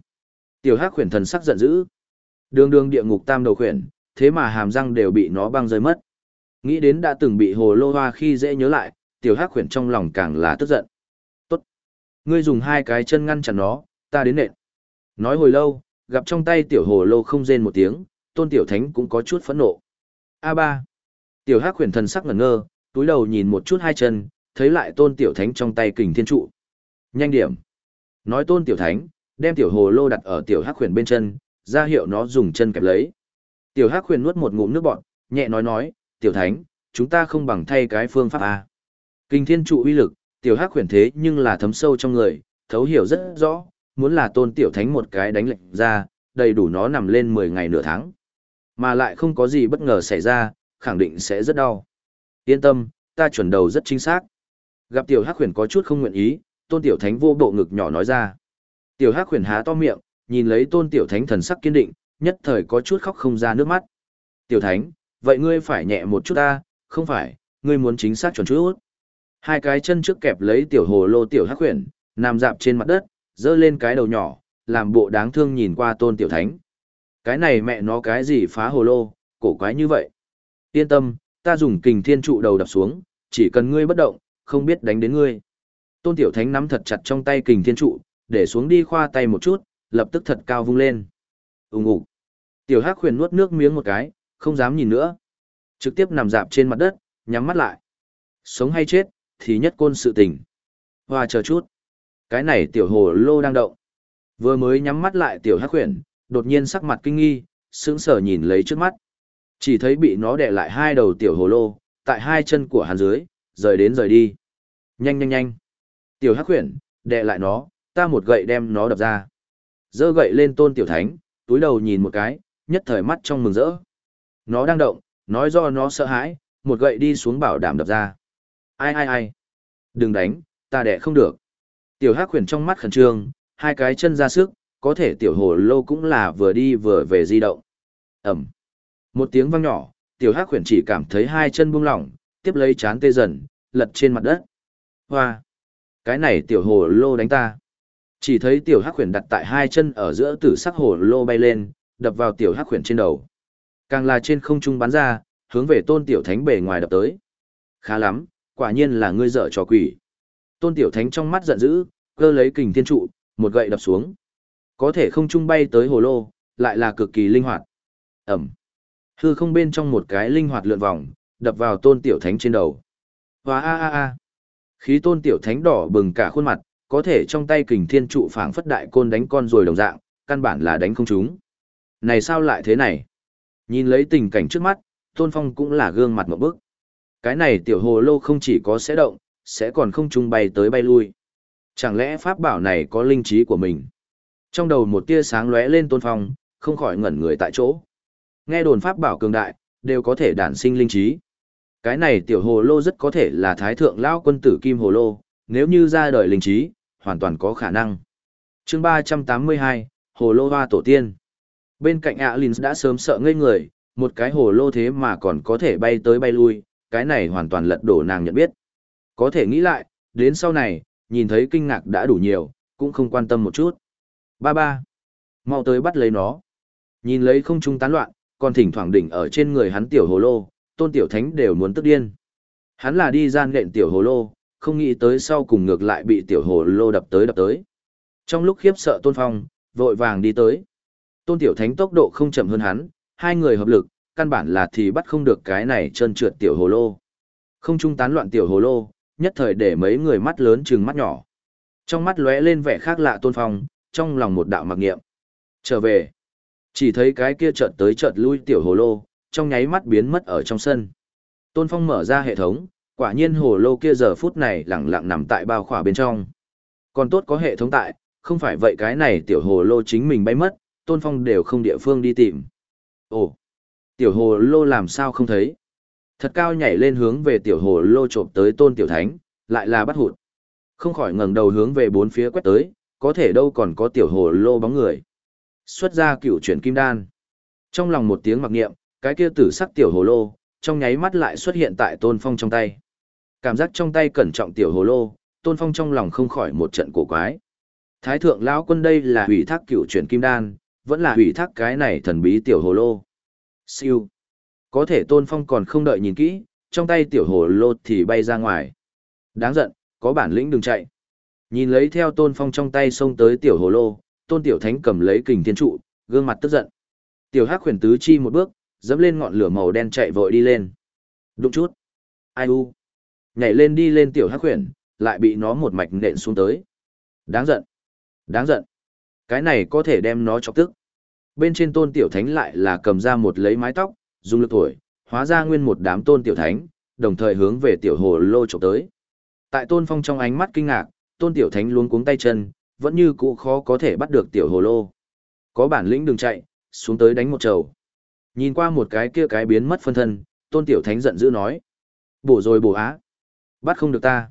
Tiểu hắc khuyển thần sắc giận dữ. Đường đường địa ngục tam đầu khuyển, thế mà hàm răng đều bị nó băng rơi mất. Nghĩ đến đã từng bị hồ lô hoa khi dễ nhớ lại, tiểu hắc khuyển trong lòng càng là tức giận. Tốt. Ngươi dùng hai cái chân ngăn chặn nó, ta đến nện. Nói hồi lâu, gặp trong tay tiểu hồ lô không rên một tiếng, tôn tiểu thánh cũng có chút phẫn nộ. a ba Tiểu hắc huyền thần sắc ngẩn ngơ, túi đầu nhìn một chút hai chân, thấy lại tôn tiểu thánh trong tay kình thiên trụ. Nhanh điểm. Nói tôn tiểu thánh, đem tiểu hồ lô đặt ở tiểu hắc huyền bên chân, ra hiệu nó dùng chân kẹp lấy. Tiểu hắc huyền nuốt một ngụm nước bọt, nhẹ nói nói, tiểu thánh, chúng ta không bằng thay cái phương pháp A. Kình thiên trụ uy lực, tiểu hắc huyền thế nhưng là thấm sâu trong người, thấu hiểu rất rõ, muốn là tôn tiểu thánh một cái đánh lệnh ra, đầy đủ nó nằm lên 10 ngày nửa tháng. Mà lại không có gì bất ngờ xảy ra, khẳng định sẽ rất đau. Yên tâm, ta chuẩn đầu rất chính xác. Gặp tiểu hắc khuyển có chút không nguyện ý, tôn tiểu thánh vô bộ ngực nhỏ nói ra. Tiểu hắc khuyển há to miệng, nhìn lấy tôn tiểu thánh thần sắc kiên định, nhất thời có chút khóc không ra nước mắt. Tiểu thánh, vậy ngươi phải nhẹ một chút ta, không phải, ngươi muốn chính xác chuẩn chút. Hai cái chân trước kẹp lấy tiểu hồ lô tiểu hắc khuyển, nằm dạp trên mặt đất, dơ lên cái đầu nhỏ, làm bộ đáng thương nhìn qua tôn tiểu thánh. Cái này mẹ nó cái gì phá hồ lô, cổ quái như vậy. Yên tâm, ta dùng kình thiên trụ đầu đập xuống, chỉ cần ngươi bất động, không biết đánh đến ngươi. Tôn tiểu thánh nắm thật chặt trong tay kình thiên trụ, để xuống đi khoa tay một chút, lập tức thật cao vung lên. Úng ủ. Tiểu hắc khuyển nuốt nước miếng một cái, không dám nhìn nữa. Trực tiếp nằm dạp trên mặt đất, nhắm mắt lại. Sống hay chết, thì nhất côn sự tình. Hoa chờ chút. Cái này tiểu hồ lô đang động. Vừa mới nhắm mắt lại tiểu hắc khuyển, đột nhiên sắc mặt kinh nghi, sững sờ nhìn lấy trước mắt. Chỉ thấy bị nó đè lại hai đầu tiểu hồ lô, tại hai chân của hắn dưới, rời đến rời đi. Nhanh nhanh nhanh. Tiểu hắc khuyển, đè lại nó, ta một gậy đem nó đập ra. Dơ gậy lên tôn tiểu thánh, túi đầu nhìn một cái, nhất thời mắt trong mừng rỡ. Nó đang động, nói do nó sợ hãi, một gậy đi xuống bảo đảm đập ra. Ai ai ai. Đừng đánh, ta đẻ không được. Tiểu Hắc Huyền trong mắt khẩn trương, hai cái chân ra sức, có thể tiểu hồ lô cũng là vừa đi vừa về di động. Ẩm. Một tiếng vang nhỏ, tiểu hắc khuyển chỉ cảm thấy hai chân buông lỏng, tiếp lấy chán tê dần, lật trên mặt đất. Hoa! Cái này tiểu hồ lô đánh ta. Chỉ thấy tiểu hắc khuyển đặt tại hai chân ở giữa tử sắc hồ lô bay lên, đập vào tiểu hắc khuyển trên đầu. Càng là trên không trung bắn ra, hướng về tôn tiểu thánh bề ngoài đập tới. Khá lắm, quả nhiên là ngươi dở trò quỷ. Tôn tiểu thánh trong mắt giận dữ, cơ lấy kình thiên trụ, một gậy đập xuống. Có thể không trung bay tới hồ lô, lại là cực kỳ linh hoạt. Ẩm. Hư không bên trong một cái linh hoạt lượn vòng, đập vào tôn tiểu thánh trên đầu. Và a a a. Khí tôn tiểu thánh đỏ bừng cả khuôn mặt, có thể trong tay kình thiên trụ phảng phất đại côn đánh con rồi đồng dạng, căn bản là đánh không trúng. Này sao lại thế này? Nhìn lấy tình cảnh trước mắt, tôn phong cũng là gương mặt một bức. Cái này tiểu hồ lô không chỉ có sẽ động, sẽ còn không trung bay tới bay lui. Chẳng lẽ pháp bảo này có linh trí của mình? Trong đầu một tia sáng lóe lên tôn phong, không khỏi ngẩn người tại chỗ. Nghe đồn pháp bảo cường đại, đều có thể đản sinh linh trí. Cái này tiểu hồ lô rất có thể là thái thượng lão quân tử kim hồ lô, nếu như ra đời linh trí, hoàn toàn có khả năng. chương 382, hồ lô hoa tổ tiên. Bên cạnh Alins đã sớm sợ ngây người, một cái hồ lô thế mà còn có thể bay tới bay lui, cái này hoàn toàn lật đổ nàng nhận biết. Có thể nghĩ lại, đến sau này, nhìn thấy kinh ngạc đã đủ nhiều, cũng không quan tâm một chút. Ba ba. Mau tới bắt lấy nó. Nhìn lấy không trung tán loạn, còn thỉnh thoảng đỉnh ở trên người hắn tiểu hồ lô, tôn tiểu thánh đều muốn tức điên. Hắn là đi gian lệnh tiểu hồ lô, không nghĩ tới sau cùng ngược lại bị tiểu hồ lô đập tới đập tới. Trong lúc khiếp sợ tôn phong, vội vàng đi tới. Tôn tiểu thánh tốc độ không chậm hơn hắn, hai người hợp lực, căn bản là thì bắt không được cái này chân trượt tiểu hồ lô. Không trung tán loạn tiểu hồ lô, nhất thời để mấy người mắt lớn chừng mắt nhỏ. Trong mắt lóe lên vẻ khác lạ tôn phong, trong lòng một đạo mặc nghiệm. Trở về, chỉ thấy cái kia chợt tới chợt lui tiểu hồ lô, trong nháy mắt biến mất ở trong sân. Tôn phong mở ra hệ thống, quả nhiên hồ lô kia giờ phút này lặng lặng nằm tại bao khỏa bên trong. Còn tốt có hệ thống tại, không phải vậy cái này tiểu hồ lô chính mình bay mất, tôn phong đều không địa phương đi tìm. Ồ, tiểu hồ lô làm sao không thấy? Thật cao nhảy lên hướng về tiểu hồ lô trộm tới tôn tiểu thánh, lại là bắt hụt. Không khỏi ngẩng đầu hướng về bốn phía quét tới, có thể đâu còn có tiểu hồ lô bóng người. Xuất ra cựu chuyển kim đan. Trong lòng một tiếng mặc niệm, cái kia tử sắc tiểu hồ lô, trong nháy mắt lại xuất hiện tại tôn phong trong tay. Cảm giác trong tay cẩn trọng tiểu hồ lô, tôn phong trong lòng không khỏi một trận cổ quái. Thái thượng lão quân đây là hủy thác cựu chuyển kim đan, vẫn là hủy thác cái này thần bí tiểu hồ lô. Siêu. Có thể tôn phong còn không đợi nhìn kỹ, trong tay tiểu hồ lô thì bay ra ngoài. Đáng giận, có bản lĩnh đừng chạy. Nhìn lấy theo tôn phong trong tay xông tới tiểu hồ lô, tôn tiểu thánh cầm lấy kình thiên trụ, gương mặt tức giận. Tiểu hắc khuyển tứ chi một bước, dẫm lên ngọn lửa màu đen chạy vội đi lên. Đụng chút. Ai u. Nhảy lên đi lên tiểu hắc khuyển, lại bị nó một mạch nện xuống tới. Đáng giận. Đáng giận. Cái này có thể đem nó chọc tức. Bên trên tôn tiểu thánh lại là cầm ra một lấy mái tóc, dùng lực tuổi hóa ra nguyên một đám tôn tiểu thánh, đồng thời hướng về tiểu hồ lô chụp tới. Tại tôn phong trong ánh mắt kinh ngạc, tôn tiểu thánh luống cuống tay chân, vẫn như cũ khó có thể bắt được tiểu hồ lô. Có bản lĩnh đừng chạy, xuống tới đánh một trầu. Nhìn qua một cái kia cái biến mất phân thân, tôn tiểu thánh giận dữ nói. Bổ rồi bổ á. Bắt không được ta.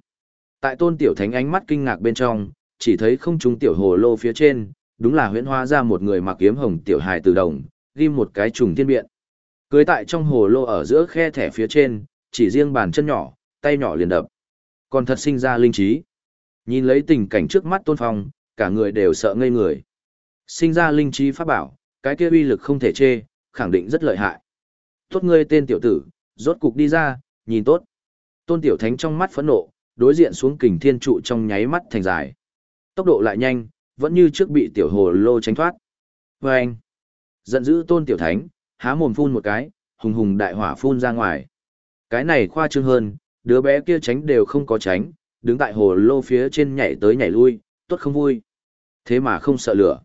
Tại tôn tiểu thánh ánh mắt kinh ngạc bên trong, chỉ thấy không trung tiểu hồ lô phía trên, đúng là huyễn hóa ra một người mặc kiếm hồng tiểu hài từ đồng, ghim một cái trùng thiên biện. Cưới tại trong hồ lô ở giữa khe thẻ phía trên, chỉ riêng bàn chân nhỏ, tay nhỏ liền đập. Còn thật sinh ra linh trí. Nhìn lấy tình cảnh trước mắt tôn phong, cả người đều sợ ngây người. Sinh ra linh trí pháp bảo, cái kia uy lực không thể chê, khẳng định rất lợi hại. Tốt ngươi tên tiểu tử, rốt cục đi ra, nhìn tốt. Tôn tiểu thánh trong mắt phẫn nộ, đối diện xuống kình thiên trụ trong nháy mắt thành dài. Tốc độ lại nhanh, vẫn như trước bị tiểu hồ lô tránh thoát. Và anh, giận dữ tôn tiểu thánh, há mồm phun một cái, hùng hùng đại hỏa phun ra ngoài. Cái này khoa trương hơn, đứa bé kia tránh đều không có tránh, đứng tại hồ lô phía trên nhảy tới nhảy lui, tốt không vui. Thế mà không sợ lửa.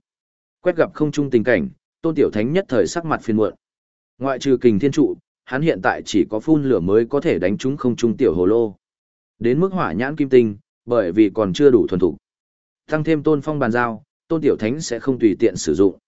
Quét gặp không chung tình cảnh, tôn tiểu thánh nhất thời sắc mặt phiền muộn. Ngoại trừ kình thiên trụ, hắn hiện tại chỉ có phun lửa mới có thể đánh trúng không trung tiểu hồ lô. Đến mức hỏa nhãn kim tinh, bởi vì còn chưa đủ thuần thục Tăng thêm tôn phong bàn giao, tôn tiểu thánh sẽ không tùy tiện sử dụng.